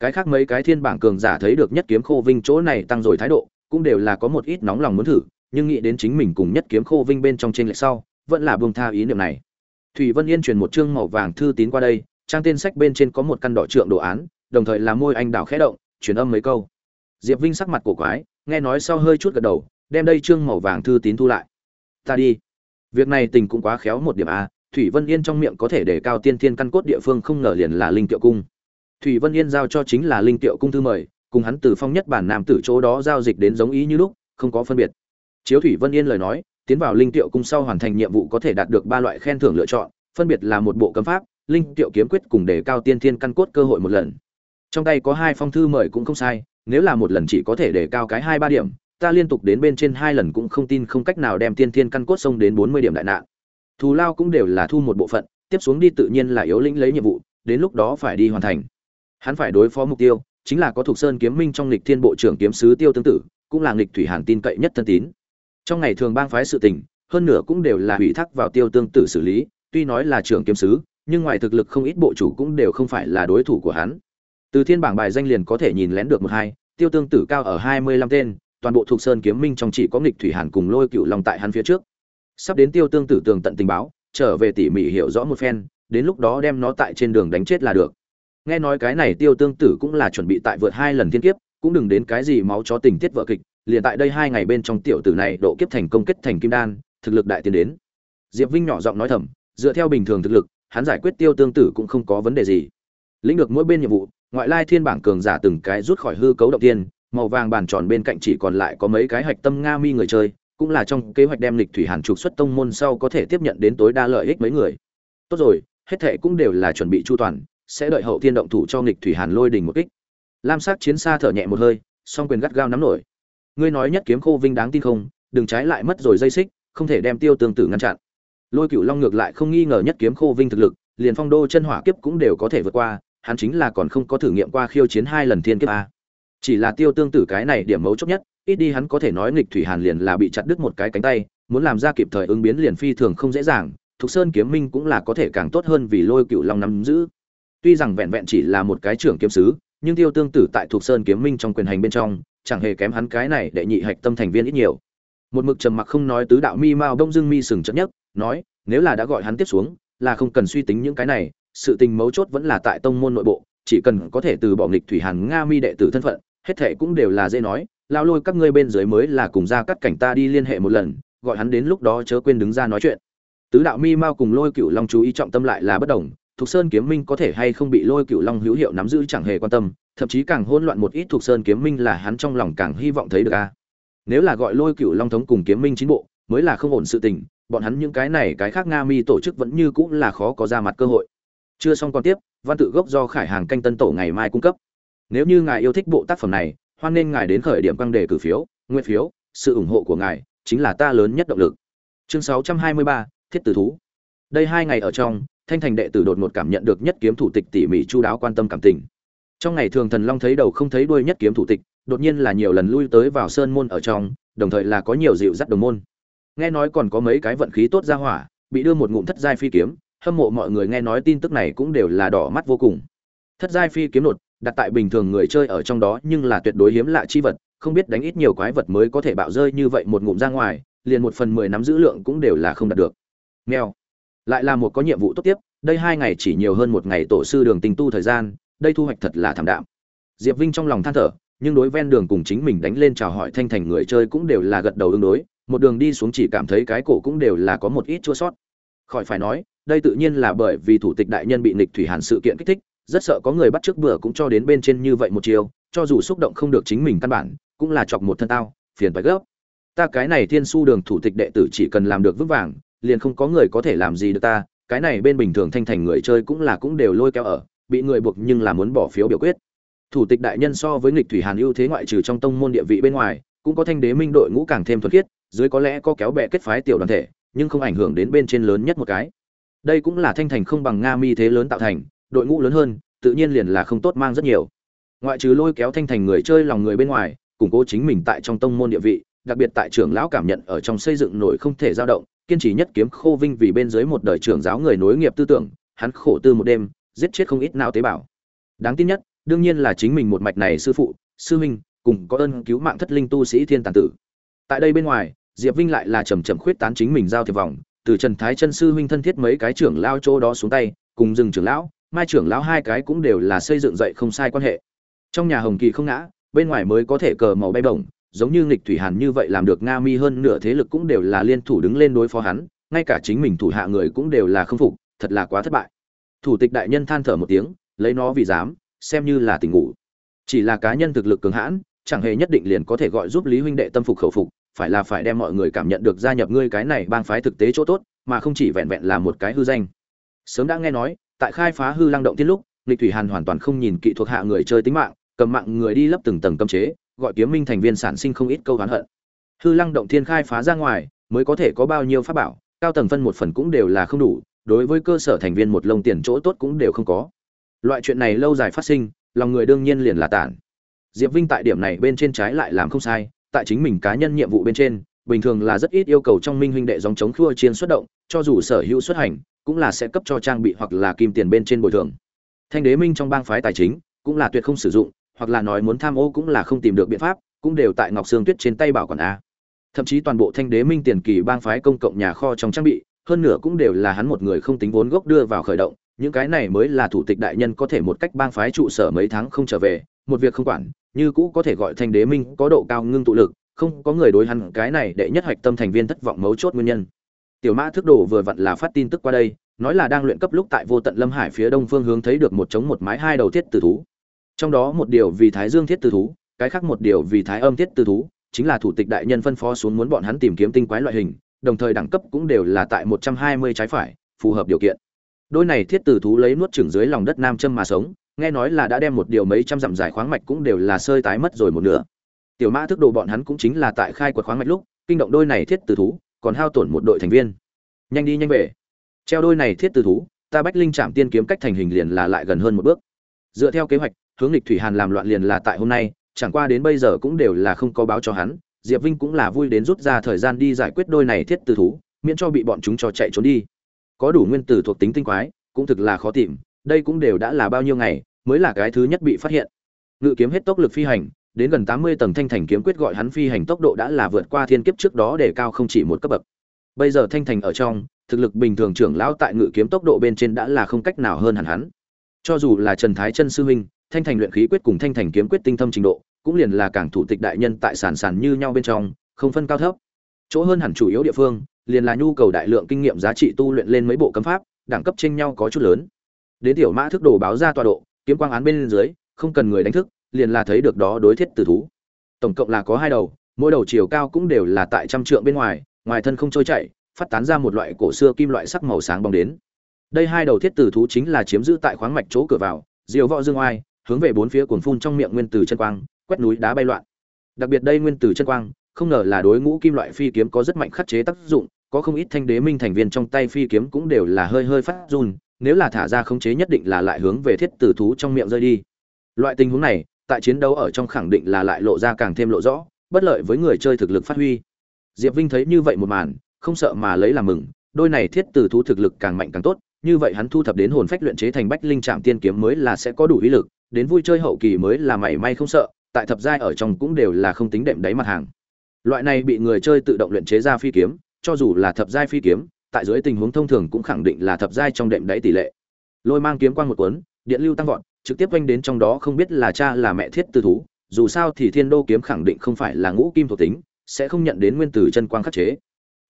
Cái khác mấy cái thiên bảng cường giả thấy được nhất kiếm khô vinh chỗ này tăng rồi thái độ, cũng đều là có một ít nóng lòng muốn thử, nhưng nghĩ đến chính mình cùng nhất kiếm khô vinh bên trong trên lệch sau, vẫn là buông tha ý niệm này. Thủy vân yên truyền một chương màu vàng thư tín qua đây trang tên sách bên trên có một căn đỏ trượng đồ án, đồng thời là môi anh đào khẽ động, truyền âm mấy câu. Diệp vinh sắc mặt cổ quái, nghe nói sau hơi chút gật đầu, đem đây trương màu vàng thư tín thu lại. Ta đi. Việc này tình cũng quá khéo một điểm a thủy vân yên trong miệng có thể để cao tiên thiên căn cốt địa phương không ngờ liền là linh tiệu cung. Thủy vân yên giao cho chính là linh tiệu cung thư mời, cùng hắn từ phong nhất bản nam tử chỗ đó giao dịch đến giống ý như lúc, không có phân biệt. Chiếu thủy vân yên lời nói, tiến vào linh tiệu cung sau hoàn thành nhiệm vụ có thể đạt được ba loại khen thưởng lựa chọn, phân biệt là một bộ cấm pháp linh tiệu kiếm quyết cùng đề cao tiên thiên căn cốt cơ hội một lần. Trong tay có hai phong thư mời cũng không sai, nếu là một lần chỉ có thể đề cao cái hai ba điểm, ta liên tục đến bên trên hai lần cũng không tin không cách nào đem tiên thiên căn cốt sông đến bốn mươi điểm đại nạn. Thù lao cũng đều là thu một bộ phận, tiếp xuống đi tự nhiên là yếu lĩnh lấy nhiệm vụ, đến lúc đó phải đi hoàn thành. Hắn phải đối phó mục tiêu, chính là có thuộc sơn kiếm minh trong lịch thiên bộ trưởng kiếm sứ tiêu tương tự cũng là nghịch thủy hàn tin cậy nhất thân tín. Trong ngày thường bang phái sự tình, hơn nửa cũng đều là ủy thác vào tiêu tương tử xử lý, tuy nói là trưởng kiếm sứ nhưng ngoài thực lực không ít bộ chủ cũng đều không phải là đối thủ của hắn. Từ thiên bảng bài danh liền có thể nhìn lén được một hai, tiêu tương tử cao ở hai mươi lăm tên, toàn bộ thuộc sơn kiếm minh trong chỉ có nghịch thủy hàn cùng lôi cựu long tại hắn phía trước. Sắp đến tiêu tương tử tường tận tình báo, trở về tỉ mỉ hiểu rõ một phen, đến lúc đó đem nó tại trên đường đánh chết là được. Nghe nói cái này tiêu tương tử cũng là chuẩn bị tại vượt hai lần thiên kiếp, cũng đừng đến cái gì máu chó tình tiết vợ kịch, liền tại đây hai ngày bên trong tiểu tử này độ kiếp thành công kết thành kim đan, thực lực đại tiến đến. Diệp vinh nhỏ giọng nói thầm, dựa theo bình thường thực lực hắn giải quyết tiêu tương tử cũng không có vấn đề gì. Lĩnh được mỗi bên nhiệm vụ, ngoại lai thiên bảng cường giả từng cái rút khỏi hư cấu động tiên, màu vàng bàn tròn bên cạnh chỉ còn lại có mấy cái hạch tâm nga mi người chơi, cũng là trong kế hoạch đem lịch thủy hàn trục xuất tông môn sau có thể tiếp nhận đến tối đa lợi ích mấy người. Tốt rồi, hết thệ cũng đều là chuẩn bị chu toàn, sẽ đợi hậu thiên động thủ cho nghịch thủy hàn lôi đình một kích. Lam sắc chiến xa thở nhẹ một hơi, song quyền gắt gao nắm nổi. Ngươi nói nhất kiếm khô vinh đáng tin không, đừng trái lại mất rồi dây xích, không thể đem tiêu tương tử ngăn chặn lôi cựu long ngược lại không nghi ngờ nhất kiếm khô vinh thực lực, liền phong đô chân hỏa kiếp cũng đều có thể vượt qua, hắn chính là còn không có thử nghiệm qua khiêu chiến hai lần thiên kiếp a. Chỉ là tiêu tương tử cái này điểm mấu chốt nhất, ít đi hắn có thể nói nghịch thủy hàn liền là bị chặt đứt một cái cánh tay, muốn làm ra kịp thời ứng biến liền phi thường không dễ dàng, thục sơn kiếm minh cũng là có thể càng tốt hơn vì lôi cựu long nắm giữ. Tuy rằng vẹn vẹn chỉ là một cái trưởng kiếm sứ, nhưng tiêu tương tử tại thục sơn kiếm minh trong quyền hành bên trong, chẳng hề kém hắn cái này đệ nhị hạch tâm thành viên ít nhiều. Một mực trầm mặc không nói tứ đạo mi mao đông dương mi sừng chấp nhất nói nếu là đã gọi hắn tiếp xuống là không cần suy tính những cái này sự tình mấu chốt vẫn là tại tông môn nội bộ chỉ cần có thể từ bỏ nghịch thủy hàn nga mi đệ tử thân phận hết thệ cũng đều là dễ nói lao lôi các ngươi bên dưới mới là cùng ra cắt cảnh ta đi liên hệ một lần gọi hắn đến lúc đó chớ quên đứng ra nói chuyện tứ đạo mi mao cùng lôi cựu long chú ý trọng tâm lại là bất đồng Thục Sơn Kiếm Minh có thể hay không bị Lôi Cửu Long hữu hiệu nắm giữ chẳng hề quan tâm, thậm chí càng hỗn loạn một ít Thục Sơn Kiếm Minh là hắn trong lòng càng hy vọng thấy được a. Nếu là gọi Lôi Cửu Long thống cùng Kiếm Minh chín bộ, mới là không ổn sự tình, bọn hắn những cái này cái khác Nga Mi tổ chức vẫn như cũng là khó có ra mặt cơ hội. Chưa xong còn tiếp, văn tự gốc do Khải Hàng canh tân tổ ngày mai cung cấp. Nếu như ngài yêu thích bộ tác phẩm này, hoan nên ngài đến khởi điểm băng đề cử phiếu, nguyện phiếu, sự ủng hộ của ngài chính là ta lớn nhất động lực. Chương 623, Thiết tử thú. Đây hai ngày ở trong, thanh thành đệ tử đột ngột cảm nhận được nhất kiếm thủ tịch tỉ mỉ chu đáo quan tâm cảm tình trong ngày thường thần long thấy đầu không thấy đuôi nhất kiếm thủ tịch đột nhiên là nhiều lần lui tới vào sơn môn ở trong đồng thời là có nhiều dịu dắt đồng môn nghe nói còn có mấy cái vận khí tốt ra hỏa, bị đưa một ngụm thất giai phi kiếm, hâm mộ mọi người nghe nói tin tức này cũng đều là đỏ mắt vô cùng. Thất giai phi kiếm nột, đặt tại bình thường người chơi ở trong đó nhưng là tuyệt đối hiếm lạ chi vật, không biết đánh ít nhiều quái vật mới có thể bạo rơi như vậy một ngụm ra ngoài, liền một phần mười nắm giữ lượng cũng đều là không đạt được. Nghèo lại là một có nhiệm vụ tốt tiếp, đây hai ngày chỉ nhiều hơn một ngày tổ sư đường tình tu thời gian, đây thu hoạch thật là thảm đạm. Diệp vinh trong lòng than thở, nhưng đối ven đường cùng chính mình đánh lên chào hỏi thanh thành người chơi cũng đều là gật đầu ứng đối một đường đi xuống chỉ cảm thấy cái cổ cũng đều là có một ít chua sót. Khỏi phải nói, đây tự nhiên là bởi vì thủ tịch đại nhân bị nịch thủy hàn sự kiện kích thích, rất sợ có người bắt trước bữa cũng cho đến bên trên như vậy một chiều, cho dù xúc động không được chính mình căn bản, cũng là chọc một thân tao, phiền phải gấp. Ta cái này thiên su đường thủ tịch đệ tử chỉ cần làm được vững vàng, liền không có người có thể làm gì được ta, cái này bên bình thường thanh thành người chơi cũng là cũng đều lôi kéo ở, bị người buộc nhưng là muốn bỏ phiếu biểu quyết. Thủ tịch đại nhân so với nghịch thủy hàn ưu thế ngoại trừ trong tông môn địa vị bên ngoài, cũng có thanh đế minh đội ngũ càng thêm thuật khiết dưới có lẽ có kéo bè kết phái tiểu đoàn thể, nhưng không ảnh hưởng đến bên trên lớn nhất một cái. Đây cũng là thanh thành không bằng nga mi thế lớn tạo thành, đội ngũ lớn hơn, tự nhiên liền là không tốt mang rất nhiều. Ngoại trừ lôi kéo thanh thành người chơi lòng người bên ngoài, củng cố chính mình tại trong tông môn địa vị, đặc biệt tại trưởng lão cảm nhận ở trong xây dựng nổi không thể dao động, kiên trì nhất kiếm khô vinh vì bên dưới một đời trưởng giáo người nối nghiệp tư tưởng, hắn khổ tư một đêm, giết chết không ít nào tế bào. Đáng tin nhất, đương nhiên là chính mình một mạch này sư phụ, sư huynh, cùng có ơn cứu mạng thất linh tu sĩ thiên tàn tử. Tại đây bên ngoài diệp vinh lại là chầm chậm khuyết tán chính mình giao thiệp vòng, từ trần thái chân sư huynh thân thiết mấy cái trưởng lao chỗ đó xuống tay, cùng dừng trưởng lão, mai trưởng lão hai cái cũng đều là xây dựng dậy không sai quan hệ. Trong nhà hồng kỳ không ngã, bên ngoài mới có thể cờ màu bay bổng, giống như nghịch thủy hàn như vậy làm được nga mi hơn nửa thế lực cũng đều là liên thủ đứng lên đối phó hắn, ngay cả chính mình thủ hạ người cũng đều là không phục, thật là quá thất bại. Thủ tịch đại nhân than thở một tiếng, lấy nó vì dám xem như là tình ngủ. Chỉ là cá nhân thực lực cường hãn, chẳng hề nhất định liền có thể gọi giúp lý huynh đệ tâm phục khẩu phục phải là phải đem mọi người cảm nhận được gia nhập ngươi cái này bang phái thực tế chỗ tốt, mà không chỉ vẹn vẹn là một cái hư danh. Sớm đã nghe nói, tại khai phá hư lăng động tiên lúc, lịch thủy hàn hoàn toàn không nhìn kỹ thuộc hạ người chơi tính mạng, cầm mạng người đi lấp từng tầng cấm chế, gọi kiếm minh thành viên sản sinh không ít câu oán hận. Hư lăng động thiên khai phá ra ngoài, mới có thể có bao nhiêu pháp bảo, cao tầng phân một phần cũng đều là không đủ, đối với cơ sở thành viên một lông tiền chỗ tốt cũng đều không có. Loại chuyện này lâu dài phát sinh, lòng người đương nhiên liền là tản diệp vinh tại điểm này bên trên trái lại làm không sai tại chính mình cá nhân nhiệm vụ bên trên, bình thường là rất ít yêu cầu trong minh huynh đệ dòng chống khua chiến xuất động, cho dù sở hữu xuất hành, cũng là sẽ cấp cho trang bị hoặc là kim tiền bên trên bồi thường. Thanh đế minh trong bang phái tài chính, cũng là tuyệt không sử dụng, hoặc là nói muốn tham ô cũng là không tìm được biện pháp, cũng đều tại ngọc sương tuyết trên tay bảo quản a. Thậm chí toàn bộ thanh đế minh tiền kỳ bang phái công cộng nhà kho trong trang bị, hơn nửa cũng đều là hắn một người không tính vốn gốc đưa vào khởi động, những cái này mới là thủ tịch đại nhân có thể một cách bang phái trụ sở mấy tháng không trở về, một việc không quản như cũ có thể gọi thanh đế minh có độ cao ngưng tụ lực, không có người đối hắn, cái này đệ nhất hoạch tâm thành viên thất vọng mấu chốt nguyên nhân. Tiểu mã thức đồ vừa vặn là phát tin tức qua đây, nói là đang luyện cấp lúc tại vô tận lâm hải phía đông phương hướng thấy được một chống một mái hai đầu thiết tử thú. Trong đó một điều vì thái dương thiết tử thú, cái khác một điều vì thái âm thiết tử thú, chính là thủ tịch đại nhân phân phó xuống muốn bọn hắn tìm kiếm tinh quái loại hình, đồng thời đẳng cấp cũng đều là tại một trăm hai mươi trái phải, phù hợp điều kiện. Đôi này thiết tử thú lấy nuốt trưởng dưới lòng đất nam châm mà sống nghe nói là đã đem một điều mấy trăm dặm dài khoáng mạch cũng đều là sơi tái mất rồi một nửa. Tiểu mã thức đồ bọn hắn cũng chính là tại khai quật khoáng mạch lúc, kinh động đôi này thiết tử thú, còn hao tổn một đội thành viên. Nhanh đi nhanh về. Treo đôi này thiết tử thú, ta bách linh chạm tiên kiếm cách thành hình liền là lại gần hơn một bước. Dựa theo kế hoạch, hướng lịch thủy hàn làm loạn liền là tại hôm nay, chẳng qua đến bây giờ cũng đều là không có báo cho hắn, diệp vinh cũng là vui đến rút ra thời gian đi giải quyết đôi này thiết tử thú, miễn cho bị bọn chúng cho chạy trốn đi. Có đủ nguyên tử thuộc tính tinh quái, cũng thực là khó tìm đây cũng đều đã là bao nhiêu ngày, mới là cái thứ nhất bị phát hiện. Ngự kiếm hết tốc lực phi hành, đến gần tám mươi tầng thanh thành kiếm quyết gọi hắn phi hành tốc độ đã là vượt qua thiên kiếp trước đó để cao không chỉ một cấp bậc. Bây giờ thanh thành ở trong, thực lực bình thường trưởng lão tại ngự kiếm tốc độ bên trên đã là không cách nào hơn hẳn hắn. Cho dù là trần thái chân sư huynh, thanh thành luyện khí quyết cùng thanh thành kiếm quyết tinh thâm trình độ, cũng liền là cảng thủ tịch đại nhân tại sản sản như nhau bên trong, không phân cao thấp. Chỗ hơn hẳn chủ yếu địa phương, liền là nhu cầu đại lượng kinh nghiệm giá trị tu luyện lên mấy bộ cấm pháp, đẳng cấp tranh nhau có chút lớn đến tiểu mã thức đồ báo ra tọa độ, kiếm quang án bên dưới, không cần người đánh thức, liền là thấy được đó đối thiết tử thú. Tổng cộng là có hai đầu, mỗi đầu chiều cao cũng đều là tại trăm trượng bên ngoài ngoài thân không trôi chảy, phát tán ra một loại cổ xưa kim loại sắc màu sáng bóng đến. Đây hai đầu thiết tử thú chính là chiếm giữ tại khoáng mạch chỗ cửa vào, diều võ dương oai, hướng về bốn phía cuồn phun trong miệng nguyên tử chân quang, quét núi đá bay loạn. Đặc biệt đây nguyên tử chân quang, không ngờ là đối ngũ kim loại phi kiếm có rất mạnh khắc chế tác dụng, có không ít thanh đế minh thành viên trong tay phi kiếm cũng đều là hơi hơi phát run nếu là thả ra khống chế nhất định là lại hướng về thiết tử thú trong miệng rơi đi. Loại tình huống này, tại chiến đấu ở trong khẳng định là lại lộ ra càng thêm lộ rõ, bất lợi với người chơi thực lực phát huy. Diệp vinh thấy như vậy một màn, không sợ mà lấy làm mừng, đôi này thiết tử thú thực lực càng mạnh càng tốt, như vậy hắn thu thập đến hồn phách luyện chế thành bách linh Trảm tiên kiếm mới là sẽ có đủ uy lực, đến vui chơi hậu kỳ mới là mảy may không sợ, tại thập giai ở trong cũng đều là không tính đệm đáy mặt hàng. Loại này bị người chơi tự động luyện chế ra phi kiếm, cho dù là thập giai phi kiếm tại dưới tình huống thông thường cũng khẳng định là thập giai trong đệm đáy tỷ lệ. Lôi mang kiếm quang một cuốn, điện lưu tăng vọt, trực tiếp quanh đến trong đó không biết là cha là mẹ thiết tư thú, dù sao thì thiên đô kiếm khẳng định không phải là ngũ kim thuộc tính, sẽ không nhận đến nguyên tử chân quang khắc chế.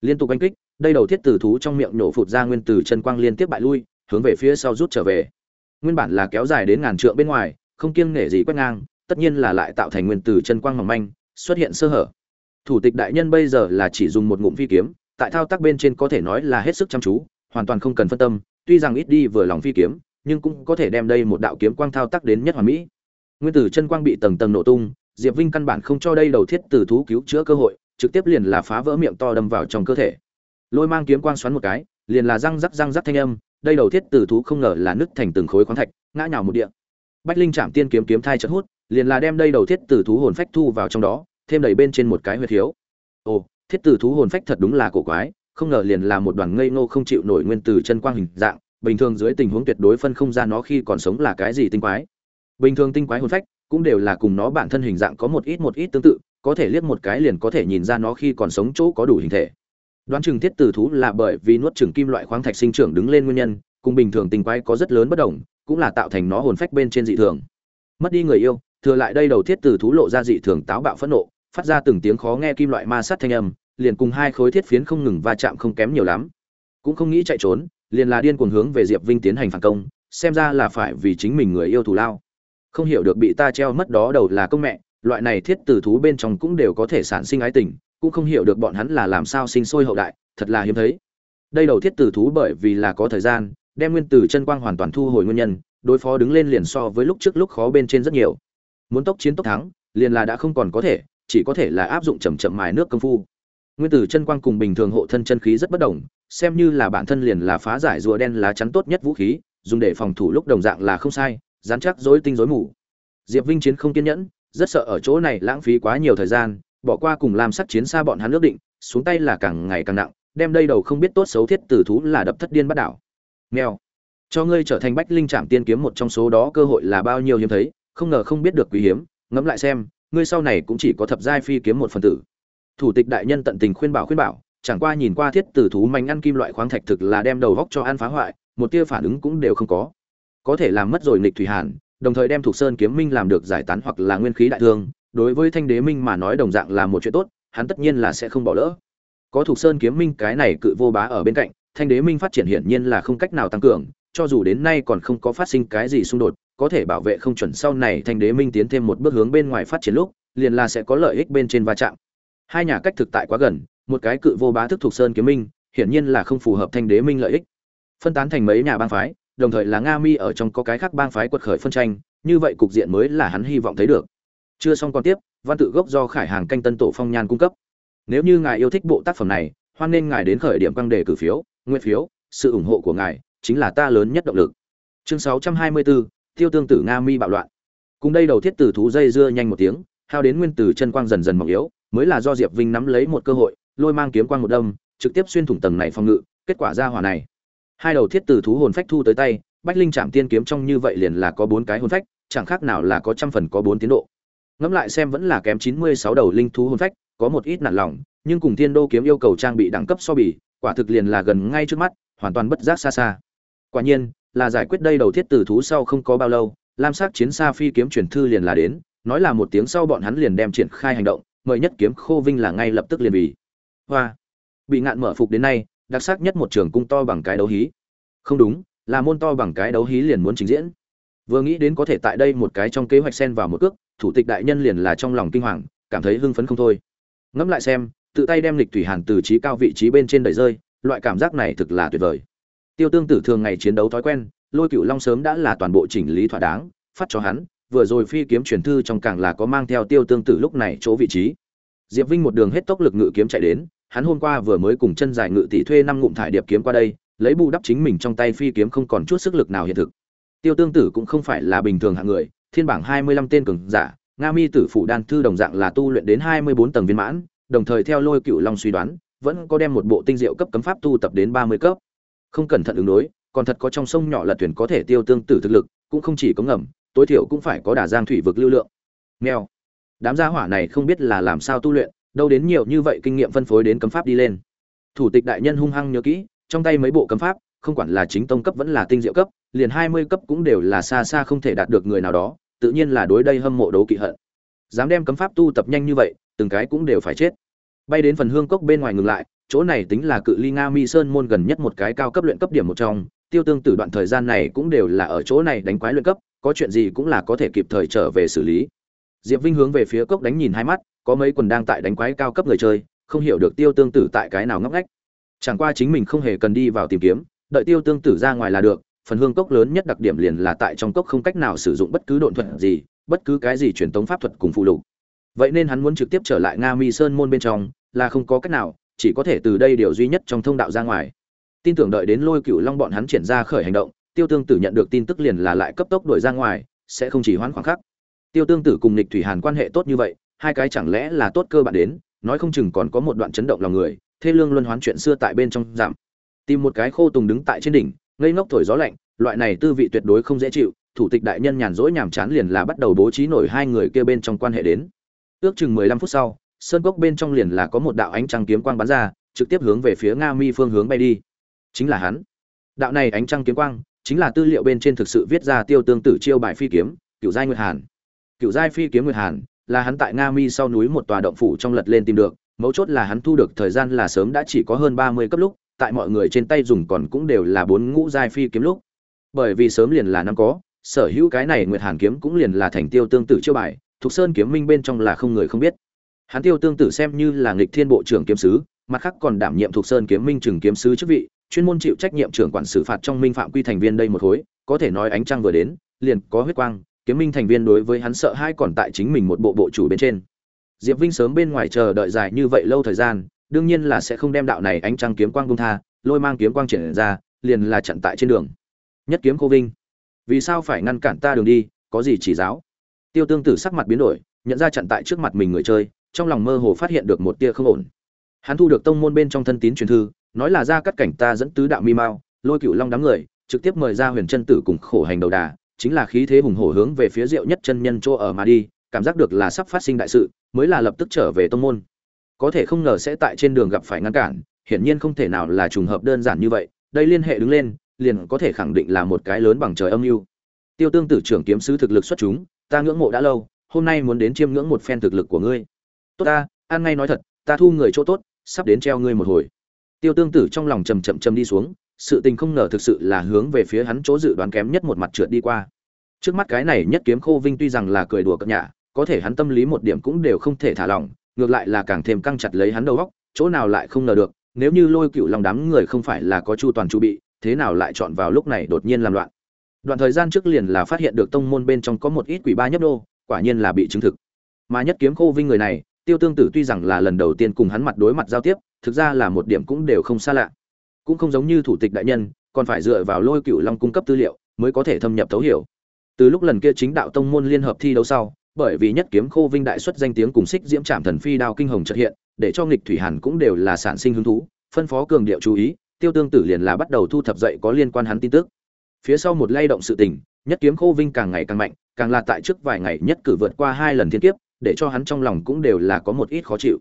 Liên tục oanh kích, đây đầu thiết tử thú trong miệng nổ phụt ra nguyên tử chân quang liên tiếp bại lui, hướng về phía sau rút trở về. Nguyên bản là kéo dài đến ngàn trượng bên ngoài, không kiêng nể gì quét ngang, tất nhiên là lại tạo thành nguyên tử chân quang mỏng manh, xuất hiện sơ hở. Thủ tịch đại nhân bây giờ là chỉ dùng một ngụm phi kiếm tại thao tác bên trên có thể nói là hết sức chăm chú, hoàn toàn không cần phân tâm, tuy rằng ít đi vừa lòng phi kiếm, nhưng cũng có thể đem đây một đạo kiếm quang thao tác đến nhất hoàn mỹ. Nguyên tử chân quang bị tầng tầng nổ tung, diệp vinh căn bản không cho đây đầu thiết tử thú cứu chữa cơ hội, trực tiếp liền là phá vỡ miệng to đâm vào trong cơ thể. Lôi mang kiếm quang xoắn một cái, liền là răng rắc răng rắc thanh âm, đây đầu thiết tử thú không ngờ là nứt thành từng khối khoáng thạch, ngã nhào một địa. Bách linh chạm tiên kiếm kiếm thai chật hút, liền là đem đây đầu thiết tử thú hồn phách thu vào trong đó, thêm đầy bên trên một cái huyệt thiếu. Ồ thiết tử thú hồn phách thật đúng là cổ quái, không ngờ liền là một đoàn ngây ngô không chịu nổi nguyên tử chân quang hình dạng, bình thường dưới tình huống tuyệt đối phân không ra nó khi còn sống là cái gì tinh quái. Bình thường tinh quái hồn phách cũng đều là cùng nó bản thân hình dạng có một ít một ít tương tự, có thể liếc một cái liền có thể nhìn ra nó khi còn sống chỗ có đủ hình thể. Đoán chừng thiết tử thú là bởi vì nuốt chừng kim loại khoáng thạch sinh trưởng đứng lên nguyên nhân, cùng bình thường tinh quái có rất lớn bất đồng, cũng là tạo thành nó hồn phách bên trên dị thường. Mất đi người yêu, thừa lại đây đầu thiết tử thú lộ ra dị thường táo bạo phẫn nộ, phát ra từng tiếng khó nghe kim loại ma sát thanh âm liền cùng hai khối thiết phiến không ngừng va chạm không kém nhiều lắm. Cũng không nghĩ chạy trốn, liền là điên cuồng hướng về diệp vinh tiến hành phản công, xem ra là phải vì chính mình người yêu thù lao. Không hiểu được bị ta treo mất đó đầu là công mẹ, loại này thiết tử thú bên trong cũng đều có thể sản sinh ái tình, cũng không hiểu được bọn hắn là làm sao sinh sôi hậu đại, thật là hiếm thấy. Đây đầu thiết tử thú bởi vì là có thời gian, đem nguyên tử chân quang hoàn toàn thu hồi nguyên nhân, đối phó đứng lên liền so với lúc trước lúc khó bên trên rất nhiều. Muốn tốc chiến tốc thắng, liền là đã không còn có thể, chỉ có thể là áp dụng chậm chậm mài nước công phu nguyên tử chân quang cùng bình thường hộ thân chân khí rất bất đồng, xem như là bản thân liền là phá giải rùa đen lá chắn tốt nhất vũ khí, dùng để phòng thủ lúc đồng dạng là không sai dán chắc dối tinh dối mù. Diệp vinh chiến không kiên nhẫn, rất sợ ở chỗ này lãng phí quá nhiều thời gian, bỏ qua cùng làm sắc chiến xa bọn hắn ước định, xuống tay là càng ngày càng nặng, đem đây đầu không biết tốt xấu thiết tử thú là đập thất điên bắt đảo. Nghèo cho ngươi trở thành bách linh trạm tiên kiếm một trong số đó cơ hội là bao nhiêu hiếm thấy, không ngờ không biết được quý hiếm, ngẫm lại xem, ngươi sau này cũng chỉ có thập giai phi kiếm một phần tử thủ tịch đại nhân tận tình khuyên bảo khuyên bảo, chẳng qua nhìn qua thiết tử thú mảnh ăn kim loại khoáng thạch thực là đem đầu góc cho ăn phá hoại, một tia phản ứng cũng đều không có. Có thể làm mất rồi nịch thủy hàn, đồng thời đem thuộc sơn kiếm minh làm được giải tán hoặc là nguyên khí đại thương, đối với thanh đế minh mà nói đồng dạng là một chuyện tốt, hắn tất nhiên là sẽ không bỏ lỡ. Có thuộc sơn kiếm minh cái này cự vô bá ở bên cạnh, thanh đế minh phát triển hiển nhiên là không cách nào tăng cường, cho dù đến nay còn không có phát sinh cái gì xung đột, có thể bảo vệ không chuẩn sau này thanh đế minh tiến thêm một bước hướng bên ngoài phát triển lúc, liền là sẽ có lợi ích bên trên va chạm hai nhà cách thực tại quá gần một cái cự vô bá thức thuộc sơn kiếm minh hiển nhiên là không phù hợp thanh đế minh lợi ích. Phân tán thành mấy nhà bang phái đồng thời là nga mi ở trong có cái khác bang phái quật khởi phân tranh như vậy cục diện mới là hắn hy vọng thấy được. Chưa xong còn tiếp văn tự gốc do khải hàng canh tân tổ phong nhan cung cấp. Nếu như ngài yêu thích bộ tác phẩm này hoan nên ngài đến khởi điểm căng đề cử phiếu nguyên phiếu sự ủng hộ của ngài chính là ta lớn nhất động lực. Chương 624, tiêu tương tử nga mi bạo loạn. Cùng đây đầu thiết tử thú dây dưa nhanh một tiếng hao đến nguyên tử chân quang dần dần mỏng yếu mới là do diệp vinh nắm lấy một cơ hội, lôi mang kiếm quang một đâm, trực tiếp xuyên thủng tầng này phòng ngự, kết quả ra hỏa này. Hai đầu thiết tử thú hồn phách thu tới tay, bách linh chạm tiên kiếm trong như vậy liền là có bốn cái hồn phách, chẳng khác nào là có trăm phần có bốn tiến độ. Ngẫm lại xem vẫn là kém chín mươi sáu đầu linh thú hồn phách, có một ít nản lòng, nhưng cùng thiên đô kiếm yêu cầu trang bị đẳng cấp so bì, quả thực liền là gần ngay trước mắt, hoàn toàn bất giác xa xa. Quả nhiên, là giải quyết đây đầu thiết tử thú sau không có bao lâu, lam sắc chiến xa phi kiếm truyền thư liền là đến, nói là một tiếng sau bọn hắn liền đem triển khai hành động mời nhất kiếm khô vinh là ngay lập tức liền vì. Hoa. Bị ngạn mở phục đến nay, đặc sắc nhất một trường cung to bằng cái đấu hí. Không đúng, là môn to bằng cái đấu hí liền muốn trình diễn. Vừa nghĩ đến có thể tại đây một cái trong kế hoạch xen vào một cước, thủ tịch đại nhân liền là trong lòng kinh hoàng, cảm thấy hưng phấn không thôi. Ngẫm lại xem, tự tay đem lịch thủy hàn từ trí cao vị trí bên trên đẩy rơi, loại cảm giác này thực là tuyệt vời. Tiêu tương tử thường ngày chiến đấu thói quen, lôi cựu long sớm đã là toàn bộ chỉnh lý thỏa đáng, phát cho hắn vừa rồi phi kiếm truyền thư trong càng là có mang theo tiêu tương tử lúc này chỗ vị trí. Diệp vinh một đường hết tốc lực ngự kiếm chạy đến, hắn hôm qua vừa mới cùng chân dài ngự tỷ thuê năm ngụm thải điệp kiếm qua đây, lấy bù đắp chính mình trong tay phi kiếm không còn chút sức lực nào hiện thực. Tiêu tương tử cũng không phải là bình thường hạng người, thiên bảng hai mươi lăm tên cường giả, nga mi tử phủ đan thư đồng dạng là tu luyện đến hai mươi bốn tầng viên mãn, đồng thời theo lôi cựu long suy đoán, vẫn có đem một bộ tinh diệu cấp cấm pháp tu tập đến ba mươi cấp. Không cẩn thận ứng đối, còn thật có trong sông nhỏ lật thuyền có thể tiêu tương tử thực lực, cũng không chỉ có ngầm tối thiểu cũng phải có đà giang thủy vực lưu lượng. Nghèo đám gia hỏa này không biết là làm sao tu luyện, đâu đến nhiều như vậy kinh nghiệm phân phối đến cấm pháp đi lên. Thủ tịch đại nhân hung hăng nhớ kỹ, trong tay mấy bộ cấm pháp, không quản là chính tông cấp vẫn là tinh diệu cấp, liền hai mươi cấp cũng đều là xa xa không thể đạt được người nào đó, tự nhiên là đối đây hâm mộ đấu kỵ hận. Dám đem cấm pháp tu tập nhanh như vậy, từng cái cũng đều phải chết. Bay đến phần hương cốc bên ngoài ngừng lại, chỗ này tính là cự ly nga mi sơn môn gần nhất một cái cao cấp luyện cấp điểm một trong, tiêu tương tử đoạn thời gian này cũng đều là ở chỗ này đánh quái luyện cấp có chuyện gì cũng là có thể kịp thời trở về xử lý. Diệp vinh hướng về phía cốc đánh nhìn hai mắt, có mấy quần đang tại đánh quái cao cấp người chơi, không hiểu được tiêu tương tử tại cái nào ngóc ngách. Chẳng qua chính mình không hề cần đi vào tìm kiếm, đợi tiêu tương tử ra ngoài là được, phần hương cốc lớn nhất đặc điểm liền là tại trong cốc không cách nào sử dụng bất cứ độn thuật gì, bất cứ cái gì truyền thống pháp thuật cùng phụ lục. Vậy nên hắn muốn trực tiếp trở lại nga mi sơn môn bên trong, là không có cách nào, chỉ có thể từ đây điều duy nhất trong thông đạo ra ngoài. Tin tưởng đợi đến lôi cựu long bọn hắn triển ra khởi hành động tiêu tương tử nhận được tin tức liền là lại cấp tốc đuổi ra ngoài, sẽ không chỉ hoãn khoảng khắc. Tiêu tương tử cùng Nịch thủy hàn quan hệ tốt như vậy, hai cái chẳng lẽ là tốt cơ bản đến, nói không chừng còn có một đoạn chấn động lòng người, thế lương luân hoán chuyện xưa tại bên trong giảm. Tìm một cái khô tùng đứng tại trên đỉnh, ngây ngốc thổi gió lạnh, loại này tư vị tuyệt đối không dễ chịu, thủ tịch đại nhân nhàn rỗi nhàm chán liền là bắt đầu bố trí nổi hai người kia bên trong quan hệ đến. Ước chừng mười lăm phút sau, sơn cốc bên trong liền là có một đạo ánh trăng kiếm quang bắn ra, trực tiếp hướng về phía nga mi phương hướng bay đi. Chính là hắn. Đạo này ánh trăng kiếm quang chính là tư liệu bên trên thực sự viết ra tiêu tương tử chiêu bài phi kiếm cựu giai nguyệt hàn. Cựu giai phi kiếm nguyệt hàn là hắn tại nga mi sau núi một tòa động phủ trong lật lên tìm được, mấu chốt là hắn thu được thời gian là sớm đã chỉ có hơn ba mươi cấp lúc, tại mọi người trên tay dùng còn cũng đều là bốn ngũ giai phi kiếm lúc. Bởi vì sớm liền là năm có, sở hữu cái này nguyệt hàn kiếm cũng liền là thành tiêu tương tự chiêu bài, thuộc sơn kiếm minh bên trong là không người không biết. Hắn tiêu tương tự xem như là nghịch thiên bộ trưởng kiếm sứ, mặt khác còn đảm nhiệm thuộc sơn kiếm minh trưởng kiếm sứ chức vị chuyên môn chịu trách nhiệm trưởng quản xử phạt trong minh phạm quy thành viên đây một khối, có thể nói ánh trăng vừa đến, liền có huyết quang, kiếm minh thành viên đối với hắn sợ hai còn tại chính mình một bộ bộ chủ bên trên. Diệp vinh sớm bên ngoài chờ đợi dài như vậy lâu thời gian, đương nhiên là sẽ không đem đạo này ánh trăng kiếm quang bung tha, lôi mang kiếm quang triển ra, liền là chặn tại trên đường. Nhất kiếm cô vinh. Vì sao phải ngăn cản ta đường đi, có gì chỉ giáo? Tiêu tương tử sắc mặt biến đổi, nhận ra chặn tại trước mặt mình người chơi, trong lòng mơ hồ phát hiện được một tia không ổn. Hắn thu được tông môn bên trong thân tín truyền thư nói là ra cắt cảnh ta dẫn tứ đạo mi mao lôi cựu long đám người, trực tiếp mời ra huyền chân tử cùng khổ hành đầu đà, chính là khí thế hùng hổ hướng về phía diệu nhất chân nhân chỗ ở mà đi, cảm giác được là sắp phát sinh đại sự, mới là lập tức trở về tông môn. Có thể không ngờ sẽ tại trên đường gặp phải ngăn cản, hiển nhiên không thể nào là trùng hợp đơn giản như vậy, đây liên hệ đứng lên, liền có thể khẳng định là một cái lớn bằng trời âm mưu. Tiêu tương tử trưởng kiếm sứ thực lực xuất chúng, ta ngưỡng mộ đã lâu, hôm nay muốn đến chiêm ngưỡng một phen thực lực của ngươi. Tốt ta, an ngay nói thật, ta thu người chỗ tốt, sắp đến treo ngươi một hồi tiêu tương tử trong lòng chậm chậm chậm đi xuống, sự tình không ngờ thực sự là hướng về phía hắn chỗ dự đoán kém nhất một mặt trượt đi qua. Trước mắt cái này nhất kiếm khô vinh tuy rằng là cười đùa cợt nhả, có thể hắn tâm lý một điểm cũng đều không thể thả lỏng, ngược lại là càng thêm căng chặt lấy hắn đầu óc, chỗ nào lại không ngờ được, nếu như lôi cựu lòng đám người không phải là có chu toàn chu bị, thế nào lại chọn vào lúc này đột nhiên làm loạn. Đoạn thời gian trước liền là phát hiện được tông môn bên trong có một ít quỷ ba nhấp đô, quả nhiên là bị chứng thực. Mà nhất kiếm khô vinh người này tiêu tương tử tuy rằng là lần đầu tiên cùng hắn mặt đối mặt giao tiếp, thực ra là một điểm cũng đều không xa lạ. Cũng không giống như thủ tịch đại nhân, còn phải dựa vào lôi cựu long cung cấp tư liệu mới có thể thâm nhập thấu hiểu. Từ lúc lần kia chính đạo tông môn liên hợp thi đấu sau, bởi vì nhất kiếm khô vinh đại xuất danh tiếng cùng xích diễm trạm thần phi đao kinh hồng trật hiện, để cho nghịch thủy hàn cũng đều là sản sinh hứng thú, phân phó cường điệu chú ý, tiêu tương tử liền là bắt đầu thu thập dậy có liên quan hắn tin tức. Phía sau một lay động sự tình, nhất kiếm khô vinh càng ngày càng mạnh, càng là tại trước vài ngày nhất cử vượt qua hai lần thiên kiếp để cho hắn trong lòng cũng đều là có một ít khó chịu.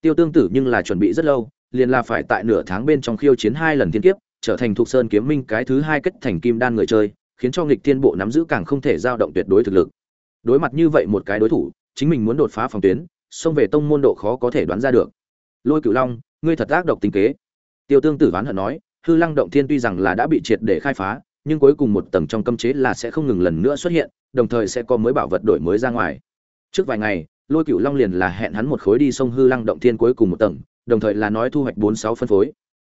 Tiêu tương tử nhưng là chuẩn bị rất lâu, liền là phải tại nửa tháng bên trong khiêu chiến hai lần thiên kiếp, trở thành thuộc sơn kiếm minh cái thứ hai kết thành kim đan người chơi, khiến cho nghịch thiên bộ nắm giữ càng không thể dao động tuyệt đối thực lực. Đối mặt như vậy một cái đối thủ, chính mình muốn đột phá phòng tuyến, xông về tông môn độ khó có thể đoán ra được. Lôi cửu long, ngươi thật ác độc tính kế. Tiêu tương tử ván hận nói, hư lăng động thiên tuy rằng là đã bị triệt để khai phá, nhưng cuối cùng một tầng trong cấm chế là sẽ không ngừng lần nữa xuất hiện, đồng thời sẽ có mới bảo vật đổi mới ra ngoài trước vài ngày, lôi cửu long liền là hẹn hắn một khối đi sông hư lăng động thiên cuối cùng một tầng, đồng thời là nói thu hoạch bốn sáu phân phối.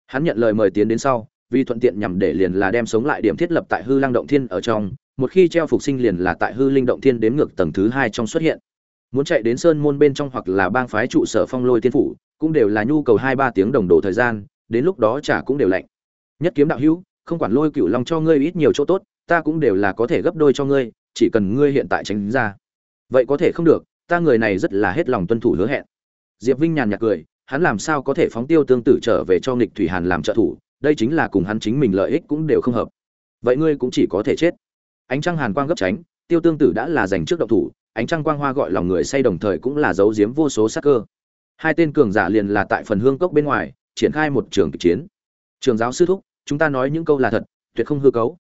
Hắn nhận lời mời tiến đến sau, vì thuận tiện nhằm để liền là đem sống lại điểm thiết lập tại hư lăng động thiên ở trong, một khi treo phục sinh liền là tại hư linh động thiên đến ngược tầng thứ hai trong xuất hiện. Muốn chạy đến sơn môn bên trong hoặc là bang phái trụ sở phong lôi tiên phủ, cũng đều là nhu cầu hai ba tiếng đồng đồ thời gian, đến lúc đó trả cũng đều lạnh. Nhất kiếm đạo hữu, không quản lôi cửu long cho ngươi ít nhiều chỗ tốt, ta cũng đều là có thể gấp đôi cho ngươi, chỉ cần ngươi hiện tại tránh ra vậy có thể không được, ta người này rất là hết lòng tuân thủ hứa hẹn. Diệp vinh nhàn nhạt cười, hắn làm sao có thể phóng tiêu tương tự trở về cho nghịch thủy hàn làm trợ thủ, đây chính là cùng hắn chính mình lợi ích cũng đều không hợp. Vậy ngươi cũng chỉ có thể chết. Ánh trăng hàn quang gấp tránh, tiêu tương tử đã là giành trước động thủ, ánh trăng quang hoa gọi lòng người say đồng thời cũng là giấu giếm vô số sắc cơ. Hai tên cường giả liền là tại phần hương cốc bên ngoài, triển khai một trường kịch chiến. Trường giáo sư thúc, chúng ta nói những câu là thật, tuyệt không hư cấu.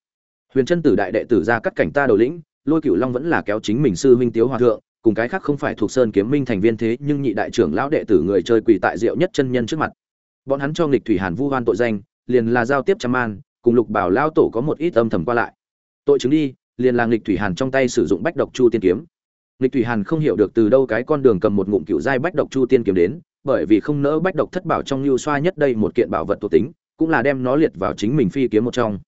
Huyền chân tử đại đệ tử ra cắt cảnh ta đầu lĩnh lôi cửu long vẫn là kéo chính mình sư huynh tiếu hòa thượng cùng cái khác không phải thuộc sơn kiếm minh thành viên thế nhưng nhị đại trưởng lão đệ tử người chơi quỳ tại diệu nhất chân nhân trước mặt. Bọn hắn cho nghịch thủy hàn vu hoan tội danh liền là giao tiếp trăm an, cùng lục bảo lao tổ có một ít âm thầm qua lại. Tội chứng đi liền là nghịch thủy hàn trong tay sử dụng bách độc chu tiên kiếm. Nghịch thủy hàn không hiểu được từ đâu cái con đường cầm một ngụm cựu giai bách độc chu tiên kiếm đến bởi vì không nỡ bách độc thất bảo trong lưu xoa nhất đây một kiện bảo vật thuộc tính cũng là đem nó liệt vào chính mình phi kiếm một trong.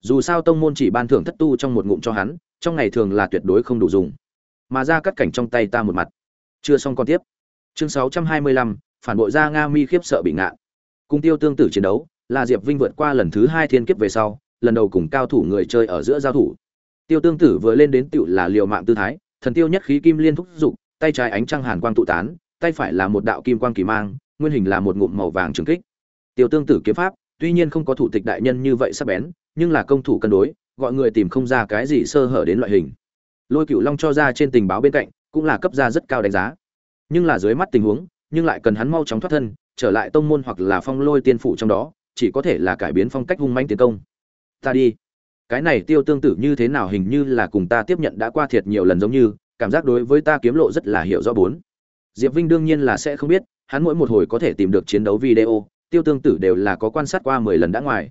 Dù sao tông môn chỉ ban thưởng thất tu trong một ngụm cho hắn trong ngày thường là tuyệt đối không đủ dùng. Mà ra cắt cảnh trong tay ta một mặt. Chưa xong còn tiếp. Chương 625, phản bội ra nga mi khiếp sợ bị ngạn. Cùng tiêu tương tử chiến đấu là diệp vinh vượt qua lần thứ hai thiên kiếp về sau lần đầu cùng cao thủ người chơi ở giữa giao thủ. Tiêu tương tử vừa lên đến tựu là liều mạng tư thái thần tiêu nhất khí kim liên thúc dục tay trái ánh trăng hàn quang tụ tán tay phải là một đạo kim quang kỳ mang nguyên hình là một ngụm màu vàng trường kích. Tiêu tương tử kiếm pháp tuy nhiên không có thủ tịch đại nhân như vậy sắc bén nhưng là công thủ cân đối gọi người tìm không ra cái gì sơ hở đến loại hình. Lôi cựu long cho ra trên tình báo bên cạnh, cũng là cấp ra rất cao đánh giá. Nhưng là dưới mắt tình huống, nhưng lại cần hắn mau chóng thoát thân, trở lại tông môn hoặc là phong lôi tiên phủ trong đó, chỉ có thể là cải biến phong cách hung manh tiến công. Ta đi. Cái này tiêu tương tự như thế nào hình như là cùng ta tiếp nhận đã qua thiệt nhiều lần giống như, cảm giác đối với ta kiếm lộ rất là hiểu rõ bốn. Diệp vinh đương nhiên là sẽ không biết, hắn mỗi một hồi có thể tìm được chiến đấu video, tiêu tương tử đều là có quan sát qua mười lần đã ngoài.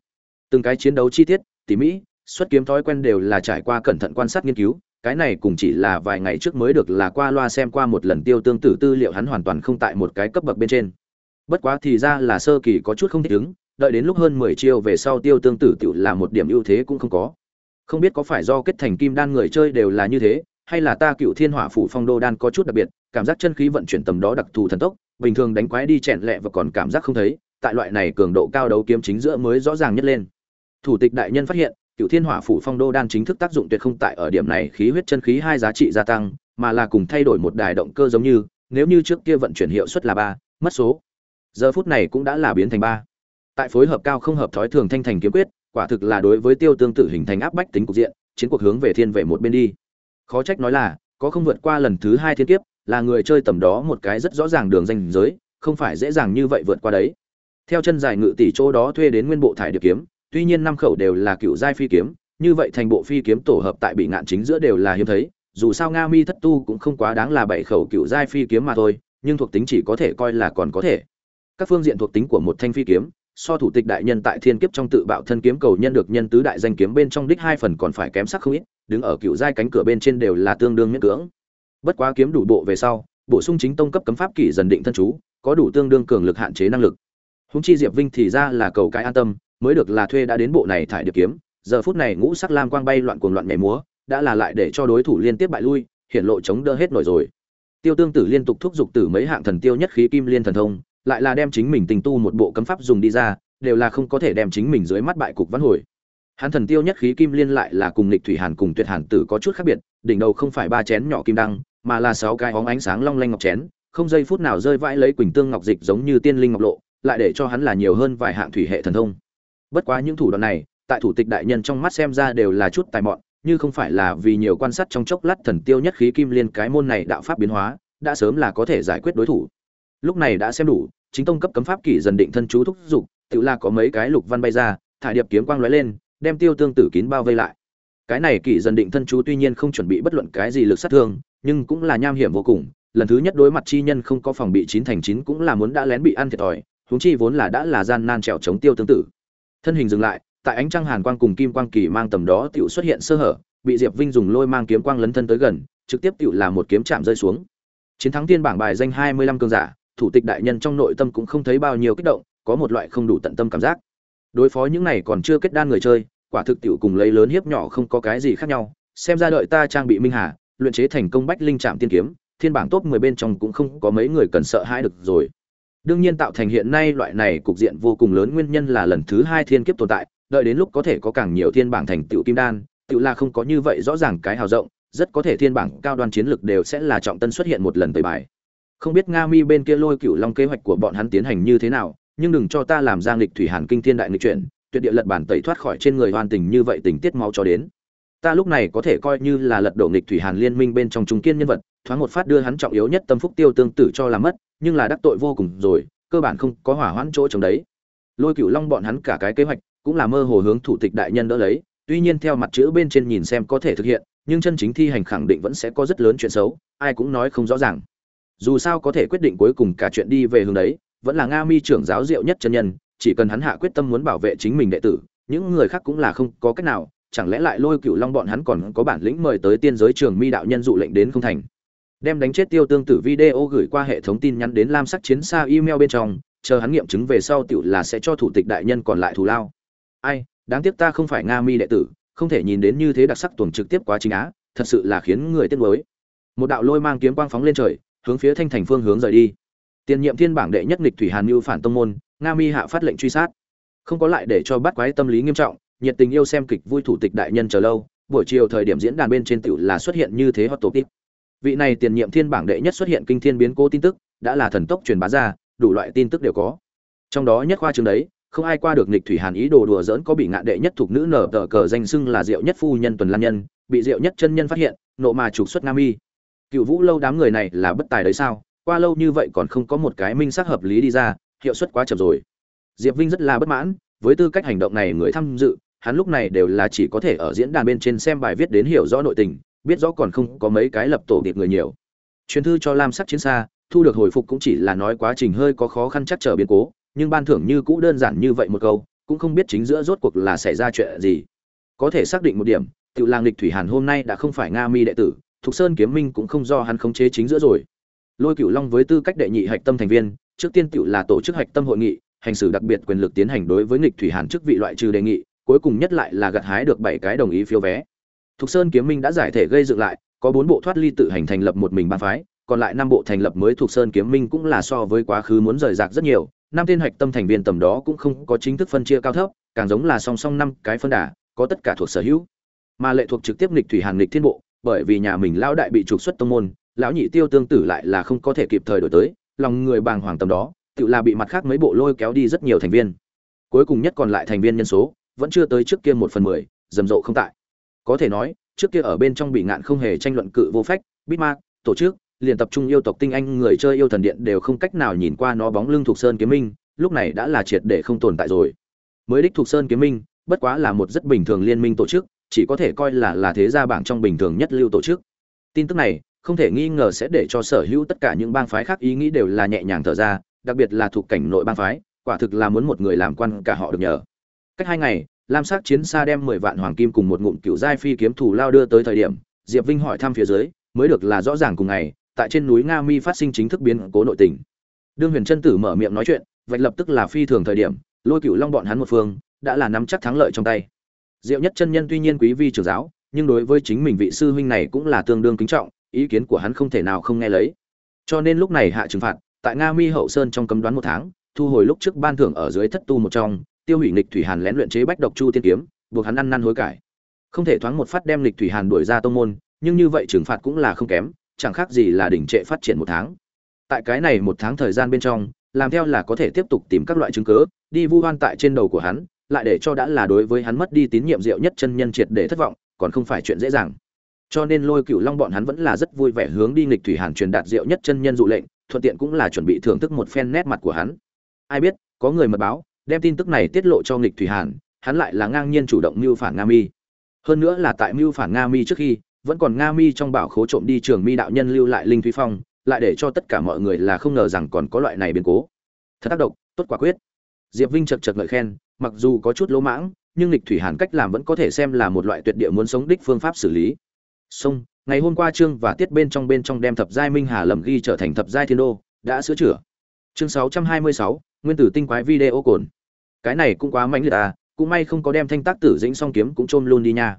Từng cái chiến đấu chi tiết, tỉ mỹ xuất kiếm thói quen đều là trải qua cẩn thận quan sát nghiên cứu, cái này cũng chỉ là vài ngày trước mới được là qua loa xem qua một lần tiêu tương tử tư liệu hắn hoàn toàn không tại một cái cấp bậc bên trên. Bất quá thì ra là sơ kỳ có chút không thích ứng, đợi đến lúc hơn mười chiêu về sau tiêu tương tử tự là một điểm ưu thế cũng không có. Không biết có phải do kết thành kim đan người chơi đều là như thế, hay là ta cựu thiên hỏa phủ phong đô đan có chút đặc biệt, cảm giác chân khí vận chuyển tầm đó đặc thù thần tốc, bình thường đánh quái đi chẹn lẹ và còn cảm giác không thấy, tại loại này cường độ cao đấu kiếm chính giữa mới rõ ràng nhất lên. Thủ tịch đại nhân phát hiện cựu thiên hỏa phủ phong đô đan chính thức tác dụng tuyệt không tại ở điểm này, khí huyết chân khí hai giá trị gia tăng, mà là cùng thay đổi một đài động cơ giống như, nếu như trước kia vận chuyển hiệu suất là ba, mất số. Giờ phút này cũng đã là biến thành ba. Tại phối hợp cao không hợp thói thường thanh thành kiếm quyết, quả thực là đối với tiêu tương tự hình thành áp bách tính cục diện, chiến cuộc hướng về thiên về một bên đi. Khó trách nói là, có không vượt qua lần thứ hai thiên kiếp, là người chơi tầm đó một cái rất rõ ràng đường danh giới, không phải dễ dàng như vậy vượt qua đấy. Theo chân dài ngự tỷ chỗ đó thuê đến nguyên bộ thải điệp kiếm tuy nhiên năm khẩu đều là cựu giai phi kiếm, như vậy thành bộ phi kiếm tổ hợp tại bị ngạn chính giữa đều là hiếm thấy, dù sao nga mi thất tu cũng không quá đáng là bảy khẩu cựu giai phi kiếm mà thôi, nhưng thuộc tính chỉ có thể coi là còn có thể. Các phương diện thuộc tính của một thanh phi kiếm, so thủ tịch đại nhân tại thiên kiếp trong tự bạo thân kiếm cầu nhân được nhân tứ đại danh kiếm bên trong đích hai phần còn phải kém sắc không ít, đứng ở cựu giai cánh cửa bên trên đều là tương đương miễn cưỡng. Bất quá kiếm đủ bộ về sau, bổ sung chính tông cấp cấm pháp kỷ dần định thân chú, có đủ tương đương cường lực hạn chế năng lực. Húng chi diệp vinh thì ra là cầu cái an tâm mới được là thuê đã đến bộ này thải điệp kiếm, giờ phút này ngũ sắc lam quang bay loạn cuồng loạn nhảy múa, đã là lại để cho đối thủ liên tiếp bại lui, hiện lộ chống đỡ hết nổi rồi. Tiêu tương tử liên tục thúc giục từ mấy hạng thần tiêu nhất khí kim liên thần thông, lại là đem chính mình tình tu một bộ cấm pháp dùng đi ra, đều là không có thể đem chính mình dưới mắt bại cục văn hồi. Hắn thần tiêu nhất khí kim liên lại là cùng lịch thủy hàn cùng tuyệt hàn tử có chút khác biệt, đỉnh đầu không phải ba chén nhỏ kim đăng, mà là sáu cái óng ánh sáng long lanh ngọc chén, không giây phút nào rơi vãi lấy quỳnh tương ngọc dịch giống như tiên linh ngọc lộ, lại để cho hắn là nhiều hơn vài hạng thủy hệ thần thông bất quá những thủ đoạn này, tại thủ tịch đại nhân trong mắt xem ra đều là chút tài mọn, như không phải là vì nhiều quan sát trong chốc lát thần tiêu nhất khí kim liên cái môn này đạo pháp biến hóa, đã sớm là có thể giải quyết đối thủ. Lúc này đã xem đủ, chính tông cấp cấm pháp kỷ dần định thân chú thúc dục, tự là có mấy cái lục văn bay ra, thả điệp kiếm quang lóe lên, đem tiêu tương tử kín bao vây lại. Cái này kỷ dần định thân chú tuy nhiên không chuẩn bị bất luận cái gì lực sát thương, nhưng cũng là nham hiểm vô cùng, lần thứ nhất đối mặt chi nhân không có phòng bị chín thành chín cũng là muốn đã lén bị ăn thiệt thòi, huống chi vốn là đã là gian nan trèo chống tiêu tương tử thân hình dừng lại, tại ánh trăng hàn quang cùng kim quang kỳ mang tầm đó tiểu xuất hiện sơ hở, bị diệp vinh dùng lôi mang kiếm quang lấn thân tới gần, trực tiếp tiểu là một kiếm chạm rơi xuống. Chiến thắng tiên bảng bài danh hai mươi lăm cường giả, thủ tịch đại nhân trong nội tâm cũng không thấy bao nhiêu kích động, có một loại không đủ tận tâm cảm giác. Đối phó những này còn chưa kết đan người chơi, quả thực tiểu cùng lấy lớn hiếp nhỏ không có cái gì khác nhau, xem ra đợi ta trang bị minh hà, luyện chế thành công bách linh trạm tiên kiếm, thiên bảng top 10 bên trong cũng không có mấy người cần sợ hãi được rồi đương nhiên tạo thành hiện nay loại này cục diện vô cùng lớn nguyên nhân là lần thứ hai thiên kiếp tồn tại, đợi đến lúc có thể có càng nhiều thiên bảng thành tựu kim đan, tựu là không có như vậy rõ ràng cái hào rộng, rất có thể thiên bảng cao đoan chiến lực đều sẽ là trọng tân xuất hiện một lần tới bài. Không biết nga mi bên kia lôi cựu long kế hoạch của bọn hắn tiến hành như thế nào, nhưng đừng cho ta làm giang lịch thủy hàn kinh thiên đại nghịch chuyển, tuyệt địa lật bản tẩy thoát khỏi trên người hoàn tình như vậy tình tiết máu cho đến. Ta lúc này có thể coi như là lật đổ nghịch thủy hàn liên minh bên trong trung kiên nhân vật, thoáng một phát đưa hắn trọng yếu nhất tâm phúc tiêu tương tử cho làm mất nhưng là đắc tội vô cùng rồi, cơ bản không có hỏa hoãn chỗ chống đấy. Lôi cựu long bọn hắn cả cái kế hoạch cũng là mơ hồ hướng thủ tịch đại nhân đỡ lấy, tuy nhiên theo mặt chữ bên trên nhìn xem có thể thực hiện, nhưng chân chính thi hành khẳng định vẫn sẽ có rất lớn chuyện xấu, ai cũng nói không rõ ràng. Dù sao có thể quyết định cuối cùng cả chuyện đi về hướng đấy, vẫn là nga mi trưởng giáo diệu nhất chân nhân, chỉ cần hắn hạ quyết tâm muốn bảo vệ chính mình đệ tử, những người khác cũng là không có cách nào, chẳng lẽ lại lôi cựu long bọn hắn còn có bản lĩnh mời tới tiên giới trường mi đạo nhân dụ lệnh đến không thành? Đem đánh chết tiêu tương tử video gửi qua hệ thống tin nhắn đến lam sắc chiến xa email bên trong, chờ hắn nghiệm chứng về sau tiểu là sẽ cho thủ tịch đại nhân còn lại thù lao. Ai, đáng tiếc ta không phải nga mi đệ tử, không thể nhìn đến như thế đặc sắc tuồng trực tiếp quá chính á, thật sự là khiến người tiếc nuối. Một đạo lôi mang kiếm quang phóng lên trời, hướng phía thanh thành phương hướng rời đi. Tiền nhiệm thiên bảng đệ nhất nghịch thủy hàn mưu phản tông môn, nga mi hạ phát lệnh truy sát. Không có lại để cho bắt quái tâm lý nghiêm trọng, nhiệt tình yêu xem kịch vui thủ tịch đại nhân chờ lâu, buổi chiều thời điểm diễn đàn bên trên tiểu là xuất hiện như thế hot topic vị này tiền nhiệm thiên bảng đệ nhất xuất hiện kinh thiên biến cố tin tức, đã là thần tốc truyền bá ra, đủ loại tin tức đều có. Trong đó nhất khoa trường đấy, không ai qua được nghịch thủy hàn ý đồ đùa dỡn có bị ngạn đệ nhất thuộc nữ nở tờ cờ danh xưng là diệu nhất phu nhân tuần lan nhân, bị diệu nhất chân nhân phát hiện, nộ mà trục xuất nam y cựu vũ lâu đám người này là bất tài đấy sao? Qua lâu như vậy còn không có một cái minh xác hợp lý đi ra, hiệu suất quá chậm rồi. Diệp vinh rất là bất mãn, với tư cách hành động này người tham dự, hắn lúc này đều là chỉ có thể ở diễn đàn bên trên xem bài viết đến hiểu rõ nội tình biết rõ còn không có mấy cái lập tổ điệp người nhiều. Truyền thư cho lam sắc chiến xa, thu được hồi phục cũng chỉ là nói quá trình hơi có khó khăn chắc trở biến cố, nhưng ban thưởng như cũ đơn giản như vậy một câu, cũng không biết chính giữa rốt cuộc là xảy ra chuyện gì. Có thể xác định một điểm tự làng lịch thủy hàn hôm nay đã không phải nga mi đệ tử, thục sơn kiếm minh cũng không do hắn khống chế chính giữa rồi. Lôi cửu long với tư cách đệ nhị hạch tâm thành viên, trước tiên tự là tổ chức hạch tâm hội nghị, hành xử đặc biệt quyền lực tiến hành đối với nghịch thủy hàn chức vị loại trừ đề nghị, cuối cùng nhất lại là gặt hái được bảy cái đồng ý phiếu vé thục sơn kiếm minh đã giải thể gây dựng lại, có bốn bộ thoát ly tự hành thành lập một mình ban phái, còn lại năm bộ thành lập mới thuộc sơn kiếm minh cũng là so với quá khứ muốn rời rạc rất nhiều. Năm tên hạch tâm thành viên tầm đó cũng không có chính thức phân chia cao thấp, càng giống là song song năm cái phân đà, có tất cả thuộc sở hữu. Mà lệ thuộc trực tiếp nghịch thủy hàng nghịch thiên bộ, bởi vì nhà mình lão đại bị trục xuất tông môn, lão nhị tiêu tương tử lại là không có thể kịp thời đổi tới, lòng người bàng hoàng tầm đó, tự là bị mặt khác mấy bộ lôi kéo đi rất nhiều thành viên. Cuối cùng nhất còn lại thành viên nhân số, vẫn chưa tới trước kia một phần mười, rầm rộ không tại có thể nói, trước kia ở bên trong bị ngạn không hề tranh luận cự vô phách, bitmark, tổ chức, liền tập trung yêu tộc tinh anh, người chơi yêu thần điện đều không cách nào nhìn qua nó bóng lưng thuộc sơn kiếm minh, lúc này đã là triệt để không tồn tại rồi. Mới đích thuộc sơn kiếm minh, bất quá là một rất bình thường liên minh tổ chức, chỉ có thể coi là là thế gia bảng trong bình thường nhất lưu tổ chức. Tin tức này, không thể nghi ngờ sẽ để cho sở hữu tất cả những bang phái khác ý nghĩ đều là nhẹ nhàng thở ra, đặc biệt là thuộc cảnh nội bang phái, quả thực là muốn một người làm quan cả họ được nhờ. Cách hai ngày lam sắc chiến xa đem mười vạn hoàng kim cùng một ngụm cựu giai phi kiếm thủ lao đưa tới thời điểm, diệp vinh hỏi thăm phía dưới, mới được là rõ ràng cùng ngày, tại trên núi nga mi phát sinh chính thức biến cố nội tình. Đương huyền trân tử mở miệng nói chuyện, vạch lập tức là phi thường thời điểm, lôi cựu long bọn hắn một phương, đã là nắm chắc thắng lợi trong tay. Diệu nhất chân nhân tuy nhiên quý vi trưởng giáo, nhưng đối với chính mình vị sư huynh này cũng là tương đương kính trọng, ý kiến của hắn không thể nào không nghe lấy. Cho nên lúc này hạ trừng phạt, tại nga mi hậu sơn trong cấm đoán một tháng, thu hồi lúc trước ban thưởng ở dưới thất tu một trong tiêu hủy nghịch thủy hàn lén luyện chế bách độc chu tiên kiếm, buộc hắn ăn năn hối cải. Không thể thoáng một phát đem nghịch thủy hàn đuổi ra tông môn, nhưng như vậy trừng phạt cũng là không kém, chẳng khác gì là đỉnh trệ phát triển một tháng. Tại cái này một tháng thời gian bên trong, làm theo là có thể tiếp tục tìm các loại chứng cứ đi vu hoan tại trên đầu của hắn, lại để cho đã là đối với hắn mất đi tín nhiệm diệu nhất chân nhân triệt để thất vọng, còn không phải chuyện dễ dàng. Cho nên lôi cựu long bọn hắn vẫn là rất vui vẻ hướng đi nghịch thủy hàn truyền đạt diệu nhất chân nhân dụ lệnh, thuận tiện cũng là chuẩn bị thưởng thức một phen nét mặt của hắn. Ai biết, có người mật báo đem tin tức này tiết lộ cho nghịch thủy hàn hắn lại là ngang nhiên chủ động mưu phản nga mi. Hơn nữa là tại mưu phản nga mi trước khi vẫn còn nga mi trong bảo khố trộm đi trường mi đạo nhân lưu lại linh thúy phong lại để cho tất cả mọi người là không ngờ rằng còn có loại này biến cố. Thật tác động tốt quả quyết. Diệp vinh chật chật ngợi khen mặc dù có chút lỗ mãng nhưng lịch thủy hàn cách làm vẫn có thể xem là một loại tuyệt địa muốn sống đích phương pháp xử lý. Xong, ngày hôm qua trương và tiết bên trong bên trong đem thập giai minh hà lầm ghi trở thành thập giai thiên đô đã sửa chữa. Chương 626, nguyên tử tinh quái video cồn cái này cũng quá mạnh liệt à cũng may không có đem thanh tác tử dĩnh song kiếm cũng chôm luôn đi nha.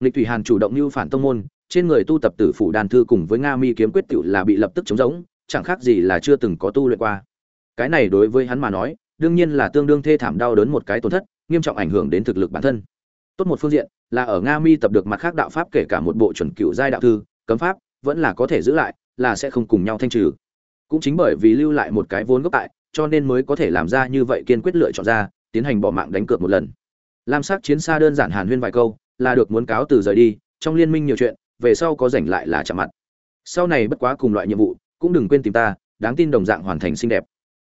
Lịch thủy hàn chủ động như phản tông môn, trên người tu tập tử phủ đàn thư cùng với nga mi kiếm quyết tựu là bị lập tức chống giống, chẳng khác gì là chưa từng có tu luyện qua. Cái này đối với hắn mà nói, đương nhiên là tương đương thê thảm đau đớn một cái tổn thất, nghiêm trọng ảnh hưởng đến thực lực bản thân. Tốt một phương diện, là ở nga mi tập được mặt khác đạo pháp kể cả một bộ chuẩn cựu giai đạo thư, cấm pháp, vẫn là có thể giữ lại, là sẽ không cùng nhau thanh trừ. Cũng chính bởi vì lưu lại một cái vốn gốc tại, cho nên mới có thể làm ra như vậy kiên quyết lựa chọn ra tiến hành bỏ mạng đánh cược một lần. Lam sắc chiến xa đơn giản hàn huyên vài câu, là được muốn cáo từ rời đi, trong liên minh nhiều chuyện, về sau có rảnh lại là chạm mặt. Sau này bất quá cùng loại nhiệm vụ, cũng đừng quên tìm ta, đáng tin đồng dạng hoàn thành xinh đẹp.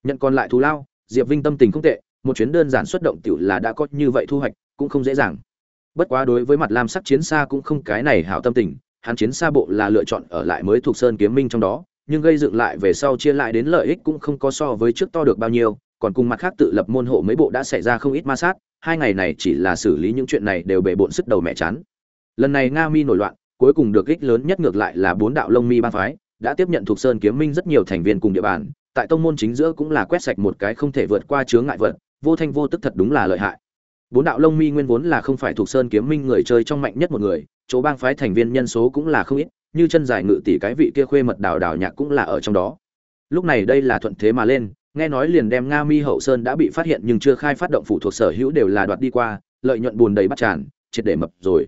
Nhận còn lại thù lao, diệp vinh tâm tình không tệ, một chuyến đơn giản xuất động tiểu là đã có như vậy thu hoạch, cũng không dễ dàng. Bất quá đối với mặt lam sắc chiến xa cũng không cái này hảo tâm tình, hắn chiến xa bộ là lựa chọn ở lại mới thuộc sơn kiếm minh trong đó, nhưng gây dựng lại về sau chia lại đến lợi ích cũng không có so với trước to được bao nhiêu còn cùng mặt khác tự lập môn hộ mấy bộ đã xảy ra không ít ma sát, hai ngày này chỉ là xử lý những chuyện này đều bề bộn sức đầu mẹ chán. Lần này nga mi nổi loạn, cuối cùng được ích lớn nhất ngược lại là bốn đạo lông mi bang phái, đã tiếp nhận thuộc sơn kiếm minh rất nhiều thành viên cùng địa bàn, tại tông môn chính giữa cũng là quét sạch một cái không thể vượt qua chướng ngại vật, vô thanh vô tức thật đúng là lợi hại. Bốn đạo lông mi nguyên vốn là không phải thuộc sơn kiếm minh người chơi trong mạnh nhất một người, chỗ bang phái thành viên nhân số cũng là không ít, như chân dài ngự tỷ cái vị kia khuê mật đào đào nhạc cũng là ở trong đó. Lúc này đây là thuận thế mà lên nghe nói liền đem nga mi hậu sơn đã bị phát hiện nhưng chưa khai phát động phụ thuộc sở hữu đều là đoạt đi qua, lợi nhuận buồn đầy bắt tràn, triệt để mập rồi.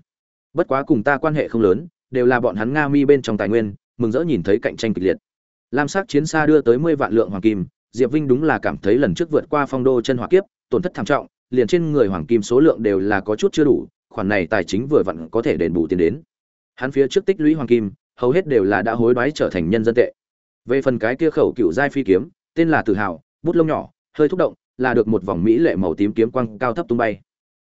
Bất quá cùng ta quan hệ không lớn, đều là bọn hắn nga mi bên trong tài nguyên, mừng rỡ nhìn thấy cạnh tranh kịch liệt. Lam sắc chiến xa đưa tới mười vạn lượng hoàng kim, diệp vinh đúng là cảm thấy lần trước vượt qua phong đô chân hỏa kiếp, tổn thất thảm trọng, liền trên người hoàng kim số lượng đều là có chút chưa đủ, khoản này tài chính vừa vặn có thể đền bù tiền đến. Hắn phía trước tích lũy hoàng kim, hầu hết đều là đã hối đoái trở thành nhân dân tệ. Về phần cái kia khẩu cựu giai phi kiếm tên là tự hào, bút lông nhỏ, hơi thúc động, là được một vòng mỹ lệ màu tím kiếm quang cao thấp tung bay.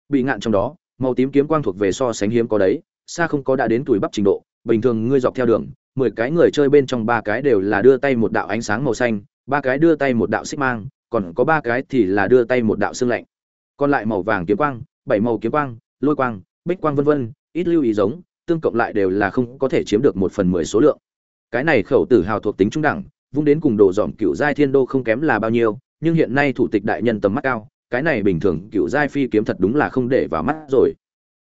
Bị ngạn trong đó, màu tím kiếm quang thuộc về so sánh hiếm có đấy, xa không có đã đến tuổi bắp trình độ, bình thường ngươi dọc theo đường, mười cái người chơi bên trong ba cái đều là đưa tay một đạo ánh sáng màu xanh, ba cái đưa tay một đạo xích mang, còn có ba cái thì là đưa tay một đạo xương lạnh. Còn lại màu vàng kiếm quang, bảy màu kiếm quang, lôi quang, bích quang vân vân, ít lưu ý giống, tương cộng lại đều là không có thể chiếm được một phần mười số lượng. Cái này khẩu tử hào thuộc tính trung đẳng vung đến cùng đồ dòm cựu giai thiên đô không kém là bao nhiêu, nhưng hiện nay thủ tịch đại nhân tầm mắt cao, cái này bình thường cựu giai phi kiếm thật đúng là không để vào mắt rồi.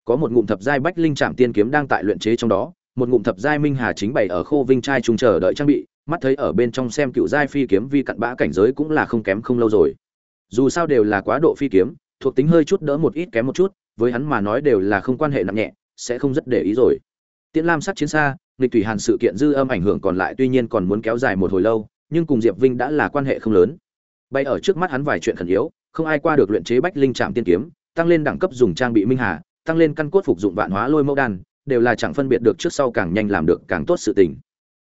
Có một ngụm thập giai bách linh trạm tiên kiếm đang tại luyện chế trong đó, một ngụm thập giai minh hà chính bày ở khô vinh trai trung chờ đợi trang bị, mắt thấy ở bên trong xem cựu giai phi kiếm vi cặn bã cảnh giới cũng là không kém không lâu rồi. Dù sao đều là quá độ phi kiếm, thuộc tính hơi chút đỡ một ít kém một chút, với hắn mà nói đều là không quan hệ nặng nhẹ, sẽ không rất để ý rồi. Tiễn lam sắc chiến xa nghịch thủy hàn sự kiện dư âm ảnh hưởng còn lại tuy nhiên còn muốn kéo dài một hồi lâu, nhưng cùng diệp vinh đã là quan hệ không lớn. Bay ở trước mắt hắn vài chuyện khẩn yếu, không ai qua được luyện chế bách linh trạm tiên kiếm, tăng lên đẳng cấp dùng trang bị minh hà, tăng lên căn cốt phục dụng vạn hóa lôi mẫu đan, đều là chẳng phân biệt được trước sau càng nhanh làm được càng tốt sự tình.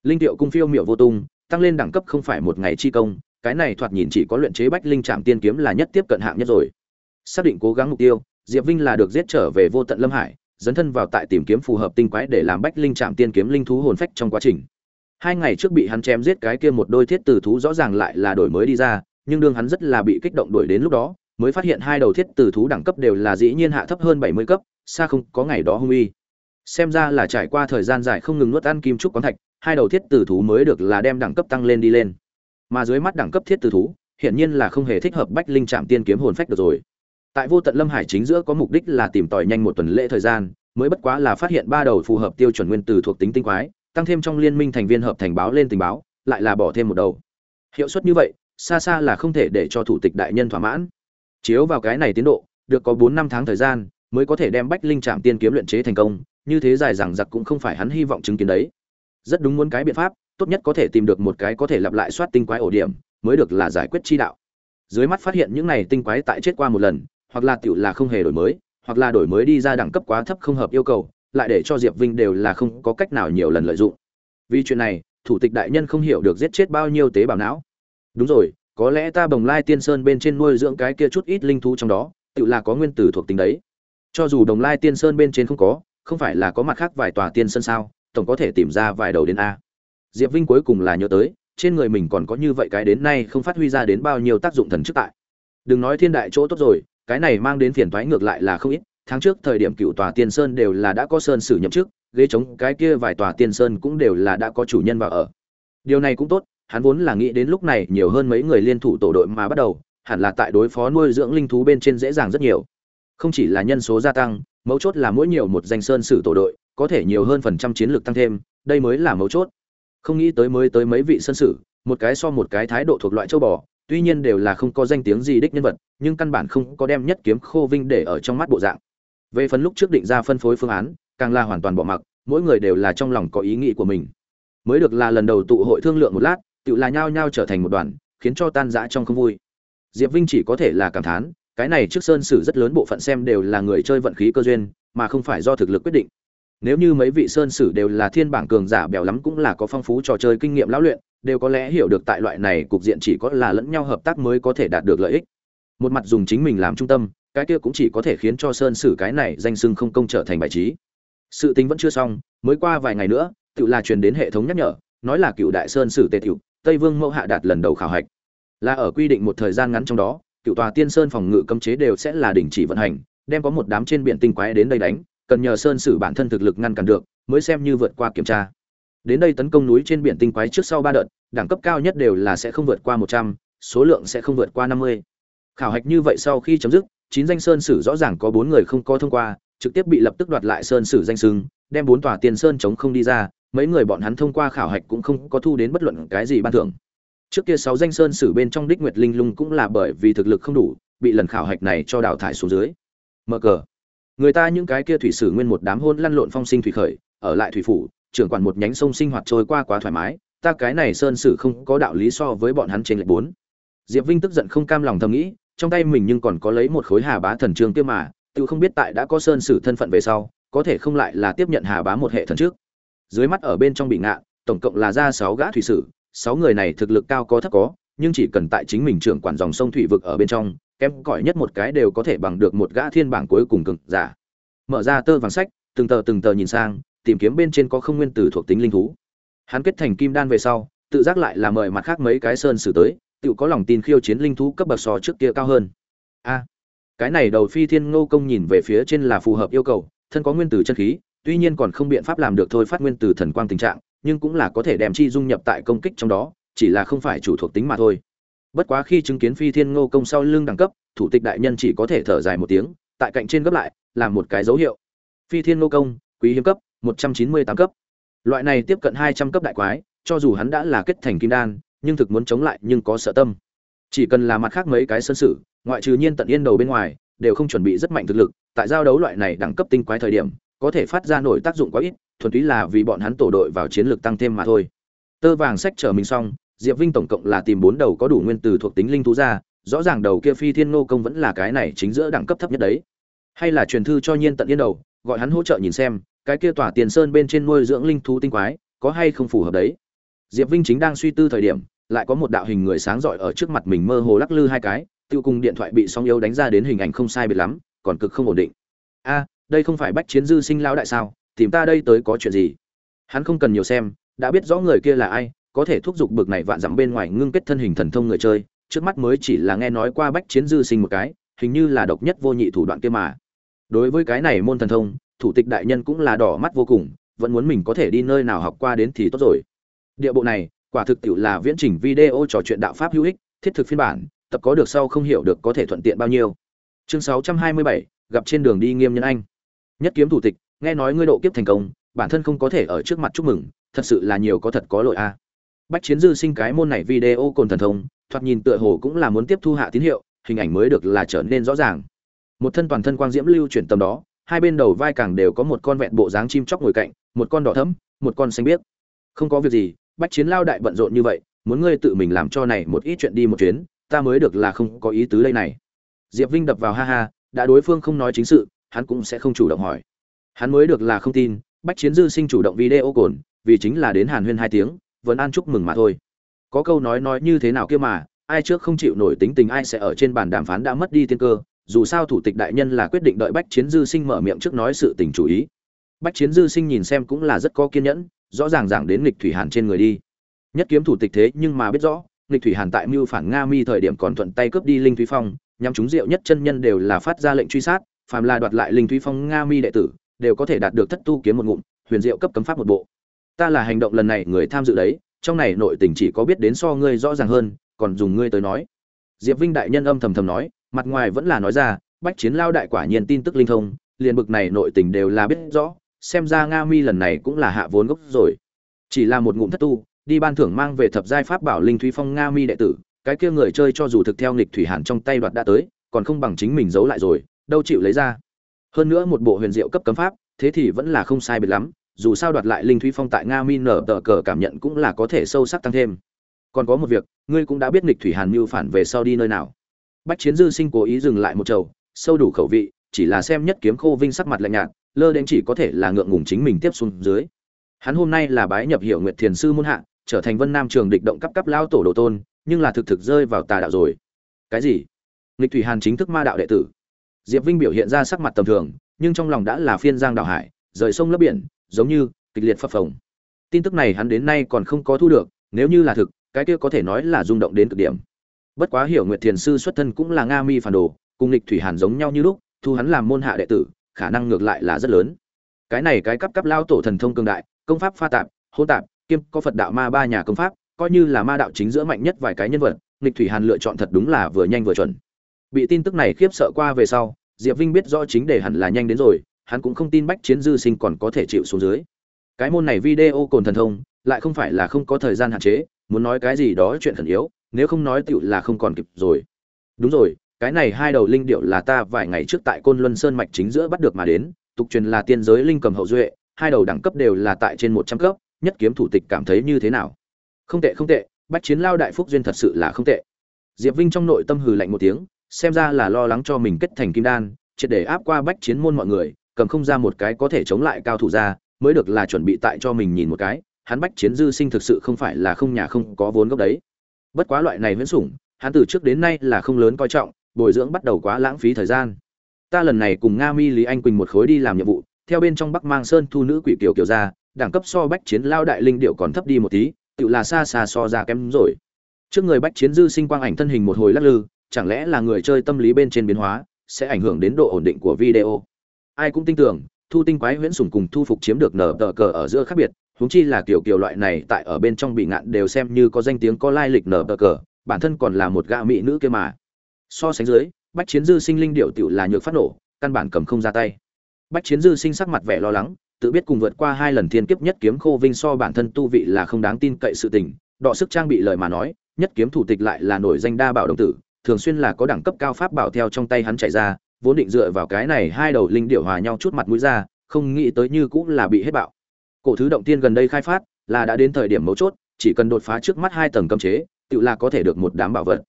Linh tiệu cung phiêu miệu vô tung, tăng lên đẳng cấp không phải một ngày chi công, cái này thoạt nhìn chỉ có luyện chế bách linh trạm tiên kiếm là nhất tiếp cận hạng nhất rồi. Xác định cố gắng mục tiêu, diệp vinh là được giết trở về vô tận lâm hải dấn thân vào tại tìm kiếm phù hợp tinh quái để làm bách linh trạm tiên kiếm linh thú hồn phách trong quá trình. Hai ngày trước bị hắn chém giết cái kia một đôi thiết từ thú rõ ràng lại là đổi mới đi ra, nhưng đương hắn rất là bị kích động đuổi đến lúc đó, mới phát hiện hai đầu thiết từ thú đẳng cấp đều là dĩ nhiên hạ thấp hơn bảy mươi cấp, xa không có ngày đó hung uy. Xem ra là trải qua thời gian dài không ngừng nuốt ăn kim trúc quán thạch, hai đầu thiết từ thú mới được là đem đẳng cấp tăng lên đi lên. Mà dưới mắt đẳng cấp thiết từ thú, hiển nhiên là không hề thích hợp bách linh trạm tiên kiếm hồn phách được rồi tại vô tận lâm hải chính giữa có mục đích là tìm tòi nhanh một tuần lễ thời gian, mới bất quá là phát hiện ba đầu phù hợp tiêu chuẩn nguyên từ thuộc tính tinh quái, tăng thêm trong liên minh thành viên hợp thành báo lên tình báo, lại là bỏ thêm một đầu. Hiệu suất như vậy, xa xa là không thể để cho thủ tịch đại nhân thỏa mãn. Chiếu vào cái này tiến độ, được có bốn năm tháng thời gian, mới có thể đem bách linh trạm tiên kiếm luyện chế thành công, như thế dài dằng dặc cũng không phải hắn hy vọng chứng kiến đấy. Rất đúng muốn cái biện pháp, tốt nhất có thể tìm được một cái có thể lặp lại soát tinh quái ổ điểm, mới được là giải quyết chi đạo. Dưới mắt phát hiện những này tinh quái tại chết qua một lần hoặc là tiểu là không hề đổi mới, hoặc là đổi mới đi ra đẳng cấp quá thấp không hợp yêu cầu, lại để cho diệp vinh đều là không có cách nào nhiều lần lợi dụng. Vì chuyện này, thủ tịch đại nhân không hiểu được giết chết bao nhiêu tế bào não. Đúng rồi, có lẽ ta bồng lai tiên sơn bên trên nuôi dưỡng cái kia chút ít linh thú trong đó tự là có nguyên tử thuộc tính đấy. Cho dù đồng lai tiên sơn bên trên không có, không phải là có mặt khác vài tòa tiên sơn sao, tổng có thể tìm ra vài đầu đến a. Diệp vinh cuối cùng là nhớ tới, trên người mình còn có như vậy cái đến nay không phát huy ra đến bao nhiêu tác dụng thần chức tại. Đừng nói thiên đại chỗ tốt rồi cái này mang đến phiền toái ngược lại là không ít, tháng trước thời điểm cựu tòa tiên sơn đều là đã có sơn sử nhậm chức, ghế chống cái kia vài tòa tiên sơn cũng đều là đã có chủ nhân vào ở. Điều này cũng tốt, hắn vốn là nghĩ đến lúc này nhiều hơn mấy người liên thủ tổ đội mà bắt đầu, hẳn là tại đối phó nuôi dưỡng linh thú bên trên dễ dàng rất nhiều. Không chỉ là nhân số gia tăng, mấu chốt là mỗi nhiều một danh sơn sử tổ đội, có thể nhiều hơn phần trăm chiến lược tăng thêm, đây mới là mấu chốt. Không nghĩ tới mới tới mấy vị sơn sử, một cái so một cái thái độ thuộc loại châu bò tuy nhiên đều là không có danh tiếng gì đích nhân vật, nhưng căn bản không có đem nhất kiếm khô vinh để ở trong mắt bộ dạng. Về phần lúc trước định ra phân phối phương án, càng là hoàn toàn bỏ mặc, mỗi người đều là trong lòng có ý nghĩ của mình. Mới được là lần đầu tụ hội thương lượng một lát tự là nhao nhao trở thành một đoàn, khiến cho tan rã trong không vui. Diệp vinh chỉ có thể là cảm thán, cái này trước sơn sử rất lớn bộ phận xem đều là người chơi vận khí cơ duyên, mà không phải do thực lực quyết định nếu như mấy vị sơn sử đều là thiên bảng cường giả bèo lắm cũng là có phong phú trò chơi kinh nghiệm lão luyện, đều có lẽ hiểu được tại loại này cục diện chỉ có là lẫn nhau hợp tác mới có thể đạt được lợi ích. Một mặt dùng chính mình làm trung tâm, cái kia cũng chỉ có thể khiến cho sơn sử cái này danh sưng không công trở thành bài trí. Sự tính vẫn chưa xong, mới qua vài ngày nữa, tự là truyền đến hệ thống nhắc nhở, nói là cựu đại sơn sử tề tiểu, tây vương mẫu hạ đạt lần đầu khảo hạch. Là ở quy định một thời gian ngắn trong đó, cựu tòa tiên sơn phòng ngự cấm chế đều sẽ là đình chỉ vận hành, đem có một đám trên biển tinh quái đến đây đánh cần nhờ sơn sử bản thân thực lực ngăn cản được, mới xem như vượt qua kiểm tra. Đến đây tấn công núi trên biển tinh quái trước sau ba đợt, đẳng cấp cao nhất đều là sẽ không vượt qua một trăm, số lượng sẽ không vượt qua năm mươi. Khảo hạch như vậy sau khi chấm dứt, chín danh sơn sử rõ ràng có bốn người không có thông qua, trực tiếp bị lập tức đoạt lại sơn sử danh sưng đem bốn tòa tiền sơn chống không đi ra, mấy người bọn hắn thông qua khảo hạch cũng không có thu đến bất luận cái gì ban thưởng. Trước kia sáu danh sơn sử bên trong đích nguyệt linh lung cũng là bởi vì thực lực không đủ, bị lần khảo hạch này cho đào thải xuống dưới. Mở cờ người ta những cái kia thủy sử nguyên một đám hôn lăn lộn phong sinh thủy khởi, ở lại thủy phủ, trưởng quản một nhánh sông sinh hoạt trôi qua quá thoải mái, ta cái này sơn sử không có đạo lý so với bọn hắn trên lệch bốn. Diệp vinh tức giận không cam lòng thầm nghĩ, trong tay mình nhưng còn có lấy một khối hà bá thần trương tiêu mà, tự không biết tại đã có sơn sử thân phận về sau, có thể không lại là tiếp nhận hà bá một hệ thần trước. Dưới mắt ở bên trong bị ngạ, tổng cộng là ra sáu gã thủy sử, sáu người này thực lực cao có thấp có, nhưng chỉ cần tại chính mình trưởng quản dòng sông thủy vực ở bên trong kém cỏi nhất một cái đều có thể bằng được một gã thiên bảng cuối cùng cực giả. Mở ra tơ vàng sách, từng tờ từng tờ nhìn sang, tìm kiếm bên trên có không nguyên tử thuộc tính linh thú. Hắn kết thành kim đan về sau, tự giác lại là mời mặt khác mấy cái sơn sử tới, tự có lòng tin khiêu chiến linh thú cấp bậc so trước kia cao hơn. A, cái này đầu phi thiên ngô công nhìn về phía trên là phù hợp yêu cầu, thân có nguyên tử chân khí, tuy nhiên còn không biện pháp làm được thôi phát nguyên tử thần quang tình trạng, nhưng cũng là có thể đem chi dung nhập tại công kích trong đó, chỉ là không phải chủ thuộc tính mà thôi bất quá khi chứng kiến phi thiên ngô công sau lưng đẳng cấp, thủ tịch đại nhân chỉ có thể thở dài một tiếng, tại cạnh trên gấp lại là một cái dấu hiệu. Phi thiên ngô công, quý hiếm cấp, một trăm chín mươi tám cấp. Loại này tiếp cận hai trăm cấp đại quái, cho dù hắn đã là kết thành kim đan, nhưng thực muốn chống lại nhưng có sợ tâm. Chỉ cần là mặt khác mấy cái sân sử, ngoại trừ nhiên tận yên đầu bên ngoài, đều không chuẩn bị rất mạnh thực lực, tại giao đấu loại này đẳng cấp tinh quái thời điểm, có thể phát ra nổi tác dụng quá ít, thuần túy là vì bọn hắn tổ đội vào chiến lược tăng thêm mà thôi. Tơ vàng sách trở mình xong diệp vinh tổng cộng là tìm bốn đầu có đủ nguyên từ thuộc tính linh thú ra, rõ ràng đầu kia phi thiên nô công vẫn là cái này chính giữa đẳng cấp thấp nhất đấy. Hay là truyền thư cho nhiên tận yên đầu, gọi hắn hỗ trợ nhìn xem, cái kia tỏa tiền sơn bên trên nuôi dưỡng linh thú tinh quái, có hay không phù hợp đấy? Diệp vinh chính đang suy tư thời điểm, lại có một đạo hình người sáng rọi ở trước mặt mình mơ hồ lắc lư hai cái, tiêu cùng điện thoại bị sóng yếu đánh ra đến hình ảnh không sai biệt lắm, còn cực không ổn định. A, đây không phải bách chiến dư sinh lão đại sao? Tìm ta đây tới có chuyện gì? Hắn không cần nhiều xem, đã biết rõ người kia là ai có thể thúc giục bực này vạn dặm bên ngoài ngưng kết thân hình thần thông người chơi trước mắt mới chỉ là nghe nói qua bách chiến dư sinh một cái hình như là độc nhất vô nhị thủ đoạn kia mà. Đối với cái này môn thần thông thủ tịch đại nhân cũng là đỏ mắt vô cùng vẫn muốn mình có thể đi nơi nào học qua đến thì tốt rồi. Địa bộ này quả thực tiệu là viễn trình video trò chuyện đạo pháp hữu ích thiết thực phiên bản tập có được sau không hiểu được có thể thuận tiện bao nhiêu. Chương 627, gặp trên đường đi nghiêm nhân anh. Nhất kiếm thủ tịch nghe nói ngươi độ kiếp thành công bản thân không có thể ở trước mặt chúc mừng thật sự là nhiều có thật có lỗi a bách chiến dư sinh cái môn này video cồn thần thông, thoạt nhìn tựa hồ cũng là muốn tiếp thu hạ tín hiệu, hình ảnh mới được là trở nên rõ ràng. Một thân toàn thân quang diễm lưu chuyển tầm đó, hai bên đầu vai càng đều có một con vẹn bộ dáng chim chóc ngồi cạnh, một con đỏ thẫm, một con xanh biếc. Không có việc gì, bách chiến lao đại bận rộn như vậy, muốn ngươi tự mình làm cho này một ít chuyện đi một chuyến, ta mới được là không có ý tứ đây này. Diệp vinh đập vào ha ha, đã đối phương không nói chính sự, hắn cũng sẽ không chủ động hỏi. Hắn mới được là không tin, bách chiến dư sinh chủ động video cồn, vì chính là đến hàn huyên hai tiếng vẫn an chúc mừng mà thôi. Có câu nói nói như thế nào kia mà, ai trước không chịu nổi tính tình ai sẽ ở trên bàn đàm phán đã mất đi tiên cơ, dù sao thủ tịch đại nhân là quyết định đợi bách chiến dư sinh mở miệng trước nói sự tình chủ ý. Bách chiến dư sinh nhìn xem cũng là rất có kiên nhẫn, rõ ràng giảng đến nghịch thủy hàn trên người đi. Nhất kiếm thủ tịch thế nhưng mà biết rõ, nghịch thủy hàn tại mưu phản nga mi thời điểm còn thuận tay cướp đi linh thúy phong nhằm chúng diệu nhất chân nhân đều là phát ra lệnh truy sát, phàm là đoạt lại linh thúy phong, nga mi đệ tử, đều có thể đạt được thất tu kiếm một ngụm, huyền diệu cấp cấm pháp một bộ ta là hành động lần này người tham dự đấy, trong này nội tình chỉ có biết đến so ngươi rõ ràng hơn, còn dùng ngươi tới nói. Diệp vinh đại nhân âm thầm thầm nói, mặt ngoài vẫn là nói ra, bách chiến lao đại quả nhiên tin tức linh thông, liền bực này nội tình đều là biết rõ, xem ra nga mi lần này cũng là hạ vốn gốc rồi. Chỉ là một ngụm thất tu, đi ban thưởng mang về thập giai pháp bảo linh thúy phong nga mi đệ tử, cái kia người chơi cho dù thực theo nghịch thủy hàn trong tay đoạt đã tới, còn không bằng chính mình giấu lại rồi, đâu chịu lấy ra. Hơn nữa một bộ huyền diệu cấp cấm pháp, thế thì vẫn là không sai biệt lắm dù sao đoạt lại linh thúy phong tại nga mi nở tờ cờ cảm nhận cũng là có thể sâu sắc tăng thêm. Còn có một việc, ngươi cũng đã biết nghịch thủy hàn mưu phản về sau đi nơi nào. Bách chiến dư sinh cố ý dừng lại một chầu, sâu đủ khẩu vị, chỉ là xem nhất kiếm khô vinh sắc mặt lạnh nhạt, lơ đến chỉ có thể là ngượng ngùng chính mình tiếp xuống dưới. Hắn hôm nay là bái nhập hiệu nguyệt thiền sư muôn hạ, trở thành vân nam trường địch động cấp cấp lao tổ đồ tôn, nhưng là thực thực rơi vào tà đạo rồi. Cái gì? Nghịch thủy hàn chính thức ma đạo đệ tử. Diệp vinh biểu hiện ra sắc mặt tầm thường, nhưng trong lòng đã là phiên giang đạo hải, rời sông lấp biển giống như kịch liệt phập phồng. Tin tức này hắn đến nay còn không có thu được, nếu như là thực, cái kia có thể nói là rung động đến cực điểm. Bất quá hiểu nguyệt thiền sư xuất thân cũng là nga mi phản đồ, cùng lịch thủy hàn giống nhau như lúc, thu hắn làm môn hạ đệ tử, khả năng ngược lại là rất lớn. Cái này cái cấp cấp lao tổ thần thông cường đại, công pháp pha tạp, hỗn tạp, kiêm, có phật đạo ma ba nhà công pháp, coi như là ma đạo chính giữa mạnh nhất vài cái nhân vật, lịch thủy hàn lựa chọn thật đúng là vừa nhanh vừa chuẩn. Bị tin tức này khiếp sợ qua về sau, diệp vinh biết rõ chính đề hẳn là nhanh đến rồi hắn cũng không tin bách chiến dư sinh còn có thể chịu xuống dưới. Cái môn này video cồn thần thông, lại không phải là không có thời gian hạn chế, muốn nói cái gì đó chuyện thần yếu, nếu không nói tựu là không còn kịp rồi. Đúng rồi, cái này hai đầu linh điệu là ta vài ngày trước tại côn luân sơn mạch chính giữa bắt được mà đến, tục truyền là tiên giới linh cầm hậu duệ, hai đầu đẳng cấp đều là tại trên một trăm cấp, nhất kiếm thủ tịch cảm thấy như thế nào? Không tệ không tệ, bách chiến lao đại phúc duyên thật sự là không tệ. Diệp vinh trong nội tâm hừ lạnh một tiếng, xem ra là lo lắng cho mình kết thành kim đan, triệt để áp qua bách chiến môn mọi người cầm không ra một cái có thể chống lại cao thủ ra, mới được là chuẩn bị tại cho mình nhìn một cái, hắn bách chiến dư sinh thực sự không phải là không nhà không có vốn gốc đấy. Bất quá loại này viễn sủng, hắn từ trước đến nay là không lớn coi trọng, bồi dưỡng bắt đầu quá lãng phí thời gian. Ta lần này cùng nga mi, lý anh quỳnh một khối đi làm nhiệm vụ, theo bên trong bắc mang sơn thu nữ quỷ kiều kiều ra, đẳng cấp so bách chiến lao đại linh điệu còn thấp đi một tí, tự là xa xa so ra kém rồi. Trước người bách chiến dư sinh quang ảnh thân hình một hồi lắc lư, chẳng lẽ là người chơi tâm lý bên trên biến hóa, sẽ ảnh hưởng đến độ ổn định của video? Ai cũng tin tưởng, thu tinh quái huyễn Sùng cùng thu phục chiếm được nở tờ cờ ở giữa khác biệt, huống chi là kiểu kiểu loại này tại ở bên trong bị ngạn đều xem như có danh tiếng có lai lịch nở tờ cờ, bản thân còn là một gã mỹ nữ kia mà. So sánh dưới, bách chiến dư sinh linh điệu tiểu là nhược phát nổ, căn bản cầm không ra tay. Bách chiến dư sinh sắc mặt vẻ lo lắng, tự biết cùng vượt qua hai lần thiên kiếp nhất kiếm khô vinh so bản thân tu vị là không đáng tin cậy sự tình, đọ sức trang bị lời mà nói, nhất kiếm thủ tịch lại là nổi danh đa bảo đồng tử, thường xuyên là có đẳng cấp cao pháp bảo theo trong tay hắn chạy ra vốn định dựa vào cái này hai đầu linh điểu hòa nhau chút mặt mũi ra, không nghĩ tới như cũng là bị hết bạo. Cổ thứ động tiên gần đây khai phát, là đã đến thời điểm mấu chốt, chỉ cần đột phá trước mắt hai tầng cấm chế, tự là có thể được một đám bảo vật.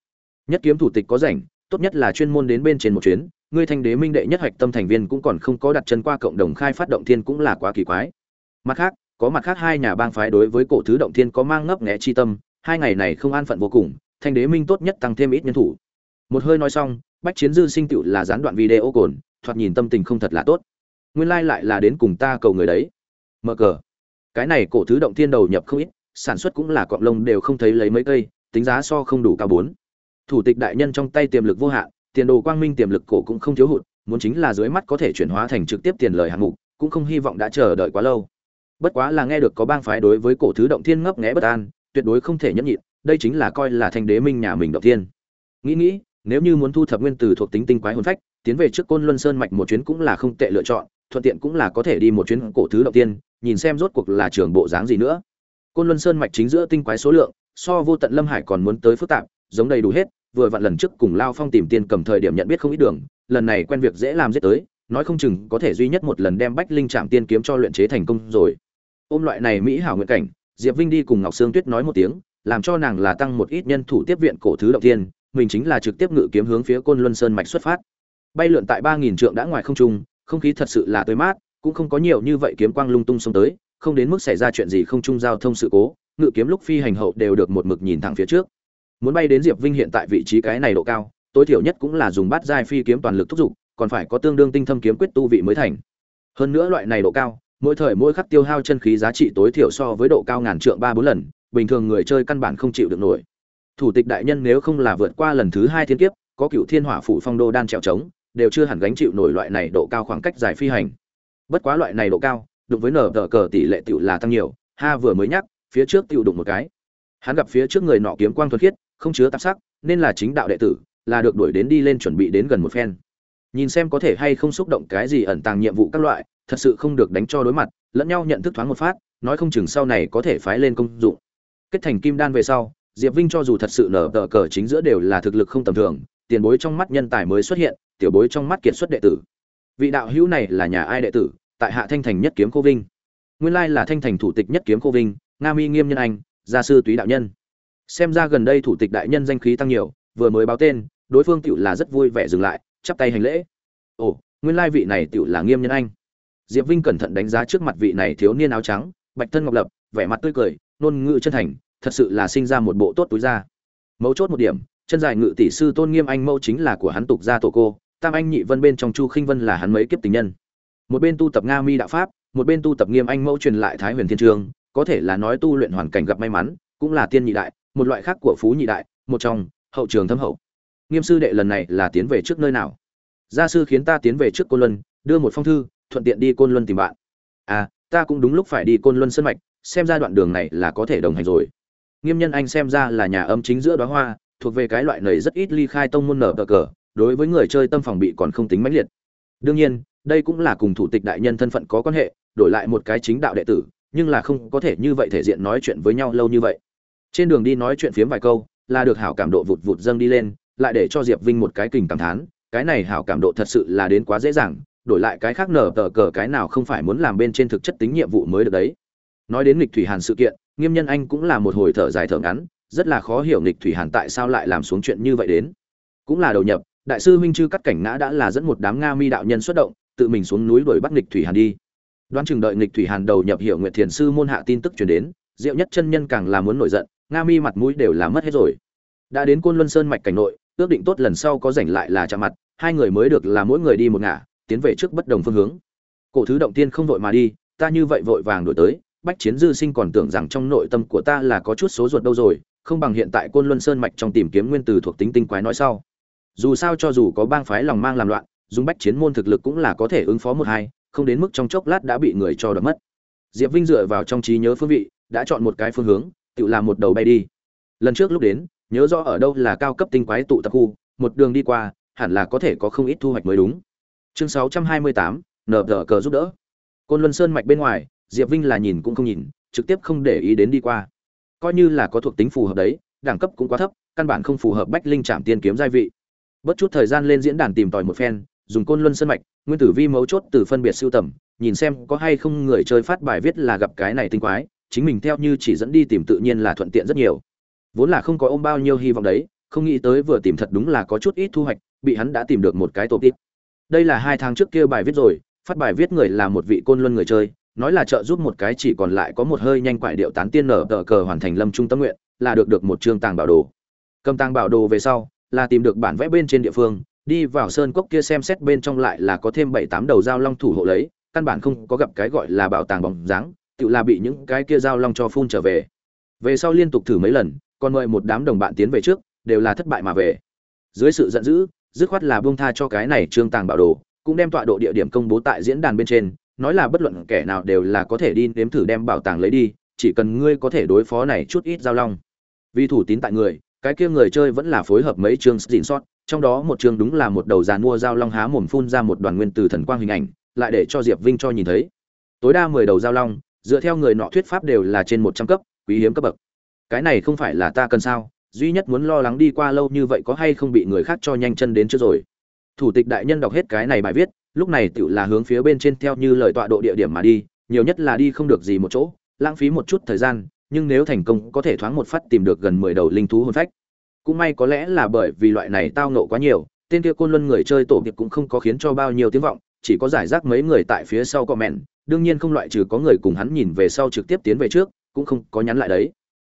Nhất kiếm thủ tịch có rảnh, tốt nhất là chuyên môn đến bên trên một chuyến, ngươi thanh đế minh đệ nhất hoạch tâm thành viên cũng còn không có đặt chân qua cộng đồng khai phát động thiên cũng là quá kỳ quái. Mặt khác, có mặt khác hai nhà bang phái đối với cổ thứ động thiên có mang ngấp nghé chi tâm, hai ngày này không an phận vô cùng, thanh đế minh tốt nhất tăng thêm ít nhân thủ. Một hơi nói xong bách chiến dư sinh tựu là gián đoạn video cồn, thoạt nhìn tâm tình không thật là tốt. Nguyên lai lại là đến cùng ta cầu người đấy. Mở cờ. Cái này cổ thứ động thiên đầu nhập không ít, sản xuất cũng là cọng lông đều không thấy lấy mấy cây, tính giá so không đủ cao bốn. Thủ tịch đại nhân trong tay tiềm lực vô hạn, tiền đồ quang minh tiềm lực cổ cũng không thiếu hụt, muốn chính là dưới mắt có thể chuyển hóa thành trực tiếp tiền lời hạng mục, cũng không hy vọng đã chờ đợi quá lâu. Bất quá là nghe được có bang phái đối với cổ thứ động thiên ngấp nghé bất an, tuyệt đối không thể nhẫn nhịn, đây chính là coi là thanh đế minh nhà mình động thiên. Nghĩ nghĩ nếu như muốn thu thập nguyên tử thuộc tính tinh quái hồn phách, tiến về trước côn luân sơn mạch một chuyến cũng là không tệ lựa chọn, thuận tiện cũng là có thể đi một chuyến cổ thứ động tiên, nhìn xem rốt cuộc là trường bộ dáng gì nữa. Côn luân sơn mạch chính giữa tinh quái số lượng, so vô tận lâm hải còn muốn tới phức tạp, giống đầy đủ hết, vừa vặn lần trước cùng lao phong tìm tiên cầm thời điểm nhận biết không ít đường, lần này quen việc dễ làm giết tới, nói không chừng có thể duy nhất một lần đem bách linh chạm tiên kiếm cho luyện chế thành công rồi. Ôm loại này mỹ hảo nguyện cảnh, diệp vinh đi cùng ngọc sương tuyết nói một tiếng, làm cho nàng là tăng một ít nhân thủ tiếp viện cổ thứ động tiên mình chính là trực tiếp ngự kiếm hướng phía côn luân sơn mạch xuất phát. Bay lượn tại ba nghìn trượng đã ngoài không trung, không khí thật sự là tươi mát, cũng không có nhiều như vậy kiếm quang lung tung xông tới, không đến mức xảy ra chuyện gì không trung giao thông sự cố, ngự kiếm lúc phi hành hậu đều được một mực nhìn thẳng phía trước. Muốn bay đến diệp vinh hiện tại vị trí cái này độ cao, tối thiểu nhất cũng là dùng bát giai phi kiếm toàn lực thúc giục, còn phải có tương đương tinh thâm kiếm quyết tu vị mới thành. Hơn nữa loại này độ cao, mỗi thời mỗi khắc tiêu hao chân khí giá trị tối thiểu so với độ cao ngàn trượng ba bốn lần, bình thường người chơi căn bản không chịu được nổi thủ tịch đại nhân nếu không là vượt qua lần thứ hai thiên kiếp, có cựu thiên hỏa phủ phong đô đan trèo trống, đều chưa hẳn gánh chịu nổi loại này độ cao khoảng cách dài phi hành. Bất quá loại này độ cao, đụng với nở tờ cờ tỷ lệ tiểu là tăng nhiều, ha vừa mới nhắc, phía trước tiểu đụng một cái. Hắn gặp phía trước người nọ kiếm quang thuật khiết, không chứa tạp sắc, nên là chính đạo đệ tử, là được đuổi đến đi lên chuẩn bị đến gần một phen. Nhìn xem có thể hay không xúc động cái gì ẩn tàng nhiệm vụ các loại, thật sự không được đánh cho đối mặt, lẫn nhau nhận thức thoáng một phát, nói không chừng sau này có thể phái lên công dụng. Kết thành kim đan về sau diệp vinh cho dù thật sự nở tở cờ chính giữa đều là thực lực không tầm thường, tiền bối trong mắt nhân tài mới xuất hiện, tiểu bối trong mắt kiệt xuất đệ tử. Vị đạo hữu này là nhà ai đệ tử? Tại hạ thanh thành nhất kiếm cô vinh. Nguyên lai là thanh thành thủ tịch nhất kiếm cô vinh, nga mi nghiêm nhân anh, gia sư túy đạo nhân. Xem ra gần đây thủ tịch đại nhân danh khí tăng nhiều, vừa mới báo tên, đối phương tiểu là rất vui vẻ dừng lại, chắp tay hành lễ. Ồ, nguyên lai vị này tiểu là nghiêm nhân anh. Diệp vinh cẩn thận đánh giá trước mặt vị này thiếu niên áo trắng, bạch thân ngọc lập, vẻ mặt tươi cười, nôn ngữ chân thành thật sự là sinh ra một bộ tốt túi ra mấu chốt một điểm, chân dài ngự tỷ sư tôn nghiêm anh mẫu chính là của hắn tục gia tổ cô, tam anh nhị vân bên trong chu khinh vân là hắn mấy kiếp tình nhân. Một bên tu tập nga mi đạo pháp, một bên tu tập nghiêm anh mẫu truyền lại thái huyền thiên trường, có thể là nói tu luyện hoàn cảnh gặp may mắn, cũng là tiên nhị đại, một loại khác của phú nhị đại, một trong, hậu trường thâm hậu. Nghiêm sư đệ lần này là tiến về trước nơi nào? Gia sư khiến ta tiến về trước côn luân, đưa một phong thư, thuận tiện đi côn luân tìm bạn. À ta cũng đúng lúc phải đi côn luân sân mạch, xem ra đoạn đường này là có thể đồng hành rồi nghiêm nhân anh xem ra là nhà âm chính giữa đóa hoa, thuộc về cái loại này rất ít ly khai tông môn nở cờ cờ, đối với người chơi tâm phòng bị còn không tính mãnh liệt. Đương nhiên, đây cũng là cùng thủ tịch đại nhân thân phận có quan hệ, đổi lại một cái chính đạo đệ tử, nhưng là không có thể như vậy thể diện nói chuyện với nhau lâu như vậy. Trên đường đi nói chuyện phiếm vài câu, là được hảo cảm độ vụt vụt dâng đi lên, lại để cho diệp vinh một cái kình cảm thán, cái này hảo cảm độ thật sự là đến quá dễ dàng, đổi lại cái khác nở tờ cờ cái nào không phải muốn làm bên trên thực chất tính nhiệm vụ mới được đấy. Nói đến nghịch thủy hàn sự kiện nghiêm nhân anh cũng là một hồi thở dài thở ngắn, rất là khó hiểu nghịch thủy hàn tại sao lại làm xuống chuyện như vậy đến. Cũng là đầu nhập, đại sư huynh chư cắt cảnh ngã đã là dẫn một đám nga mi đạo nhân xuất động, tự mình xuống núi đuổi bắt nghịch thủy hàn đi. Đoán chừng đợi nghịch thủy hàn đầu nhập hiệu nguyện thiền sư môn hạ tin tức truyền đến, diệu nhất chân nhân càng là muốn nổi giận, nga mi mặt mũi đều là mất hết rồi. Đã đến côn luân sơn mạch cảnh nội, ước định tốt lần sau có rảnh lại là chạm mặt, hai người mới được là mỗi người đi một ngả, tiến về trước bất đồng phương hướng. Cổ thứ động tiên không vội mà đi, ta như vậy vội vàng đổi tới bách chiến dư sinh còn tưởng rằng trong nội tâm của ta là có chút số ruột đâu rồi, không bằng hiện tại côn luân sơn mạch trong tìm kiếm nguyên từ thuộc tính tinh quái nói sau. Dù sao cho dù có bang phái lòng mang làm loạn, dùng bách chiến môn thực lực cũng là có thể ứng phó một hai, không đến mức trong chốc lát đã bị người cho đập mất. Diệp vinh dựa vào trong trí nhớ phương vị, đã chọn một cái phương hướng, tự làm một đầu bay đi. Lần trước lúc đến, nhớ rõ ở đâu là cao cấp tinh quái tụ tập khu, một đường đi qua, hẳn là có thể có không ít thu hoạch mới đúng. Chương sáu trăm hai mươi tám nở tờ cờ giúp đỡ. Côn luân sơn mạch bên ngoài diệp vinh là nhìn cũng không nhìn, trực tiếp không để ý đến đi qua. Coi như là có thuộc tính phù hợp đấy, đẳng cấp cũng quá thấp, căn bản không phù hợp bách linh trạm tiên kiếm gia vị. Bất chút thời gian lên diễn đàn tìm tòi một phen, dùng côn luân sơn mạch, nguyên tử vi mấu chốt từ phân biệt siêu tầm, nhìn xem có hay không người chơi phát bài viết là gặp cái này tinh quái, chính mình theo như chỉ dẫn đi tìm tự nhiên là thuận tiện rất nhiều. Vốn là không có ôm bao nhiêu hy vọng đấy, không nghĩ tới vừa tìm thật đúng là có chút ít thu hoạch, bị hắn đã tìm được một cái tổ tít đây là hai tháng trước kia bài viết rồi, phát bài viết người là một vị côn luân người chơi nói là trợ giúp một cái chỉ còn lại có một hơi nhanh quải điệu tán tiên nở tờ cờ hoàn thành lâm trung tâm nguyện, là được được một chương tàng bảo đồ. Cầm tàng bảo đồ về sau, là tìm được bản vẽ bên trên địa phương, đi vào sơn cốc kia xem xét bên trong lại là có thêm bảy tám đầu dao long thủ hộ lấy, căn bản không có gặp cái gọi là bảo tàng bóng dáng, tự là bị những cái kia dao long cho phun trở về. Về sau liên tục thử mấy lần, còn mời một đám đồng bạn tiến về trước, đều là thất bại mà về. Dưới sự giận dữ, dứt khoát là buông tha cho cái này trương tàng bảo đồ, cũng đem tọa độ địa điểm công bố tại diễn đàn bên trên nói là bất luận kẻ nào đều là có thể đi nếm thử đem bảo tàng lấy đi, chỉ cần ngươi có thể đối phó này chút ít giao long. Vì thủ tín tại người, cái kia người chơi vẫn là phối hợp mấy chương dịn sót, trong đó một chương đúng là một đầu giàn mua giao long há mồm phun ra một đoàn nguyên từ thần quang hình ảnh, lại để cho diệp vinh cho nhìn thấy. Tối đa mười đầu giao long, dựa theo người nọ thuyết pháp đều là trên một trăm cấp, quý hiếm cấp bậc. Cái này không phải là ta cần sao, duy nhất muốn lo lắng đi qua lâu như vậy có hay không bị người khác cho nhanh chân đến trước rồi. Thủ tịch đại nhân đọc hết cái này bài viết lúc này tự là hướng phía bên trên theo như lời tọa độ địa điểm mà đi, nhiều nhất là đi không được gì một chỗ, lãng phí một chút thời gian, nhưng nếu thành công có thể thoáng một phát tìm được gần mười đầu linh thú hồn phách. Cũng may có lẽ là bởi vì loại này tao nộ quá nhiều, tên kia côn luân người chơi tổ nghiệp cũng không có khiến cho bao nhiêu tiếng vọng, chỉ có giải rác mấy người tại phía sau comment, đương nhiên không loại trừ có người cùng hắn nhìn về sau trực tiếp tiến về trước, cũng không có nhắn lại đấy.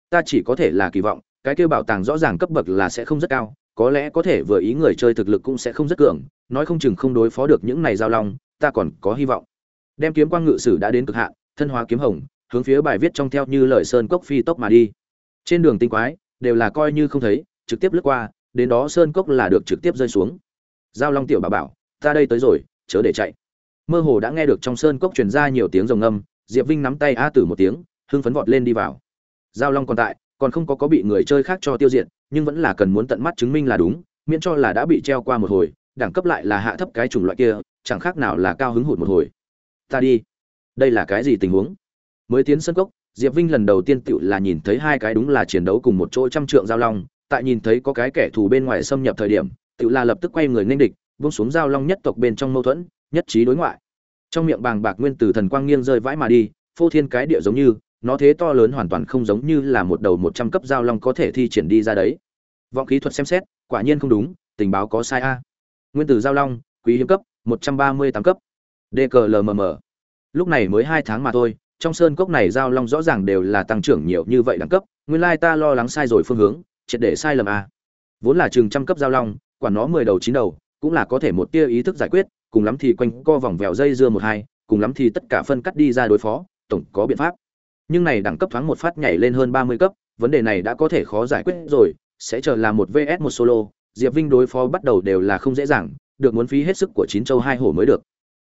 Ta chỉ có thể là kỳ vọng, cái kêu bảo tàng rõ ràng cấp bậc là sẽ không rất cao có lẽ có thể vừa ý người chơi thực lực cũng sẽ không rất cường nói không chừng không đối phó được những này giao long ta còn có hy vọng. Đem kiếm quang ngự sử đã đến cực hạn thân hóa kiếm hồng hướng phía bài viết trong theo như lời sơn cốc phi tốc mà đi. Trên đường tinh quái đều là coi như không thấy trực tiếp lướt qua đến đó sơn cốc là được trực tiếp rơi xuống. Giao long tiểu bà bảo ta đây tới rồi chớ để chạy. Mơ hồ đã nghe được trong sơn cốc truyền ra nhiều tiếng rồng ngâm, diệp vinh nắm tay a tử một tiếng hưng phấn vọt lên đi vào. Giao long còn tại còn không có có bị người chơi khác cho tiêu diệt, nhưng vẫn là cần muốn tận mắt chứng minh là đúng, miễn cho là đã bị treo qua một hồi, đẳng cấp lại là hạ thấp cái chủng loại kia, chẳng khác nào là cao hứng hụt một hồi. Ta đi. Đây là cái gì tình huống? Mới tiến sân cốc, diệp vinh lần đầu tiên tựu là nhìn thấy hai cái đúng là chiến đấu cùng một chỗ trăm trượng giao long, tại nhìn thấy có cái kẻ thù bên ngoài xâm nhập thời điểm, tựu là lập tức quay người nên địch, buông xuống giao long nhất tộc bên trong mâu thuẫn, nhất trí đối ngoại. Trong miệng bàng bạc nguyên tử thần quang nghiêng rơi vãi mà đi, phô thiên cái địa giống như nó thế to lớn hoàn toàn không giống như là một đầu một trăm cấp giao long có thể thi triển đi ra đấy. Vọng khí thuật xem xét, quả nhiên không đúng, tình báo có sai a. Nguyên tử giao long, quý hiếm cấp, một trăm ba mươi tám cấp. Dklmm lúc này mới hai tháng mà thôi, trong sơn cốc này giao long rõ ràng đều là tăng trưởng nhiều như vậy đẳng cấp, nguyên lai ta lo lắng sai rồi phương hướng, triệt để sai lầm a. Vốn là chừng trăm cấp giao long quản nó mười đầu chín đầu, cũng là có thể một tia ý thức giải quyết, cùng lắm thì quanh co vòng vèo dây dưa một hai, cùng lắm thì tất cả phân cắt đi ra đối phó, tổng có biện pháp nhưng này đẳng cấp thoáng một phát nhảy lên hơn ba mươi cấp, vấn đề này đã có thể khó giải quyết rồi, sẽ chờ là một vs một solo, diệp vinh đối phó bắt đầu đều là không dễ dàng, được muốn phí hết sức của chín châu hai hổ mới được.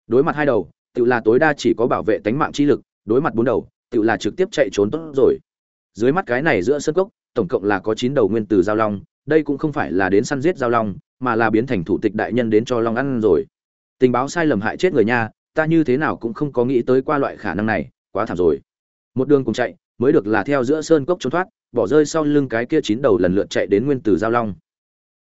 Đối mặt hai đầu, tự là tối đa chỉ có bảo vệ tánh mạng chi lực, đối mặt bốn đầu, tự là trực tiếp chạy trốn tốt rồi. Dưới mắt cái này giữa sân cốc, tổng cộng là có chín đầu nguyên từ giao long, đây cũng không phải là đến săn giết giao long, mà là biến thành thủ tịch đại nhân đến cho long ăn rồi. Tình báo sai lầm hại chết người nha, ta như thế nào cũng không có nghĩ tới qua loại khả năng này, quá thảm rồi một đường cùng chạy, mới được là theo giữa sơn cốc trốn thoát, bỏ rơi sau lưng cái kia chín đầu lần lượt chạy đến nguyên tử giao long.